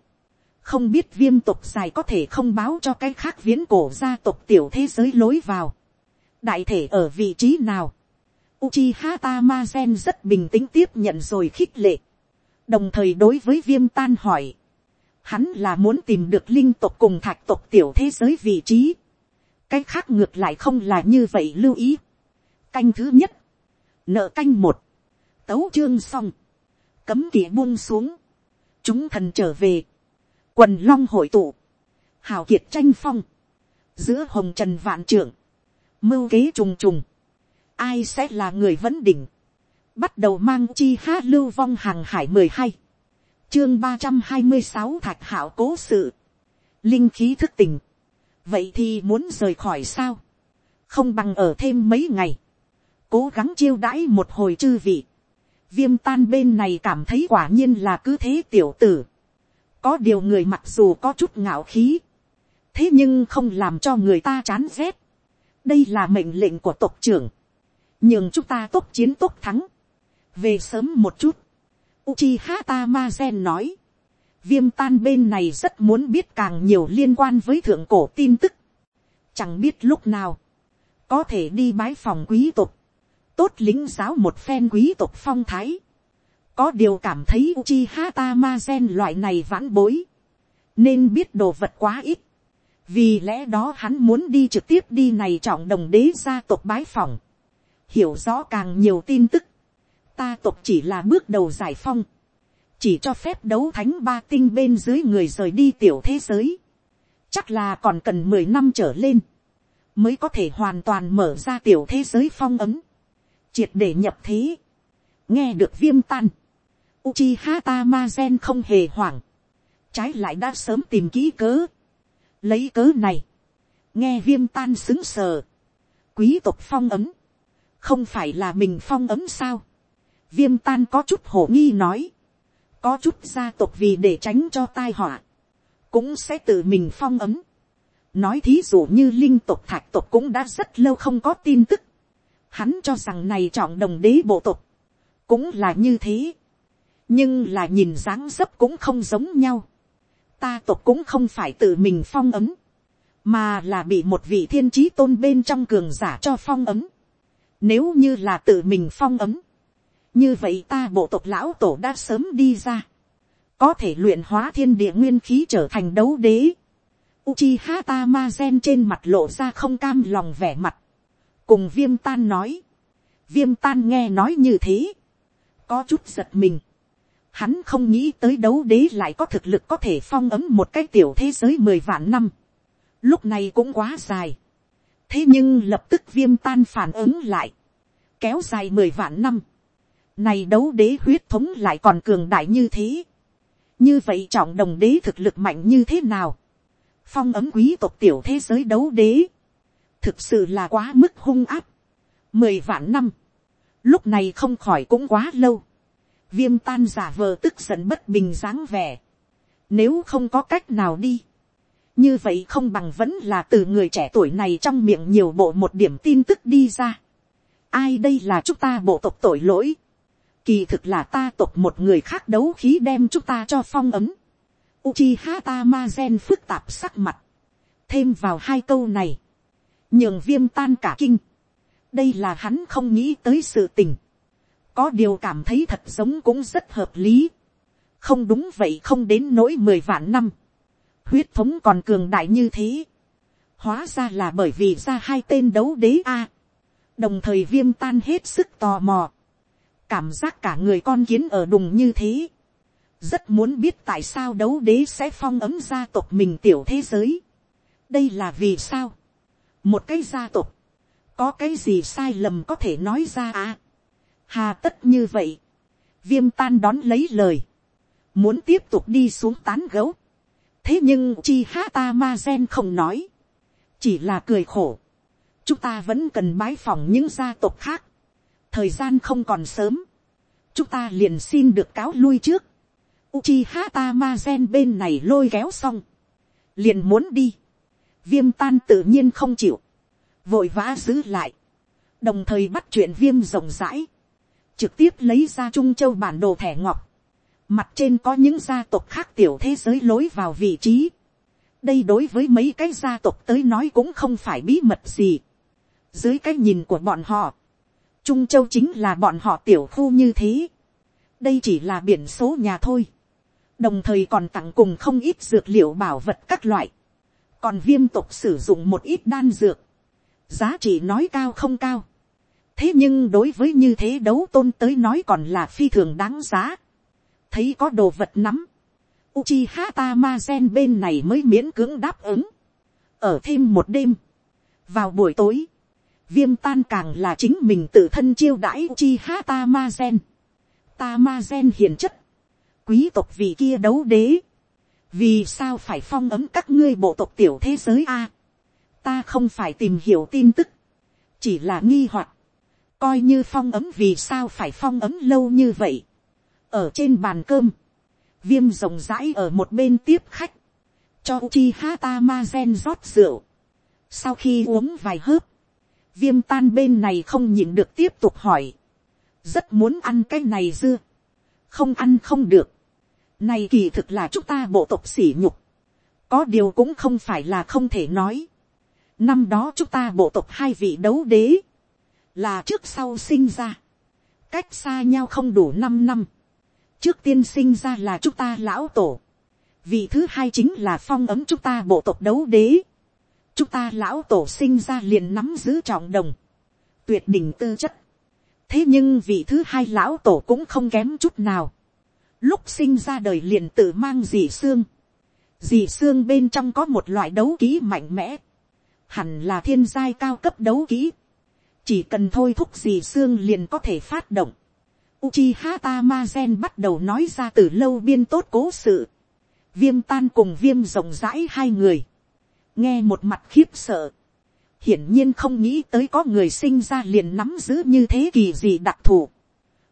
không biết viêm tộc dài có thể không báo cho cái khác viễn cổ gia tộc tiểu thế giới lối vào, đại thể ở vị trí nào. Uchiha Tamazen rất bình tĩnh tiếp nhận rồi khích lệ. Đồng thời đối với viêm tan hỏi. Hắn là muốn tìm được linh tộc cùng thạch tộc tiểu thế giới vị trí. Cái khác ngược lại không là như vậy lưu ý. Canh thứ nhất. Nợ canh một. Tấu chương xong. Cấm kỵ buông xuống. Chúng thần trở về. Quần long hội tụ. Hào kiệt tranh phong. Giữa hồng trần vạn trưởng mưu kế trùng trùng, ai sẽ là người vấn đỉnh, bắt đầu mang chi hát lưu vong hàng hải mười hai, chương ba trăm hai mươi sáu thạch hảo cố sự, linh khí thức tỉnh, vậy thì muốn rời khỏi sao, không bằng ở thêm mấy ngày, cố gắng chiêu đãi một hồi chư vị, viêm tan bên này cảm thấy quả nhiên là cứ thế tiểu tử, có điều người mặc dù có chút ngạo khí, thế nhưng không làm cho người ta chán rét, đây là mệnh lệnh của tộc trưởng, nhường chúng ta tốt chiến tốt thắng, về sớm một chút, Uchiha Tamazen nói, viêm tan bên này rất muốn biết càng nhiều liên quan với thượng cổ tin tức, chẳng biết lúc nào, có thể đi bái phòng quý tộc, tốt lính giáo một phen quý tộc phong thái, có điều cảm thấy Uchiha Tamazen loại này vãn bối, nên biết đồ vật quá ít, vì lẽ đó hắn muốn đi trực tiếp đi này trọng đồng đế gia tộc bái phòng, hiểu rõ càng nhiều tin tức, ta tộc chỉ là bước đầu giải phong, chỉ cho phép đấu thánh ba tinh bên dưới người rời đi tiểu thế giới, chắc là còn cần mười năm trở lên, mới có thể hoàn toàn mở ra tiểu thế giới phong ấm, triệt để nhập thế, nghe được viêm tan, Uchiha Tamazen không hề hoảng, trái lại đã sớm tìm kỹ cớ, lấy cớ này, nghe viêm tan xứng sờ, quý tộc phong ấm, không phải là mình phong ấm sao, viêm tan có chút hổ nghi nói, có chút gia tộc vì để tránh cho tai họa, cũng sẽ tự mình phong ấm, nói thí dụ như linh tộc thạch tộc cũng đã rất lâu không có tin tức, hắn cho rằng này trọng đồng đế bộ tộc, cũng là như thế, nhưng là nhìn dáng dấp cũng không giống nhau, ta tộc cũng không phải tự mình phong ấm, mà là bị một vị thiên trí tôn bên trong cường giả cho phong ấm. Nếu như là tự mình phong ấm, như vậy ta bộ tộc lão tổ đã sớm đi ra, có thể luyện hóa thiên địa nguyên khí trở thành đấu đế. Uchiha Tamazen trên mặt lộ ra không cam lòng vẻ mặt, cùng viêm tan nói, viêm tan nghe nói như thế, có chút giật mình, hắn không nghĩ tới đấu đế lại có thực lực có thể phong ấm một cái tiểu thế giới mười vạn năm. Lúc này cũng quá dài. thế nhưng lập tức viêm tan phản ứng lại, kéo dài mười vạn năm, này đấu đế huyết thống lại còn cường đại như thế. như vậy trọng đồng đế thực lực mạnh như thế nào, phong ấm quý tộc tiểu thế giới đấu đế, thực sự là quá mức hung áp, mười vạn năm, lúc này không khỏi cũng quá lâu, viêm tan giả vờ tức giận bất bình dáng vẻ, nếu không có cách nào đi, như vậy không bằng vẫn là từ người trẻ tuổi này trong miệng nhiều bộ một điểm tin tức đi ra. ai đây là chúng ta bộ tộc tội lỗi kỳ thực là ta tộc một người khác đấu khí đem chúng ta cho phong ấm. Uchiha Tamazen phức tạp sắc mặt. thêm vào hai câu này. nhường viêm tan cả kinh. đây là hắn không nghĩ tới sự tình. có điều cảm thấy thật giống cũng rất hợp lý. không đúng vậy không đến nỗi mười vạn năm huyết thống còn cường đại như thế. hóa ra là bởi vì ra hai tên đấu đế a. đồng thời viêm tan hết sức tò mò cảm giác cả người con kiến ở đùng như thế. rất muốn biết tại sao đấu đế sẽ phong ấm gia tộc mình tiểu thế giới. đây là vì sao. một cái gia tộc, có cái gì sai lầm có thể nói ra à. hà tất như vậy. viêm tan đón lấy lời. muốn tiếp tục đi xuống tán gấu thế nhưng chi ha ta ma gen không nói, chỉ là cười khổ. chúng ta vẫn cần bái phỏng những gia tộc khác thời gian không còn sớm, chúng ta liền xin được cáo lui trước. Uchiha Tamazen bên này lôi kéo xong, liền muốn đi. Viêm tan tự nhiên không chịu, vội vã giữ lại, đồng thời bắt chuyện viêm rộng rãi, trực tiếp lấy ra trung châu bản đồ thẻ ngọc, Mặt trên có những gia tộc khác tiểu thế giới lối vào vị trí. Đây đối với mấy cái gia tộc tới nói cũng không phải bí mật gì. Dưới cái nhìn của bọn họ. Trung Châu chính là bọn họ tiểu khu như thế. Đây chỉ là biển số nhà thôi. Đồng thời còn tặng cùng không ít dược liệu bảo vật các loại. Còn viêm tộc sử dụng một ít đan dược. Giá trị nói cao không cao. Thế nhưng đối với như thế đấu tôn tới nói còn là phi thường đáng giá thấy có đồ vật nắm, Uchiha Tamazen bên này mới miễn cưỡng đáp ứng. Ở thêm một đêm, vào buổi tối, viêm tan càng là chính mình tự thân chiêu đãi Uchiha Tamazen. Tamazen hiền chất, quý tộc vì kia đấu đế. Vì sao phải phong ấm các ngươi bộ tộc tiểu thế giới a? Ta không phải tìm hiểu tin tức, chỉ là nghi hoặc coi như phong ấm vì sao phải phong ấm lâu như vậy ở trên bàn cơm, viêm rộng rãi ở một bên tiếp khách, cho chi hata ma gen rót rượu. sau khi uống vài hớp, viêm tan bên này không nhịn được tiếp tục hỏi, rất muốn ăn cái này dưa, không ăn không được, này kỳ thực là chúng ta bộ tộc sỉ nhục, có điều cũng không phải là không thể nói. năm đó chúng ta bộ tộc hai vị đấu đế, là trước sau sinh ra, cách xa nhau không đủ năm năm, trước tiên sinh ra là chúng ta lão tổ, vị thứ hai chính là phong ấm chúng ta bộ tộc đấu đế, chúng ta lão tổ sinh ra liền nắm giữ trọng đồng, tuyệt đỉnh tư chất. thế nhưng vị thứ hai lão tổ cũng không kém chút nào. lúc sinh ra đời liền tự mang dì xương. dì xương bên trong có một loại đấu ký mạnh mẽ. hẳn là thiên giai cao cấp đấu ký. chỉ cần thôi thúc dì xương liền có thể phát động. Uchiha Tamazen bắt đầu nói ra từ lâu biên tốt cố sự. Viêm tan cùng viêm rộng rãi hai người. Nghe một mặt khiếp sợ. Hiển nhiên không nghĩ tới có người sinh ra liền nắm giữ như thế kỳ gì đặc thù,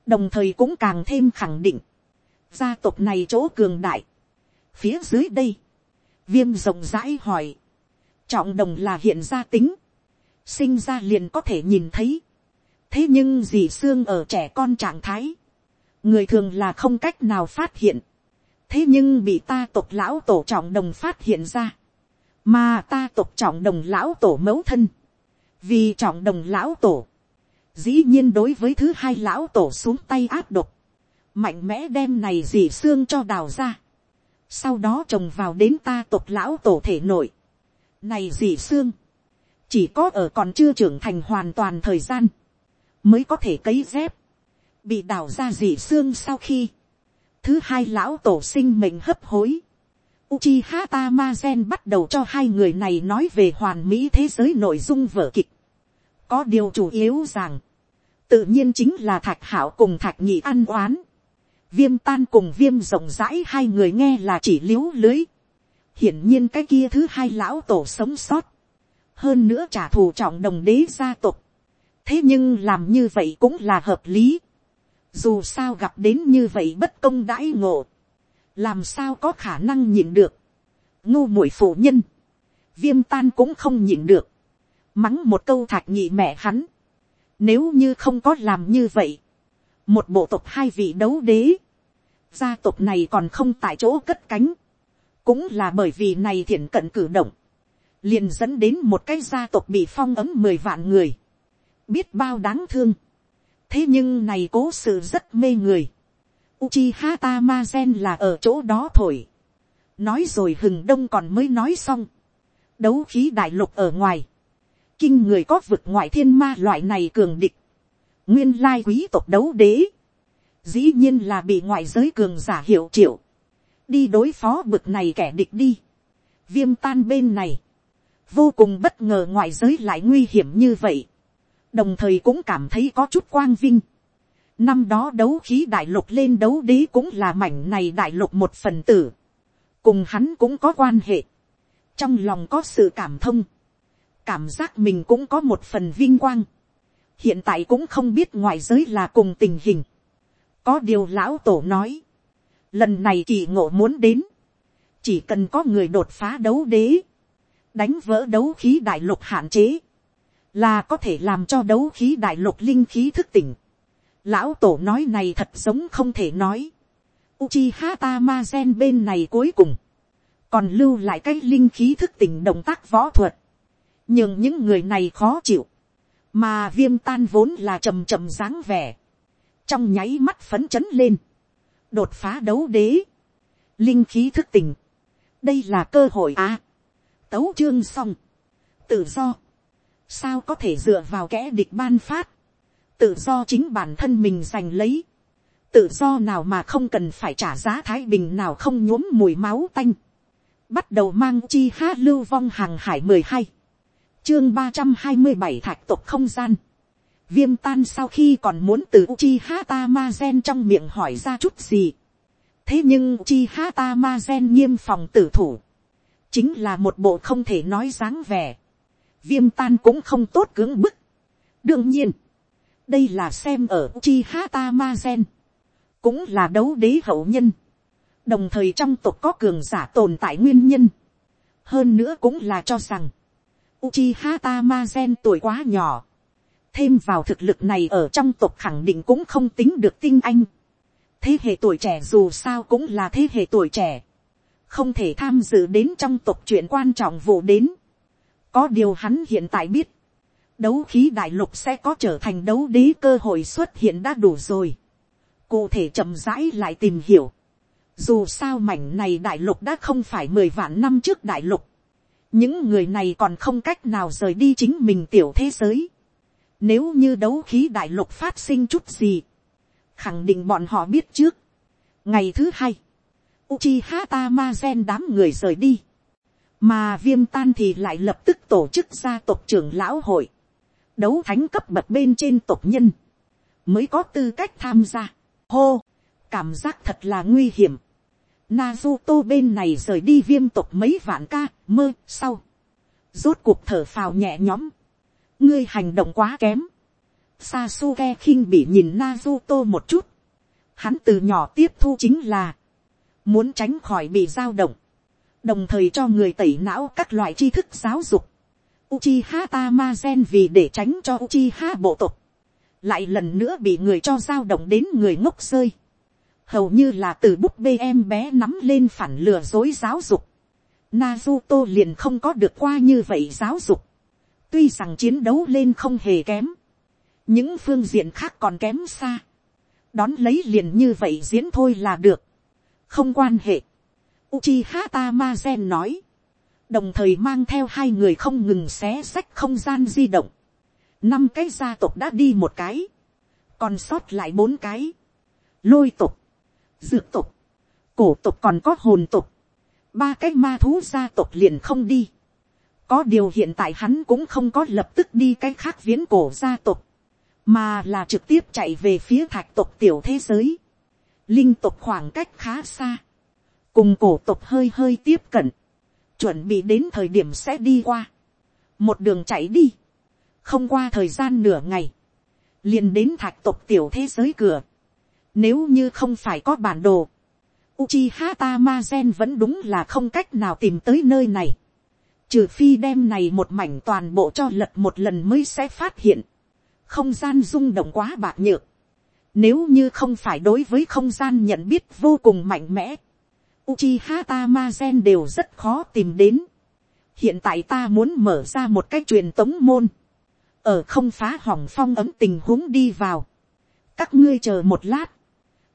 đồng thời cũng càng thêm khẳng định, gia tộc này chỗ cường đại, phía dưới đây, viêm rộng rãi hỏi, trọng đồng là hiện gia tính, sinh ra liền có thể nhìn thấy, thế nhưng dì xương ở trẻ con trạng thái, người thường là không cách nào phát hiện, thế nhưng bị ta tộc lão tổ trọng đồng phát hiện ra, mà ta tộc trọng đồng lão tổ mẫu thân, vì trọng đồng lão tổ, dĩ nhiên đối với thứ hai lão tổ xuống tay áp độc, mạnh mẽ đem này dì xương cho đào ra, sau đó trồng vào đến ta tộc lão tổ thể nội, này dì xương, chỉ có ở còn chưa trưởng thành hoàn toàn thời gian, mới có thể cấy dép, bị đào ra dì xương sau khi, thứ hai lão tổ sinh mệnh hấp hối, Uchiha Tamazen bắt đầu cho hai người này nói về hoàn mỹ thế giới nội dung vở kịch. Có điều chủ yếu rằng, tự nhiên chính là thạch hảo cùng thạch nhị ăn oán. Viêm tan cùng viêm rộng rãi hai người nghe là chỉ liếu lưới. Hiển nhiên cái kia thứ hai lão tổ sống sót. Hơn nữa trả thù trọng đồng đế gia tộc. Thế nhưng làm như vậy cũng là hợp lý. Dù sao gặp đến như vậy bất công đãi ngộ làm sao có khả năng nhịn được, ngu muội phụ nhân, viêm tan cũng không nhịn được, mắng một câu thạch nhị mẹ hắn, nếu như không có làm như vậy, một bộ tộc hai vị đấu đế, gia tộc này còn không tại chỗ cất cánh, cũng là bởi vì này thiện cận cử động, liền dẫn đến một cái gia tộc bị phong ấm mười vạn người, biết bao đáng thương, thế nhưng này cố sự rất mê người, Uchiha Tamazen là ở chỗ đó thổi. Nói rồi hừng đông còn mới nói xong. Đấu khí đại lục ở ngoài. Kinh người có vực ngoại thiên ma loại này cường địch. Nguyên lai quý tộc đấu đế. Dĩ nhiên là bị ngoại giới cường giả hiệu triệu. Đi đối phó bực này kẻ địch đi. Viêm tan bên này. Vô cùng bất ngờ ngoại giới lại nguy hiểm như vậy. Đồng thời cũng cảm thấy có chút quang vinh Năm đó đấu khí đại lục lên đấu đế cũng là mảnh này đại lục một phần tử. Cùng hắn cũng có quan hệ. Trong lòng có sự cảm thông. Cảm giác mình cũng có một phần vinh quang. Hiện tại cũng không biết ngoại giới là cùng tình hình. Có điều lão tổ nói. Lần này kỳ ngộ muốn đến. Chỉ cần có người đột phá đấu đế. Đánh vỡ đấu khí đại lục hạn chế. Là có thể làm cho đấu khí đại lục linh khí thức tỉnh Lão tổ nói này thật giống không thể nói. Uchiha Tamazen bên này cuối cùng. Còn lưu lại cái linh khí thức tỉnh động tác võ thuật. Nhưng những người này khó chịu. Mà viêm tan vốn là trầm trầm dáng vẻ. Trong nháy mắt phấn chấn lên. Đột phá đấu đế. Linh khí thức tỉnh. Đây là cơ hội à. Tấu chương xong. Tự do. Sao có thể dựa vào kẻ địch ban phát tự do chính bản thân mình giành lấy, tự do nào mà không cần phải trả giá thái bình nào không nhuốm mùi máu tanh, bắt đầu mang chi hát lưu vong hàng hải mười hai, chương ba trăm hai mươi bảy thạch tộc không gian, viêm tan sau khi còn muốn từ chi hata ma gen trong miệng hỏi ra chút gì, thế nhưng chi hata ma gen nghiêm phòng tử thủ, chính là một bộ không thể nói dáng vẻ, viêm tan cũng không tốt cưỡng bức. đương nhiên, đây là xem ở chi hata ma gen, cũng là đấu đế hậu nhân, đồng thời trong tộc có cường giả tồn tại nguyên nhân, hơn nữa cũng là cho rằng, Uchiha Tamazen tuổi quá nhỏ, thêm vào thực lực này ở trong tộc khẳng định cũng không tính được tinh anh. thế hệ tuổi trẻ dù sao cũng là thế hệ tuổi trẻ, không thể tham dự đến trong tộc chuyện quan trọng vụ đến. có điều hắn hiện tại biết, đấu khí đại lục sẽ có trở thành đấu đế cơ hội xuất hiện đã đủ rồi. cụ thể chậm rãi lại tìm hiểu. dù sao mảnh này đại lục đã không phải mười vạn năm trước đại lục. những người này còn không cách nào rời đi chính mình tiểu thế giới. Nếu như đấu khí đại lục phát sinh chút gì. Khẳng định bọn họ biết trước. Ngày thứ hai. Uchiha Tamazen đám người rời đi. Mà viêm tan thì lại lập tức tổ chức gia tộc trưởng lão hội. Đấu thánh cấp bậc bên trên tộc nhân. Mới có tư cách tham gia. Hô! Cảm giác thật là nguy hiểm. Nazuto bên này rời đi viêm tộc mấy vạn ca, mơ, sau. Rốt cuộc thở phào nhẹ nhõm. Ngươi hành động quá kém. Sasuke khinh bị nhìn Nazuto một chút. Hắn từ nhỏ tiếp thu chính là. Muốn tránh khỏi bị dao động. Đồng thời cho người tẩy não các loại tri thức giáo dục. Uchiha Tamazen vì để tránh cho Uchiha bộ tộc. Lại lần nữa bị người cho dao động đến người ngốc rơi hầu như là từ búp bê em bé nắm lên phản lừa dối giáo dục. Naruto liền không có được qua như vậy giáo dục. Tuy rằng chiến đấu lên không hề kém. Những phương diện khác còn kém xa. Đón lấy liền như vậy diễn thôi là được. Không quan hệ. Uchiha Tamazen nói. Đồng thời mang theo hai người không ngừng xé sách không gian di động. Năm cái gia tộc đã đi một cái. Còn sót lại bốn cái. Lôi tộc dược tục, cổ tục còn có hồn tục, ba cái ma thú gia tộc liền không đi. có điều hiện tại hắn cũng không có lập tức đi cái khác viễn cổ gia tộc, mà là trực tiếp chạy về phía thạch tộc tiểu thế giới. linh tộc khoảng cách khá xa, cùng cổ tộc hơi hơi tiếp cận, chuẩn bị đến thời điểm sẽ đi qua, một đường chạy đi, không qua thời gian nửa ngày, liền đến thạch tộc tiểu thế giới cửa, nếu như không phải có bản đồ, Uchiha Tamazen vẫn đúng là không cách nào tìm tới nơi này. Trừ phi đem này một mảnh toàn bộ cho lật một lần mới sẽ phát hiện. Không gian rung động quá bạc nhược. Nếu như không phải đối với không gian nhận biết vô cùng mạnh mẽ. Uchiha Tamazen đều rất khó tìm đến. Hiện tại ta muốn mở ra một cái truyền tống môn. Ở không phá hỏng phong ấm tình huống đi vào. Các ngươi chờ một lát.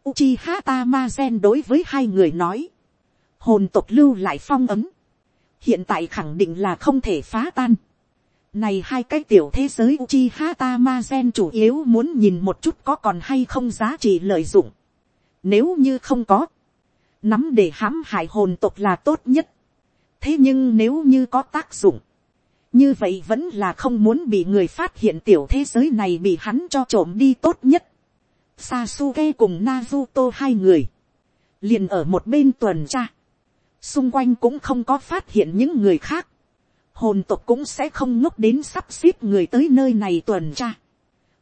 Uchiha Tamazen đối với hai người nói. Hồn tộc lưu lại phong ấm. Hiện tại khẳng định là không thể phá tan. Này hai cái tiểu thế giới Uchiha Tamazen chủ yếu muốn nhìn một chút có còn hay không giá trị lợi dụng. Nếu như không có. Nắm để hãm hại hồn tộc là tốt nhất. Thế nhưng nếu như có tác dụng. Như vậy vẫn là không muốn bị người phát hiện tiểu thế giới này bị hắn cho trộm đi tốt nhất Sasuke cùng Naruto hai người. Liền ở một bên tuần tra. Xung quanh cũng không có phát hiện những người khác. Hồn tộc cũng sẽ không ngốc đến sắp xếp người tới nơi này tuần tra.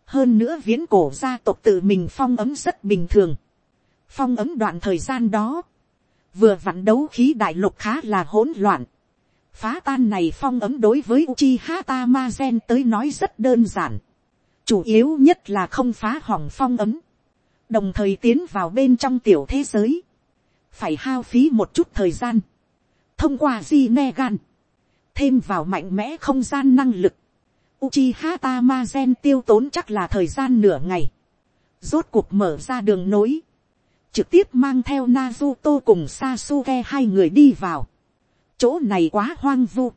Hơn nữa viễn cổ gia tộc tự mình phong ấm rất bình thường. Phong ấm đoạn thời gian đó. Vừa vặn đấu khí đại lục khá là hỗn loạn. Phá tan này phong ấm đối với Uchiha Tamazen tới nói rất đơn giản. Chủ yếu nhất là không phá hỏng phong ấm. Đồng thời tiến vào bên trong tiểu thế giới, phải hao phí một chút thời gian, thông qua di ne gan, thêm vào mạnh mẽ không gian năng lực, Uchiha Tamazen tiêu tốn chắc là thời gian nửa ngày, rốt cuộc mở ra đường nối, trực tiếp mang theo Naruto cùng Sasuke hai người đi vào, chỗ này quá hoang vu,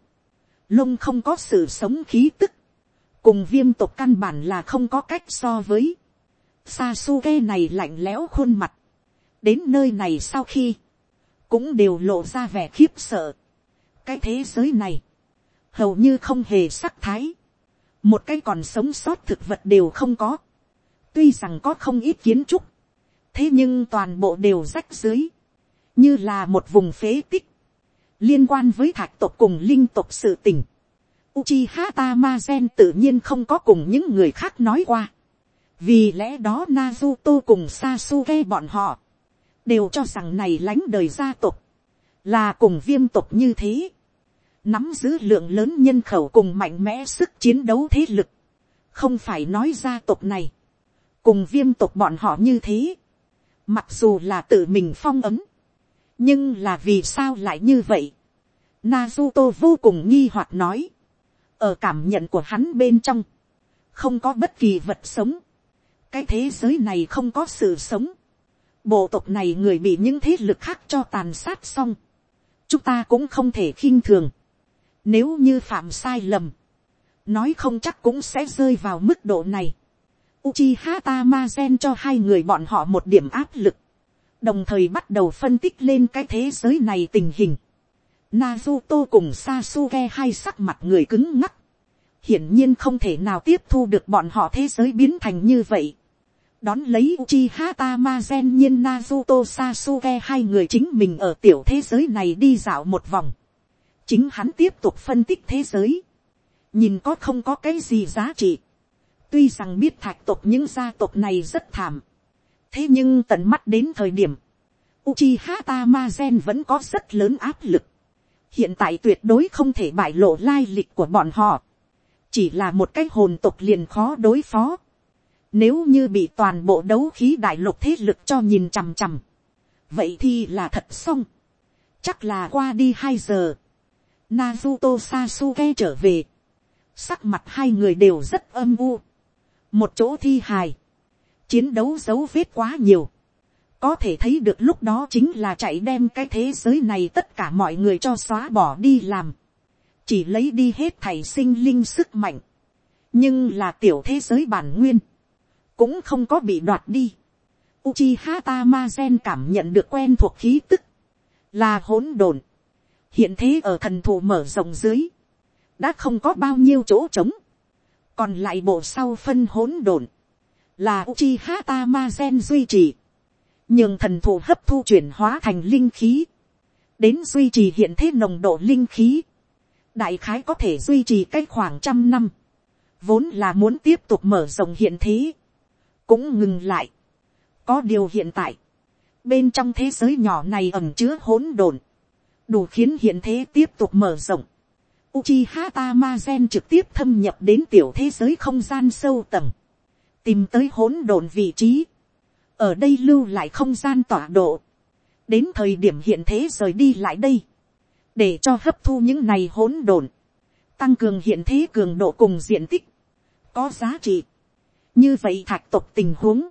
lông không có sự sống khí tức, cùng viêm tộc căn bản là không có cách so với, Sasuke này lạnh lẽo khuôn mặt. Đến nơi này sau khi. Cũng đều lộ ra vẻ khiếp sợ. Cái thế giới này. Hầu như không hề sắc thái. Một cái còn sống sót thực vật đều không có. Tuy rằng có không ít kiến trúc. Thế nhưng toàn bộ đều rách dưới. Như là một vùng phế tích. Liên quan với thạch tộc cùng linh tộc sự tình. Uchiha Tamazen tự nhiên không có cùng những người khác nói qua vì lẽ đó Naruto cùng Sasuke bọn họ, đều cho rằng này lãnh đời gia tộc, là cùng viêm tộc như thế, nắm giữ lượng lớn nhân khẩu cùng mạnh mẽ sức chiến đấu thế lực, không phải nói gia tộc này, cùng viêm tộc bọn họ như thế, mặc dù là tự mình phong ấm, nhưng là vì sao lại như vậy, Naruto vô cùng nghi hoặc nói, ở cảm nhận của hắn bên trong, không có bất kỳ vật sống, cái thế giới này không có sự sống. bộ tộc này người bị những thế lực khác cho tàn sát xong. chúng ta cũng không thể khinh thường. nếu như phạm sai lầm, nói không chắc cũng sẽ rơi vào mức độ này. Uchiha Tamazen cho hai người bọn họ một điểm áp lực, đồng thời bắt đầu phân tích lên cái thế giới này tình hình. Naruto cùng Sasuke hai sắc mặt người cứng ngắc, hiển nhiên không thể nào tiếp thu được bọn họ thế giới biến thành như vậy. Đón lấy Uchiha Tamazen nhiên Naruto Sasuke hai người chính mình ở tiểu thế giới này đi dạo một vòng. Chính hắn tiếp tục phân tích thế giới. Nhìn có không có cái gì giá trị. Tuy rằng biết thạch tộc những gia tộc này rất thảm. Thế nhưng tận mắt đến thời điểm. Uchiha Tamazen vẫn có rất lớn áp lực. Hiện tại tuyệt đối không thể bại lộ lai lịch của bọn họ. Chỉ là một cái hồn tộc liền khó đối phó nếu như bị toàn bộ đấu khí đại lục thế lực cho nhìn chằm chằm. Vậy thì là thật xong. Chắc là qua đi hai giờ. Nazuto Sasuke trở về. Sắc mặt hai người đều rất âm u. Một chỗ thi hài. Chiến đấu dấu vết quá nhiều. Có thể thấy được lúc đó chính là chạy đem cái thế giới này tất cả mọi người cho xóa bỏ đi làm. Chỉ lấy đi hết thảy sinh linh sức mạnh. Nhưng là tiểu thế giới bản nguyên cũng không có bị đoạt đi. Uchiha Tamazen cảm nhận được quen thuộc khí tức, là hỗn độn. Hiện thế ở thần thủ mở rộng dưới, đã không có bao nhiêu chỗ trống. Còn lại bộ sau phân hỗn độn, là Uchiha Tamazen duy trì. Nhưng thần thụ hấp thu chuyển hóa thành linh khí, đến duy trì hiện thế nồng độ linh khí. Đại khái có thể duy trì cách khoảng trăm năm. Vốn là muốn tiếp tục mở rộng hiện thế cũng ngừng lại. có điều hiện tại, bên trong thế giới nhỏ này ẩm chứa hỗn độn, đủ khiến hiện thế tiếp tục mở rộng. Uchiha Tamazen trực tiếp thâm nhập đến tiểu thế giới không gian sâu tầng, tìm tới hỗn độn vị trí, ở đây lưu lại không gian tọa độ, đến thời điểm hiện thế rời đi lại đây, để cho hấp thu những này hỗn độn, tăng cường hiện thế cường độ cùng diện tích, có giá trị. Như vậy thạch tộc tình huống,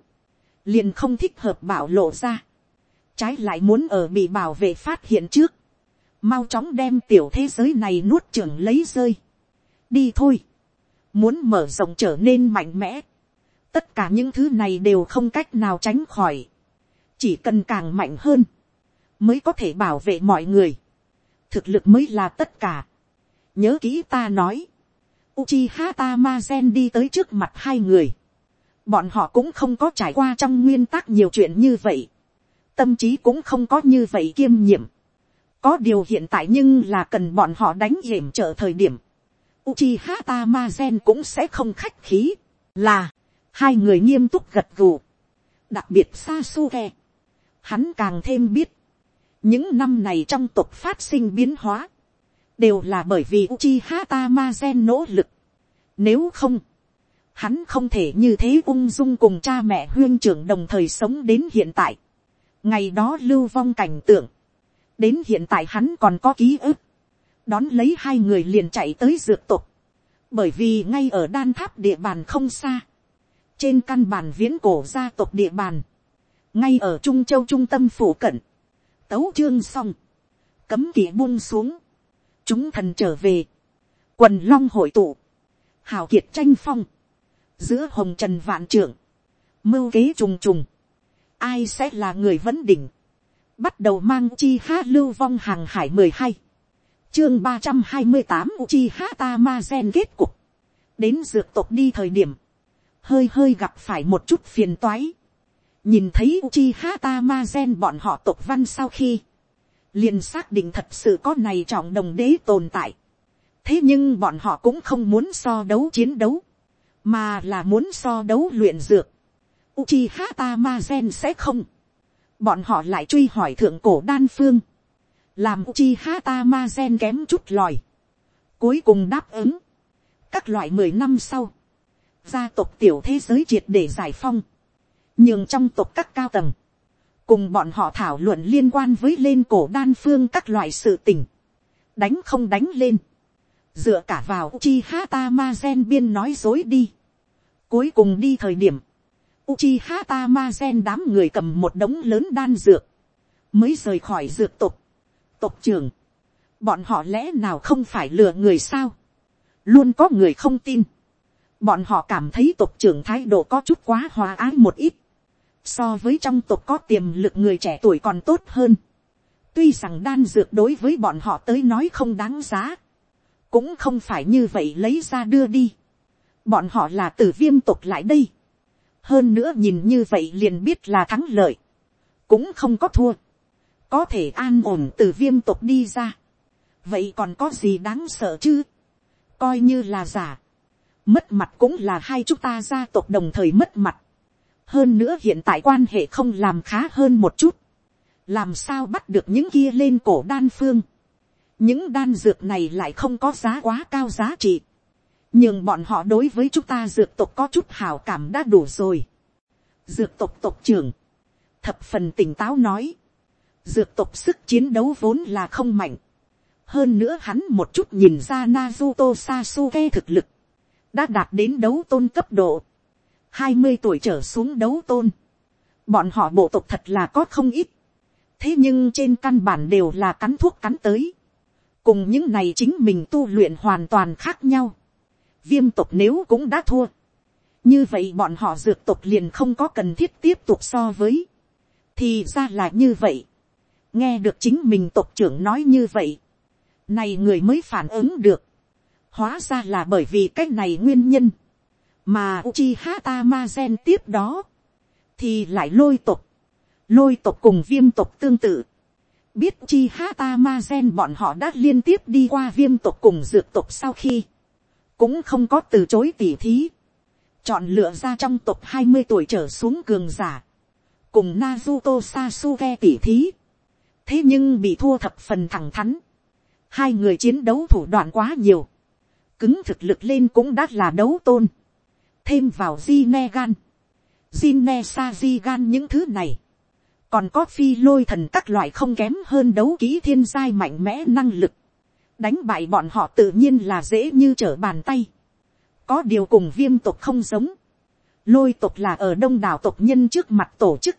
liền không thích hợp bảo lộ ra, trái lại muốn ở bị bảo vệ phát hiện trước, mau chóng đem tiểu thế giới này nuốt trưởng lấy rơi, đi thôi, muốn mở rộng trở nên mạnh mẽ, tất cả những thứ này đều không cách nào tránh khỏi, chỉ cần càng mạnh hơn, mới có thể bảo vệ mọi người, thực lực mới là tất cả, nhớ kỹ ta nói, Uchiha Tamazen đi tới trước mặt hai người. Bọn họ cũng không có trải qua trong nguyên tắc nhiều chuyện như vậy, tâm trí cũng không có như vậy kiêm nhiệm, có điều hiện tại nhưng là cần bọn họ đánh hiểm trở thời điểm, Uchiha Tamazen cũng sẽ không khách khí, là, hai người nghiêm túc gật gù, đặc biệt Sasuke, hắn càng thêm biết, những năm này trong tộc phát sinh biến hóa, đều là bởi vì Uchiha Tamazen nỗ lực, nếu không, hắn không thể như thế ung dung cùng cha mẹ huyên trưởng đồng thời sống đến hiện tại. ngày đó lưu vong cảnh tượng, đến hiện tại hắn còn có ký ức, đón lấy hai người liền chạy tới dược tục, bởi vì ngay ở đan tháp địa bàn không xa, trên căn bản viễn cổ gia tộc địa bàn, ngay ở trung châu trung tâm phủ cận, tấu chương xong, cấm kỵ buông xuống, chúng thần trở về, quần long hội tụ, hào kiệt tranh phong, giữa hồng trần vạn trưởng, mưu kế trùng trùng, ai sẽ là người vấn đỉnh, bắt đầu mang chi ha lưu vong hàng hải mười hai, chương ba trăm hai mươi tám chi ha ta ma gen kết cục, đến dược tộc đi thời điểm, hơi hơi gặp phải một chút phiền toái, nhìn thấy chi ha ta ma gen bọn họ tộc văn sau khi, liền xác định thật sự có này trọng đồng đế tồn tại, thế nhưng bọn họ cũng không muốn so đấu chiến đấu, mà là muốn so đấu luyện dược. Uchiha Tamazen sẽ không. Bọn họ lại truy hỏi thượng cổ đan phương. Làm Uchiha Tamazen kém chút lòi. Cuối cùng đáp ứng. Các loại mười năm sau. Gia tộc tiểu thế giới triệt để giải phong. Nhưng trong tộc các cao tầng. Cùng bọn họ thảo luận liên quan với lên cổ đan phương các loại sự tình. Đánh không đánh lên dựa cả vào Uchiha Tamazen biên nói dối đi. Cuối cùng đi thời điểm, Uchiha Tamazen đám người cầm một đống lớn đan dược, mới rời khỏi dược tục. Tục trưởng, bọn họ lẽ nào không phải lừa người sao? luôn có người không tin, bọn họ cảm thấy tộc trưởng thái độ có chút quá hòa ái một ít, so với trong tộc có tiềm lực người trẻ tuổi còn tốt hơn, tuy rằng đan dược đối với bọn họ tới nói không đáng giá, cũng không phải như vậy lấy ra đưa đi, bọn họ là tử viêm tộc lại đây, hơn nữa nhìn như vậy liền biết là thắng lợi, cũng không có thua, có thể an ổn từ viêm tộc đi ra, vậy còn có gì đáng sợ chứ, coi như là giả, mất mặt cũng là hai chúng ta gia tộc đồng thời mất mặt, hơn nữa hiện tại quan hệ không làm khá hơn một chút, làm sao bắt được những kia lên cổ đan phương, những đan dược này lại không có giá quá cao giá trị, nhưng bọn họ đối với chúng ta dược tộc có chút hào cảm đã đủ rồi. dược tộc tộc trưởng, thập phần tỉnh táo nói, dược tộc sức chiến đấu vốn là không mạnh, hơn nữa hắn một chút nhìn ra Nazuto Sasuke thực lực, đã đạt đến đấu tôn cấp độ, hai mươi tuổi trở xuống đấu tôn, bọn họ bộ tộc thật là có không ít, thế nhưng trên căn bản đều là cắn thuốc cắn tới, cùng những này chính mình tu luyện hoàn toàn khác nhau, viêm tộc nếu cũng đã thua, như vậy bọn họ dược tộc liền không có cần thiết tiếp tục so với, thì ra là như vậy, nghe được chính mình tộc trưởng nói như vậy, này người mới phản ứng được, hóa ra là bởi vì cái này nguyên nhân, mà Uchiha Tamazen tiếp đó, thì lại lôi tộc, lôi tộc cùng viêm tộc tương tự, biết chi hata ma gen bọn họ đã liên tiếp đi qua viêm tộc cùng dược tộc sau khi, cũng không có từ chối tỉ thí, chọn lựa ra trong tộc hai mươi tuổi trở xuống cường giả, cùng Naruto Sasuke tỉ thí, thế nhưng bị thua thập phần thẳng thắn, hai người chiến đấu thủ đoạn quá nhiều, cứng thực lực lên cũng đã là đấu tôn, thêm vào Jine gan, Jine sa gan những thứ này, còn có phi lôi thần các loại không kém hơn đấu kỹ thiên giai mạnh mẽ năng lực, đánh bại bọn họ tự nhiên là dễ như trở bàn tay, có điều cùng viêm tộc không giống, lôi tộc là ở đông đảo tộc nhân trước mặt tổ chức,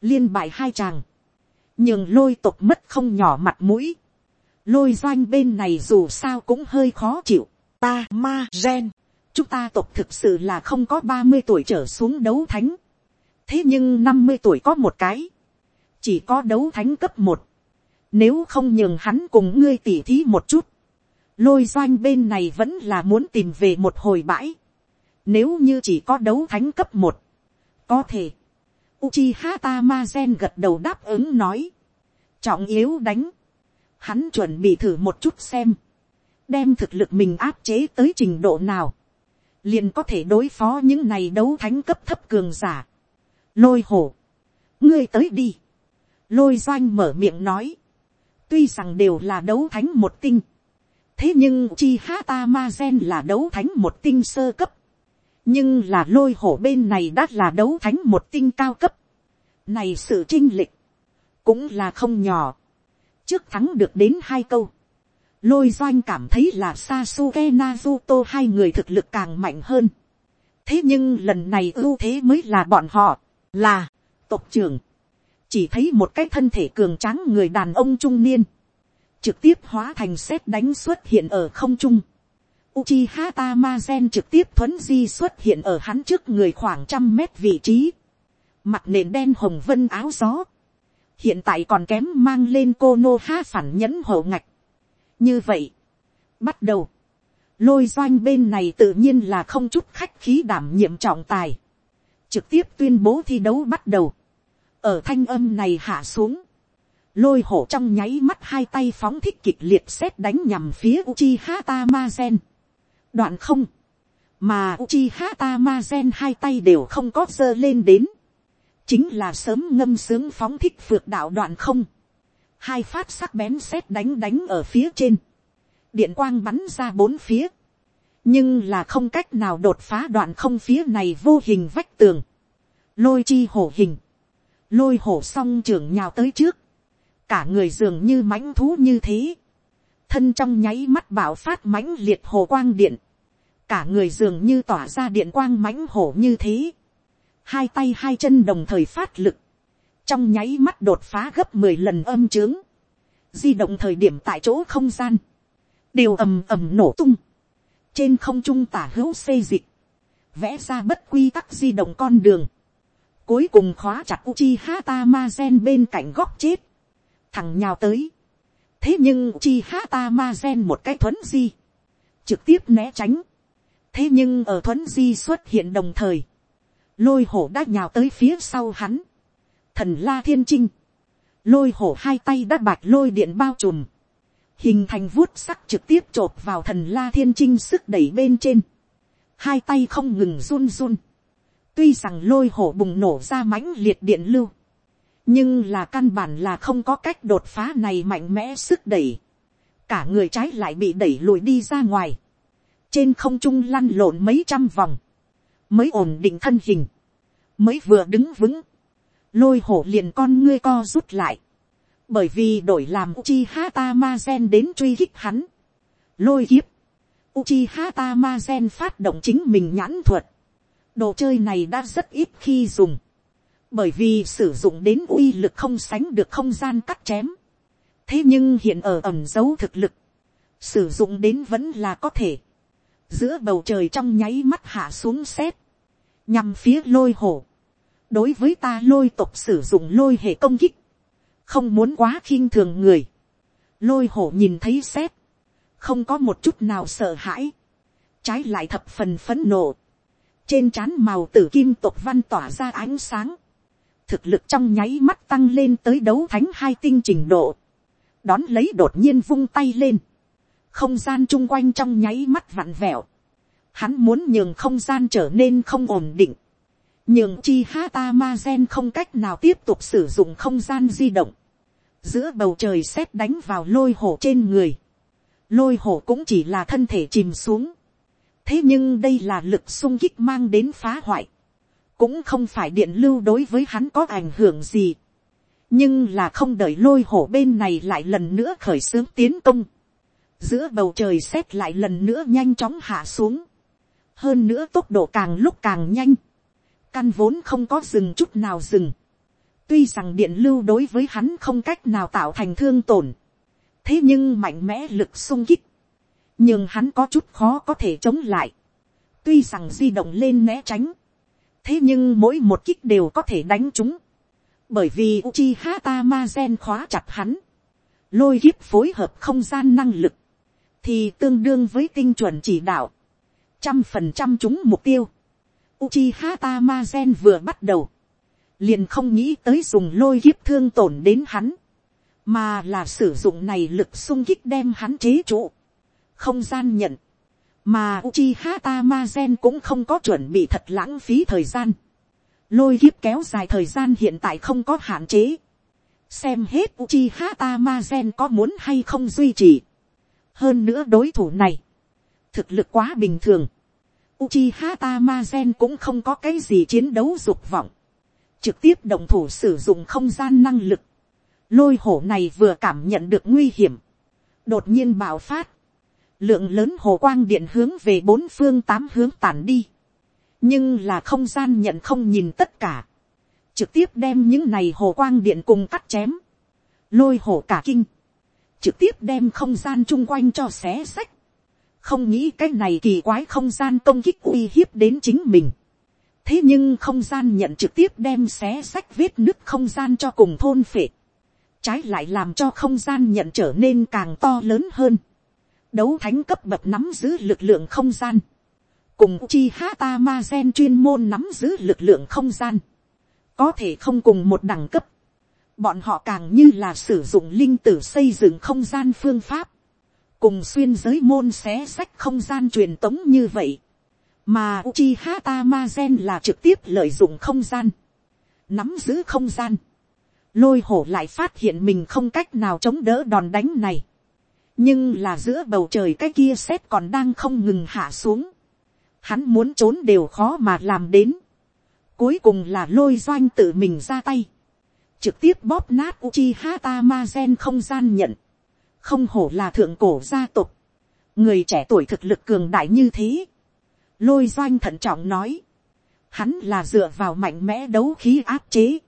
liên bại hai chàng, nhưng lôi tộc mất không nhỏ mặt mũi, lôi doanh bên này dù sao cũng hơi khó chịu, ta ma gen, chúng ta tộc thực sự là không có ba mươi tuổi trở xuống đấu thánh, thế nhưng năm mươi tuổi có một cái, chỉ có đấu thánh cấp một, nếu không nhường hắn cùng ngươi tỉ thí một chút, lôi doanh bên này vẫn là muốn tìm về một hồi bãi, nếu như chỉ có đấu thánh cấp một, có thể, Uchiha Tamazen gật đầu đáp ứng nói, trọng yếu đánh, hắn chuẩn bị thử một chút xem, đem thực lực mình áp chế tới trình độ nào, liền có thể đối phó những này đấu thánh cấp thấp cường giả. Lôi hổ, ngươi tới đi. Lôi doanh mở miệng nói, tuy rằng đều là đấu thánh một tinh, thế nhưng chi hata ma gen là đấu thánh một tinh sơ cấp, nhưng là lôi hổ bên này đã là đấu thánh một tinh cao cấp. Này sự trinh lịch, cũng là không nhỏ. Trước thắng được đến hai câu, lôi doanh cảm thấy là Sasuke Naruto hai người thực lực càng mạnh hơn. thế nhưng lần này ưu thế mới là bọn họ, là, tộc trưởng chỉ thấy một cái thân thể cường tráng người đàn ông trung niên, trực tiếp hóa thành xét đánh xuất hiện ở không trung. Uchiha Tamazen trực tiếp thuấn di xuất hiện ở hắn trước người khoảng trăm mét vị trí. Mặt nền đen hồng vân áo gió. Hiện tại còn kém mang lên cô nô ha phản nhẫn hậu ngạch như vậy, bắt đầu, lôi doanh bên này tự nhiên là không chút khách khí đảm nhiệm trọng tài, trực tiếp tuyên bố thi đấu bắt đầu, ở thanh âm này hạ xuống, lôi hổ trong nháy mắt hai tay phóng thích kịch liệt xét đánh nhằm phía Uchiha Tamazen. đoạn không, mà Uchiha Tamazen hai tay đều không có dơ lên đến, chính là sớm ngâm sướng phóng thích phược đạo đoạn không, hai phát sắc bén xét đánh đánh ở phía trên, điện quang bắn ra bốn phía, nhưng là không cách nào đột phá đoạn không phía này vô hình vách tường, lôi chi hổ hình, lôi hổ song trưởng nhào tới trước, cả người dường như mãnh thú như thế, thân trong nháy mắt bảo phát mãnh liệt hồ quang điện, cả người dường như tỏa ra điện quang mãnh hổ như thế, hai tay hai chân đồng thời phát lực, trong nháy mắt đột phá gấp mười lần âm trướng, di động thời điểm tại chỗ không gian, đều ầm ầm nổ tung, trên không trung tả hữu xây dịch, vẽ ra bất quy tắc di động con đường, cuối cùng khóa chặt Uchiha Tamazen bên cạnh góc chết, thằng nhào tới, thế nhưng Uchiha Tamazen một cái thuấn di, trực tiếp né tránh, thế nhưng ở thuấn di xuất hiện đồng thời, lôi hổ đã nhào tới phía sau hắn, thần la thiên trinh, lôi hổ hai tay đã bạch lôi điện bao trùm, hình thành vuốt sắc trực tiếp chộp vào thần la thiên trinh sức đẩy bên trên, hai tay không ngừng run run, tuy rằng lôi hổ bùng nổ ra mãnh liệt điện lưu, nhưng là căn bản là không có cách đột phá này mạnh mẽ sức đẩy, cả người trái lại bị đẩy lùi đi ra ngoài, trên không trung lăn lộn mấy trăm vòng, mới ổn định thân hình, mới vừa đứng vững, lôi hổ liền con ngươi co rút lại, bởi vì đổi làm Uchiha Tamazen đến truy hích hắn. Lôi kiếp, Uchiha Tamazen phát động chính mình nhãn thuật, đồ chơi này đã rất ít khi dùng, bởi vì sử dụng đến uy lực không sánh được không gian cắt chém. thế nhưng hiện ở ẩm dấu thực lực, sử dụng đến vẫn là có thể, giữa bầu trời trong nháy mắt hạ xuống xét, nhằm phía lôi hổ, đối với ta lôi tục sử dụng lôi hệ công kích, không muốn quá khiêng thường người, lôi hổ nhìn thấy xét, không có một chút nào sợ hãi, trái lại thập phần phấn nộ, trên trán màu tử kim tộc văn tỏa ra ánh sáng, thực lực trong nháy mắt tăng lên tới đấu thánh hai tinh trình độ, đón lấy đột nhiên vung tay lên, không gian chung quanh trong nháy mắt vặn vẹo, hắn muốn nhường không gian trở nên không ổn định, nhường chi hata ma gen không cách nào tiếp tục sử dụng không gian di động, giữa bầu trời xét đánh vào lôi hổ trên người, lôi hổ cũng chỉ là thân thể chìm xuống, thế nhưng đây là lực sung kích mang đến phá hoại, cũng không phải điện lưu đối với hắn có ảnh hưởng gì, nhưng là không đợi lôi hổ bên này lại lần nữa khởi xướng tiến công, giữa bầu trời xét lại lần nữa nhanh chóng hạ xuống, hơn nữa tốc độ càng lúc càng nhanh, căn vốn không có dừng chút nào dừng. tuy rằng điện lưu đối với hắn không cách nào tạo thành thương tổn, thế nhưng mạnh mẽ lực sung kích, nhưng hắn có chút khó có thể chống lại. tuy rằng di động lên né tránh, thế nhưng mỗi một kích đều có thể đánh chúng, bởi vì Uchiha Tamazen khóa chặt hắn, lôi kiếp phối hợp không gian năng lực, thì tương đương với tinh chuẩn chỉ đạo, trăm phần trăm chúng mục tiêu, Uchiha Tamazen vừa bắt đầu, liền không nghĩ tới dùng lôi kiếp thương tổn đến hắn, mà là sử dụng này lực sung kích đem hắn chế trụ, không gian nhận, mà Uchiha Tamazen cũng không có chuẩn bị thật lãng phí thời gian, lôi kiếp kéo dài thời gian hiện tại không có hạn chế, xem hết Uchiha Tamazen có muốn hay không duy trì, hơn nữa đối thủ này, thực lực quá bình thường, Uchiha Tamazen cũng không có cái gì chiến đấu dục vọng. Trực tiếp động thủ sử dụng không gian năng lực. Lôi hổ này vừa cảm nhận được nguy hiểm. Đột nhiên bạo phát. Lượng lớn hồ quang điện hướng về bốn phương tám hướng tản đi. Nhưng là không gian nhận không nhìn tất cả. Trực tiếp đem những này hồ quang điện cùng cắt chém. Lôi hồ cả kinh. Trực tiếp đem không gian chung quanh cho xé sách không nghĩ cái này kỳ quái không gian công kích uy hiếp đến chính mình. thế nhưng không gian nhận trực tiếp đem xé sách vết nứt không gian cho cùng thôn phệ. trái lại làm cho không gian nhận trở nên càng to lớn hơn đấu thánh cấp bậc nắm giữ lực lượng không gian. cùng chi hata ma gen chuyên môn nắm giữ lực lượng không gian. có thể không cùng một đẳng cấp. bọn họ càng như là sử dụng linh tử xây dựng không gian phương pháp cùng xuyên giới môn xé sách không gian truyền tống như vậy, mà Uchiha Tamazen là trực tiếp lợi dụng không gian, nắm giữ không gian, lôi hổ lại phát hiện mình không cách nào chống đỡ đòn đánh này, nhưng là giữa bầu trời cái kia sét còn đang không ngừng hạ xuống, hắn muốn trốn đều khó mà làm đến, cuối cùng là lôi doanh tự mình ra tay, trực tiếp bóp nát Uchiha Tamazen không gian nhận, không hổ là thượng cổ gia tộc, người trẻ tuổi thực lực cường đại như thế, lôi doanh thận trọng nói, hắn là dựa vào mạnh mẽ đấu khí áp chế,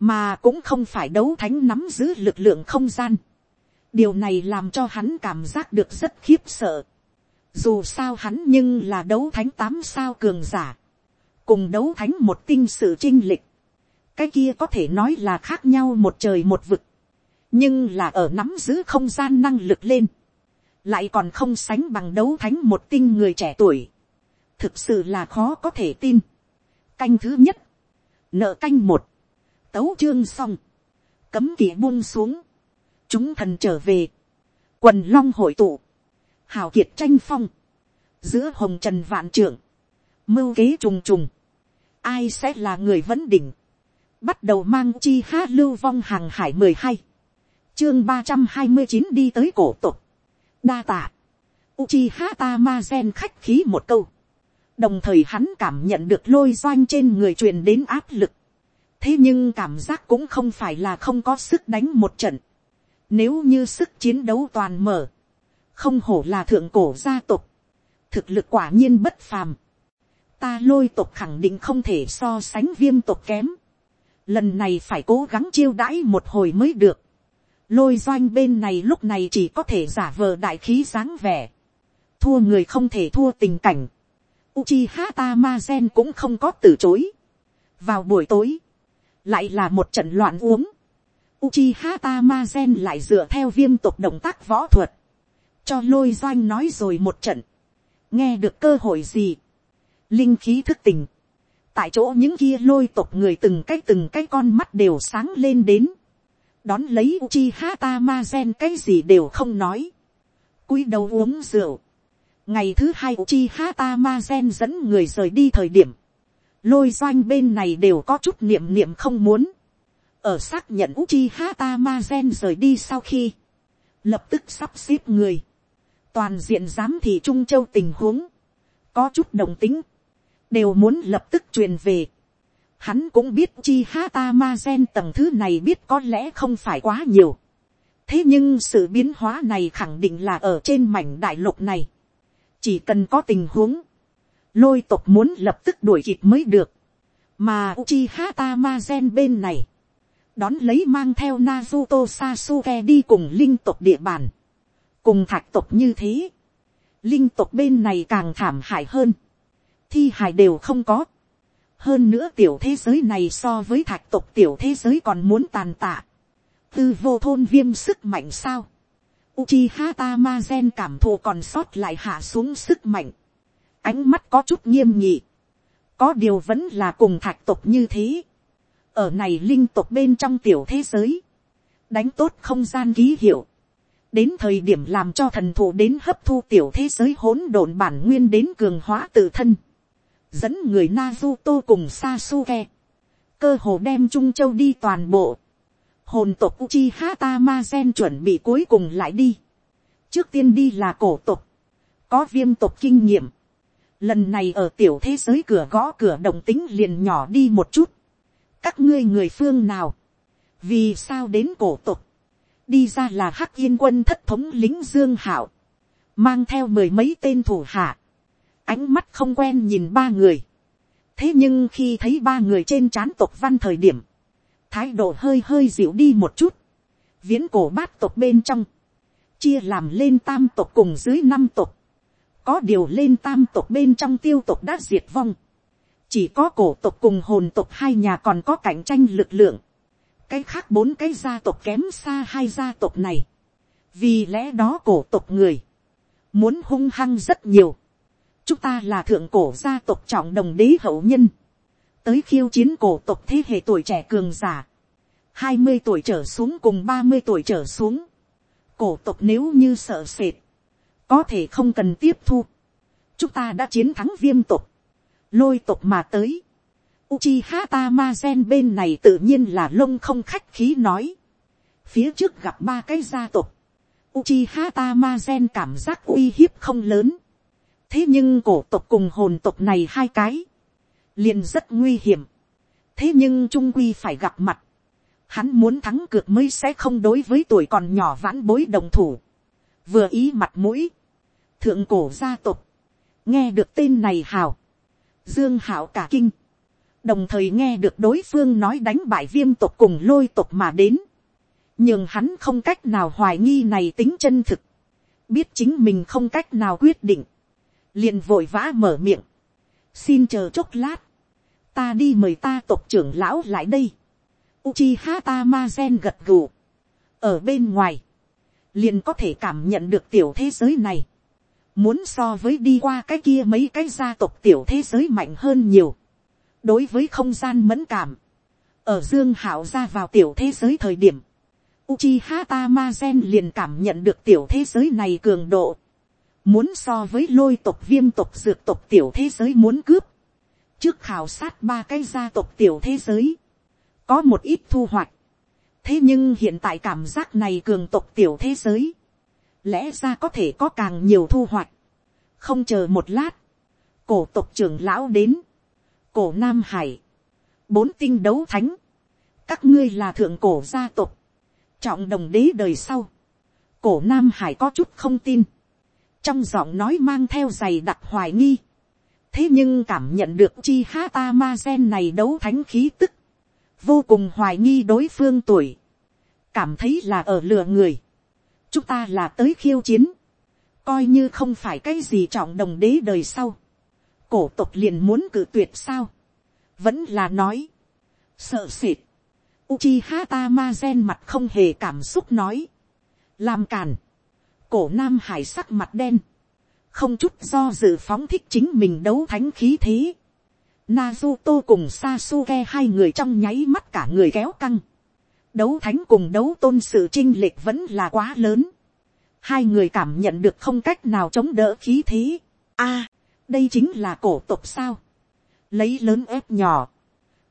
mà cũng không phải đấu thánh nắm giữ lực lượng không gian điều này làm cho hắn cảm giác được rất khiếp sợ. Dù sao hắn nhưng là đấu thánh tám sao cường giả. Cùng đấu thánh một tinh sự trinh lịch. Cái kia có thể nói là khác nhau một trời một vực. Nhưng là ở nắm giữ không gian năng lực lên. Lại còn không sánh bằng đấu thánh một tinh người trẻ tuổi. Thực sự là khó có thể tin. Canh thứ nhất. Nợ canh một. Tấu chương xong. Cấm kỳ buông xuống. Chúng thần trở về. Quần long hội tụ hào kiệt tranh phong, giữa hồng trần vạn trưởng, mưu kế trùng trùng, ai sẽ là người vấn đỉnh, bắt đầu mang chi hát lưu vong hàng hải mười hai, chương ba trăm hai mươi chín đi tới cổ tục, đa tạ, Uchiha gen khách khí một câu. Đồng thời hắn cảm nhận được lôi doanh trên người truyền đến áp lực. Thế nhưng cảm giác cũng không phải là không có sức đánh một trận. Nếu như sức chiến đấu toàn mở không hổ là thượng cổ gia tộc, thực lực quả nhiên bất phàm, ta lôi tộc khẳng định không thể so sánh viêm tộc kém, lần này phải cố gắng chiêu đãi một hồi mới được, lôi doanh bên này lúc này chỉ có thể giả vờ đại khí dáng vẻ, thua người không thể thua tình cảnh, Uchiha Tamazen cũng không có từ chối. Vào buổi tối, lại là một trận loạn uống. Uchiha Tamazen lại dựa theo viêm tộc động tác võ thuật. Cho lôi doanh nói rồi một trận, nghe được cơ hội gì, linh khí thức tỉnh. tại chỗ những kia lôi tộc người từng cái từng cái con mắt đều sáng lên đến, đón lấy Uchiha Tamazen cái gì đều không nói, cúi đầu uống rượu, ngày thứ hai Uchiha Tamazen dẫn người rời đi thời điểm, lôi doanh bên này đều có chút niệm niệm không muốn, ở xác nhận uchi hata ma gen rời đi sau khi, lập tức sắp xếp người, toàn diện giám thị trung châu tình huống, có chút đồng tính, đều muốn lập tức truyền về. Hắn cũng biết chi hata ma gen tầng thứ này biết có lẽ không phải quá nhiều. thế nhưng sự biến hóa này khẳng định là ở trên mảnh đại lục này. chỉ cần có tình huống, lôi tộc muốn lập tức đuổi kịp mới được. mà Uchiha Tamazen bên này, đón lấy mang theo Naruto Sasuke đi cùng linh tộc địa bàn. Cùng thạch tộc như thế, linh tộc bên này càng thảm hại hơn, thi hài đều không có, hơn nữa tiểu thế giới này so với thạch tộc tiểu thế giới còn muốn tàn tạ, tư vô thôn viêm sức mạnh sao, Uchiha Tamazen cảm thụ còn sót lại hạ xuống sức mạnh, ánh mắt có chút nghiêm nhị, có điều vẫn là cùng thạch tộc như thế, ở này linh tộc bên trong tiểu thế giới, đánh tốt không gian ký hiệu, đến thời điểm làm cho thần thụ đến hấp thu tiểu thế giới hỗn độn bản nguyên đến cường hóa tự thân, dẫn người Naruto cùng Sasuke, cơ hồ đem Trung Châu đi toàn bộ, hồn tộc Uchiha Tamazen chuẩn bị cuối cùng lại đi, trước tiên đi là cổ tộc, có viêm tộc kinh nghiệm, lần này ở tiểu thế giới cửa gõ cửa đồng tính liền nhỏ đi một chút, các ngươi người phương nào, vì sao đến cổ tộc, đi ra là hắc yên quân thất thống lính dương hảo, mang theo mười mấy tên thủ hạ, ánh mắt không quen nhìn ba người. thế nhưng khi thấy ba người trên c h á n tộc văn thời điểm, thái độ hơi hơi dịu đi một chút, viễn cổ bát tộc bên trong, chia làm lên tam tộc cùng dưới năm tộc, có điều lên tam tộc bên trong tiêu tộc đã diệt vong, chỉ có cổ tộc cùng hồn tộc hai nhà còn có cạnh tranh lực lượng, cái khác bốn cái gia tộc kém xa hai gia tộc này. vì lẽ đó cổ tộc người, muốn hung hăng rất nhiều. chúng ta là thượng cổ gia tộc trọng đồng đế hậu nhân, tới khiêu chiến cổ tộc thế hệ tuổi trẻ cường giả, hai mươi tuổi trở xuống cùng ba mươi tuổi trở xuống, cổ tộc nếu như sợ sệt, có thể không cần tiếp thu, chúng ta đã chiến thắng viêm tộc, lôi tộc mà tới, Uchiha Tamazen bên này tự nhiên là lông không khách khí nói. Phía trước gặp ba cái gia tộc. Uchiha Tamazen cảm giác uy hiếp không lớn. Thế nhưng cổ tộc cùng hồn tộc này hai cái. liền rất nguy hiểm. Thế nhưng trung quy phải gặp mặt. Hắn muốn thắng cược mới sẽ không đối với tuổi còn nhỏ vãn bối đồng thủ. Vừa ý mặt mũi. Thượng cổ gia tộc. Nghe được tên này hào. Dương hảo cả kinh. Đồng thời nghe được đối phương nói đánh bại viêm tộc cùng lôi tộc mà đến, nhưng hắn không cách nào hoài nghi này tính chân thực, biết chính mình không cách nào quyết định, liền vội vã mở miệng, xin chờ chốc lát, ta đi mời ta tộc trưởng lão lại đây, Uchiha Tamazen gật gù, ở bên ngoài, liền có thể cảm nhận được tiểu thế giới này, muốn so với đi qua cái kia mấy cái gia tộc tiểu thế giới mạnh hơn nhiều, đối với không gian mẫn cảm, ở dương hảo ra vào tiểu thế giới thời điểm, Uchiha Tamazen liền cảm nhận được tiểu thế giới này cường độ, muốn so với lôi tộc viêm tộc dược tộc tiểu thế giới muốn cướp, trước khảo sát ba cái gia tộc tiểu thế giới, có một ít thu hoạch, thế nhưng hiện tại cảm giác này cường tộc tiểu thế giới, lẽ ra có thể có càng nhiều thu hoạch, không chờ một lát, cổ tộc trưởng lão đến, cổ nam hải, bốn tinh đấu thánh, các ngươi là thượng cổ gia tộc, trọng đồng đế đời sau, cổ nam hải có chút không tin, trong giọng nói mang theo giày đặc hoài nghi, thế nhưng cảm nhận được chi ha ta ma gen này đấu thánh khí tức, vô cùng hoài nghi đối phương tuổi, cảm thấy là ở lừa người, chúng ta là tới khiêu chiến, coi như không phải cái gì trọng đồng đế đời sau, cổ tộc liền muốn cử tuyệt sao, vẫn là nói, sợ sệt, Uchiha Tamazen mặt không hề cảm xúc nói. Làm càn. Cổ Nam Hải sắc mặt đen. Không chút do dự phóng thích chính mình đấu thánh khí thế. Naruto cùng Sasuke hai người trong nháy mắt cả người kéo căng. Đấu thánh cùng đấu tôn sự trinh lệch vẫn là quá lớn. Hai người cảm nhận được không cách nào chống đỡ khí thế. a đây chính là cổ tộc sao. Lấy lớn ép nhỏ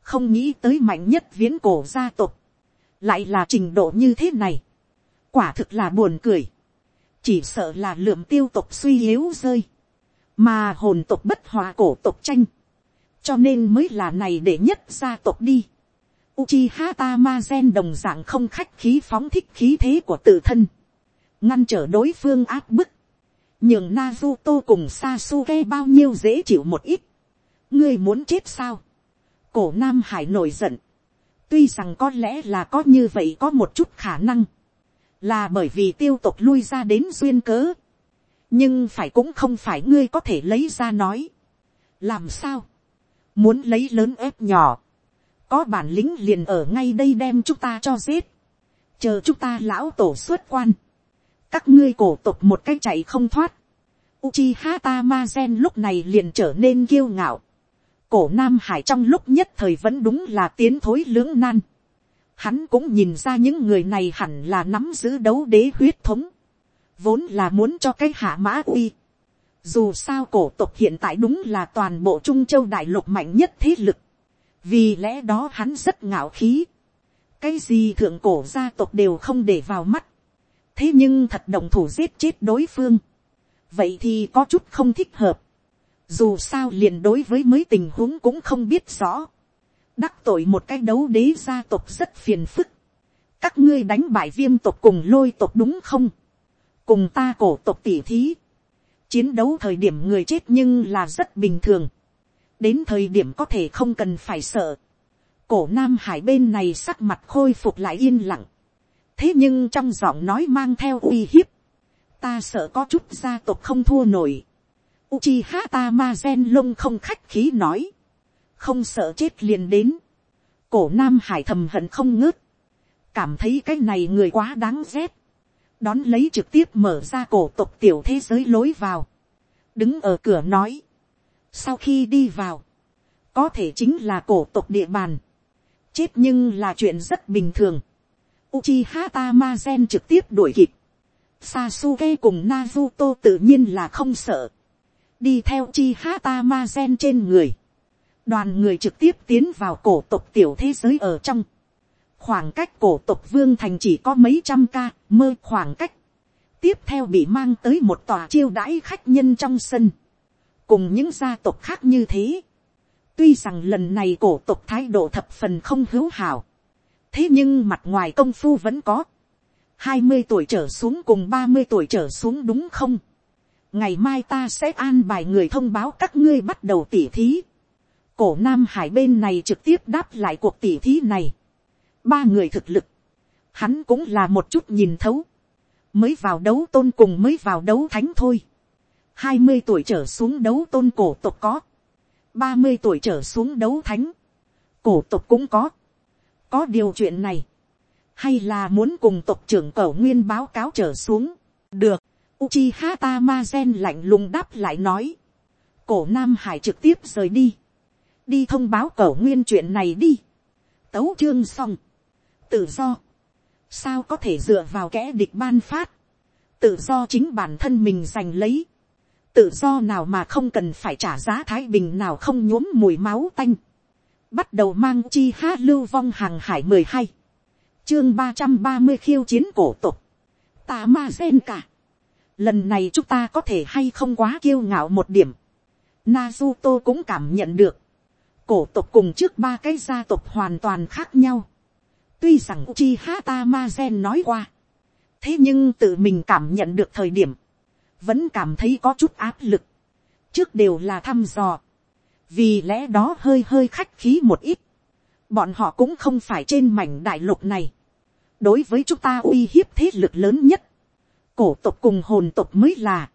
không nghĩ tới mạnh nhất viễn cổ gia tộc, lại là trình độ như thế này, quả thực là buồn cười, chỉ sợ là lượng tiêu tộc suy yếu rơi, mà hồn tộc bất hòa cổ tộc tranh, cho nên mới là này để nhất gia tộc đi. Uchiha Tamazen đồng dạng không khách khí phóng thích khí thế của tự thân, ngăn trở đối phương áp bức, nhường Naruto cùng Sasuke bao nhiêu dễ chịu một ít. ngươi muốn chết sao, cổ nam hải nổi giận, tuy rằng có lẽ là có như vậy có một chút khả năng, là bởi vì tiêu tục lui ra đến duyên cớ, nhưng phải cũng không phải ngươi có thể lấy ra nói, làm sao, muốn lấy lớn ép nhỏ, có bản lĩnh liền ở ngay đây đem chúng ta cho giết, chờ chúng ta lão tổ xuất quan, các ngươi cổ tộc một cách chạy không thoát, Uchiha Tamazen lúc này liền trở nên kiêu ngạo cổ nam hải trong lúc nhất thời vẫn đúng là tiến thối lưỡng nan. Hắn cũng nhìn ra những người này hẳn là nắm giữ đấu đế huyết thống. Vốn là muốn cho cái hạ mã uy. Dù sao cổ tộc hiện tại đúng là toàn bộ Trung Châu Đại Lục mạnh nhất thế lực. Vì lẽ đó hắn rất ngạo khí. Cái gì thượng cổ gia tộc đều không để vào mắt. Thế nhưng thật đồng thủ giết chết đối phương. Vậy thì có chút không thích hợp dù sao liền đối với mới tình huống cũng không biết rõ, đắc tội một cái đấu đế gia tộc rất phiền phức, các ngươi đánh bại viêm tộc cùng lôi tộc đúng không, cùng ta cổ tộc tỉ thí, chiến đấu thời điểm người chết nhưng là rất bình thường, đến thời điểm có thể không cần phải sợ, cổ nam hải bên này sắc mặt khôi phục lại yên lặng, thế nhưng trong giọng nói mang theo uy hiếp, ta sợ có chút gia tộc không thua nổi, Uchiha Tamazen lông không khách khí nói. Không sợ chết liền đến. Cổ Nam Hải thầm hận không ngớt. Cảm thấy cái này người quá đáng ghét. Đón lấy trực tiếp mở ra cổ tộc tiểu thế giới lối vào. Đứng ở cửa nói. Sau khi đi vào. Có thể chính là cổ tộc địa bàn. Chết nhưng là chuyện rất bình thường. Uchiha Tamazen trực tiếp đuổi kịp. Sasuke cùng Naruto tự nhiên là không sợ đi theo chi hata ma gen trên người. đoàn người trực tiếp tiến vào cổ tộc tiểu thế giới ở trong. khoảng cách cổ tộc vương thành chỉ có mấy trăm ca, mơ khoảng cách. tiếp theo bị mang tới một tòa chiêu đãi khách nhân trong sân cùng những gia tộc khác như thế. tuy rằng lần này cổ tộc thái độ thập phần không hữu hảo. thế nhưng mặt ngoài công phu vẫn có. hai mươi tuổi trở xuống cùng ba mươi tuổi trở xuống đúng không? ngày mai ta sẽ an bài người thông báo các ngươi bắt đầu tỉ thí. cổ nam hải bên này trực tiếp đáp lại cuộc tỉ thí này. ba người thực lực, hắn cũng là một chút nhìn thấu, mới vào đấu tôn cùng mới vào đấu thánh thôi hai mươi tuổi trở xuống đấu tôn cổ tộc có, ba mươi tuổi trở xuống đấu thánh, cổ tộc cũng có. có điều chuyện này, hay là muốn cùng tộc trưởng cầu nguyên báo cáo trở xuống, được, Uchiha Tamazen lạnh lùng đáp lại nói, cổ nam hải trực tiếp rời đi, đi thông báo cầu nguyên chuyện này đi, tấu chương xong, tự do, sao có thể dựa vào kẻ địch ban phát, tự do chính bản thân mình giành lấy, tự do nào mà không cần phải trả giá thái bình nào không nhuốm mùi máu tanh, bắt đầu mang chi ha lưu vong hàng hải mười hai, chương ba trăm ba mươi khiêu chiến cổ tục, ta ma gen cả, lần này chúng ta có thể hay không quá kiêu ngạo một điểm, Nazuto cũng cảm nhận được, cổ tộc cùng trước ba cái gia tộc hoàn toàn khác nhau, tuy rằng Uchiha Tamazen nói qua, thế nhưng tự mình cảm nhận được thời điểm, vẫn cảm thấy có chút áp lực, trước đều là thăm dò, vì lẽ đó hơi hơi khách khí một ít, bọn họ cũng không phải trên mảnh đại lục này, đối với chúng ta uy hiếp thế lực lớn nhất, cổ tộc cùng hồn tộc mới là,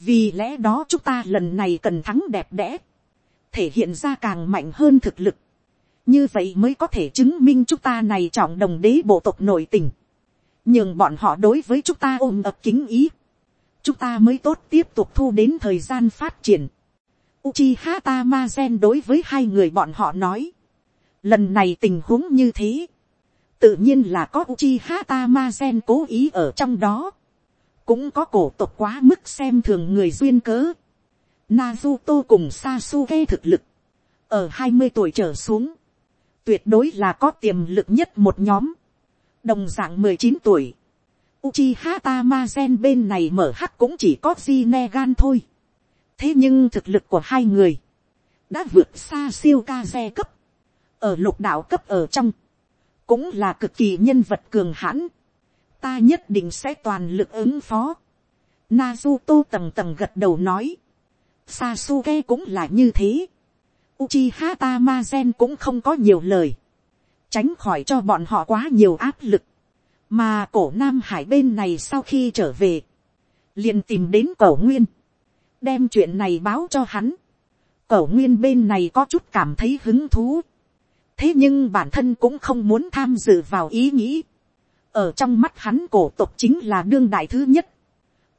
vì lẽ đó chúng ta lần này cần thắng đẹp đẽ, thể hiện ra càng mạnh hơn thực lực, như vậy mới có thể chứng minh chúng ta này trọng đồng đế bộ tộc nội tình, nhưng bọn họ đối với chúng ta ôm ập kính ý, chúng ta mới tốt tiếp tục thu đến thời gian phát triển. Uchiha Tamazen đối với hai người bọn họ nói, lần này tình huống như thế, tự nhiên là có Uchiha Tamazen cố ý ở trong đó, cũng có cổ tộc quá mức xem thường người duyên cớ. Naruto cùng Sasuke thực lực, ở hai mươi tuổi trở xuống, tuyệt đối là có tiềm lực nhất một nhóm, đồng dạng mười chín tuổi, Uchiha Tamazen bên này mở hắc cũng chỉ có Zinegan thôi. Thế nhưng thực lực của hai người đã vượt xa siêu ca xe cấp. Ở lục đạo cấp ở trong, cũng là cực kỳ nhân vật cường hãn. Ta nhất định sẽ toàn lực ứng phó. Naruto tầng tầng gật đầu nói. Sasuke cũng là như thế. Uchiha Tamazen cũng không có nhiều lời. Tránh khỏi cho bọn họ quá nhiều áp lực mà cổ nam hải bên này sau khi trở về, liền tìm đến cổ nguyên, đem chuyện này báo cho hắn. cổ nguyên bên này có chút cảm thấy hứng thú. thế nhưng bản thân cũng không muốn tham dự vào ý nghĩ. ở trong mắt hắn cổ tộc chính là đương đại thứ nhất.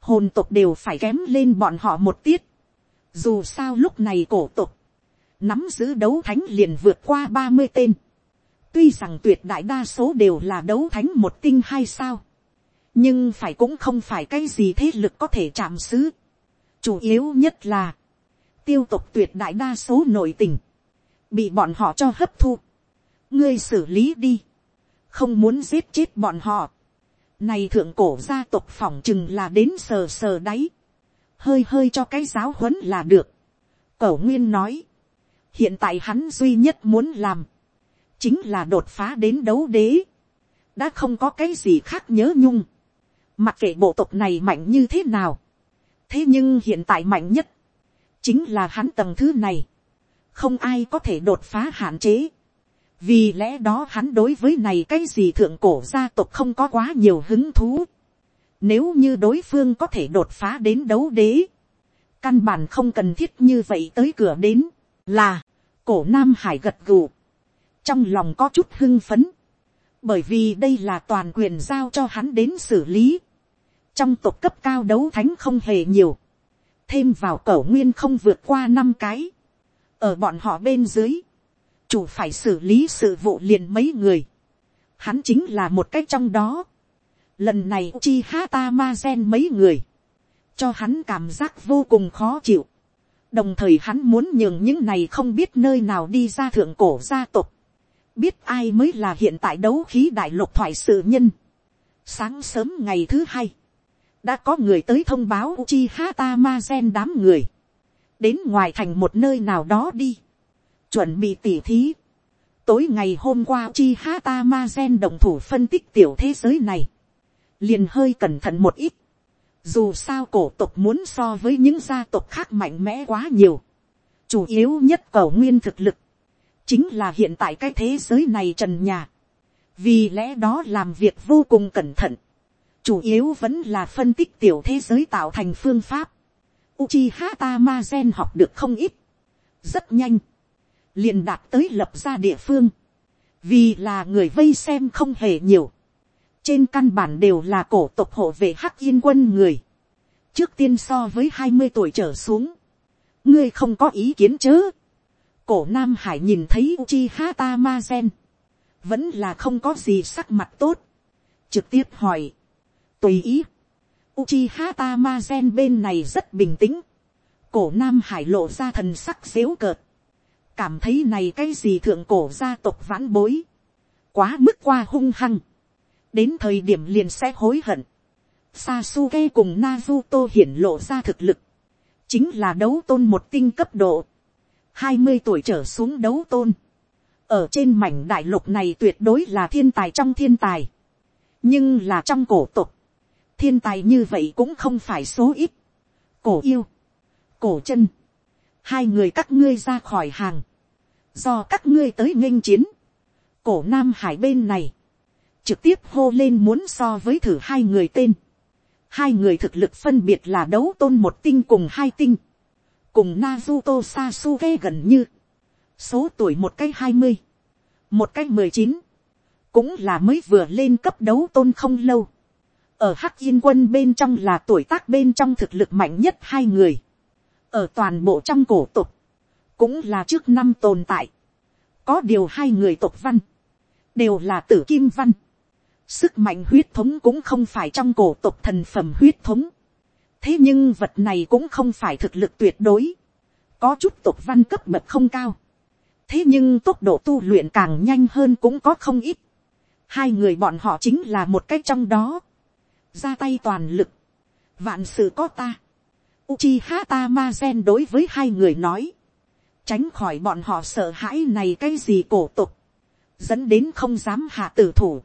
hồn tộc đều phải kém lên bọn họ một tiết. dù sao lúc này cổ tộc, nắm giữ đấu thánh liền vượt qua ba mươi tên Tuy rằng tuyệt đại đa số đều là đấu thánh một tinh hay sao. Nhưng phải cũng không phải cái gì thế lực có thể chạm xứ. Chủ yếu nhất là. Tiêu tục tuyệt đại đa số nội tình. Bị bọn họ cho hấp thu. Ngươi xử lý đi. Không muốn giết chết bọn họ. Này thượng cổ gia tộc phỏng chừng là đến sờ sờ đáy. Hơi hơi cho cái giáo huấn là được. Cẩu Nguyên nói. Hiện tại hắn duy nhất muốn làm chính là đột phá đến đấu đế, đã không có cái gì khác nhớ nhung, mặc kệ bộ tộc này mạnh như thế nào, thế nhưng hiện tại mạnh nhất, chính là hắn tầng thứ này, không ai có thể đột phá hạn chế, vì lẽ đó hắn đối với này cái gì thượng cổ gia tộc không có quá nhiều hứng thú, nếu như đối phương có thể đột phá đến đấu đế, căn bản không cần thiết như vậy tới cửa đến, là, cổ nam hải gật gù, trong lòng có chút hưng phấn, bởi vì đây là toàn quyền giao cho hắn đến xử lý. trong tộc cấp cao đấu thánh không hề nhiều, thêm vào cẩu nguyên không vượt qua năm cái, ở bọn họ bên dưới, chủ phải xử lý sự vụ liền mấy người, hắn chính là một cách trong đó. Lần này chi hata ma gen mấy người, cho hắn cảm giác vô cùng khó chịu. đồng thời hắn muốn nhường những này không biết nơi nào đi ra thượng cổ gia tộc, biết ai mới là hiện tại đấu khí đại lục thoại sự nhân. Sáng sớm ngày thứ hai, đã có người tới thông báo Uchi Hata Ma Gen đám người. Đến ngoài thành một nơi nào đó đi. Chuẩn bị tỉ thí. Tối ngày hôm qua Uchi Hata Ma Gen đồng thủ phân tích tiểu thế giới này. Liền hơi cẩn thận một ít. Dù sao cổ tộc muốn so với những gia tộc khác mạnh mẽ quá nhiều. Chủ yếu nhất cầu nguyên thực lực chính là hiện tại cái thế giới này trần nhà. vì lẽ đó làm việc vô cùng cẩn thận. chủ yếu vẫn là phân tích tiểu thế giới tạo thành phương pháp. Uchiha Tamazen học được không ít. Rất nhanh. Liền đạt tới lập ra địa phương. Vì là người vây xem không hề nhiều. Trên căn bản đều là cổ tộc hộ vệ hắc yên quân người. Trước tiên so với hai mươi tuổi trở xuống. Ngươi không có ý kiến chứ. Cổ Nam Hải nhìn thấy Uchiha Tamazen. Vẫn là không có gì sắc mặt tốt. Trực tiếp hỏi. Tùy ý Uchiha Tamazen bên này rất bình tĩnh. Cổ Nam Hải lộ ra thần sắc xếu cợt. Cảm thấy này cái gì thượng cổ gia tộc vãn bối. Quá mức qua hung hăng. Đến thời điểm liền sẽ hối hận. Sasuke cùng Naruto hiển lộ ra thực lực. Chính là đấu tôn một tinh cấp độ. 20 tuổi trở xuống đấu tôn. Ở trên mảnh đại lục này tuyệt đối là thiên tài trong thiên tài. Nhưng là trong cổ tộc thiên tài như vậy cũng không phải số ít. cổ yêu, cổ chân, hai người các ngươi ra khỏi hàng, do các ngươi tới nghênh chiến, cổ nam hải bên này, trực tiếp hô lên muốn so với thử hai người tên, hai người thực lực phân biệt là đấu tôn một tinh cùng hai tinh, cùng Naruto Sasuke gần như, số tuổi một cái hai mươi, một cái mười chín, cũng là mới vừa lên cấp đấu tôn không lâu, ở hắc yên quân bên trong là tuổi tác bên trong thực lực mạnh nhất hai người, ở toàn bộ trong cổ tục, cũng là trước năm tồn tại, có điều hai người tộc văn, đều là tử kim văn, sức mạnh huyết thống cũng không phải trong cổ tộc thần phẩm huyết thống, thế nhưng vật này cũng không phải thực lực tuyệt đối, có chút tục văn cấp bậc không cao, thế nhưng tốc độ tu luyện càng nhanh hơn cũng có không ít, hai người bọn họ chính là một cách trong đó, ra tay toàn lực, vạn sự có ta. Uchiha Tamazen đối với hai người nói, tránh khỏi bọn họ sợ hãi này cái gì cổ tục, dẫn đến không dám hạ tử thủ,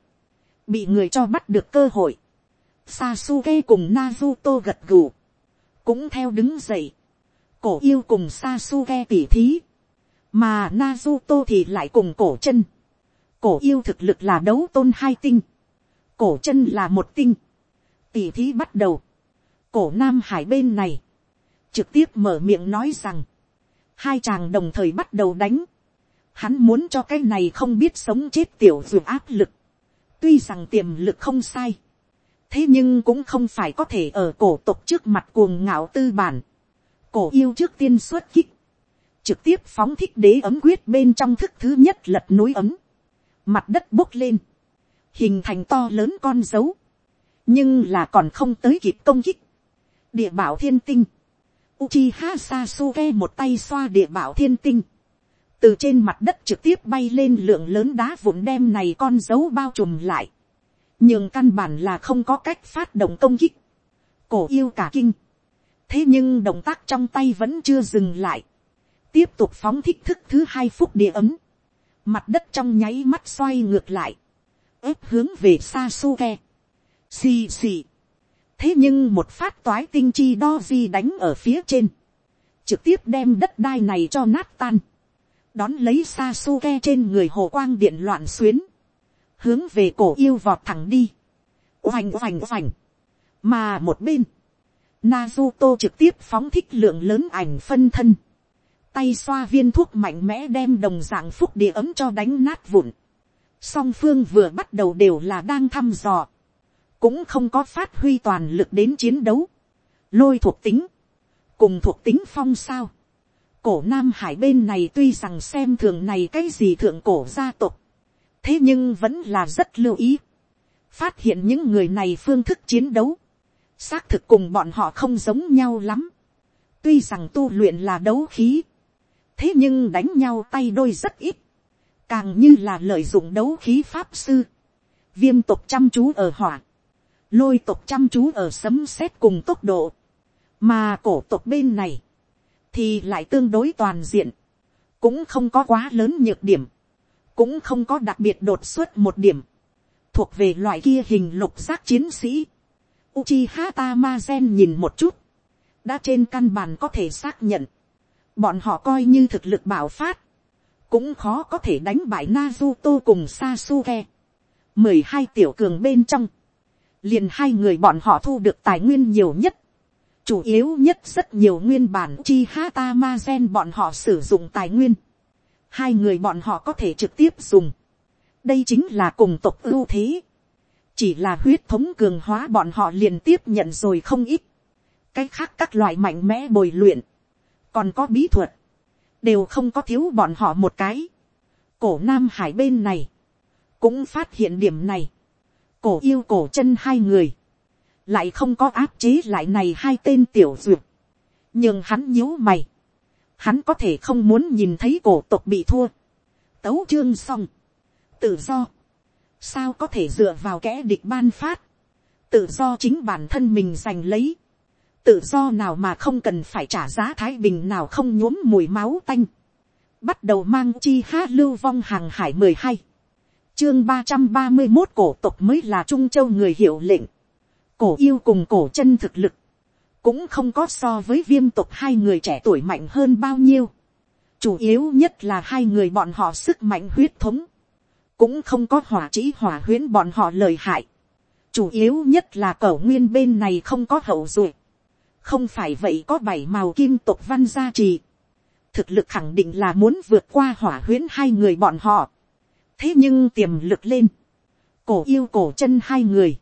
bị người cho bắt được cơ hội. Sasuke cùng Naruto gật gù, cũng theo đứng dậy, cổ yêu cùng Sasuke tỉ thí, mà Naruto thì lại cùng cổ chân. Cổ yêu thực lực là đấu tôn hai tinh, cổ chân là một tinh. Tỉ thí bắt đầu, cổ nam hải bên này, trực tiếp mở miệng nói rằng, hai chàng đồng thời bắt đầu đánh, hắn muốn cho cái này không biết sống chết tiểu dù áp lực, tuy rằng tiềm lực không sai, thế nhưng cũng không phải có thể ở cổ tộc trước mặt cuồng ngạo tư bản, cổ yêu trước tiên xuất kích, trực tiếp phóng thích đế ấm quyết bên trong thức thứ nhất lật núi ấm, mặt đất bốc lên, hình thành to lớn con dấu, nhưng là còn không tới kịp công kích. địa bảo thiên tinh, Uchiha Sasuke một tay xoa địa bảo thiên tinh, từ trên mặt đất trực tiếp bay lên lượng lớn đá vụn đem này con dấu bao trùm lại, nhưng căn bản là không có cách phát động công kích, cổ yêu cả kinh, thế nhưng động tác trong tay vẫn chưa dừng lại, tiếp tục phóng thích thức thứ hai phút địa ấm, mặt đất trong nháy mắt xoay ngược lại, ép hướng về Sasuke, Xì xì. Thế nhưng một phát toái tinh chi đo di đánh ở phía trên. Trực tiếp đem đất đai này cho nát tan. Đón lấy Sasuke trên người hồ quang điện loạn xuyến. Hướng về cổ yêu vọt thẳng đi. Oành oành oành. Mà một bên. Naruto trực tiếp phóng thích lượng lớn ảnh phân thân. Tay xoa viên thuốc mạnh mẽ đem đồng dạng phúc địa ấm cho đánh nát vụn. Song phương vừa bắt đầu đều là đang thăm dò cũng không có phát huy toàn lực đến chiến đấu, lôi thuộc tính, cùng thuộc tính phong sao. cổ nam hải bên này tuy rằng xem thường này cái gì thượng cổ gia tộc, thế nhưng vẫn là rất lưu ý, phát hiện những người này phương thức chiến đấu, xác thực cùng bọn họ không giống nhau lắm, tuy rằng tu luyện là đấu khí, thế nhưng đánh nhau tay đôi rất ít, càng như là lợi dụng đấu khí pháp sư, viêm tục chăm chú ở hỏa, lôi tộc chăm chú ở sấm sét cùng tốc độ, mà cổ tộc bên này, thì lại tương đối toàn diện, cũng không có quá lớn nhược điểm, cũng không có đặc biệt đột xuất một điểm, thuộc về loại kia hình lục giác chiến sĩ. Uchiha Tamazen nhìn một chút, đã trên căn bản có thể xác nhận, bọn họ coi như thực lực bảo phát, cũng khó có thể đánh bại Naruto cùng Sasuke. mười hai tiểu cường bên trong, liền hai người bọn họ thu được tài nguyên nhiều nhất, chủ yếu nhất rất nhiều nguyên bản Uchiha Tamazen bọn họ sử dụng tài nguyên, hai người bọn họ có thể trực tiếp dùng, đây chính là cùng tộc ưu thế, chỉ là huyết thống cường hóa bọn họ liền tiếp nhận rồi không ít, cái khác các loại mạnh mẽ bồi luyện, còn có bí thuật, đều không có thiếu bọn họ một cái. cổ nam hải bên này, cũng phát hiện điểm này, cổ yêu cổ chân hai người, lại không có áp chế lại này hai tên tiểu duyệt, nhưng hắn nhíu mày, hắn có thể không muốn nhìn thấy cổ tộc bị thua, tấu chương xong, tự do, sao có thể dựa vào kẻ địch ban phát, tự do chính bản thân mình giành lấy, tự do nào mà không cần phải trả giá thái bình nào không nhuốm mùi máu tanh, bắt đầu mang chi hát lưu vong hàng hải mười hai, chương ba trăm ba mươi một cổ tộc mới là trung châu người hiệu lệnh, cổ yêu cùng cổ chân thực lực, cũng không có so với viêm tộc hai người trẻ tuổi mạnh hơn bao nhiêu. chủ yếu nhất là hai người bọn họ sức mạnh huyết thống, cũng không có hỏa chỉ hỏa huyến bọn họ lời hại. chủ yếu nhất là cẩu nguyên bên này không có hậu duệ. không phải vậy có bảy màu kim tộc văn gia trì. thực lực khẳng định là muốn vượt qua hỏa huyến hai người bọn họ. thế nhưng tiềm lực lên, cổ yêu cổ chân hai người,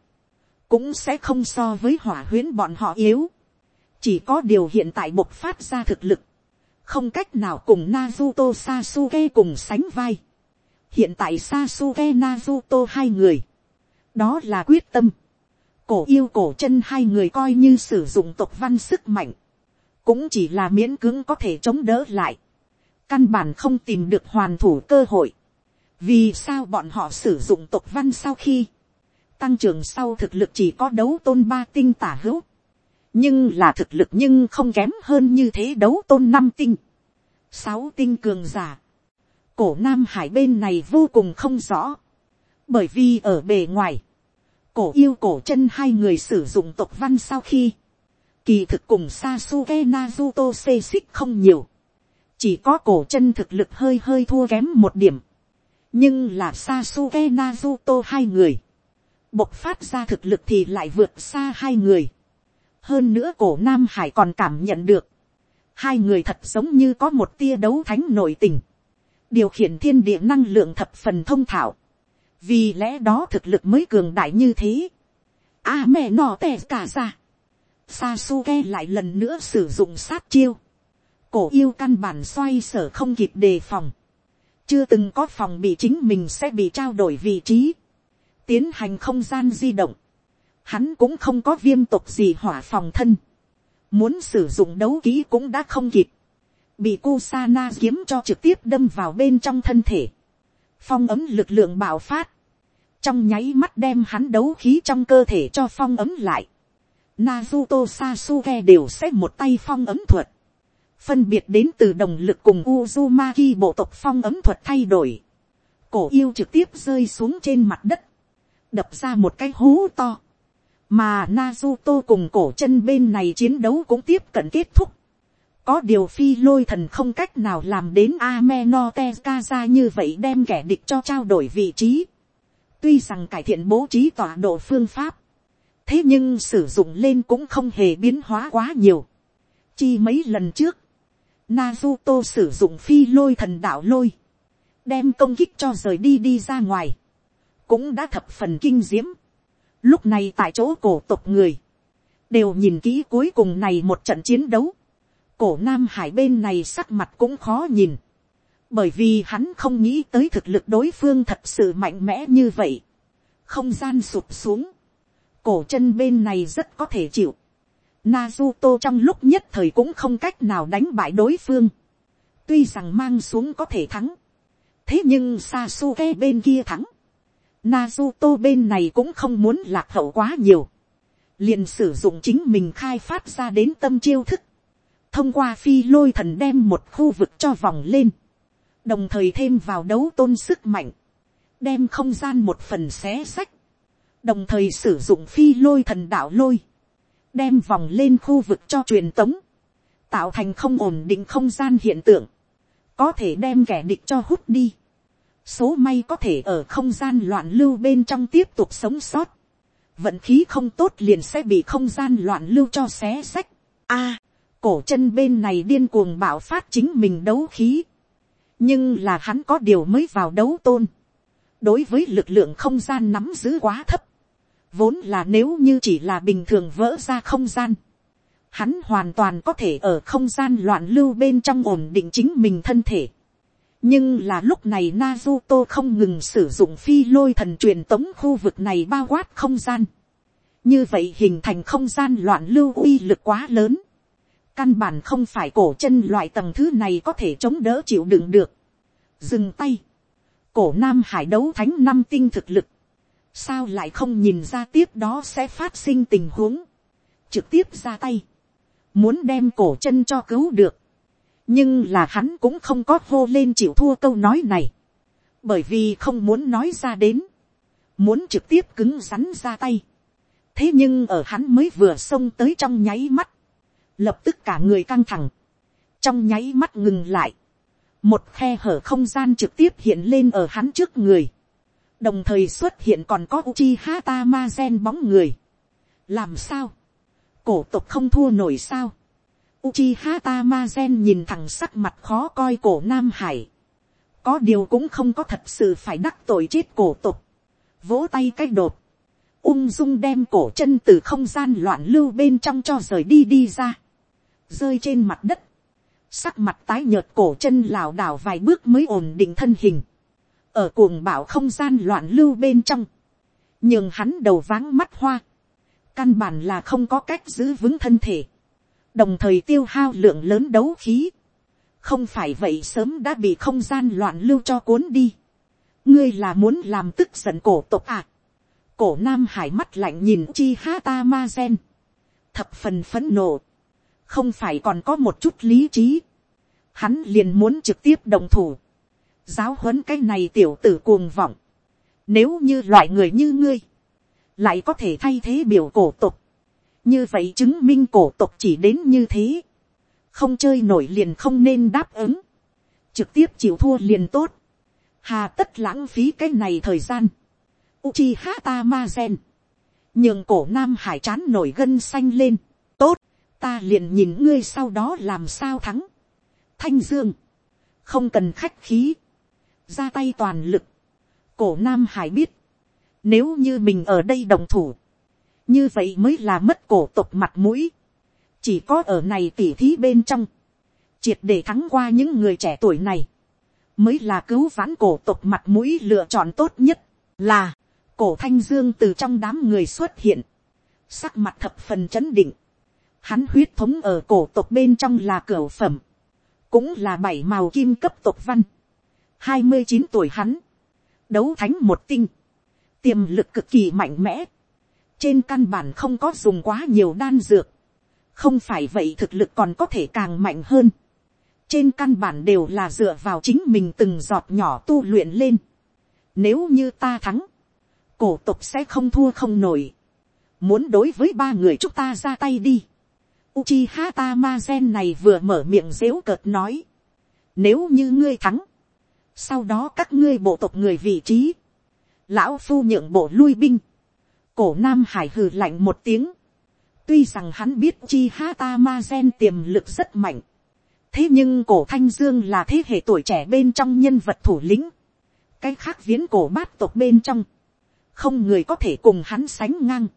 cũng sẽ không so với hỏa huyến bọn họ yếu chỉ có điều hiện tại bộc phát ra thực lực, không cách nào cùng Nazuto Sasuke cùng sánh vai. hiện tại Sasuke Nazuto hai người, đó là quyết tâm. cổ yêu cổ chân hai người coi như sử dụng tộc văn sức mạnh, cũng chỉ là miễn cưỡng có thể chống đỡ lại. căn bản không tìm được hoàn thủ cơ hội. vì sao bọn họ sử dụng tộc văn sau khi tăng trưởng sau thực lực chỉ có đấu tôn ba tinh tả hữu, nhưng là thực lực nhưng không kém hơn như thế đấu tôn năm tinh, sáu tinh cường giả, cổ nam hải bên này vô cùng không rõ, bởi vì ở bề ngoài, cổ yêu cổ chân hai người sử dụng tộc văn sau khi, kỳ thực cùng Sasuke Nazuto xê xích không nhiều, chỉ có cổ chân thực lực hơi hơi thua kém một điểm, nhưng là Sasuke Nazuto hai người, bộc phát ra thực lực thì lại vượt xa hai người hơn nữa cổ nam hải còn cảm nhận được, hai người thật giống như có một tia đấu thánh nội tình, điều khiển thiên địa năng lượng thập phần thông thạo, vì lẽ đó thực lực mới cường đại như thế. a mẹ nọ tè cả ra, Sasuke lại lần nữa sử dụng sát chiêu, cổ yêu căn bản xoay sở không kịp đề phòng, chưa từng có phòng bị chính mình sẽ bị trao đổi vị trí, tiến hành không gian di động, hắn cũng không có viêm tục gì hỏa phòng thân, muốn sử dụng đấu ký cũng đã không kịp, bị Kusana kiếm cho trực tiếp đâm vào bên trong thân thể, phong ấm lực lượng bạo phát, trong nháy mắt đem hắn đấu khí trong cơ thể cho phong ấm lại, Nazuto Sasuke đều xếp một tay phong ấm thuật, phân biệt đến từ đồng lực cùng Uzumaki bộ tộc phong ấm thuật thay đổi, cổ yêu trực tiếp rơi xuống trên mặt đất, đập ra một cái hố to. Mà Naruto cùng cổ chân bên này chiến đấu cũng tiếp cận kết thúc. Có điều phi lôi thần không cách nào làm đến Ameno Tezkaza như vậy đem kẻ địch cho trao đổi vị trí. Tuy rằng cải thiện bố trí tọa độ phương pháp. Thế nhưng sử dụng lên cũng không hề biến hóa quá nhiều. Chi mấy lần trước. Naruto sử dụng phi lôi thần đạo lôi. Đem công kích cho rời đi đi ra ngoài, cũng đã thập phần kinh diễm. Lúc này tại chỗ cổ tộc người, đều nhìn kỹ cuối cùng này một trận chiến đấu. Cổ Nam Hải bên này sắc mặt cũng khó nhìn. Bởi vì hắn không nghĩ tới thực lực đối phương thật sự mạnh mẽ như vậy. Không gian sụp xuống. Cổ chân bên này rất có thể chịu. Nazuto trong lúc nhất thời cũng không cách nào đánh bại đối phương. Tuy rằng mang xuống có thể thắng. Thế nhưng Sasuke bên kia thắng. Naruto bên này cũng không muốn lạc hậu quá nhiều. Liền sử dụng chính mình khai phát ra đến tâm chiêu thức. Thông qua phi lôi thần đem một khu vực cho vòng lên. Đồng thời thêm vào đấu tôn sức mạnh. Đem không gian một phần xé sách. Đồng thời sử dụng phi lôi thần đạo lôi. Đem vòng lên khu vực cho truyền tống. Tạo thành không ổn định không gian hiện tượng. Có thể đem kẻ địch cho hút đi số may có thể ở không gian loạn lưu bên trong tiếp tục sống sót, vận khí không tốt liền sẽ bị không gian loạn lưu cho xé sách, a, cổ chân bên này điên cuồng bạo phát chính mình đấu khí. nhưng là hắn có điều mới vào đấu tôn. đối với lực lượng không gian nắm giữ quá thấp. vốn là nếu như chỉ là bình thường vỡ ra không gian. hắn hoàn toàn có thể ở không gian loạn lưu bên trong ổn định chính mình thân thể nhưng là lúc này Nazuto không ngừng sử dụng phi lôi thần truyền tống khu vực này bao quát không gian. như vậy hình thành không gian loạn lưu uy lực quá lớn Căn bản không phải cổ chân loại tầng thứ này có thể chống đỡ chịu đựng được. Dừng tay. Cổ nam hải đấu thánh năm tinh thực lực. Sao lại không nhìn ra tiếp đó sẽ phát sinh tình huống. Trực tiếp ra tay. Muốn đem cổ chân cho cứu được. Nhưng là hắn cũng không có hô lên chịu thua câu nói này. Bởi vì không muốn nói ra đến. Muốn trực tiếp cứng rắn ra tay. Thế nhưng ở hắn mới vừa xông tới trong nháy mắt lập tức cả người căng thẳng, trong nháy mắt ngừng lại, một khe hở không gian trực tiếp hiện lên ở hắn trước người, đồng thời xuất hiện còn có uchi hata ma gen bóng người. làm sao, cổ tộc không thua nổi sao, Uchiha hata nhìn thẳng sắc mặt khó coi cổ nam hải, có điều cũng không có thật sự phải đắc tội chết cổ tộc, vỗ tay cách đột, ung dung đem cổ chân từ không gian loạn lưu bên trong cho rời đi đi ra. Rơi trên mặt đất, sắc mặt tái nhợt cổ chân lảo đảo vài bước mới ổn định thân hình, ở cuồng bảo không gian loạn lưu bên trong, nhưng hắn đầu váng mắt hoa, căn bản là không có cách giữ vững thân thể, đồng thời tiêu hao lượng lớn đấu khí, không phải vậy sớm đã bị không gian loạn lưu cho cuốn đi, ngươi là muốn làm tức giận cổ tộc à, cổ nam hải mắt lạnh nhìn chi ha ta ma gen, thập phần phấn nộ, không phải còn có một chút lý trí, hắn liền muốn trực tiếp đồng thủ, giáo huấn cái này tiểu tử cuồng vọng, nếu như loại người như ngươi, lại có thể thay thế biểu cổ tục, như vậy chứng minh cổ tộc chỉ đến như thế, không chơi nổi liền không nên đáp ứng, trực tiếp chịu thua liền tốt, hà tất lãng phí cái này thời gian, uchi hata ma gen, nhường cổ nam hải chán nổi gân xanh lên, tốt, ta liền nhìn ngươi sau đó làm sao thắng. thanh dương, không cần khách khí, ra tay toàn lực, cổ nam hải biết, nếu như mình ở đây đồng thủ, như vậy mới là mất cổ tộc mặt mũi, chỉ có ở này tỉ thí bên trong, triệt để thắng qua những người trẻ tuổi này, mới là cứu vãn cổ tộc mặt mũi lựa chọn tốt nhất, là, cổ thanh dương từ trong đám người xuất hiện, sắc mặt thập phần chấn định, Hắn huyết thống ở cổ tộc bên trong là cửa phẩm. Cũng là bảy màu kim cấp tộc văn. hai mươi chín tuổi hắn. Đấu thánh một tinh. Tiềm lực cực kỳ mạnh mẽ. Trên căn bản không có dùng quá nhiều đan dược. Không phải vậy thực lực còn có thể càng mạnh hơn. Trên căn bản đều là dựa vào chính mình từng giọt nhỏ tu luyện lên. Nếu như ta thắng. Cổ tộc sẽ không thua không nổi. Muốn đối với ba người chúng ta ra tay đi Uchiha Tamazen này vừa mở miệng dễu cợt nói. Nếu như ngươi thắng. Sau đó các ngươi bộ tộc người vị trí. Lão phu nhượng bộ lui binh. Cổ Nam Hải hừ lạnh một tiếng. Tuy rằng hắn biết chi hata masen tiềm lực rất mạnh. Thế nhưng cổ Thanh Dương là thế hệ tuổi trẻ bên trong nhân vật thủ lĩnh. Cái khác viễn cổ bát tộc bên trong. Không người có thể cùng hắn sánh ngang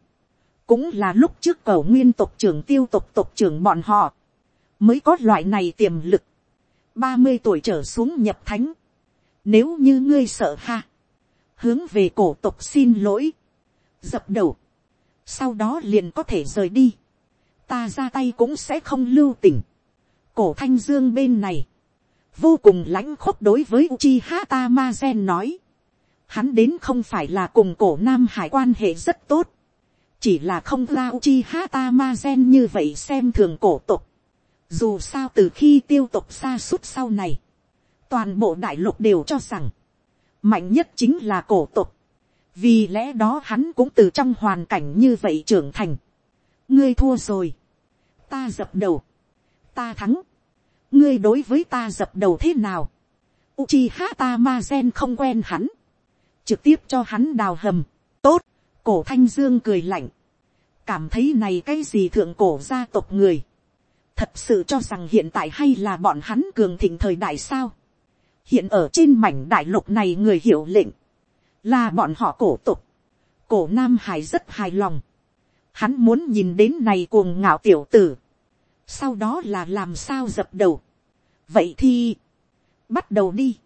cũng là lúc trước cầu nguyên tộc trưởng tiêu tộc tộc trưởng bọn họ, mới có loại này tiềm lực, ba mươi tuổi trở xuống nhập thánh, nếu như ngươi sợ ha, hướng về cổ tộc xin lỗi, dập đầu, sau đó liền có thể rời đi, ta ra tay cũng sẽ không lưu tình, cổ thanh dương bên này, vô cùng lãnh khúc đối với Uchiha Tamazen nói, hắn đến không phải là cùng cổ nam hải quan hệ rất tốt, chỉ là không ra uchi hata ma gen như vậy xem thường cổ tục. dù sao từ khi tiêu tục xa suốt sau này, toàn bộ đại lục đều cho rằng, mạnh nhất chính là cổ tục vì lẽ đó hắn cũng từ trong hoàn cảnh như vậy trưởng thành. ngươi thua rồi, ta dập đầu, ta thắng, ngươi đối với ta dập đầu thế nào. Uchiha Tamazen không quen hắn, trực tiếp cho hắn đào hầm, tốt, cổ thanh dương cười lạnh, cảm thấy này cái gì thượng cổ gia tộc người, thật sự cho rằng hiện tại hay là bọn hắn cường thịnh thời đại sao. hiện ở trên mảnh đại lục này người hiểu lệnh, là bọn họ cổ tục. cổ nam hải rất hài lòng. hắn muốn nhìn đến này cuồng ngạo tiểu tử. sau đó là làm sao dập đầu. vậy thì, bắt đầu đi.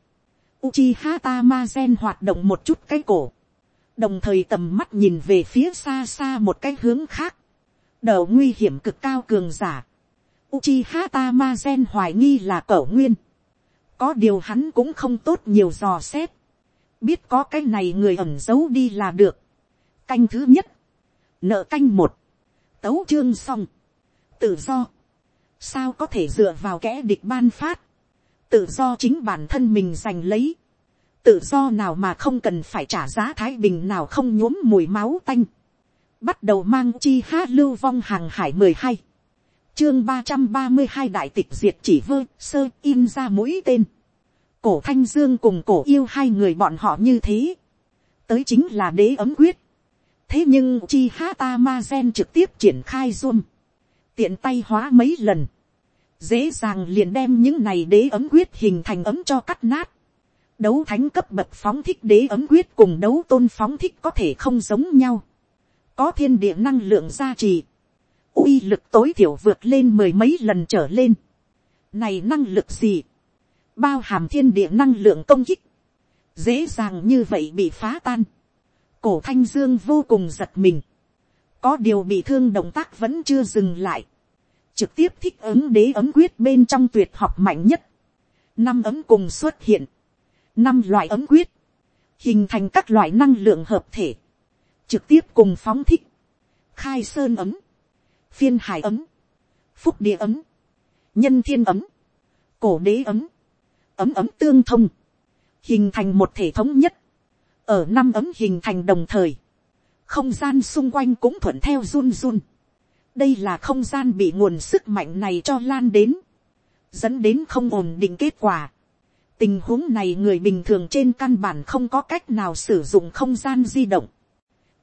Uchiha Tamazen hoạt động một chút cái cổ. Đồng thời tầm mắt nhìn về phía xa xa một cái hướng khác. Đầu nguy hiểm cực cao cường giả. Uchiha Tamazen hoài nghi là cẩu nguyên. Có điều hắn cũng không tốt nhiều dò xét. Biết có cái này người ẩn giấu đi là được. Canh thứ nhất. Nợ canh một. Tấu chương xong. Tự do. Sao có thể dựa vào kẻ địch ban phát tự do chính bản thân mình giành lấy, tự do nào mà không cần phải trả giá thái bình nào không nhuốm mùi máu tanh, bắt đầu mang chi hát lưu vong hàng hải mười hai, chương ba trăm ba mươi hai đại tịch diệt chỉ vơ sơ in ra mũi tên, cổ thanh dương cùng cổ yêu hai người bọn họ như thế, tới chính là đế ấm quyết, thế nhưng chi ha ta ma gen trực tiếp triển khai zoom, tiện tay hóa mấy lần, dễ dàng liền đem những này đế ấm quyết hình thành ấm cho cắt nát. Đấu thánh cấp bậc phóng thích đế ấm quyết cùng đấu tôn phóng thích có thể không giống nhau. Có thiên địa năng lượng gia trì. uy lực tối thiểu vượt lên mười mấy lần trở lên. Này năng lực gì? Bao hàm thiên địa năng lượng công kích. Dễ dàng như vậy bị phá tan. Cổ thanh dương vô cùng giật mình. Có điều bị thương động tác vẫn chưa dừng lại trực tiếp thích ứng đế ấm quyết bên trong tuyệt học mạnh nhất. Năm ấm cùng xuất hiện. Năm loại ấm quyết. Hình thành các loại năng lượng hợp thể. Trực tiếp cùng phóng thích. Khai sơn ấm. Phiên hải ấm. Phúc địa ấm. Nhân thiên ấm. Cổ đế ấm. Ấm ấm tương thông. Hình thành một thể thống nhất. Ở năm ấm hình thành đồng thời. Không gian xung quanh cũng thuận theo run run đây là không gian bị nguồn sức mạnh này cho lan đến, dẫn đến không ổn định kết quả. tình huống này người bình thường trên căn bản không có cách nào sử dụng không gian di động.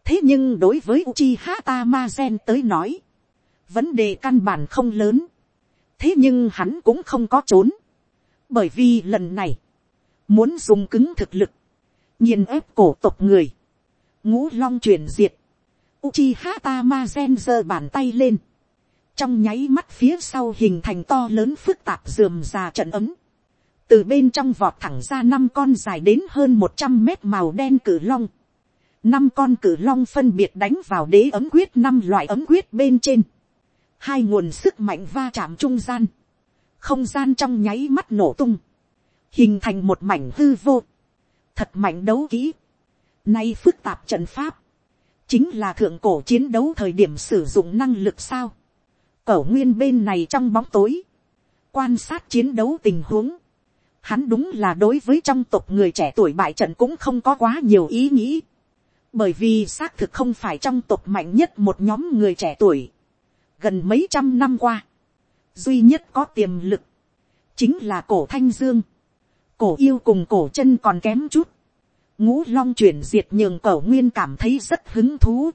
thế nhưng đối với Uchiha Tamazen tới nói, vấn đề căn bản không lớn. thế nhưng hắn cũng không có trốn bởi vì lần này, muốn dùng cứng thực lực, nhìn ép cổ tộc người, ngũ long truyền diệt, Uchiha Tamazen giơ bàn tay lên. Trong nháy mắt phía sau hình thành to lớn phức tạp dườm già trận ấm. Từ bên trong vọt thẳng ra năm con dài đến hơn 100 mét màu đen cử long. Năm con cử long phân biệt đánh vào đế ấm quyết năm loại ấm quyết bên trên. Hai nguồn sức mạnh va chạm trung gian. Không gian trong nháy mắt nổ tung. Hình thành một mảnh hư vô. Thật mạnh đấu kỹ. Nay phức tạp trận pháp chính là thượng cổ chiến đấu thời điểm sử dụng năng lực sao. Cẩu nguyên bên này trong bóng tối, quan sát chiến đấu tình huống. Hắn đúng là đối với trong tộc người trẻ tuổi bại trận cũng không có quá nhiều ý nghĩ. Bởi vì xác thực không phải trong tộc mạnh nhất một nhóm người trẻ tuổi. Gần mấy trăm năm qua, duy nhất có tiềm lực, chính là cổ thanh dương. Cổ yêu cùng cổ chân còn kém chút ngũ long chuyển diệt nhường cổ nguyên cảm thấy rất hứng thú.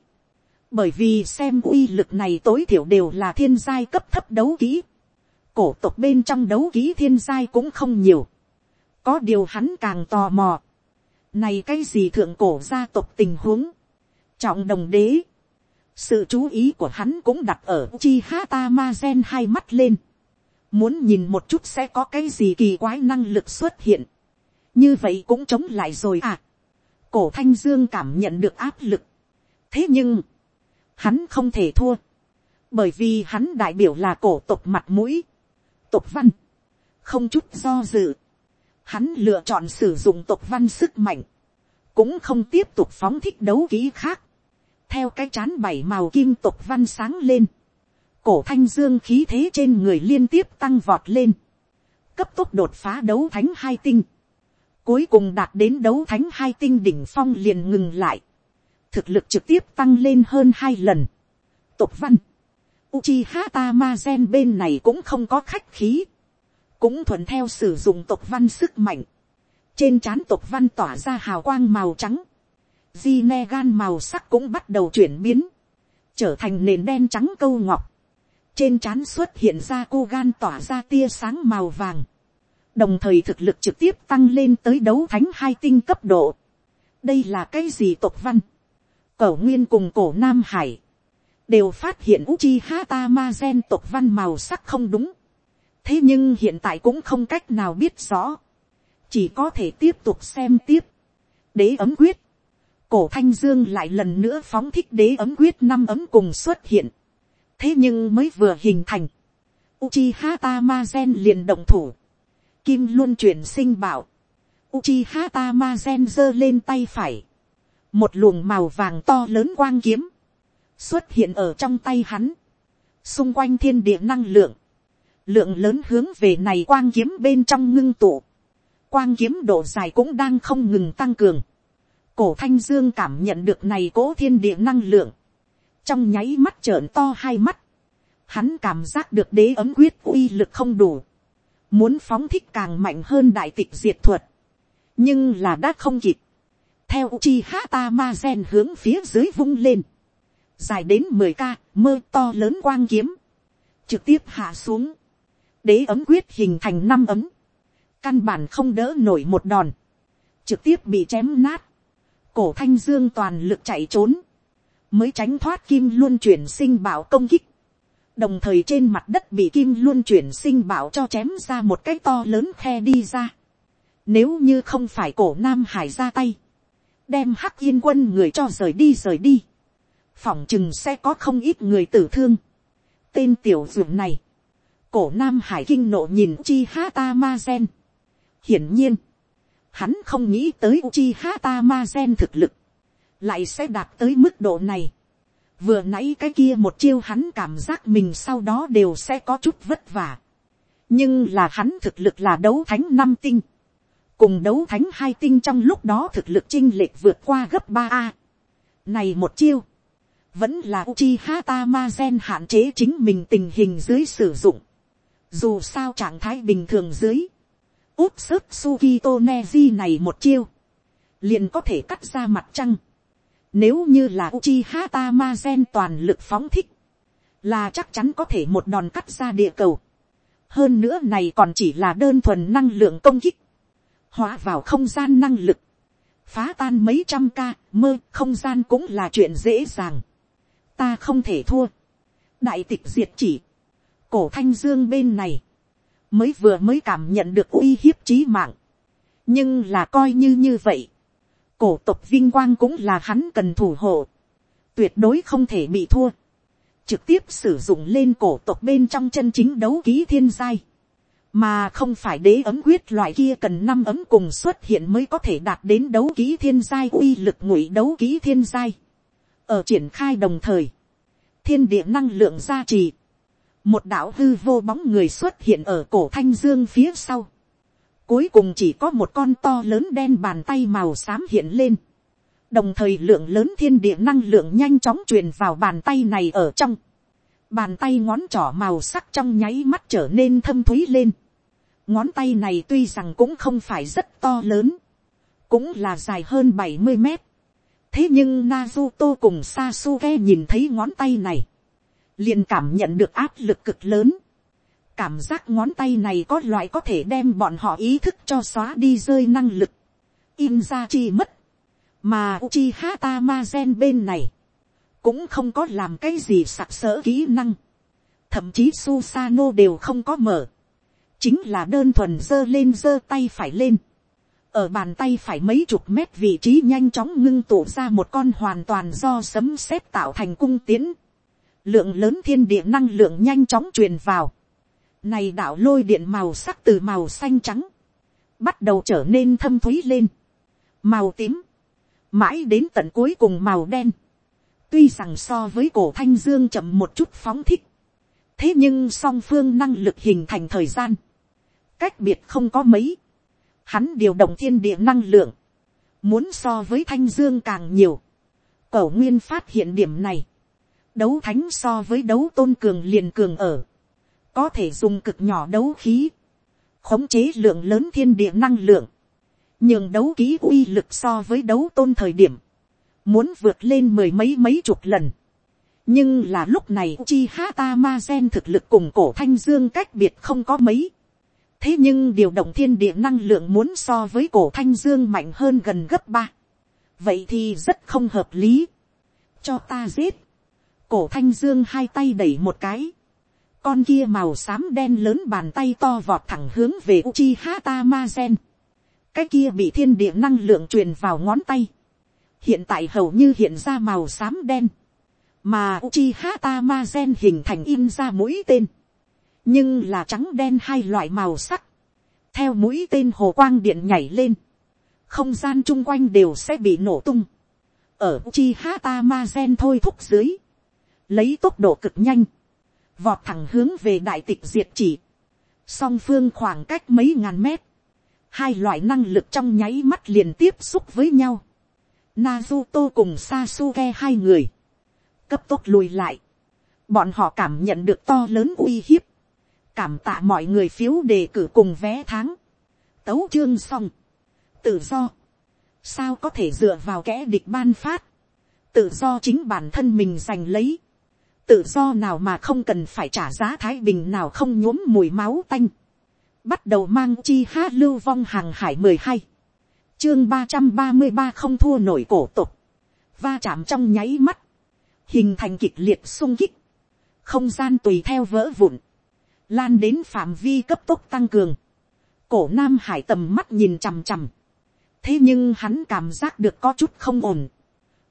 Bởi vì xem uy lực này tối thiểu đều là thiên giai cấp thấp đấu ký Cổ tộc bên trong đấu ký thiên giai cũng không nhiều. Có điều hắn càng tò mò. Này cái gì thượng cổ gia tộc tình huống. Trọng đồng đế. Sự chú ý của hắn cũng đặt ở chi hata ma gen hai mắt lên. Muốn nhìn một chút sẽ có cái gì kỳ quái năng lực xuất hiện. Như vậy cũng chống lại rồi à. Cổ thanh dương cảm nhận được áp lực. thế nhưng, hắn không thể thua, bởi vì hắn đại biểu là cổ tộc mặt mũi, tộc văn, không chút do dự, hắn lựa chọn sử dụng tộc văn sức mạnh, cũng không tiếp tục phóng thích đấu ký khác, theo cái chán bảy màu kim tộc văn sáng lên, cổ thanh dương khí thế trên người liên tiếp tăng vọt lên, cấp tốc đột phá đấu thánh hai tinh, Cuối cùng đạt đến đấu thánh hai tinh đỉnh phong liền ngừng lại. Thực lực trực tiếp tăng lên hơn hai lần. Tộc văn. Uchiha Tamazen bên này cũng không có khách khí. Cũng thuận theo sử dụng tộc văn sức mạnh. Trên trán tộc văn tỏa ra hào quang màu trắng. Di gan màu sắc cũng bắt đầu chuyển biến. Trở thành nền đen trắng câu ngọc. trên trán xuất hiện ra cô gan tỏa ra tia sáng màu vàng, đồng thời thực lực trực tiếp tăng lên tới đấu thánh hai tinh cấp độ. đây là cái gì tộc văn, Cổ nguyên cùng cổ nam hải, đều phát hiện Uchiha Tamazen tộc văn màu sắc không đúng. thế nhưng hiện tại cũng không cách nào biết rõ, chỉ có thể tiếp tục xem tiếp. đế ấm quyết, cổ thanh dương lại lần nữa phóng thích đế ấm quyết năm ấm cùng xuất hiện. thế nhưng mới vừa hình thành, Uchiha Tamazen liền động thủ, kim luôn chuyển sinh bảo, Uchiha Tamazen giơ lên tay phải, một luồng màu vàng to lớn quang kiếm, xuất hiện ở trong tay hắn, xung quanh thiên địa năng lượng, lượng lớn hướng về này quang kiếm bên trong ngưng tụ, quang kiếm độ dài cũng đang không ngừng tăng cường, cổ thanh dương cảm nhận được này cố thiên địa năng lượng, trong nháy mắt trợn to hai mắt, hắn cảm giác được đế ấm quyết uy lực không đủ, muốn phóng thích càng mạnh hơn đại tịch diệt thuật, nhưng là đã không kịp, theo chi hata ma gen hướng phía dưới vung lên, dài đến mười ca mơ to lớn quang kiếm, trực tiếp hạ xuống, đế ấm quyết hình thành năm ấm, căn bản không đỡ nổi một đòn, trực tiếp bị chém nát, cổ thanh dương toàn lực chạy trốn, mới tránh thoát kim luôn chuyển sinh bảo công kích, đồng thời trên mặt đất bị kim luôn chuyển sinh bảo cho chém ra một cái to lớn khe đi ra. Nếu như không phải cổ nam hải ra tay, đem hắc yên quân người cho rời đi rời đi, phỏng chừng sẽ có không ít người tử thương. tên tiểu dược này, cổ nam hải kinh nộ nhìn chi hata ma gen. hiển nhiên, hắn không nghĩ tới Uchiha hata ma gen thực lực, lại sẽ đạt tới mức độ này. vừa nãy cái kia một chiêu hắn cảm giác mình sau đó đều sẽ có chút vất vả. nhưng là hắn thực lực là đấu thánh năm tinh cùng đấu thánh hai tinh trong lúc đó thực lực chinh lệch vượt qua gấp ba a. Này một chiêu, vẫn là Uchiha Tamazen hạn chế chính mình tình hình dưới sử dụng. Dù sao trạng thái bình thường dưới, úp sức Sukito Neji này một chiêu, liền có thể cắt ra mặt trăng. Nếu như là Uchiha Tamazen toàn lực phóng thích, là chắc chắn có thể một đòn cắt ra địa cầu. Hơn nữa này còn chỉ là đơn thuần năng lượng công kích hóa vào không gian năng lực, phá tan mấy trăm ca, mơ không gian cũng là chuyện dễ dàng. ta không thể thua. đại tịch diệt chỉ, cổ thanh dương bên này, mới vừa mới cảm nhận được uy hiếp trí mạng. nhưng là coi như như vậy, cổ tộc vinh quang cũng là hắn cần thủ hộ, tuyệt đối không thể bị thua, trực tiếp sử dụng lên cổ tộc bên trong chân chính đấu ký thiên giai mà không phải đế ấm quyết loại kia cần năm ấm cùng xuất hiện mới có thể đạt đến đấu ký thiên giai uy lực ngụy đấu ký thiên giai. ở triển khai đồng thời, thiên địa năng lượng gia trì, một đạo hư vô bóng người xuất hiện ở cổ thanh dương phía sau. cuối cùng chỉ có một con to lớn đen bàn tay màu xám hiện lên. đồng thời lượng lớn thiên địa năng lượng nhanh chóng truyền vào bàn tay này ở trong. bàn tay ngón trỏ màu sắc trong nháy mắt trở nên thâm thúy lên Ngón tay này tuy rằng cũng không phải rất to lớn. Cũng là dài hơn bảy mươi mét. Thế nhưng Naruto cùng Sasuke nhìn thấy ngón tay này liền cảm nhận được áp lực cực lớn. Cảm giác ngón tay này có loại có thể đem bọn họ ý thức cho xóa đi rơi năng lực. In ra chi mất. Mà Uchiha Tamazen bên này. Cũng không có làm cái gì sặc sỡ kỹ năng. Thậm chí Susano đều không có mở chính là đơn thuần giơ lên giơ tay phải lên. ở bàn tay phải mấy chục mét vị trí nhanh chóng ngưng tụ ra một con hoàn toàn do sấm sét tạo thành cung tiến lượng lớn thiên địa năng lượng nhanh chóng truyền vào. này đạo lôi điện màu sắc từ màu xanh trắng, bắt đầu trở nên thâm thúy lên. màu tím, mãi đến tận cuối cùng màu đen. tuy rằng so với cổ thanh dương chậm một chút phóng thích, thế nhưng song phương năng lực hình thành thời gian, cách biệt không có mấy, hắn điều động thiên địa năng lượng, muốn so với thanh dương càng nhiều, cẩu nguyên phát hiện điểm này, đấu thánh so với đấu tôn cường liền cường ở, có thể dùng cực nhỏ đấu khí, khống chế lượng lớn thiên địa năng lượng, nhưng đấu ký uy lực so với đấu tôn thời điểm, muốn vượt lên mười mấy mấy chục lần, nhưng là lúc này chi hata ma gen thực lực cùng cổ thanh dương cách biệt không có mấy. thế nhưng điều động thiên địa năng lượng muốn so với cổ thanh dương mạnh hơn gần gấp ba. vậy thì rất không hợp lý. cho ta giết cổ thanh dương hai tay đẩy một cái. con kia màu xám đen lớn bàn tay to vọt thẳng hướng về uchi hata ma gen. cái kia bị thiên địa năng lượng truyền vào ngón tay. hiện tại hầu như hiện ra màu xám đen mà Uchiha Tamazen hình thành in ra mũi tên, nhưng là trắng đen hai loại màu sắc, theo mũi tên hồ quang điện nhảy lên, không gian chung quanh đều sẽ bị nổ tung, ở Uchiha Tamazen thôi thúc dưới, lấy tốc độ cực nhanh, vọt thẳng hướng về đại tịch diệt chỉ, song phương khoảng cách mấy ngàn mét, hai loại năng lực trong nháy mắt liền tiếp xúc với nhau, Naruto cùng Sasuke hai người, cấp tốc lùi lại. Bọn họ cảm nhận được to lớn uy hiếp. Cảm tạ mọi người phiếu đề cử cùng vé tháng. Tấu chương xong. Tự do. Sao có thể dựa vào kẻ địch ban phát. Tự do chính bản thân mình giành lấy. Tự do nào mà không cần phải trả giá thái bình nào không nhuốm mùi máu tanh. Bắt đầu mang chi hát lưu vong hàng hải mười hai. Chương ba trăm ba mươi ba không thua nổi cổ tục. Va chạm trong nháy mắt. Hình thành kịch liệt sung kích, không gian tùy theo vỡ vụn, lan đến phạm vi cấp tốc tăng cường, cổ nam hải tầm mắt nhìn chằm chằm, thế nhưng hắn cảm giác được có chút không ổn,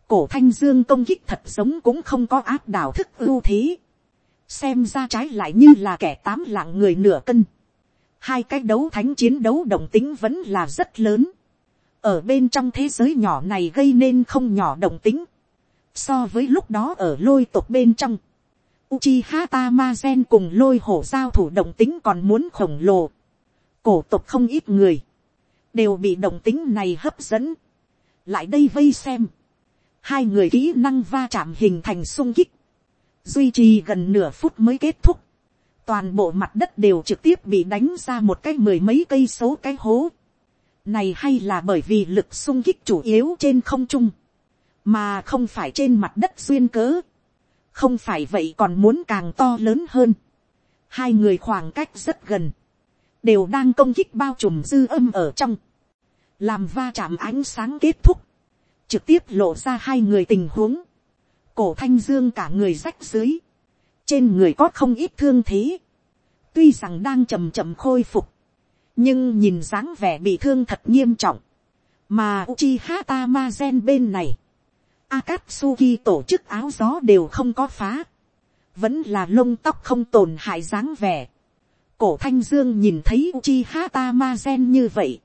cổ thanh dương công kích thật giống cũng không có áp đảo thức ưu thế, xem ra trái lại như là kẻ tám lạng người nửa cân, hai cái đấu thánh chiến đấu động tính vẫn là rất lớn, ở bên trong thế giới nhỏ này gây nên không nhỏ động tính, So với lúc đó ở lôi tộc bên trong. Uchiha Tamazen cùng lôi hổ giao thủ động tính còn muốn khổng lồ. Cổ tộc không ít người. Đều bị động tính này hấp dẫn. Lại đây vây xem. Hai người kỹ năng va chạm hình thành sung kích. Duy trì gần nửa phút mới kết thúc. Toàn bộ mặt đất đều trực tiếp bị đánh ra một cái mười mấy cây số cái hố. Này hay là bởi vì lực sung kích chủ yếu trên không trung mà không phải trên mặt đất duyên cớ, không phải vậy còn muốn càng to lớn hơn. hai người khoảng cách rất gần, đều đang công kích bao trùm dư âm ở trong, làm va chạm ánh sáng kết thúc, trực tiếp lộ ra hai người tình huống, cổ thanh dương cả người rách dưới, trên người có không ít thương thế, tuy rằng đang chầm chậm khôi phục, nhưng nhìn dáng vẻ bị thương thật nghiêm trọng, mà Uchiha Tamazen bên này, Akatsuki tổ chức áo gió đều không có phá. Vẫn là lông tóc không tổn hại dáng vẻ. Cổ thanh dương nhìn thấy Uchiha Tamazen như vậy.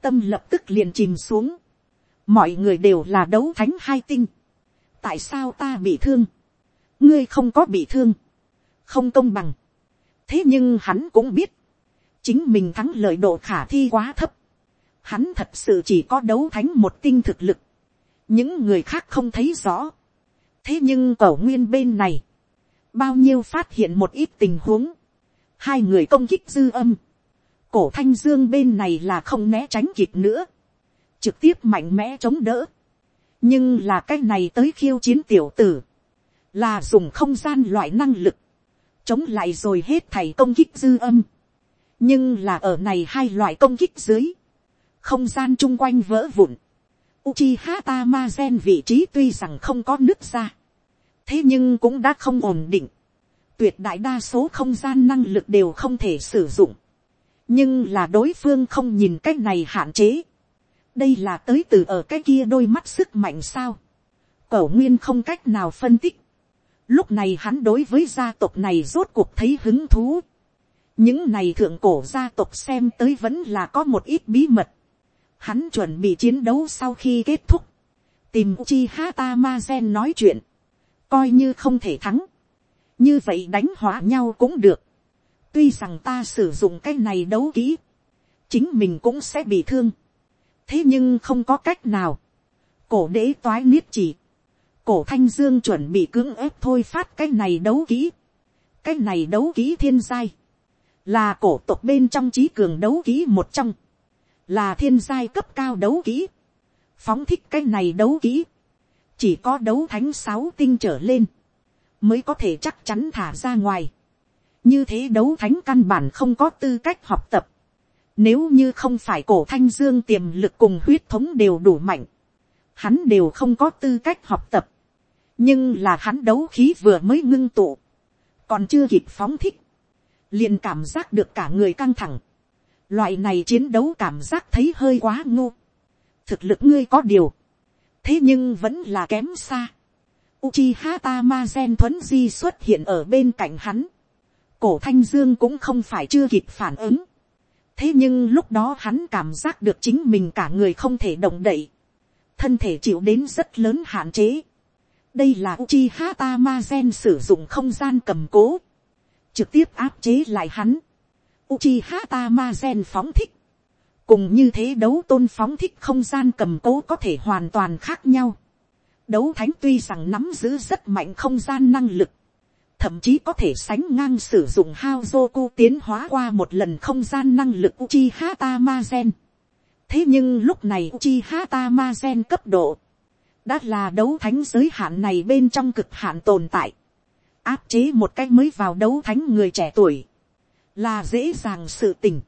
Tâm lập tức liền chìm xuống. Mọi người đều là đấu thánh hai tinh. Tại sao ta bị thương? Ngươi không có bị thương. Không công bằng. Thế nhưng hắn cũng biết. Chính mình thắng lợi độ khả thi quá thấp. Hắn thật sự chỉ có đấu thánh một tinh thực lực những người khác không thấy rõ. thế nhưng cổ nguyên bên này, bao nhiêu phát hiện một ít tình huống, hai người công kích dư âm, cổ thanh dương bên này là không né tránh kịp nữa, trực tiếp mạnh mẽ chống đỡ, nhưng là cái này tới khiêu chiến tiểu tử, là dùng không gian loại năng lực, chống lại rồi hết thầy công kích dư âm, nhưng là ở này hai loại công kích dưới, không gian chung quanh vỡ vụn, Uchiha Tamazen vị trí tuy rằng không có nước ra. Thế nhưng cũng đã không ổn định. Tuyệt đại đa số không gian năng lực đều không thể sử dụng. Nhưng là đối phương không nhìn cách này hạn chế. Đây là tới từ ở cái kia đôi mắt sức mạnh sao. Cẩu nguyên không cách nào phân tích. Lúc này hắn đối với gia tộc này rốt cuộc thấy hứng thú. Những này thượng cổ gia tộc xem tới vẫn là có một ít bí mật Hắn chuẩn bị chiến đấu sau khi kết thúc. Tìm Chi Hata Ma Gen nói chuyện. Coi như không thể thắng. Như vậy đánh hóa nhau cũng được. Tuy rằng ta sử dụng cái này đấu kỹ. Chính mình cũng sẽ bị thương. Thế nhưng không có cách nào. Cổ đế toái niết chỉ. Cổ thanh dương chuẩn bị cưỡng ép thôi phát cái này đấu kỹ. Cái này đấu kỹ thiên giai. Là cổ tộc bên trong trí cường đấu kỹ một trong là thiên giai cấp cao đấu kỹ, phóng thích cái này đấu kỹ, chỉ có đấu thánh sáu tinh trở lên, mới có thể chắc chắn thả ra ngoài. như thế đấu thánh căn bản không có tư cách học tập nếu như không phải cổ thanh dương tiềm lực cùng huyết thống đều đủ mạnh, hắn đều không có tư cách học tập. nhưng là hắn đấu khí vừa mới ngưng tụ, còn chưa kịp phóng thích, liền cảm giác được cả người căng thẳng. loại này chiến đấu cảm giác thấy hơi quá ngu thực lực ngươi có điều, thế nhưng vẫn là kém xa. Uchiha Tamazen thuấn di xuất hiện ở bên cạnh hắn. Cổ thanh dương cũng không phải chưa kịp phản ứng thế nhưng lúc đó hắn cảm giác được chính mình cả người không thể động đậy. thân thể chịu đến rất lớn hạn chế. đây là Uchiha gen sử dụng không gian cầm cố. trực tiếp áp chế lại hắn. Uchiha gen phóng thích cùng như thế đấu tôn phóng thích không gian cầm cố có thể hoàn toàn khác nhau. đấu thánh tuy rằng nắm giữ rất mạnh không gian năng lực, thậm chí có thể sánh ngang sử dụng hao Zoku tiến hóa qua một lần không gian năng lực Uchiha Tamazen. thế nhưng lúc này Uchiha Tamazen cấp độ, đã là đấu thánh giới hạn này bên trong cực hạn tồn tại, áp chế một cách mới vào đấu thánh người trẻ tuổi, là dễ dàng sự tình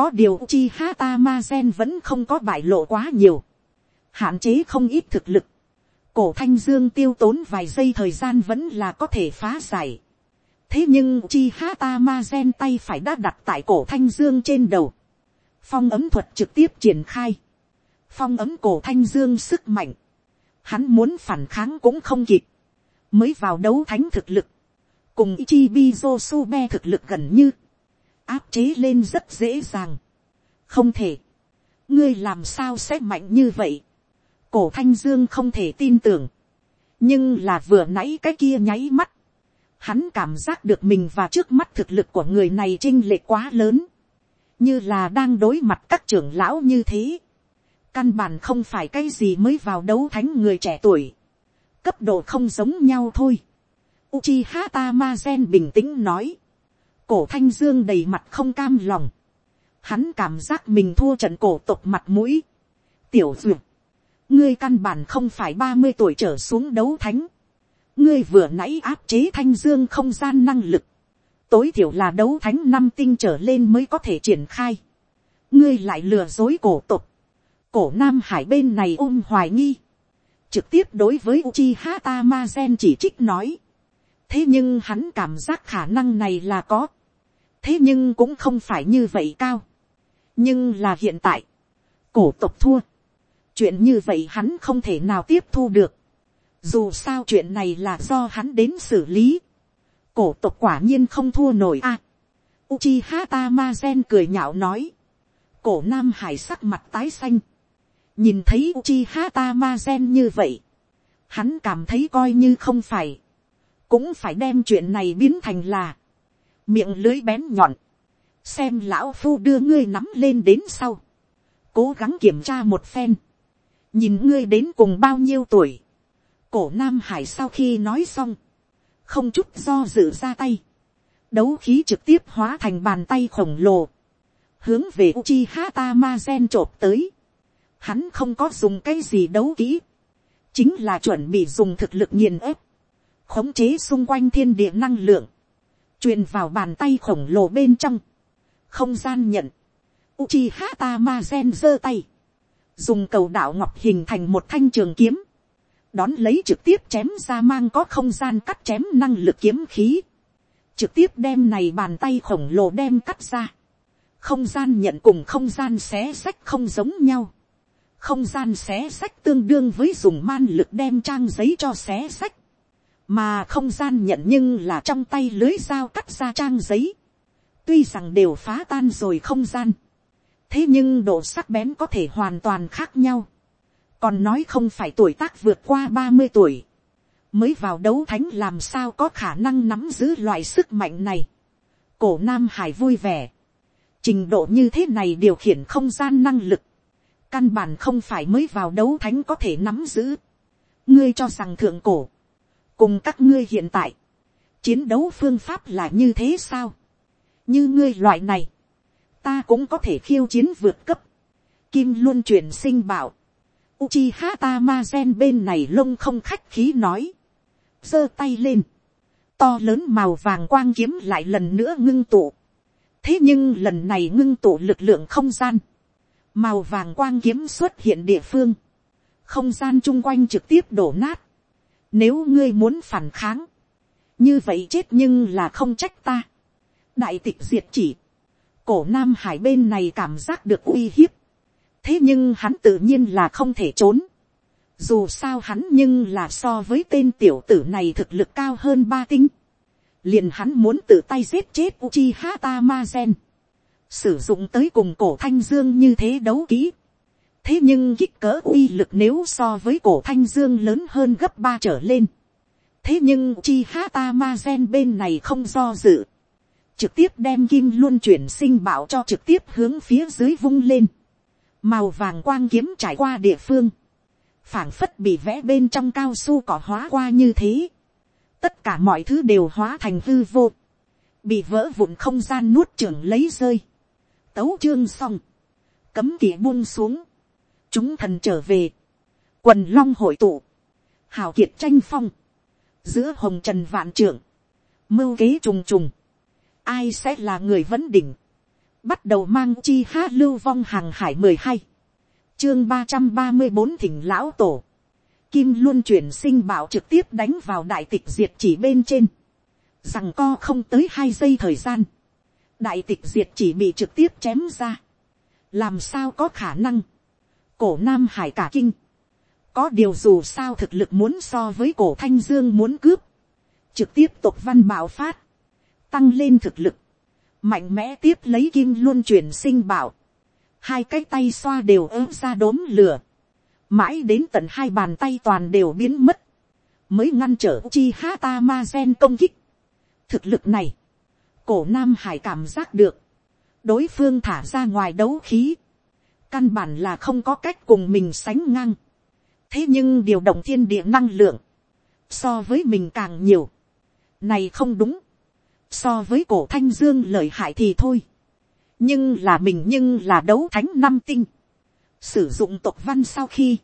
có điều chi hata ma gen vẫn không có bại lộ quá nhiều. Hạn chế không ít thực lực. Cổ thanh dương tiêu tốn vài giây thời gian vẫn là có thể phá giải. Thế nhưng chi hata ma gen tay phải đã đặt tại cổ thanh dương trên đầu. Phong ấm thuật trực tiếp triển khai. Phong ấm cổ thanh dương sức mạnh. Hắn muốn phản kháng cũng không kịp. Mới vào đấu thánh thực lực. Cùng chi Ichibi Josuke thực lực gần như áp chế lên rất dễ dàng. không thể, ngươi làm sao sẽ mạnh như vậy cổ thanh dương không thể tin tưởng, nhưng là vừa nãy cái kia nháy mắt, hắn cảm giác được mình và trước mắt thực lực của người này chinh lệ quá lớn, như là đang đối mặt các trưởng lão như thế. căn bản không phải cái gì mới vào đấu thánh người trẻ tuổi, cấp độ không giống nhau thôi. Uchiha Tamazen bình tĩnh nói cổ thanh dương đầy mặt không cam lòng. Hắn cảm giác mình thua trận cổ tộc mặt mũi. Tiểu duyệt. Ngươi căn bản không phải ba mươi tuổi trở xuống đấu thánh. Ngươi vừa nãy áp chế thanh dương không gian năng lực. Tối thiểu là đấu thánh năm tinh trở lên mới có thể triển khai. Ngươi lại lừa dối cổ tộc. Cổ Nam Hải bên này ôm hoài nghi. Trực tiếp đối với Uchiha Tamazen chỉ trích nói. Thế nhưng hắn cảm giác khả năng này là có thế nhưng cũng không phải như vậy cao. nhưng là hiện tại, cổ tộc thua chuyện như vậy hắn không thể nào tiếp thu được. dù sao chuyện này là do hắn đến xử lý. cổ tộc quả nhiên không thua nổi a. À, Uchiha Tamazen cười nhạo nói. cổ nam hải sắc mặt tái xanh. nhìn thấy Uchiha Tamazen như vậy. hắn cảm thấy coi như không phải. cũng phải đem chuyện này biến thành là miệng lưới bén nhọn, xem lão phu đưa ngươi nắm lên đến sau, cố gắng kiểm tra một phen, nhìn ngươi đến cùng bao nhiêu tuổi, cổ nam hải sau khi nói xong, không chút do dự ra tay, đấu khí trực tiếp hóa thành bàn tay khổng lồ, hướng về uchi hata ma gen tới, hắn không có dùng cái gì đấu kỹ, chính là chuẩn bị dùng thực lực nghiền ép, khống chế xung quanh thiên địa năng lượng, truyền vào bàn tay khổng lồ bên trong, không gian nhận, Uchiha Tamazen giơ tay, dùng cầu đạo ngọc hình thành một thanh trường kiếm, đón lấy trực tiếp chém ra mang có không gian cắt chém năng lực kiếm khí, trực tiếp đem này bàn tay khổng lồ đem cắt ra, không gian nhận cùng không gian xé sách không giống nhau, không gian xé sách tương đương với dùng man lực đem trang giấy cho xé sách, mà không gian nhận nhưng là trong tay lưới dao cắt ra trang giấy, tuy rằng đều phá tan rồi không gian, thế nhưng độ sắc bén có thể hoàn toàn khác nhau, còn nói không phải tuổi tác vượt qua ba mươi tuổi, mới vào đấu thánh làm sao có khả năng nắm giữ loại sức mạnh này. cổ nam hải vui vẻ, trình độ như thế này điều khiển không gian năng lực, căn bản không phải mới vào đấu thánh có thể nắm giữ. ngươi cho rằng thượng cổ, cùng các ngươi hiện tại, chiến đấu phương pháp là như thế sao, như ngươi loại này, ta cũng có thể khiêu chiến vượt cấp, kim luôn chuyển sinh bảo, Uchiha Tamazen bên này lông không khách khí nói, giơ tay lên, to lớn màu vàng quang kiếm lại lần nữa ngưng tụ. thế nhưng lần này ngưng tụ lực lượng không gian, màu vàng quang kiếm xuất hiện địa phương, không gian chung quanh trực tiếp đổ nát. nếu ngươi muốn phản kháng, như vậy chết nhưng là không trách ta. đại tịch diệt chỉ, cổ nam hải bên này cảm giác được uy hiếp, thế nhưng hắn tự nhiên là không thể trốn. dù sao hắn nhưng là so với tên tiểu tử này thực lực cao hơn ba tinh. liền hắn muốn tự tay giết chết uchi hata ma gen. sử dụng tới cùng cổ thanh dương như thế đấu kỹ. thế nhưng kích cỡ uy lực nếu so với cổ thanh dương lớn hơn gấp ba trở lên. thế nhưng uchi hata ma gen bên này không do dự trực tiếp đem kim luôn chuyển sinh bảo cho trực tiếp hướng phía dưới vung lên. Màu vàng quang kiếm trải qua địa phương, phảng phất bị vẽ bên trong cao su cỏ hóa qua như thế, tất cả mọi thứ đều hóa thành hư vô, bị vỡ vụn không gian nuốt trưởng lấy rơi, tấu chương xong, cấm kỵ buông xuống, chúng thần trở về, quần long hội tụ, hào kiệt tranh phong, giữa hồng trần vạn trưởng, mưu kế trùng trùng, ai sẽ là người vấn đỉnh, bắt đầu mang chi ha lưu vong hàng hải mười hai, chương ba trăm ba mươi bốn thỉnh lão tổ, kim luôn chuyển sinh bảo trực tiếp đánh vào đại tịch diệt chỉ bên trên, rằng co không tới hai giây thời gian, đại tịch diệt chỉ bị trực tiếp chém ra, làm sao có khả năng, cổ nam hải cả kinh, có điều dù sao thực lực muốn so với cổ thanh dương muốn cướp, trực tiếp tục văn bảo phát, tăng lên thực lực, mạnh mẽ tiếp lấy kim luôn chuyển sinh bảo, hai cái tay xoa đều ớm ra đốm lửa, mãi đến tận hai bàn tay toàn đều biến mất, mới ngăn trở chi hata ma gen công kích. thực lực này, cổ nam hải cảm giác được, đối phương thả ra ngoài đấu khí, căn bản là không có cách cùng mình sánh ngang. thế nhưng điều động thiên địa năng lượng, so với mình càng nhiều, này không đúng, so với cổ thanh dương lợi hại thì thôi, nhưng là mình nhưng là đấu thánh năm tinh, sử dụng tộc văn sau khi,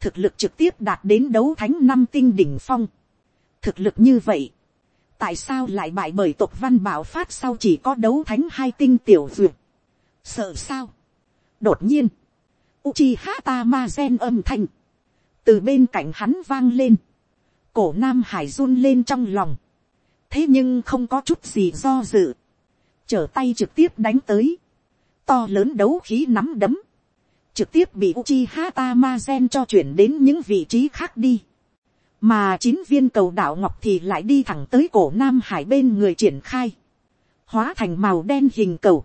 thực lực trực tiếp đạt đến đấu thánh năm tinh đỉnh phong, thực lực như vậy, tại sao lại bại bởi tộc văn bảo phát sau chỉ có đấu thánh hai tinh tiểu duyệt, sợ sao, đột nhiên, uchi hata ma gen âm thanh, từ bên cạnh hắn vang lên, cổ nam hải run lên trong lòng, thế nhưng không có chút gì do dự, trở tay trực tiếp đánh tới, to lớn đấu khí nắm đấm, trực tiếp bị Uchiha Tamazen cho chuyển đến những vị trí khác đi. Mà chín viên cầu đảo ngọc thì lại đi thẳng tới cổ Nam Hải bên người triển khai. Hóa thành màu đen hình cầu.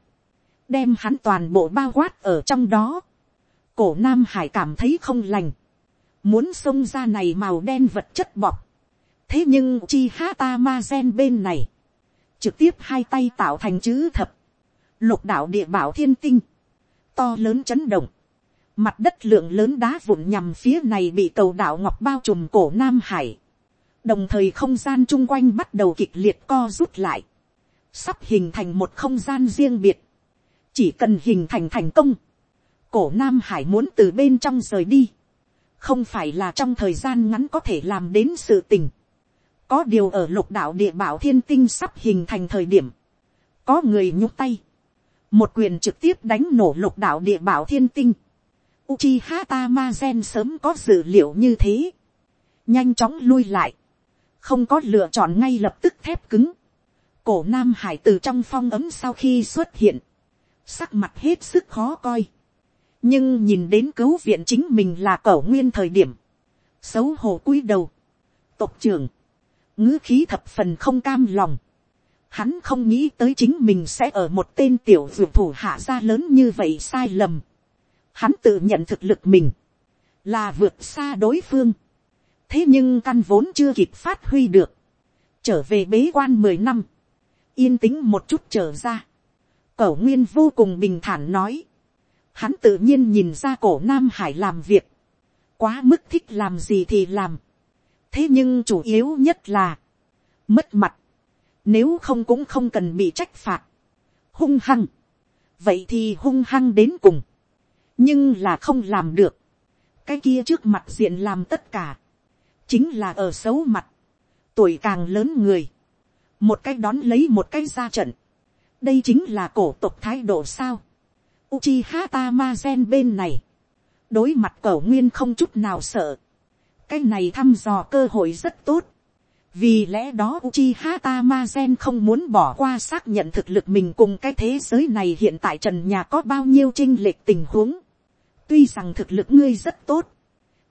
Đem hắn toàn bộ bao quát ở trong đó. Cổ Nam Hải cảm thấy không lành. Muốn xông ra này màu đen vật chất bọc. Thế nhưng chi hata ma gen bên này. Trực tiếp hai tay tạo thành chữ thập, lục đạo địa bảo thiên tinh, to lớn chấn động, mặt đất lượng lớn đá vụn nhằm phía này bị cầu đạo ngọc bao trùm cổ nam hải, đồng thời không gian chung quanh bắt đầu kịch liệt co rút lại, sắp hình thành một không gian riêng biệt, chỉ cần hình thành thành công, cổ nam hải muốn từ bên trong rời đi, không phải là trong thời gian ngắn có thể làm đến sự tình, có điều ở lục đạo địa bảo thiên tinh sắp hình thành thời điểm. Có người nhúc tay. Một quyền trực tiếp đánh nổ lục đạo địa bảo thiên tinh. Uchiha Tamazen sớm có dữ liệu như thế. Nhanh chóng lui lại. Không có lựa chọn ngay lập tức thép cứng. Cổ Nam Hải từ trong phong ấm sau khi xuất hiện. Sắc mặt hết sức khó coi. Nhưng nhìn đến cứu viện chính mình là cẩu nguyên thời điểm. Xấu hổ cúi đầu. Tộc trưởng ngữ khí thập phần không cam lòng. Hắn không nghĩ tới chính mình sẽ ở một tên tiểu dược thủ hạ ra lớn như vậy sai lầm. Hắn tự nhận thực lực mình là vượt xa đối phương. Thế nhưng căn vốn chưa kịp phát huy được. Trở về bế quan mười năm. Yên tĩnh một chút trở ra. Cẩu nguyên vô cùng bình thản nói. Hắn tự nhiên nhìn ra cổ Nam Hải làm việc. Quá mức thích làm gì thì làm thế nhưng chủ yếu nhất là, mất mặt, nếu không cũng không cần bị trách phạt, hung hăng, vậy thì hung hăng đến cùng, nhưng là không làm được, cái kia trước mặt diện làm tất cả, chính là ở xấu mặt, tuổi càng lớn người, một cái đón lấy một cái ra trận, đây chính là cổ tục thái độ sao. Uchiha Tamazen bên này, đối mặt cẩu nguyên không chút nào sợ, cái này thăm dò cơ hội rất tốt, vì lẽ đó Uchiha Tamazen không muốn bỏ qua xác nhận thực lực mình cùng cái thế giới này hiện tại trần nhà có bao nhiêu chinh lệch tình huống. tuy rằng thực lực ngươi rất tốt,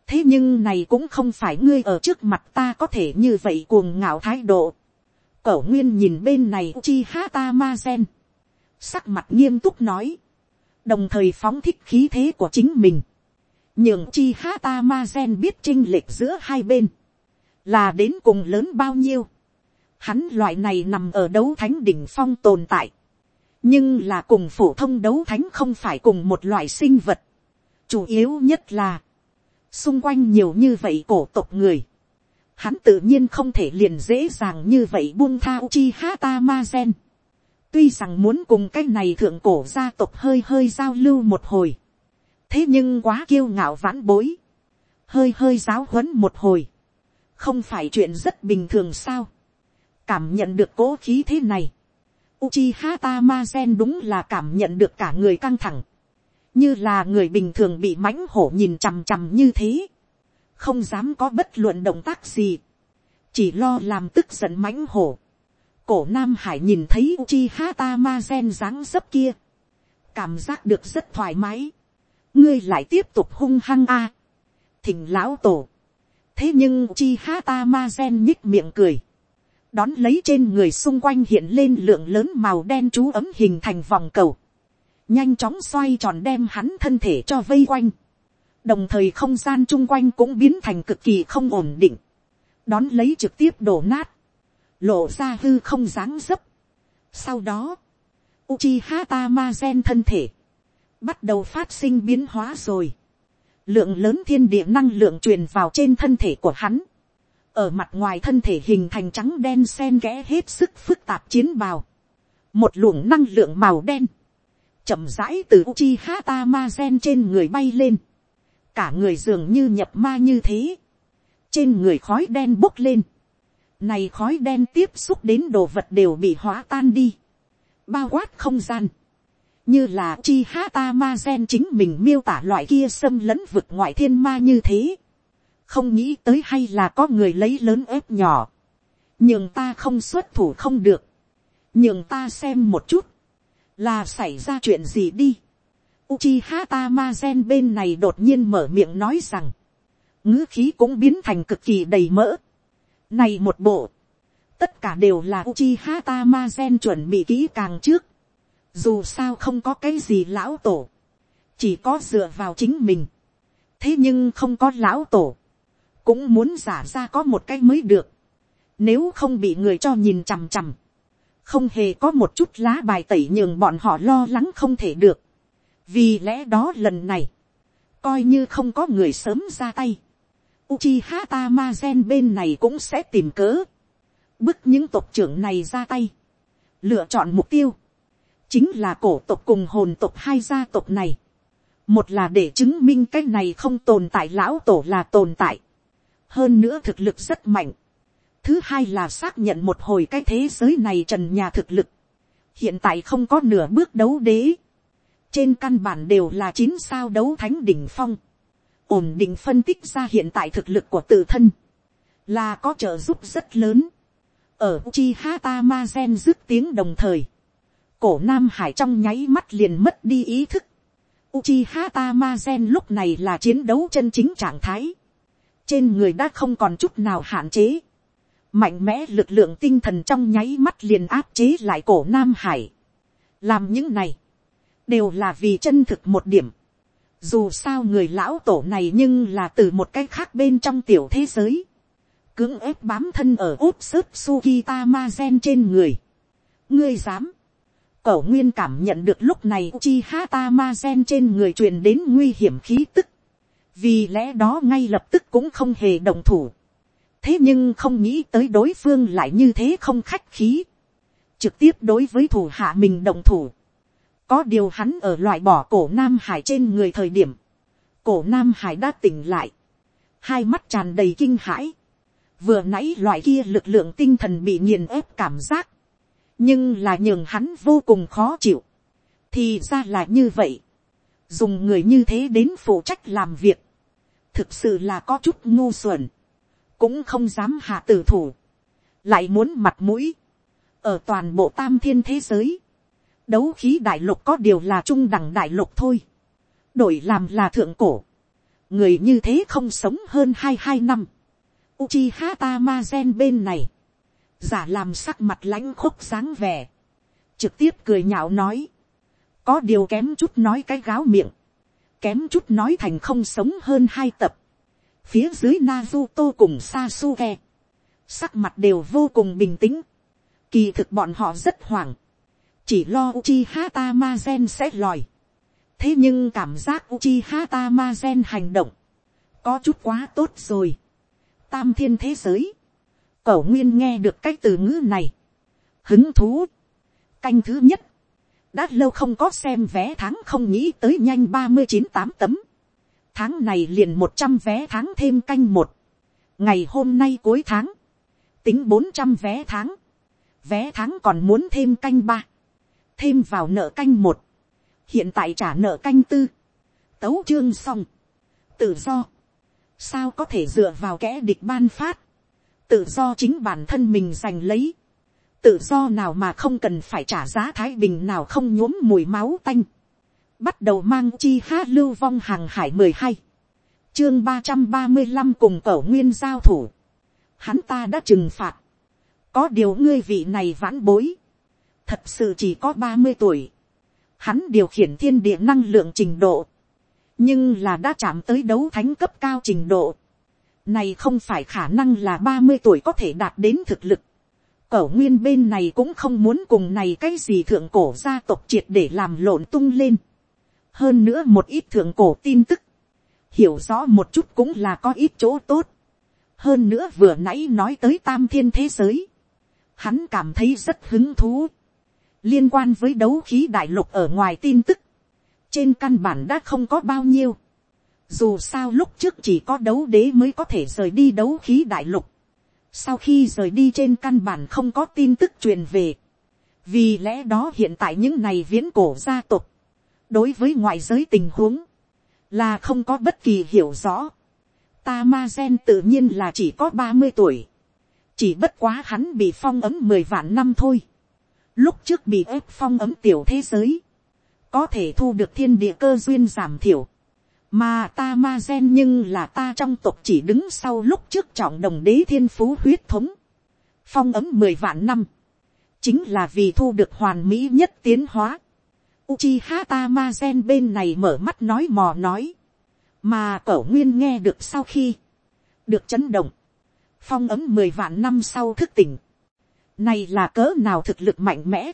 thế nhưng này cũng không phải ngươi ở trước mặt ta có thể như vậy cuồng ngạo thái độ. Cẩu nguyên nhìn bên này Uchiha Tamazen, sắc mặt nghiêm túc nói, đồng thời phóng thích khí thế của chính mình, nhường Uchiha Tamazen biết chinh lệch giữa hai bên là đến cùng lớn bao nhiêu. Hắn loại này nằm ở đấu thánh đỉnh phong tồn tại, nhưng là cùng phổ thông đấu thánh không phải cùng một loại sinh vật. chủ yếu nhất là, xung quanh nhiều như vậy cổ tộc người, hắn tự nhiên không thể liền dễ dàng như vậy buông tha uchi hata ma gen. tuy rằng muốn cùng cái này thượng cổ gia tộc hơi hơi giao lưu một hồi, thế nhưng quá kiêu ngạo vãn bối, hơi hơi giáo huấn một hồi, không phải chuyện rất bình thường sao. cảm nhận được cố khí thế này. Uchiha Tamazen đúng là cảm nhận được cả người căng thẳng. Như là người bình thường bị mãnh hổ nhìn chằm chằm như thế. Không dám có bất luận động tác gì. Chỉ lo làm tức giận mãnh hổ. Cổ Nam Hải nhìn thấy Uchiha Tamazen dáng dấp kia. Cảm giác được rất thoải mái. Ngươi lại tiếp tục hung hăng a. Thỉnh lão tổ. Thế nhưng chi ha ta ma gen nhích miệng cười, đón lấy trên người xung quanh hiện lên lượng lớn màu đen chú ấm hình thành vòng cầu, nhanh chóng xoay tròn đem hắn thân thể cho vây quanh, đồng thời không gian chung quanh cũng biến thành cực kỳ không ổn định, đón lấy trực tiếp đổ nát, lộ ra hư không dáng dấp. Sau đó, Uchiha Tamazen thân thể, bắt đầu phát sinh biến hóa rồi. Lượng lớn thiên địa năng lượng truyền vào trên thân thể của hắn, ở mặt ngoài thân thể hình thành trắng đen sen kẽ hết sức phức tạp chiến bào, một luồng năng lượng màu đen, chậm rãi từ uchi hata ma gen trên người bay lên, cả người dường như nhập ma như thế, trên người khói đen bốc lên, này khói đen tiếp xúc đến đồ vật đều bị hóa tan đi, bao quát không gian, như là chi ha ta ma gen chính mình miêu tả loại kia xâm lấn vực ngoại thiên ma như thế. không nghĩ tới hay là có người lấy lớn ép nhỏ. nhưng ta không xuất thủ không được. nhưng ta xem một chút. là xảy ra chuyện gì đi. Uchiha Tamazen bên này đột nhiên mở miệng nói rằng, ngữ khí cũng biến thành cực kỳ đầy mỡ. Này một bộ, tất cả đều là Uchiha Tamazen chuẩn bị kỹ càng trước dù sao không có cái gì lão tổ, chỉ có dựa vào chính mình, thế nhưng không có lão tổ, cũng muốn giả ra có một cái mới được, nếu không bị người cho nhìn chằm chằm, không hề có một chút lá bài tẩy nhường bọn họ lo lắng không thể được, vì lẽ đó lần này, coi như không có người sớm ra tay, Uchiha Tamazen bên này cũng sẽ tìm cớ, bức những tộc trưởng này ra tay, lựa chọn mục tiêu, chính là cổ tộc cùng hồn tộc hai gia tộc này. một là để chứng minh cái này không tồn tại lão tổ là tồn tại. hơn nữa thực lực rất mạnh. thứ hai là xác nhận một hồi cái thế giới này trần nhà thực lực. hiện tại không có nửa bước đấu đế. trên căn bản đều là chín sao đấu thánh đỉnh phong. ổn định phân tích ra hiện tại thực lực của tự thân. là có trợ giúp rất lớn. ở chi Tamazen dứt tiếng đồng thời cổ nam hải trong nháy mắt liền mất đi ý thức. Uchiha Tamazen lúc này là chiến đấu chân chính trạng thái. Trên người đã không còn chút nào hạn chế. Mạnh mẽ lực lượng tinh thần trong nháy mắt liền áp chế lại cổ nam hải. Làm những này. Đều là vì chân thực một điểm. Dù sao người lão tổ này nhưng là từ một cách khác bên trong tiểu thế giới. Cưỡng ép bám thân ở úp sức Suki Tamazen trên người. Ngươi dám Cẩu nguyên cảm nhận được lúc này chi ha ta ma gen trên người truyền đến nguy hiểm khí tức. Vì lẽ đó ngay lập tức cũng không hề đồng thủ. Thế nhưng không nghĩ tới đối phương lại như thế không khách khí. Trực tiếp đối với thủ hạ mình đồng thủ. Có điều hắn ở loại bỏ cổ Nam Hải trên người thời điểm. Cổ Nam Hải đã tỉnh lại. Hai mắt tràn đầy kinh hãi. vừa nãy loại kia lực lượng tinh thần bị nghiền ép cảm giác, nhưng là nhường hắn vô cùng khó chịu, thì ra là như vậy, dùng người như thế đến phụ trách làm việc, thực sự là có chút ngu xuẩn, cũng không dám hạ tử thủ, lại muốn mặt mũi, ở toàn bộ tam thiên thế giới, đấu khí đại lục có điều là trung đẳng đại lục thôi, đổi làm là thượng cổ, người như thế không sống hơn hai hai năm, Uchiha Tamazen bên này, giả làm sắc mặt lãnh khúc sáng vẻ, trực tiếp cười nhạo nói, có điều kém chút nói cái gáo miệng, kém chút nói thành không sống hơn hai tập, phía dưới Naruto cùng Sasuke, sắc mặt đều vô cùng bình tĩnh, kỳ thực bọn họ rất hoảng, chỉ lo Uchiha Tamazen sẽ lòi, thế nhưng cảm giác Uchiha Tamazen hành động, có chút quá tốt rồi, tam thiên thế giới, cẩu nguyên nghe được cái từ ngữ này, hứng thú, canh thứ nhất, đã lâu không có xem vé tháng không nghĩ tới nhanh ba mươi chín tám tấm, tháng này liền một trăm vé tháng thêm canh một, ngày hôm nay cuối tháng, tính bốn trăm vé tháng, vé tháng còn muốn thêm canh ba, thêm vào nợ canh một, hiện tại trả nợ canh tư, tấu chương xong, tự do, sao có thể dựa vào kẻ địch ban phát, tự do chính bản thân mình giành lấy, tự do nào mà không cần phải trả giá thái bình nào không nhuốm mùi máu tanh, bắt đầu mang chi hát lưu vong hàng hải mười hai, chương ba trăm ba mươi năm cùng cẩu nguyên giao thủ, hắn ta đã trừng phạt, có điều ngươi vị này vãn bối, thật sự chỉ có ba mươi tuổi, hắn điều khiển thiên địa năng lượng trình độ, nhưng là đã chạm tới đấu thánh cấp cao trình độ. Này không phải khả năng là ba mươi tuổi có thể đạt đến thực lực. Cẩu nguyên bên này cũng không muốn cùng này cái gì thượng cổ gia tộc triệt để làm lộn tung lên. Hơn nữa một ít thượng cổ tin tức. Hiểu rõ một chút cũng là có ít chỗ tốt. Hơn nữa vừa nãy nói tới tam thiên thế giới. Hắn cảm thấy rất hứng thú. Liên quan với đấu khí đại lục ở ngoài tin tức trên căn bản đã không có bao nhiêu. Dù sao lúc trước chỉ có đấu đế mới có thể rời đi đấu khí đại lục. Sau khi rời đi trên căn bản không có tin tức truyền về. Vì lẽ đó hiện tại những này viễn cổ gia tộc. Đối với ngoại giới tình huống. Là không có bất kỳ hiểu rõ. Ta ma gen tự nhiên là chỉ có ba mươi tuổi. Chỉ bất quá hắn bị phong ấm mười vạn năm thôi. Lúc trước bị ép phong ấm tiểu thế giới, có thể thu được thiên địa cơ duyên giảm thiểu. Mà ta ma gen nhưng là ta trong tộc chỉ đứng sau lúc trước trọng đồng đế thiên phú huyết thống. Phong ấm mười vạn năm. Chính là vì thu được hoàn mỹ nhất tiến hóa. Uchiha Tamazen bên này mở mắt nói mò nói. Mà cẩu nguyên nghe được sau khi. Được chấn động. Phong ấm mười vạn năm sau thức tỉnh. Này là cỡ nào thực lực mạnh mẽ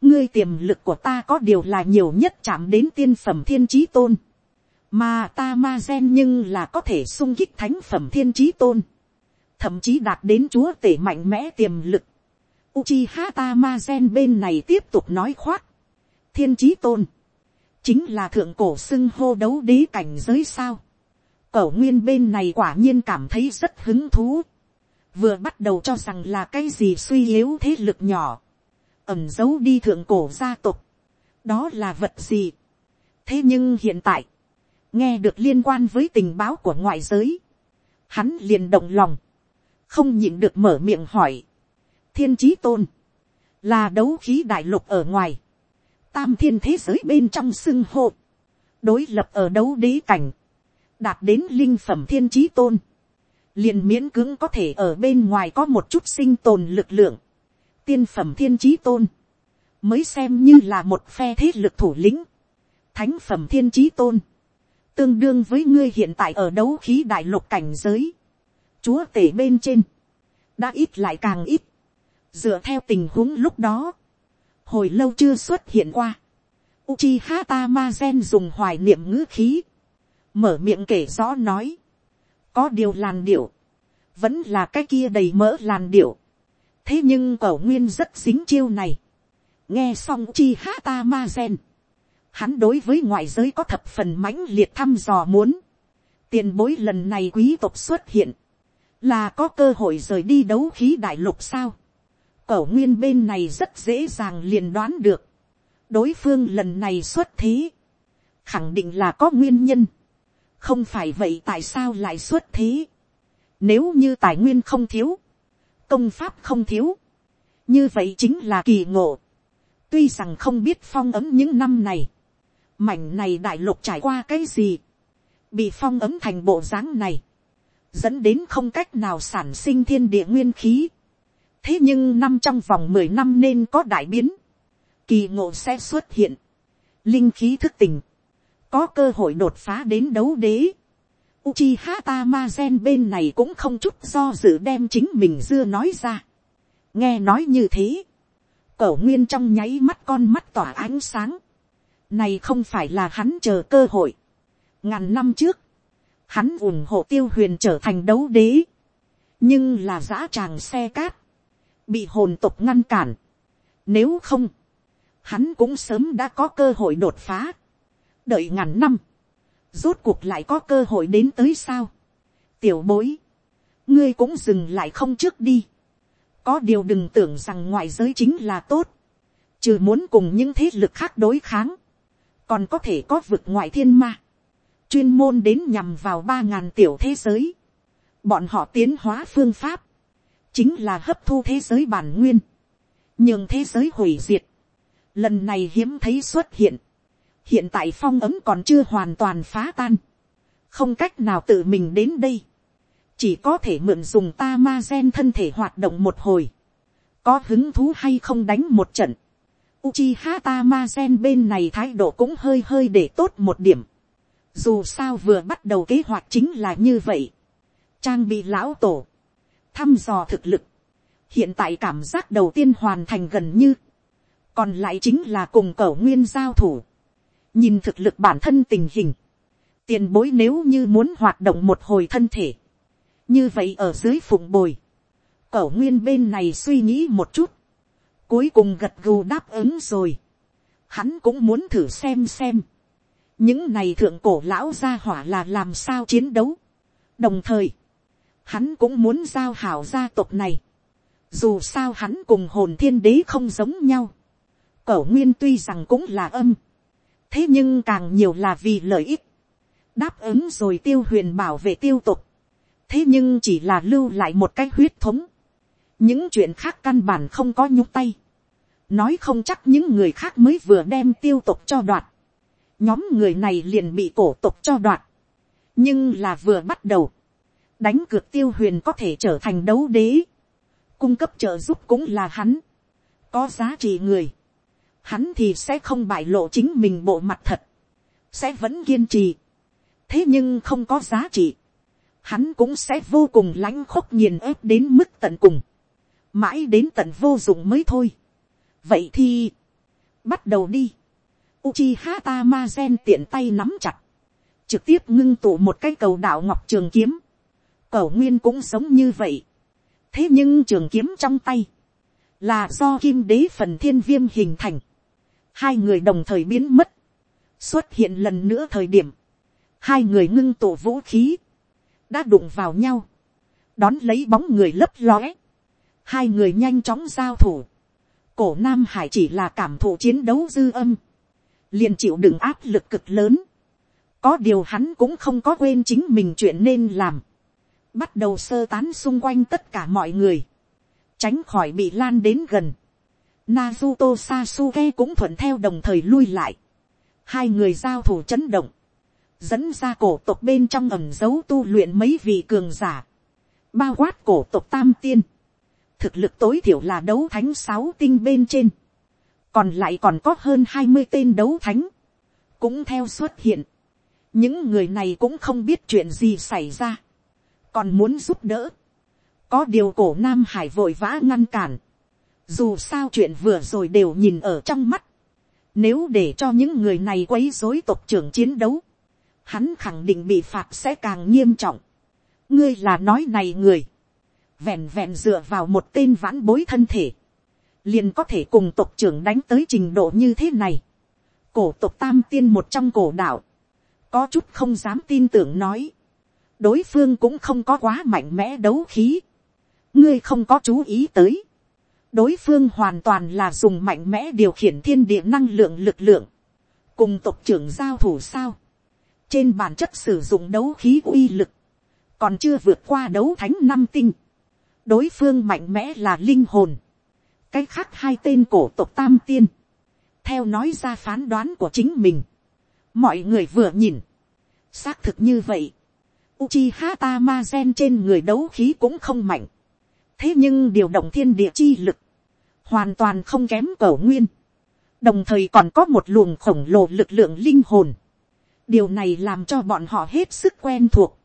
ngươi tiềm lực của ta có điều là nhiều nhất chạm đến tiên phẩm thiên trí tôn mà ta ma gen nhưng là có thể sung kích thánh phẩm thiên trí tôn. thậm chí đạt đến chúa tể mạnh mẽ tiềm lực. Uchiha Tamazen bên này tiếp tục nói khoác. Thiên trí tôn. Chính là thượng cổ xưng hô đấu đế cảnh giới sao. Cẩu nguyên bên này quả nhiên cảm thấy rất hứng thú. Vừa bắt đầu cho rằng là cái gì suy yếu thế lực nhỏ ẩm giấu đi thượng cổ gia tộc, đó là vật gì. thế nhưng hiện tại, nghe được liên quan với tình báo của ngoại giới, hắn liền động lòng, không nhịn được mở miệng hỏi, thiên trí tôn, là đấu khí đại lục ở ngoài, tam thiên thế giới bên trong xưng hô, đối lập ở đấu đế cảnh, đạt đến linh phẩm thiên trí tôn, liền miễn cưỡng có thể ở bên ngoài có một chút sinh tồn lực lượng, tiên phẩm thiên trí tôn, mới xem như là một phe thế lực thủ lĩnh, thánh phẩm thiên trí tôn, tương đương với ngươi hiện tại ở đấu khí đại lục cảnh giới, chúa tể bên trên, đã ít lại càng ít, dựa theo tình huống lúc đó, hồi lâu chưa xuất hiện qua, Uchiha Tamazen dùng hoài niệm ngữ khí, mở miệng kể rõ nói, có điều làn điệu, vẫn là cái kia đầy mỡ làn điệu, thế nhưng cẩu nguyên rất dính chiêu này. nghe xong uchiha hata ma gen hắn đối với ngoại giới có thập phần mãnh liệt thăm dò muốn. tiền bối lần này quý tộc xuất hiện. là có cơ hội rời đi đấu khí đại lục sao. cẩu nguyên bên này rất dễ dàng liền đoán được. đối phương lần này xuất thế, khẳng định là có nguyên nhân. không phải vậy tại sao lại xuất thế. nếu như tài nguyên không thiếu, công pháp không thiếu, như vậy chính là kỳ ngộ. tuy rằng không biết phong ấm những năm này, mảnh này đại lục trải qua cái gì, bị phong ấm thành bộ dáng này, dẫn đến không cách nào sản sinh thiên địa nguyên khí. thế nhưng năm trong vòng mười năm nên có đại biến, kỳ ngộ sẽ xuất hiện, linh khí thức tỉnh, có cơ hội đột phá đến đấu đế. Uchiha Tamazen bên này cũng không chút do dự đem chính mình dưa nói ra. nghe nói như thế, cổ nguyên trong nháy mắt con mắt tỏa ánh sáng này không phải là hắn chờ cơ hội. ngàn năm trước, hắn ủng hộ tiêu huyền trở thành đấu đế, nhưng là giã tràng xe cát, bị hồn tục ngăn cản. Nếu không, hắn cũng sớm đã có cơ hội đột phá, đợi ngàn năm, rốt cuộc lại có cơ hội đến tới sao. tiểu bối, ngươi cũng dừng lại không trước đi, có điều đừng tưởng rằng ngoại giới chính là tốt, trừ muốn cùng những thế lực khác đối kháng, còn có thể có vực ngoại thiên ma, chuyên môn đến nhằm vào ba ngàn tiểu thế giới. Bọn họ tiến hóa phương pháp, chính là hấp thu thế giới bản nguyên, nhưng thế giới hủy diệt. Lần này hiếm thấy xuất hiện, hiện tại phong ấm còn chưa hoàn toàn phá tan, không cách nào tự mình đến đây, chỉ có thể mượn dùng ta ma gen thân thể hoạt động một hồi, có hứng thú hay không đánh một trận. Uchiha Tamazen bên này thái độ cũng hơi hơi để tốt một điểm. Dù sao vừa bắt đầu kế hoạch chính là như vậy. Trang bị lão tổ. Thăm dò thực lực. Hiện tại cảm giác đầu tiên hoàn thành gần như. Còn lại chính là cùng cẩu nguyên giao thủ. Nhìn thực lực bản thân tình hình. Tiền bối nếu như muốn hoạt động một hồi thân thể. Như vậy ở dưới phụng bồi. Cẩu nguyên bên này suy nghĩ một chút. Cuối cùng gật gù đáp ứng rồi. Hắn cũng muốn thử xem xem những này thượng cổ lão gia hỏa là làm sao chiến đấu. đồng thời, hắn cũng muốn giao hảo gia tộc này. dù sao hắn cùng hồn thiên đế không giống nhau. cẩu nguyên tuy rằng cũng là âm. thế nhưng càng nhiều là vì lợi ích. đáp ứng rồi tiêu huyền bảo vệ tiêu tục. thế nhưng chỉ là lưu lại một cái huyết thống những chuyện khác căn bản không có nhúc tay. nói không chắc những người khác mới vừa đem tiêu tục cho đoạt. Nhóm người này liền bị cổ tục cho đoạt. nhưng là vừa bắt đầu, đánh cược tiêu huyền có thể trở thành đấu đế, cung cấp trợ giúp cũng là hắn, có giá trị người, hắn thì sẽ không bại lộ chính mình bộ mặt thật, sẽ vẫn kiên trì, thế nhưng không có giá trị, hắn cũng sẽ vô cùng lãnh khốc nghiền ép đến mức tận cùng, mãi đến tận vô dụng mới thôi. vậy thì, bắt đầu đi, Uchiha Tamazen tiện tay nắm chặt. Trực tiếp ngưng tụ một cái cầu đạo ngọc trường kiếm. Cầu nguyên cũng sống như vậy. Thế nhưng trường kiếm trong tay. Là do kim đế phần thiên viêm hình thành. Hai người đồng thời biến mất. Xuất hiện lần nữa thời điểm. Hai người ngưng tụ vũ khí. Đã đụng vào nhau. Đón lấy bóng người lấp lóe. Hai người nhanh chóng giao thủ. Cổ Nam Hải chỉ là cảm thụ chiến đấu dư âm liền chịu đựng áp lực cực lớn. có điều hắn cũng không có quên chính mình chuyện nên làm. bắt đầu sơ tán xung quanh tất cả mọi người, tránh khỏi bị lan đến gần. Nazuto Sasuke cũng thuận theo đồng thời lui lại. Hai người giao thủ chấn động. Dẫn ra cổ tộc bên trong ẩm dấu tu luyện mấy vị cường giả. Bao quát cổ tộc tam tiên. Thực lực tối thiểu là đấu thánh sáu tinh bên trên. Còn lại còn có hơn hai mươi tên đấu thánh, cũng theo xuất hiện. những người này cũng không biết chuyện gì xảy ra, còn muốn giúp đỡ. có điều cổ nam hải vội vã ngăn cản, dù sao chuyện vừa rồi đều nhìn ở trong mắt, nếu để cho những người này quấy dối tộc trưởng chiến đấu, hắn khẳng định bị phạt sẽ càng nghiêm trọng. ngươi là nói này người, vẹn vẹn dựa vào một tên vãn bối thân thể, liền có thể cùng tộc trưởng đánh tới trình độ như thế này. cổ tộc tam tiên một trong cổ đạo, có chút không dám tin tưởng nói, đối phương cũng không có quá mạnh mẽ đấu khí, ngươi không có chú ý tới, đối phương hoàn toàn là dùng mạnh mẽ điều khiển thiên địa năng lượng lực lượng, cùng tộc trưởng giao thủ sao, trên bản chất sử dụng đấu khí uy lực, còn chưa vượt qua đấu thánh năm tinh, đối phương mạnh mẽ là linh hồn, cái khác hai tên cổ tộc tam tiên, theo nói ra phán đoán của chính mình, mọi người vừa nhìn, xác thực như vậy, Uchiha Tamazen trên người đấu khí cũng không mạnh, thế nhưng điều động thiên địa chi lực, hoàn toàn không kém cổ nguyên, đồng thời còn có một luồng khổng lồ lực lượng linh hồn, điều này làm cho bọn họ hết sức quen thuộc,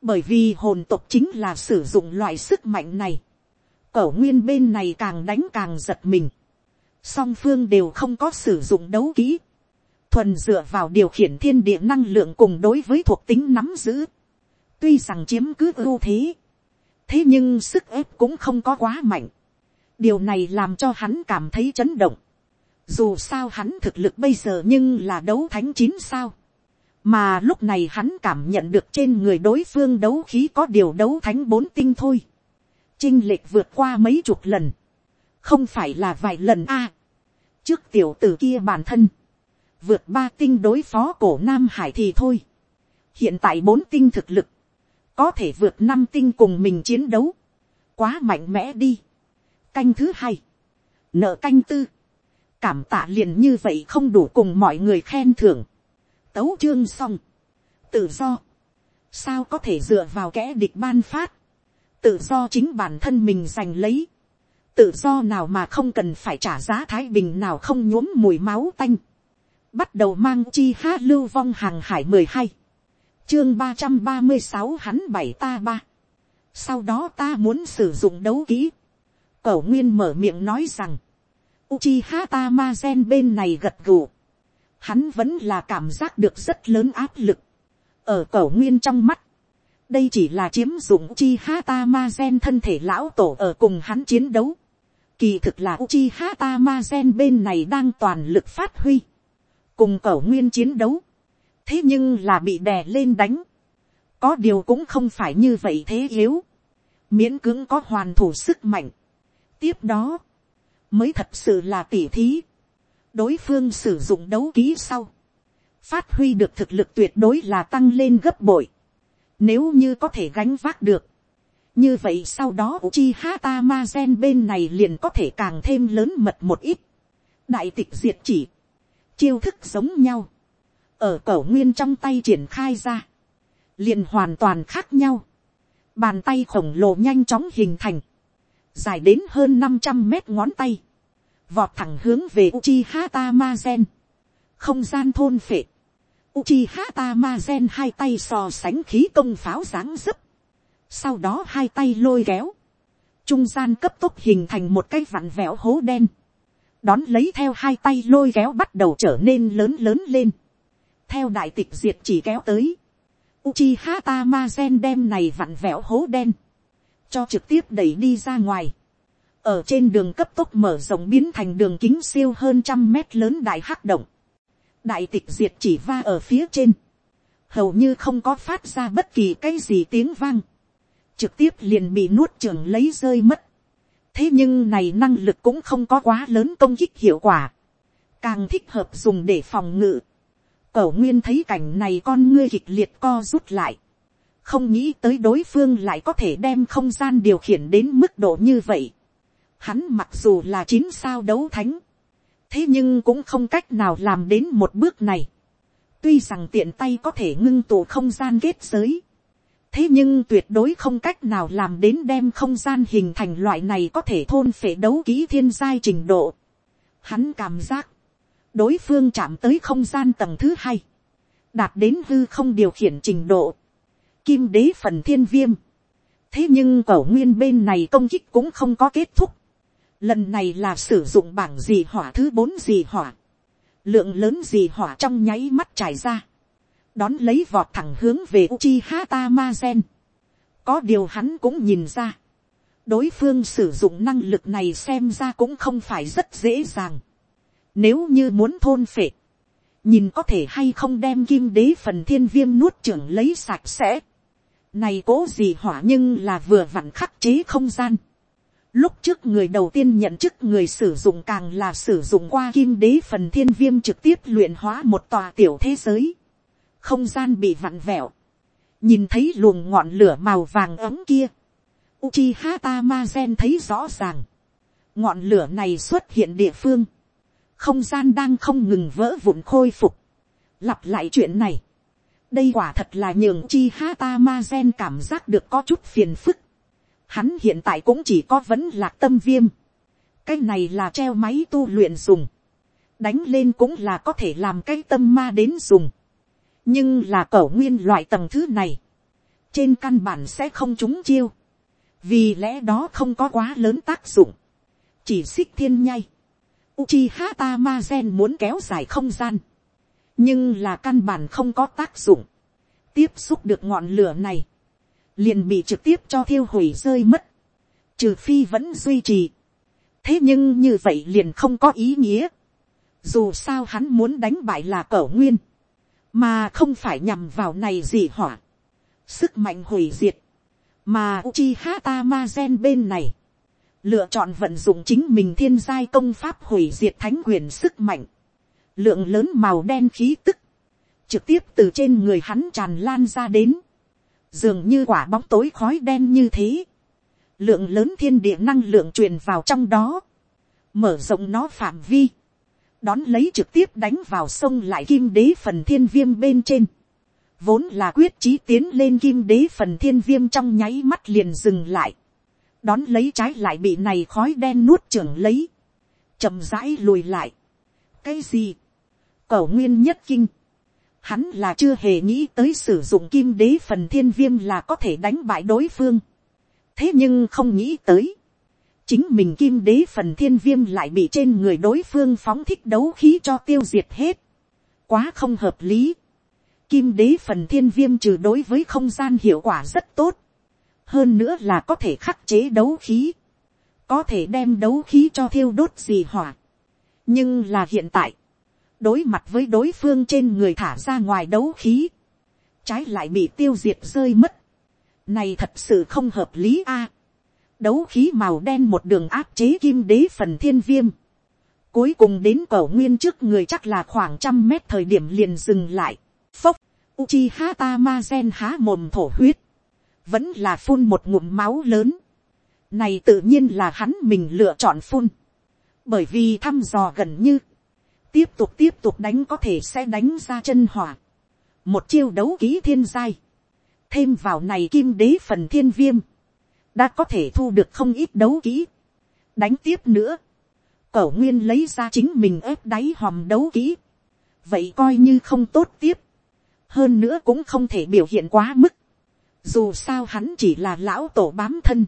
bởi vì hồn tộc chính là sử dụng loại sức mạnh này, cẩu nguyên bên này càng đánh càng giật mình, song phương đều không có sử dụng đấu kỹ, thuần dựa vào điều khiển thiên địa năng lượng cùng đối với thuộc tính nắm giữ, tuy rằng chiếm cứ ưu thế, thế nhưng sức ép cũng không có quá mạnh, điều này làm cho hắn cảm thấy chấn động, dù sao hắn thực lực bây giờ nhưng là đấu thánh chín sao, mà lúc này hắn cảm nhận được trên người đối phương đấu khí có điều đấu thánh bốn tinh thôi, chinh lệch vượt qua mấy chục lần, không phải là vài lần a, trước tiểu tử kia bản thân, vượt ba tinh đối phó cổ nam hải thì thôi, hiện tại bốn tinh thực lực, có thể vượt năm tinh cùng mình chiến đấu, quá mạnh mẽ đi. canh thứ hai, nợ canh tư, cảm tạ liền như vậy không đủ cùng mọi người khen thưởng, tấu chương xong, tự do, sao có thể dựa vào kẻ địch ban phát, tự do chính bản thân mình giành lấy, tự do nào mà không cần phải trả giá thái bình nào không nhuốm mùi máu tanh, bắt đầu mang chi hát lưu vong hàng hải mười hai, chương ba trăm ba mươi sáu hắn bảy ta ba, sau đó ta muốn sử dụng đấu kỹ, cẩu nguyên mở miệng nói rằng, Uchiha Tamazen bên này gật gù. Hắn vẫn là cảm giác được rất lớn áp lực. Ở cẩu nguyên trong mắt. Đây chỉ là chiếm dụng Uchiha Tamazen thân thể lão tổ ở cùng hắn chiến đấu. Kỳ thực là Uchiha Tamazen bên này đang toàn lực phát huy. Cùng cẩu nguyên chiến đấu. Thế nhưng là bị đè lên đánh. Có điều cũng không phải như vậy thế yếu. Miễn cứng có hoàn thủ sức mạnh. Tiếp đó, mới thật sự là tỉ thí đối phương sử dụng đấu ký sau, phát huy được thực lực tuyệt đối là tăng lên gấp bội. nếu như có thể gánh vác được, như vậy sau đó chi hata ma gen bên này liền có thể càng thêm lớn mật một ít. đại tịch diệt chỉ, chiêu thức giống nhau, ở cẩu nguyên trong tay triển khai ra, liền hoàn toàn khác nhau. bàn tay khổng lồ nhanh chóng hình thành, dài đến hơn năm trăm mét ngón tay, vọt thẳng hướng về Uchiha Tamazen. Không gian thôn phệ. Uchiha Tamazen hai tay so sánh khí công pháo dáng dấp. Sau đó hai tay lôi kéo. Trung gian cấp tốc hình thành một cái vặn vẹo hố đen. Đón lấy theo hai tay lôi kéo bắt đầu trở nên lớn lớn lên. Theo đại tịch diệt chỉ kéo tới. Uchiha Tamazen đem này vặn vẹo hố đen cho trực tiếp đẩy đi ra ngoài. Ở trên đường cấp tốc mở rộng biến thành đường kính siêu hơn trăm mét lớn đại hắc động. Đại tịch diệt chỉ va ở phía trên. Hầu như không có phát ra bất kỳ cái gì tiếng vang. Trực tiếp liền bị nuốt trường lấy rơi mất. Thế nhưng này năng lực cũng không có quá lớn công kích hiệu quả. Càng thích hợp dùng để phòng ngự. Cẩu nguyên thấy cảnh này con ngươi kịch liệt co rút lại không nghĩ tới đối phương lại có thể đem không gian điều khiển đến mức độ như vậy. Hắn mặc dù là chín sao đấu thánh, thế nhưng cũng không cách nào làm đến một bước này. tuy rằng tiện tay có thể ngưng tụ không gian kết giới, thế nhưng tuyệt đối không cách nào làm đến đem không gian hình thành loại này có thể thôn phệ đấu ký thiên giai trình độ. Hắn cảm giác, đối phương chạm tới không gian tầng thứ hai, đạt đến hư không điều khiển trình độ kim đế phần thiên viêm. thế nhưng cẩu nguyên bên này công kích cũng không có kết thúc lần này là sử dụng bảng dì hỏa thứ bốn dì hỏa. lượng lớn dì hỏa trong nháy mắt trải ra. đón lấy vọt thẳng hướng về Uchiha Tamazen. có điều hắn cũng nhìn ra. đối phương sử dụng năng lực này xem ra cũng không phải rất dễ dàng. nếu như muốn thôn phệ, nhìn có thể hay không đem kim đế phần thiên viêm nuốt trưởng lấy sạch sẽ Này cố gì hỏa nhưng là vừa vặn khắc chế không gian. Lúc trước người đầu tiên nhận chức người sử dụng càng là sử dụng qua kim đế phần thiên viêm trực tiếp luyện hóa một tòa tiểu thế giới. Không gian bị vặn vẹo. Nhìn thấy luồng ngọn lửa màu vàng ấm kia. Uchiha Tamazen thấy rõ ràng. Ngọn lửa này xuất hiện địa phương. Không gian đang không ngừng vỡ vụn khôi phục. Lặp lại chuyện này. Đây quả thật là nhường Uchiha Tamazen cảm giác được có chút phiền phức Hắn hiện tại cũng chỉ có vẫn lạc tâm viêm. Cái này là treo máy tu luyện dùng. Đánh lên cũng là có thể làm cái tâm ma đến dùng. Nhưng là cẩu nguyên loại tầng thứ này. Trên căn bản sẽ không trúng chiêu. Vì lẽ đó không có quá lớn tác dụng. Chỉ xích thiên nhai. Uchiha Tamazen muốn kéo dài không gian. Nhưng là căn bản không có tác dụng. Tiếp xúc được ngọn lửa này liền bị trực tiếp cho thiêu hủy rơi mất, trừ phi vẫn duy trì. thế nhưng như vậy liền không có ý nghĩa, dù sao hắn muốn đánh bại là cẩu nguyên, mà không phải nhằm vào này gì hỏa, sức mạnh hủy diệt, mà Uchiha Tamazen bên này, lựa chọn vận dụng chính mình thiên giai công pháp hủy diệt thánh quyền sức mạnh, lượng lớn màu đen khí tức, trực tiếp từ trên người hắn tràn lan ra đến, dường như quả bóng tối khói đen như thế, lượng lớn thiên địa năng lượng truyền vào trong đó, mở rộng nó phạm vi, đón lấy trực tiếp đánh vào sông lại kim đế phần thiên viêm bên trên, vốn là quyết chí tiến lên kim đế phần thiên viêm trong nháy mắt liền dừng lại, đón lấy trái lại bị này khói đen nuốt trưởng lấy, chậm rãi lùi lại. cái gì, cổ nguyên nhất kinh, Hắn là chưa hề nghĩ tới sử dụng kim đế phần thiên viêm là có thể đánh bại đối phương. Thế nhưng không nghĩ tới. Chính mình kim đế phần thiên viêm lại bị trên người đối phương phóng thích đấu khí cho tiêu diệt hết. Quá không hợp lý. Kim đế phần thiên viêm trừ đối với không gian hiệu quả rất tốt. Hơn nữa là có thể khắc chế đấu khí. Có thể đem đấu khí cho thiêu đốt gì hỏa. Nhưng là hiện tại đối mặt với đối phương trên người thả ra ngoài đấu khí, trái lại bị tiêu diệt rơi mất. Này thật sự không hợp lý a. đấu khí màu đen một đường áp chế kim đế phần thiên viêm. Cuối cùng đến cổ nguyên trước người chắc là khoảng trăm mét thời điểm liền dừng lại. Phốc, Uchiha Tamazen há mồm thổ huyết. Vẫn là phun một ngụm máu lớn. Này tự nhiên là hắn mình lựa chọn phun. Bởi vì thăm dò gần như tiếp tục tiếp tục đánh có thể sẽ đánh ra chân hỏa. một chiêu đấu ký thiên giai, thêm vào này kim đế phần thiên viêm, đã có thể thu được không ít đấu kỹ. đánh tiếp nữa, cẩu nguyên lấy ra chính mình ép đáy hòm đấu kỹ. vậy coi như không tốt tiếp. hơn nữa cũng không thể biểu hiện quá mức. dù sao hắn chỉ là lão tổ bám thân,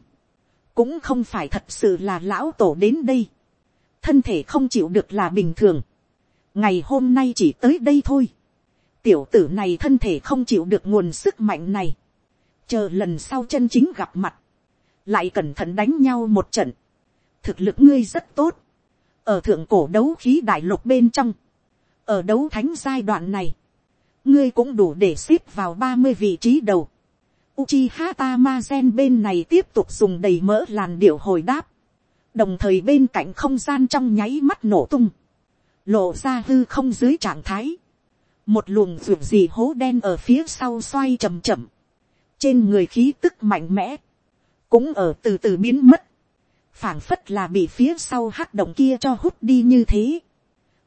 cũng không phải thật sự là lão tổ đến đây. thân thể không chịu được là bình thường ngày hôm nay chỉ tới đây thôi. tiểu tử này thân thể không chịu được nguồn sức mạnh này. chờ lần sau chân chính gặp mặt, lại cẩn thận đánh nhau một trận. thực lực ngươi rất tốt. ở thượng cổ đấu khí đại lục bên trong, ở đấu thánh giai đoạn này, ngươi cũng đủ để xếp vào ba mươi vị trí đầu. Uchiha Tamazen bên này tiếp tục dùng đầy mỡ làn điệu hồi đáp. Đồng thời bên cạnh không gian trong nháy mắt nổ tung lộ ra hư không dưới trạng thái, một luồng ruột gì hố đen ở phía sau xoay chầm chậm, trên người khí tức mạnh mẽ, cũng ở từ từ biến mất, phảng phất là bị phía sau hắc động kia cho hút đi như thế.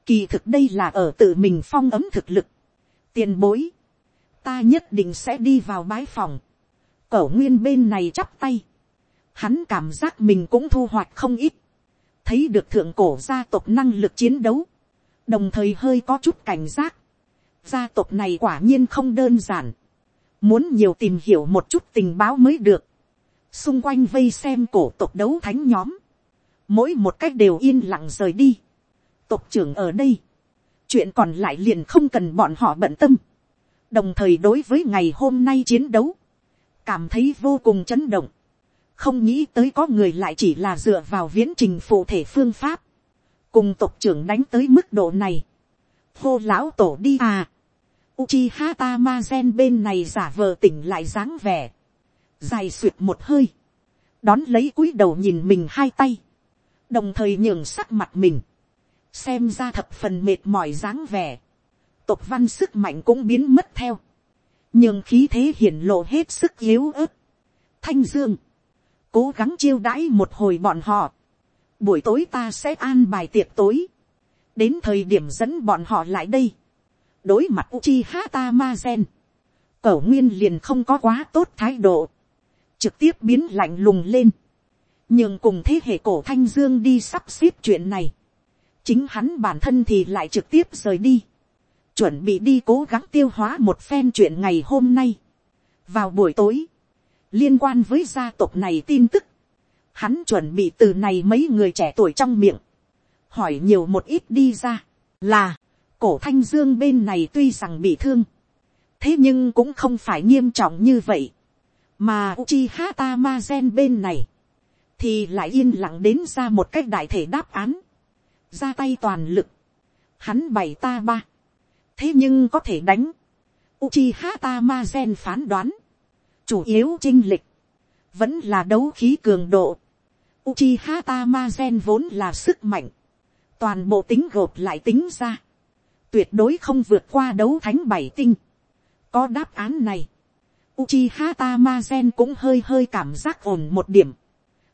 Kỳ thực đây là ở tự mình phong ấm thực lực. tiền bối, ta nhất định sẽ đi vào bái phòng. Cẩu nguyên bên này chắp tay. Hắn cảm giác mình cũng thu hoạch không ít. Thấy được thượng cổ gia tộc năng lực chiến đấu đồng thời hơi có chút cảnh giác. gia tộc này quả nhiên không đơn giản, muốn nhiều tìm hiểu một chút tình báo mới được, xung quanh vây xem cổ tộc đấu thánh nhóm, mỗi một cách đều yên lặng rời đi, tộc trưởng ở đây, chuyện còn lại liền không cần bọn họ bận tâm, đồng thời đối với ngày hôm nay chiến đấu, cảm thấy vô cùng chấn động, không nghĩ tới có người lại chỉ là dựa vào viễn trình phụ thể phương pháp, cùng tộc trưởng đánh tới mức độ này, hô lão tổ đi à, Uchiha Tamazen bên này giả vờ tỉnh lại dáng vẻ, dài suyệt một hơi, đón lấy cúi đầu nhìn mình hai tay, đồng thời nhường sắc mặt mình, xem ra thập phần mệt mỏi dáng vẻ, tộc văn sức mạnh cũng biến mất theo, nhưng khí thế hiển lộ hết sức yếu ớt. Thanh dương, cố gắng chiêu đãi một hồi bọn họ, buổi tối ta sẽ an bài tiệc tối, đến thời điểm dẫn bọn họ lại đây, đối mặt uchi hata ma gen, cẩu nguyên liền không có quá tốt thái độ, trực tiếp biến lạnh lùng lên, nhưng cùng thế hệ cổ thanh dương đi sắp xếp chuyện này, chính hắn bản thân thì lại trực tiếp rời đi, chuẩn bị đi cố gắng tiêu hóa một phen chuyện ngày hôm nay. vào buổi tối, liên quan với gia tộc này tin tức, hắn chuẩn bị từ này mấy người trẻ tuổi trong miệng, hỏi nhiều một ít đi ra, là, cổ thanh dương bên này tuy rằng bị thương, thế nhưng cũng không phải nghiêm trọng như vậy, mà Uchiha Tamazen bên này, thì lại yên lặng đến ra một cách đại thể đáp án, ra tay toàn lực, hắn bày ta ba, thế nhưng có thể đánh, Uchiha Tamazen phán đoán, chủ yếu chinh lịch, vẫn là đấu khí cường độ, Uchiha Tamazen vốn là sức mạnh, toàn bộ tính gộp lại tính ra, tuyệt đối không vượt qua đấu thánh bảy tinh. Có đáp án này, Uchiha Tamazen cũng hơi hơi cảm giác ổn một điểm.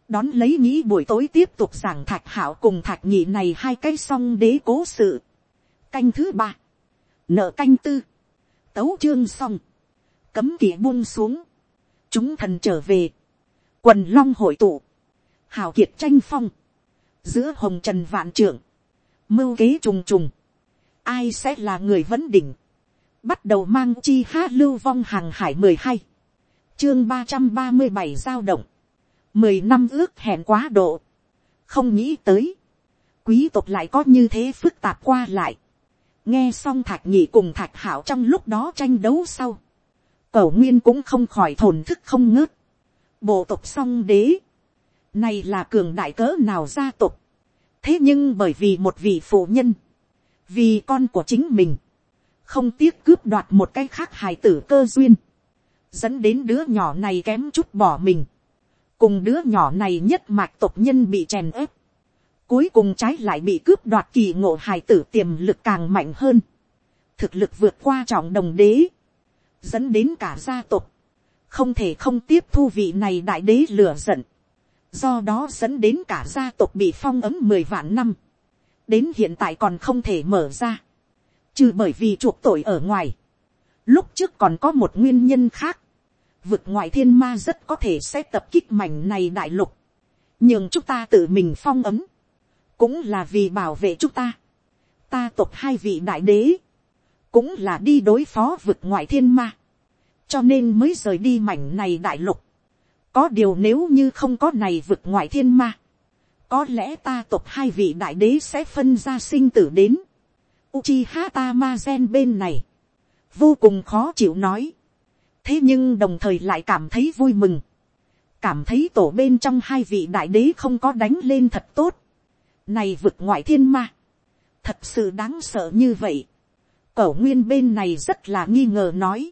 Đón lấy nghĩ buổi tối tiếp tục giảng thạch hảo cùng thạch nhị này hai cái song đế cố sự. Canh thứ ba. Nợ canh tư. Tấu chương xong. Cấm kỵ buông xuống. Chúng thần trở về. Quần long hội tụ. Hào kiệt tranh phong. Giữa hồng trần vạn trưởng. Mưu kế trùng trùng. Ai sẽ là người vấn đỉnh bắt đầu mang chi ha lưu vong hàng hải mười hai, chương ba trăm ba mươi bảy giao động, mười năm ước hẹn quá độ, không nghĩ tới, quý tộc lại có như thế phức tạp qua lại, nghe xong thạch nhị cùng thạch hảo trong lúc đó tranh đấu sau, cẩu nguyên cũng không khỏi thổn thức không ngớt, bộ tộc song đế, này là cường đại cỡ nào gia tộc, thế nhưng bởi vì một vị phụ nhân, vì con của chính mình, không tiếc cướp đoạt một cái khác hài tử cơ duyên, dẫn đến đứa nhỏ này kém chút bỏ mình, cùng đứa nhỏ này nhất mạch tộc nhân bị chèn ép, cuối cùng trái lại bị cướp đoạt kỳ ngộ hài tử tiềm lực càng mạnh hơn, thực lực vượt qua trọng đồng đế, dẫn đến cả gia tộc, không thể không tiếp thu vị này đại đế lửa giận, do đó dẫn đến cả gia tộc bị phong ấm mười vạn năm, đến hiện tại còn không thể mở ra, trừ bởi vì chuộc tội ở ngoài. Lúc trước còn có một nguyên nhân khác. Vực ngoại thiên ma rất có thể sẽ tập kích mảnh này đại lục. Nhưng chúng ta tự mình phong ấm. Cũng là vì bảo vệ chúng ta. Ta tộc hai vị đại đế. Cũng là đi đối phó vực ngoại thiên ma. Cho nên mới rời đi mảnh này đại lục. Có điều nếu như không có này vực ngoại thiên ma. Có lẽ ta tộc hai vị đại đế sẽ phân ra sinh tử đến Uchiha Tamazen bên này, vô cùng khó chịu nói. thế nhưng đồng thời lại cảm thấy vui mừng, cảm thấy tổ bên trong hai vị đại đế không có đánh lên thật tốt. này vực ngoại thiên ma, thật sự đáng sợ như vậy. cẩu nguyên bên này rất là nghi ngờ nói,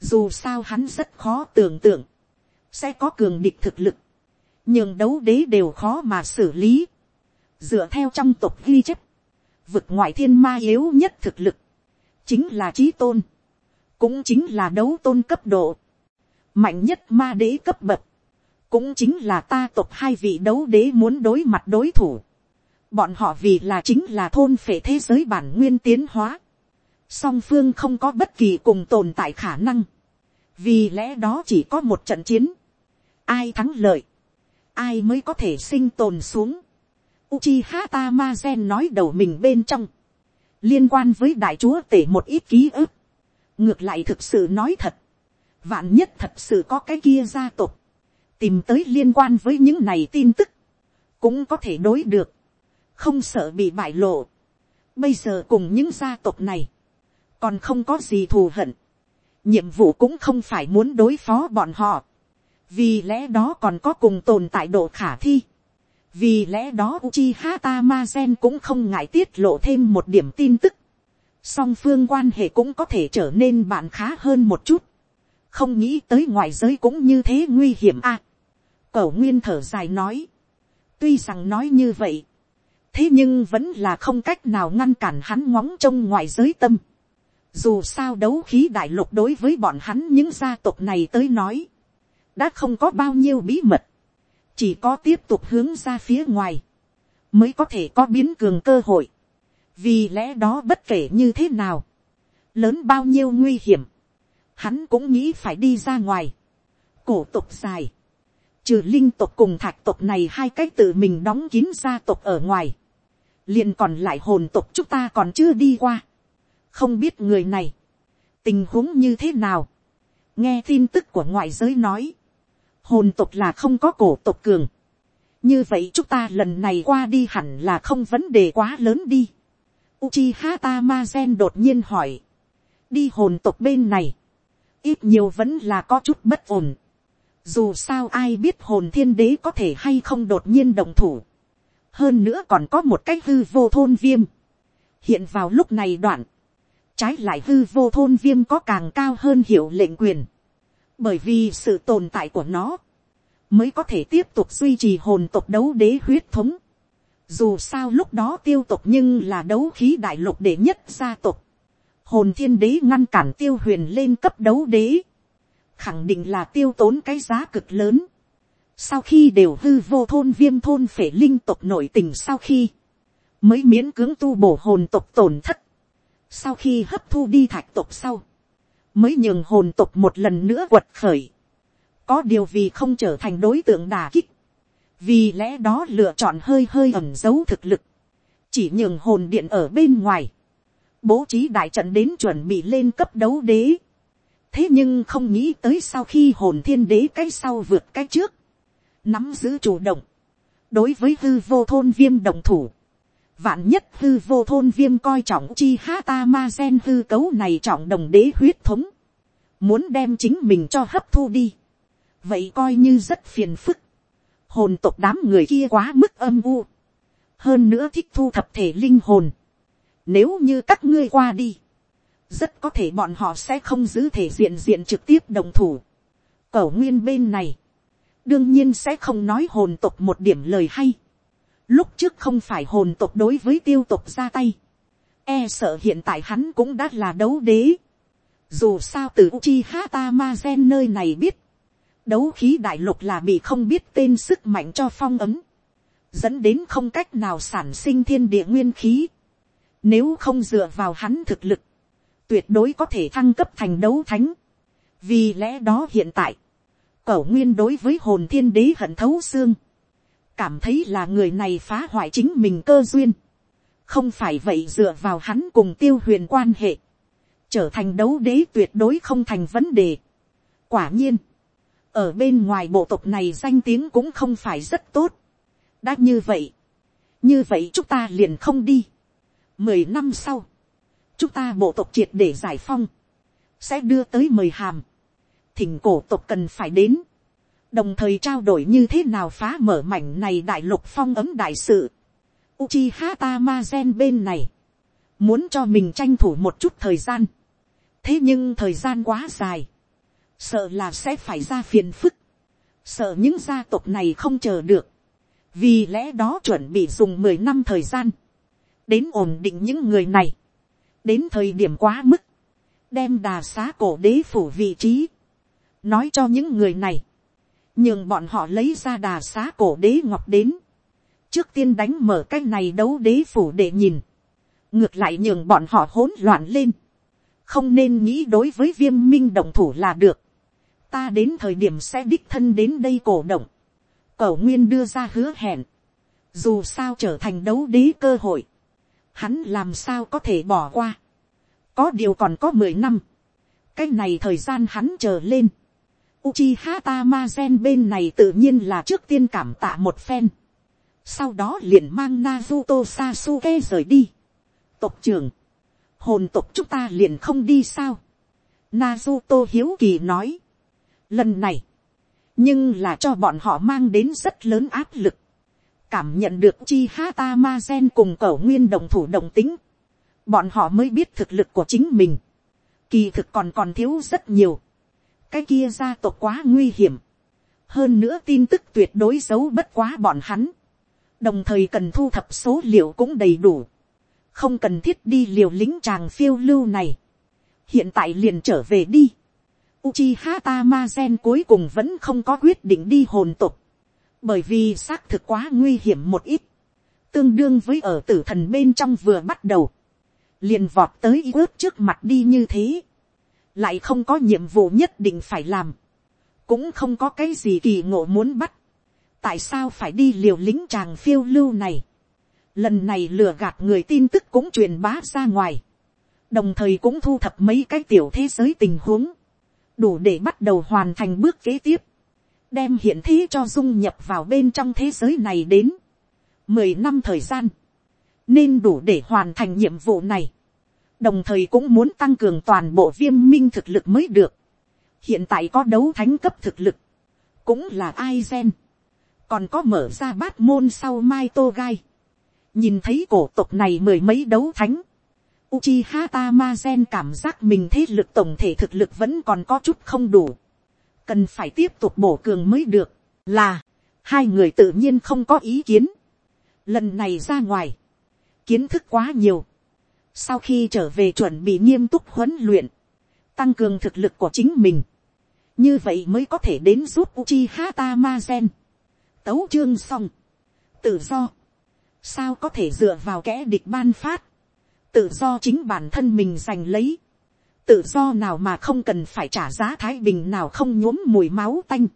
dù sao hắn rất khó tưởng tượng, sẽ có cường địch thực lực, nhưng đấu đế đều khó mà xử lý. dựa theo trong tộc ghi chép, vực ngoại thiên ma yếu nhất thực lực, chính là trí tôn, cũng chính là đấu tôn cấp độ, mạnh nhất ma đế cấp bậc, cũng chính là ta tộc hai vị đấu đế muốn đối mặt đối thủ. Bọn họ vì là chính là thôn phệ thế giới bản nguyên tiến hóa. Song phương không có bất kỳ cùng tồn tại khả năng. Vì lẽ đó chỉ có một trận chiến. Ai thắng lợi. Ai mới có thể sinh tồn xuống. Uchiha Tamazen nói đầu mình bên trong. Liên quan với đại chúa tể một ít ký ức. Ngược lại thực sự nói thật. Vạn nhất thật sự có cái kia gia tộc. Tìm tới liên quan với những này tin tức. Cũng có thể đối được. Không sợ bị bại lộ. Bây giờ cùng những gia tộc này. Còn không có gì thù hận. Nhiệm vụ cũng không phải muốn đối phó bọn họ. Vì lẽ đó còn có cùng tồn tại độ khả thi vì lẽ đó Uchiha Tamazen cũng không ngại tiết lộ thêm một điểm tin tức. Song phương quan hệ cũng có thể trở nên bạn khá hơn một chút. không nghĩ tới ngoại giới cũng như thế nguy hiểm a. À, cẩu nguyên thở dài nói, tuy rằng nói như vậy, thế nhưng vẫn là không cách nào ngăn cản hắn ngóng trông ngoại giới tâm. Dù sao đấu khí đại lục đối với bọn hắn những gia tộc này tới nói, đã không có bao nhiêu bí mật, chỉ có tiếp tục hướng ra phía ngoài, mới có thể có biến cường cơ hội. vì lẽ đó bất kể như thế nào, lớn bao nhiêu nguy hiểm, hắn cũng nghĩ phải đi ra ngoài. cổ tục dài, trừ linh tục cùng thạch tục này hai cái tự mình đóng kín gia tộc ở ngoài, liền còn lại hồn tục chúng ta còn chưa đi qua, không biết người này, tình huống như thế nào, nghe tin tức của ngoại giới nói, hồn tộc là không có cổ tộc cường, như vậy chúng ta lần này qua đi hẳn là không vấn đề quá lớn đi. Uchiha Tamazen đột nhiên hỏi, đi hồn tộc bên này, ít nhiều vẫn là có chút bất ổn. Dù sao ai biết hồn thiên đế có thể hay không đột nhiên đồng thủ. Hơn nữa còn có một cái hư vô thôn viêm. Hiện vào lúc này đoạn. Trái lại hư vô thôn viêm có càng cao hơn hiệu lệnh quyền. Bởi vì sự tồn tại của nó. Mới có thể tiếp tục duy trì hồn tộc đấu đế huyết thống. Dù sao lúc đó tiêu tộc nhưng là đấu khí đại lục đệ nhất gia tộc hồn thiên đế ngăn cản tiêu huyền lên cấp đấu đế, khẳng định là tiêu tốn cái giá cực lớn. Sau khi đều hư vô thôn viêm thôn phể linh tộc nội tình sau khi, mới miễn cưỡng tu bổ hồn tộc tổn thất. Sau khi hấp thu đi thạch tộc sau, mới nhường hồn tộc một lần nữa quật khởi. Có điều vì không trở thành đối tượng đà kích. Vì lẽ đó lựa chọn hơi hơi ẩn giấu thực lực. Chỉ nhường hồn điện ở bên ngoài bố trí đại trận đến chuẩn bị lên cấp đấu đế. thế nhưng không nghĩ tới sau khi hồn thiên đế cái sau vượt cái trước, nắm giữ chủ động, đối với hư vô thôn viêm đồng thủ, vạn nhất hư vô thôn viêm coi trọng chi ha ta ma gen hư cấu này trọng đồng đế huyết thống, muốn đem chính mình cho hấp thu đi, vậy coi như rất phiền phức, hồn tộc đám người kia quá mức âm u, hơn nữa thích thu thập thể linh hồn, nếu như các ngươi qua đi, rất có thể bọn họ sẽ không giữ thể diện diện trực tiếp đồng thủ. Cẩu nguyên bên này, đương nhiên sẽ không nói hồn tộc một điểm lời hay. Lúc trước không phải hồn tộc đối với tiêu tộc ra tay. E sợ hiện tại hắn cũng đã là đấu đế. Dù sao từ Uchiha Tamazen nơi này biết. Đấu khí đại lục là bị không biết tên sức mạnh cho phong ấm. Dẫn đến không cách nào sản sinh thiên địa nguyên khí. Nếu không dựa vào hắn thực lực, tuyệt đối có thể thăng cấp thành đấu thánh. Vì lẽ đó hiện tại, cẩu nguyên đối với hồn thiên đế hận thấu xương. Cảm thấy là người này phá hoại chính mình cơ duyên. Không phải vậy dựa vào hắn cùng tiêu huyền quan hệ. Trở thành đấu đế tuyệt đối không thành vấn đề. Quả nhiên, ở bên ngoài bộ tộc này danh tiếng cũng không phải rất tốt. đã như vậy, như vậy chúng ta liền không đi mười năm sau, chúng ta bộ tộc triệt để giải phong, sẽ đưa tới mời hàm, thỉnh cổ tộc cần phải đến, đồng thời trao đổi như thế nào phá mở mảnh này đại lục phong ấm đại sự. Uchiha Tamazen bên này, muốn cho mình tranh thủ một chút thời gian, thế nhưng thời gian quá dài, sợ là sẽ phải ra phiền phức, sợ những gia tộc này không chờ được, vì lẽ đó chuẩn bị dùng mười năm thời gian, đến ổn định những người này, đến thời điểm quá mức, đem đà xá cổ đế phủ vị trí, nói cho những người này, nhường bọn họ lấy ra đà xá cổ đế ngọc đến, trước tiên đánh mở cái này đấu đế phủ để nhìn, ngược lại nhường bọn họ hỗn loạn lên, không nên nghĩ đối với viêm minh động thủ là được, ta đến thời điểm sẽ đích thân đến đây cổ động, cẩu nguyên đưa ra hứa hẹn, dù sao trở thành đấu đế cơ hội, hắn làm sao có thể bỏ qua. có điều còn có mười năm, cái này thời gian hắn chờ lên. Uchiha Tamazen bên này tự nhiên là trước tiên cảm tạ một phen. Sau đó liền mang Naruto Sasuke rời đi. Tộc trưởng. Hồn tộc chúng ta liền không đi sao. Naruto hiếu kỳ nói. Lần này. Nhưng là cho bọn họ mang đến rất lớn áp lực cảm nhận được Uchiha Tamazen cùng cẩu nguyên đồng thủ đồng tính, bọn họ mới biết thực lực của chính mình, kỳ thực còn còn thiếu rất nhiều, cái kia gia tộc quá nguy hiểm, hơn nữa tin tức tuyệt đối giấu bất quá bọn hắn, đồng thời cần thu thập số liệu cũng đầy đủ, không cần thiết đi liều lính chàng phiêu lưu này, hiện tại liền trở về đi, Uchiha Tamazen cuối cùng vẫn không có quyết định đi hồn tục, bởi vì xác thực quá nguy hiểm một ít, tương đương với ở tử thần bên trong vừa bắt đầu, liền vọt tới y ước trước mặt đi như thế, lại không có nhiệm vụ nhất định phải làm, cũng không có cái gì kỳ ngộ muốn bắt, tại sao phải đi liều lính chàng phiêu lưu này, lần này lừa gạt người tin tức cũng truyền bá ra ngoài, đồng thời cũng thu thập mấy cái tiểu thế giới tình huống, đủ để bắt đầu hoàn thành bước kế tiếp, đem hiện thế cho dung nhập vào bên trong thế giới này đến, mười năm thời gian, nên đủ để hoàn thành nhiệm vụ này, đồng thời cũng muốn tăng cường toàn bộ viêm minh thực lực mới được, hiện tại có đấu thánh cấp thực lực, cũng là ai gen, còn có mở ra bát môn sau mai tô gai, nhìn thấy cổ tộc này mười mấy đấu thánh, Uchiha gen cảm giác mình thế lực tổng thể thực lực vẫn còn có chút không đủ. Cần phải tiếp tục bổ cường mới được. Là, hai người tự nhiên không có ý kiến. Lần này ra ngoài, kiến thức quá nhiều. Sau khi trở về chuẩn bị nghiêm túc huấn luyện, tăng cường thực lực của chính mình. Như vậy mới có thể đến giúp Uchi Hata Mazen. Tấu chương xong. Tự do. Sao có thể dựa vào kẻ địch ban phát tự do chính bản thân mình giành lấy, tự do nào mà không cần phải trả giá thái bình nào không nhuốm mùi máu tanh,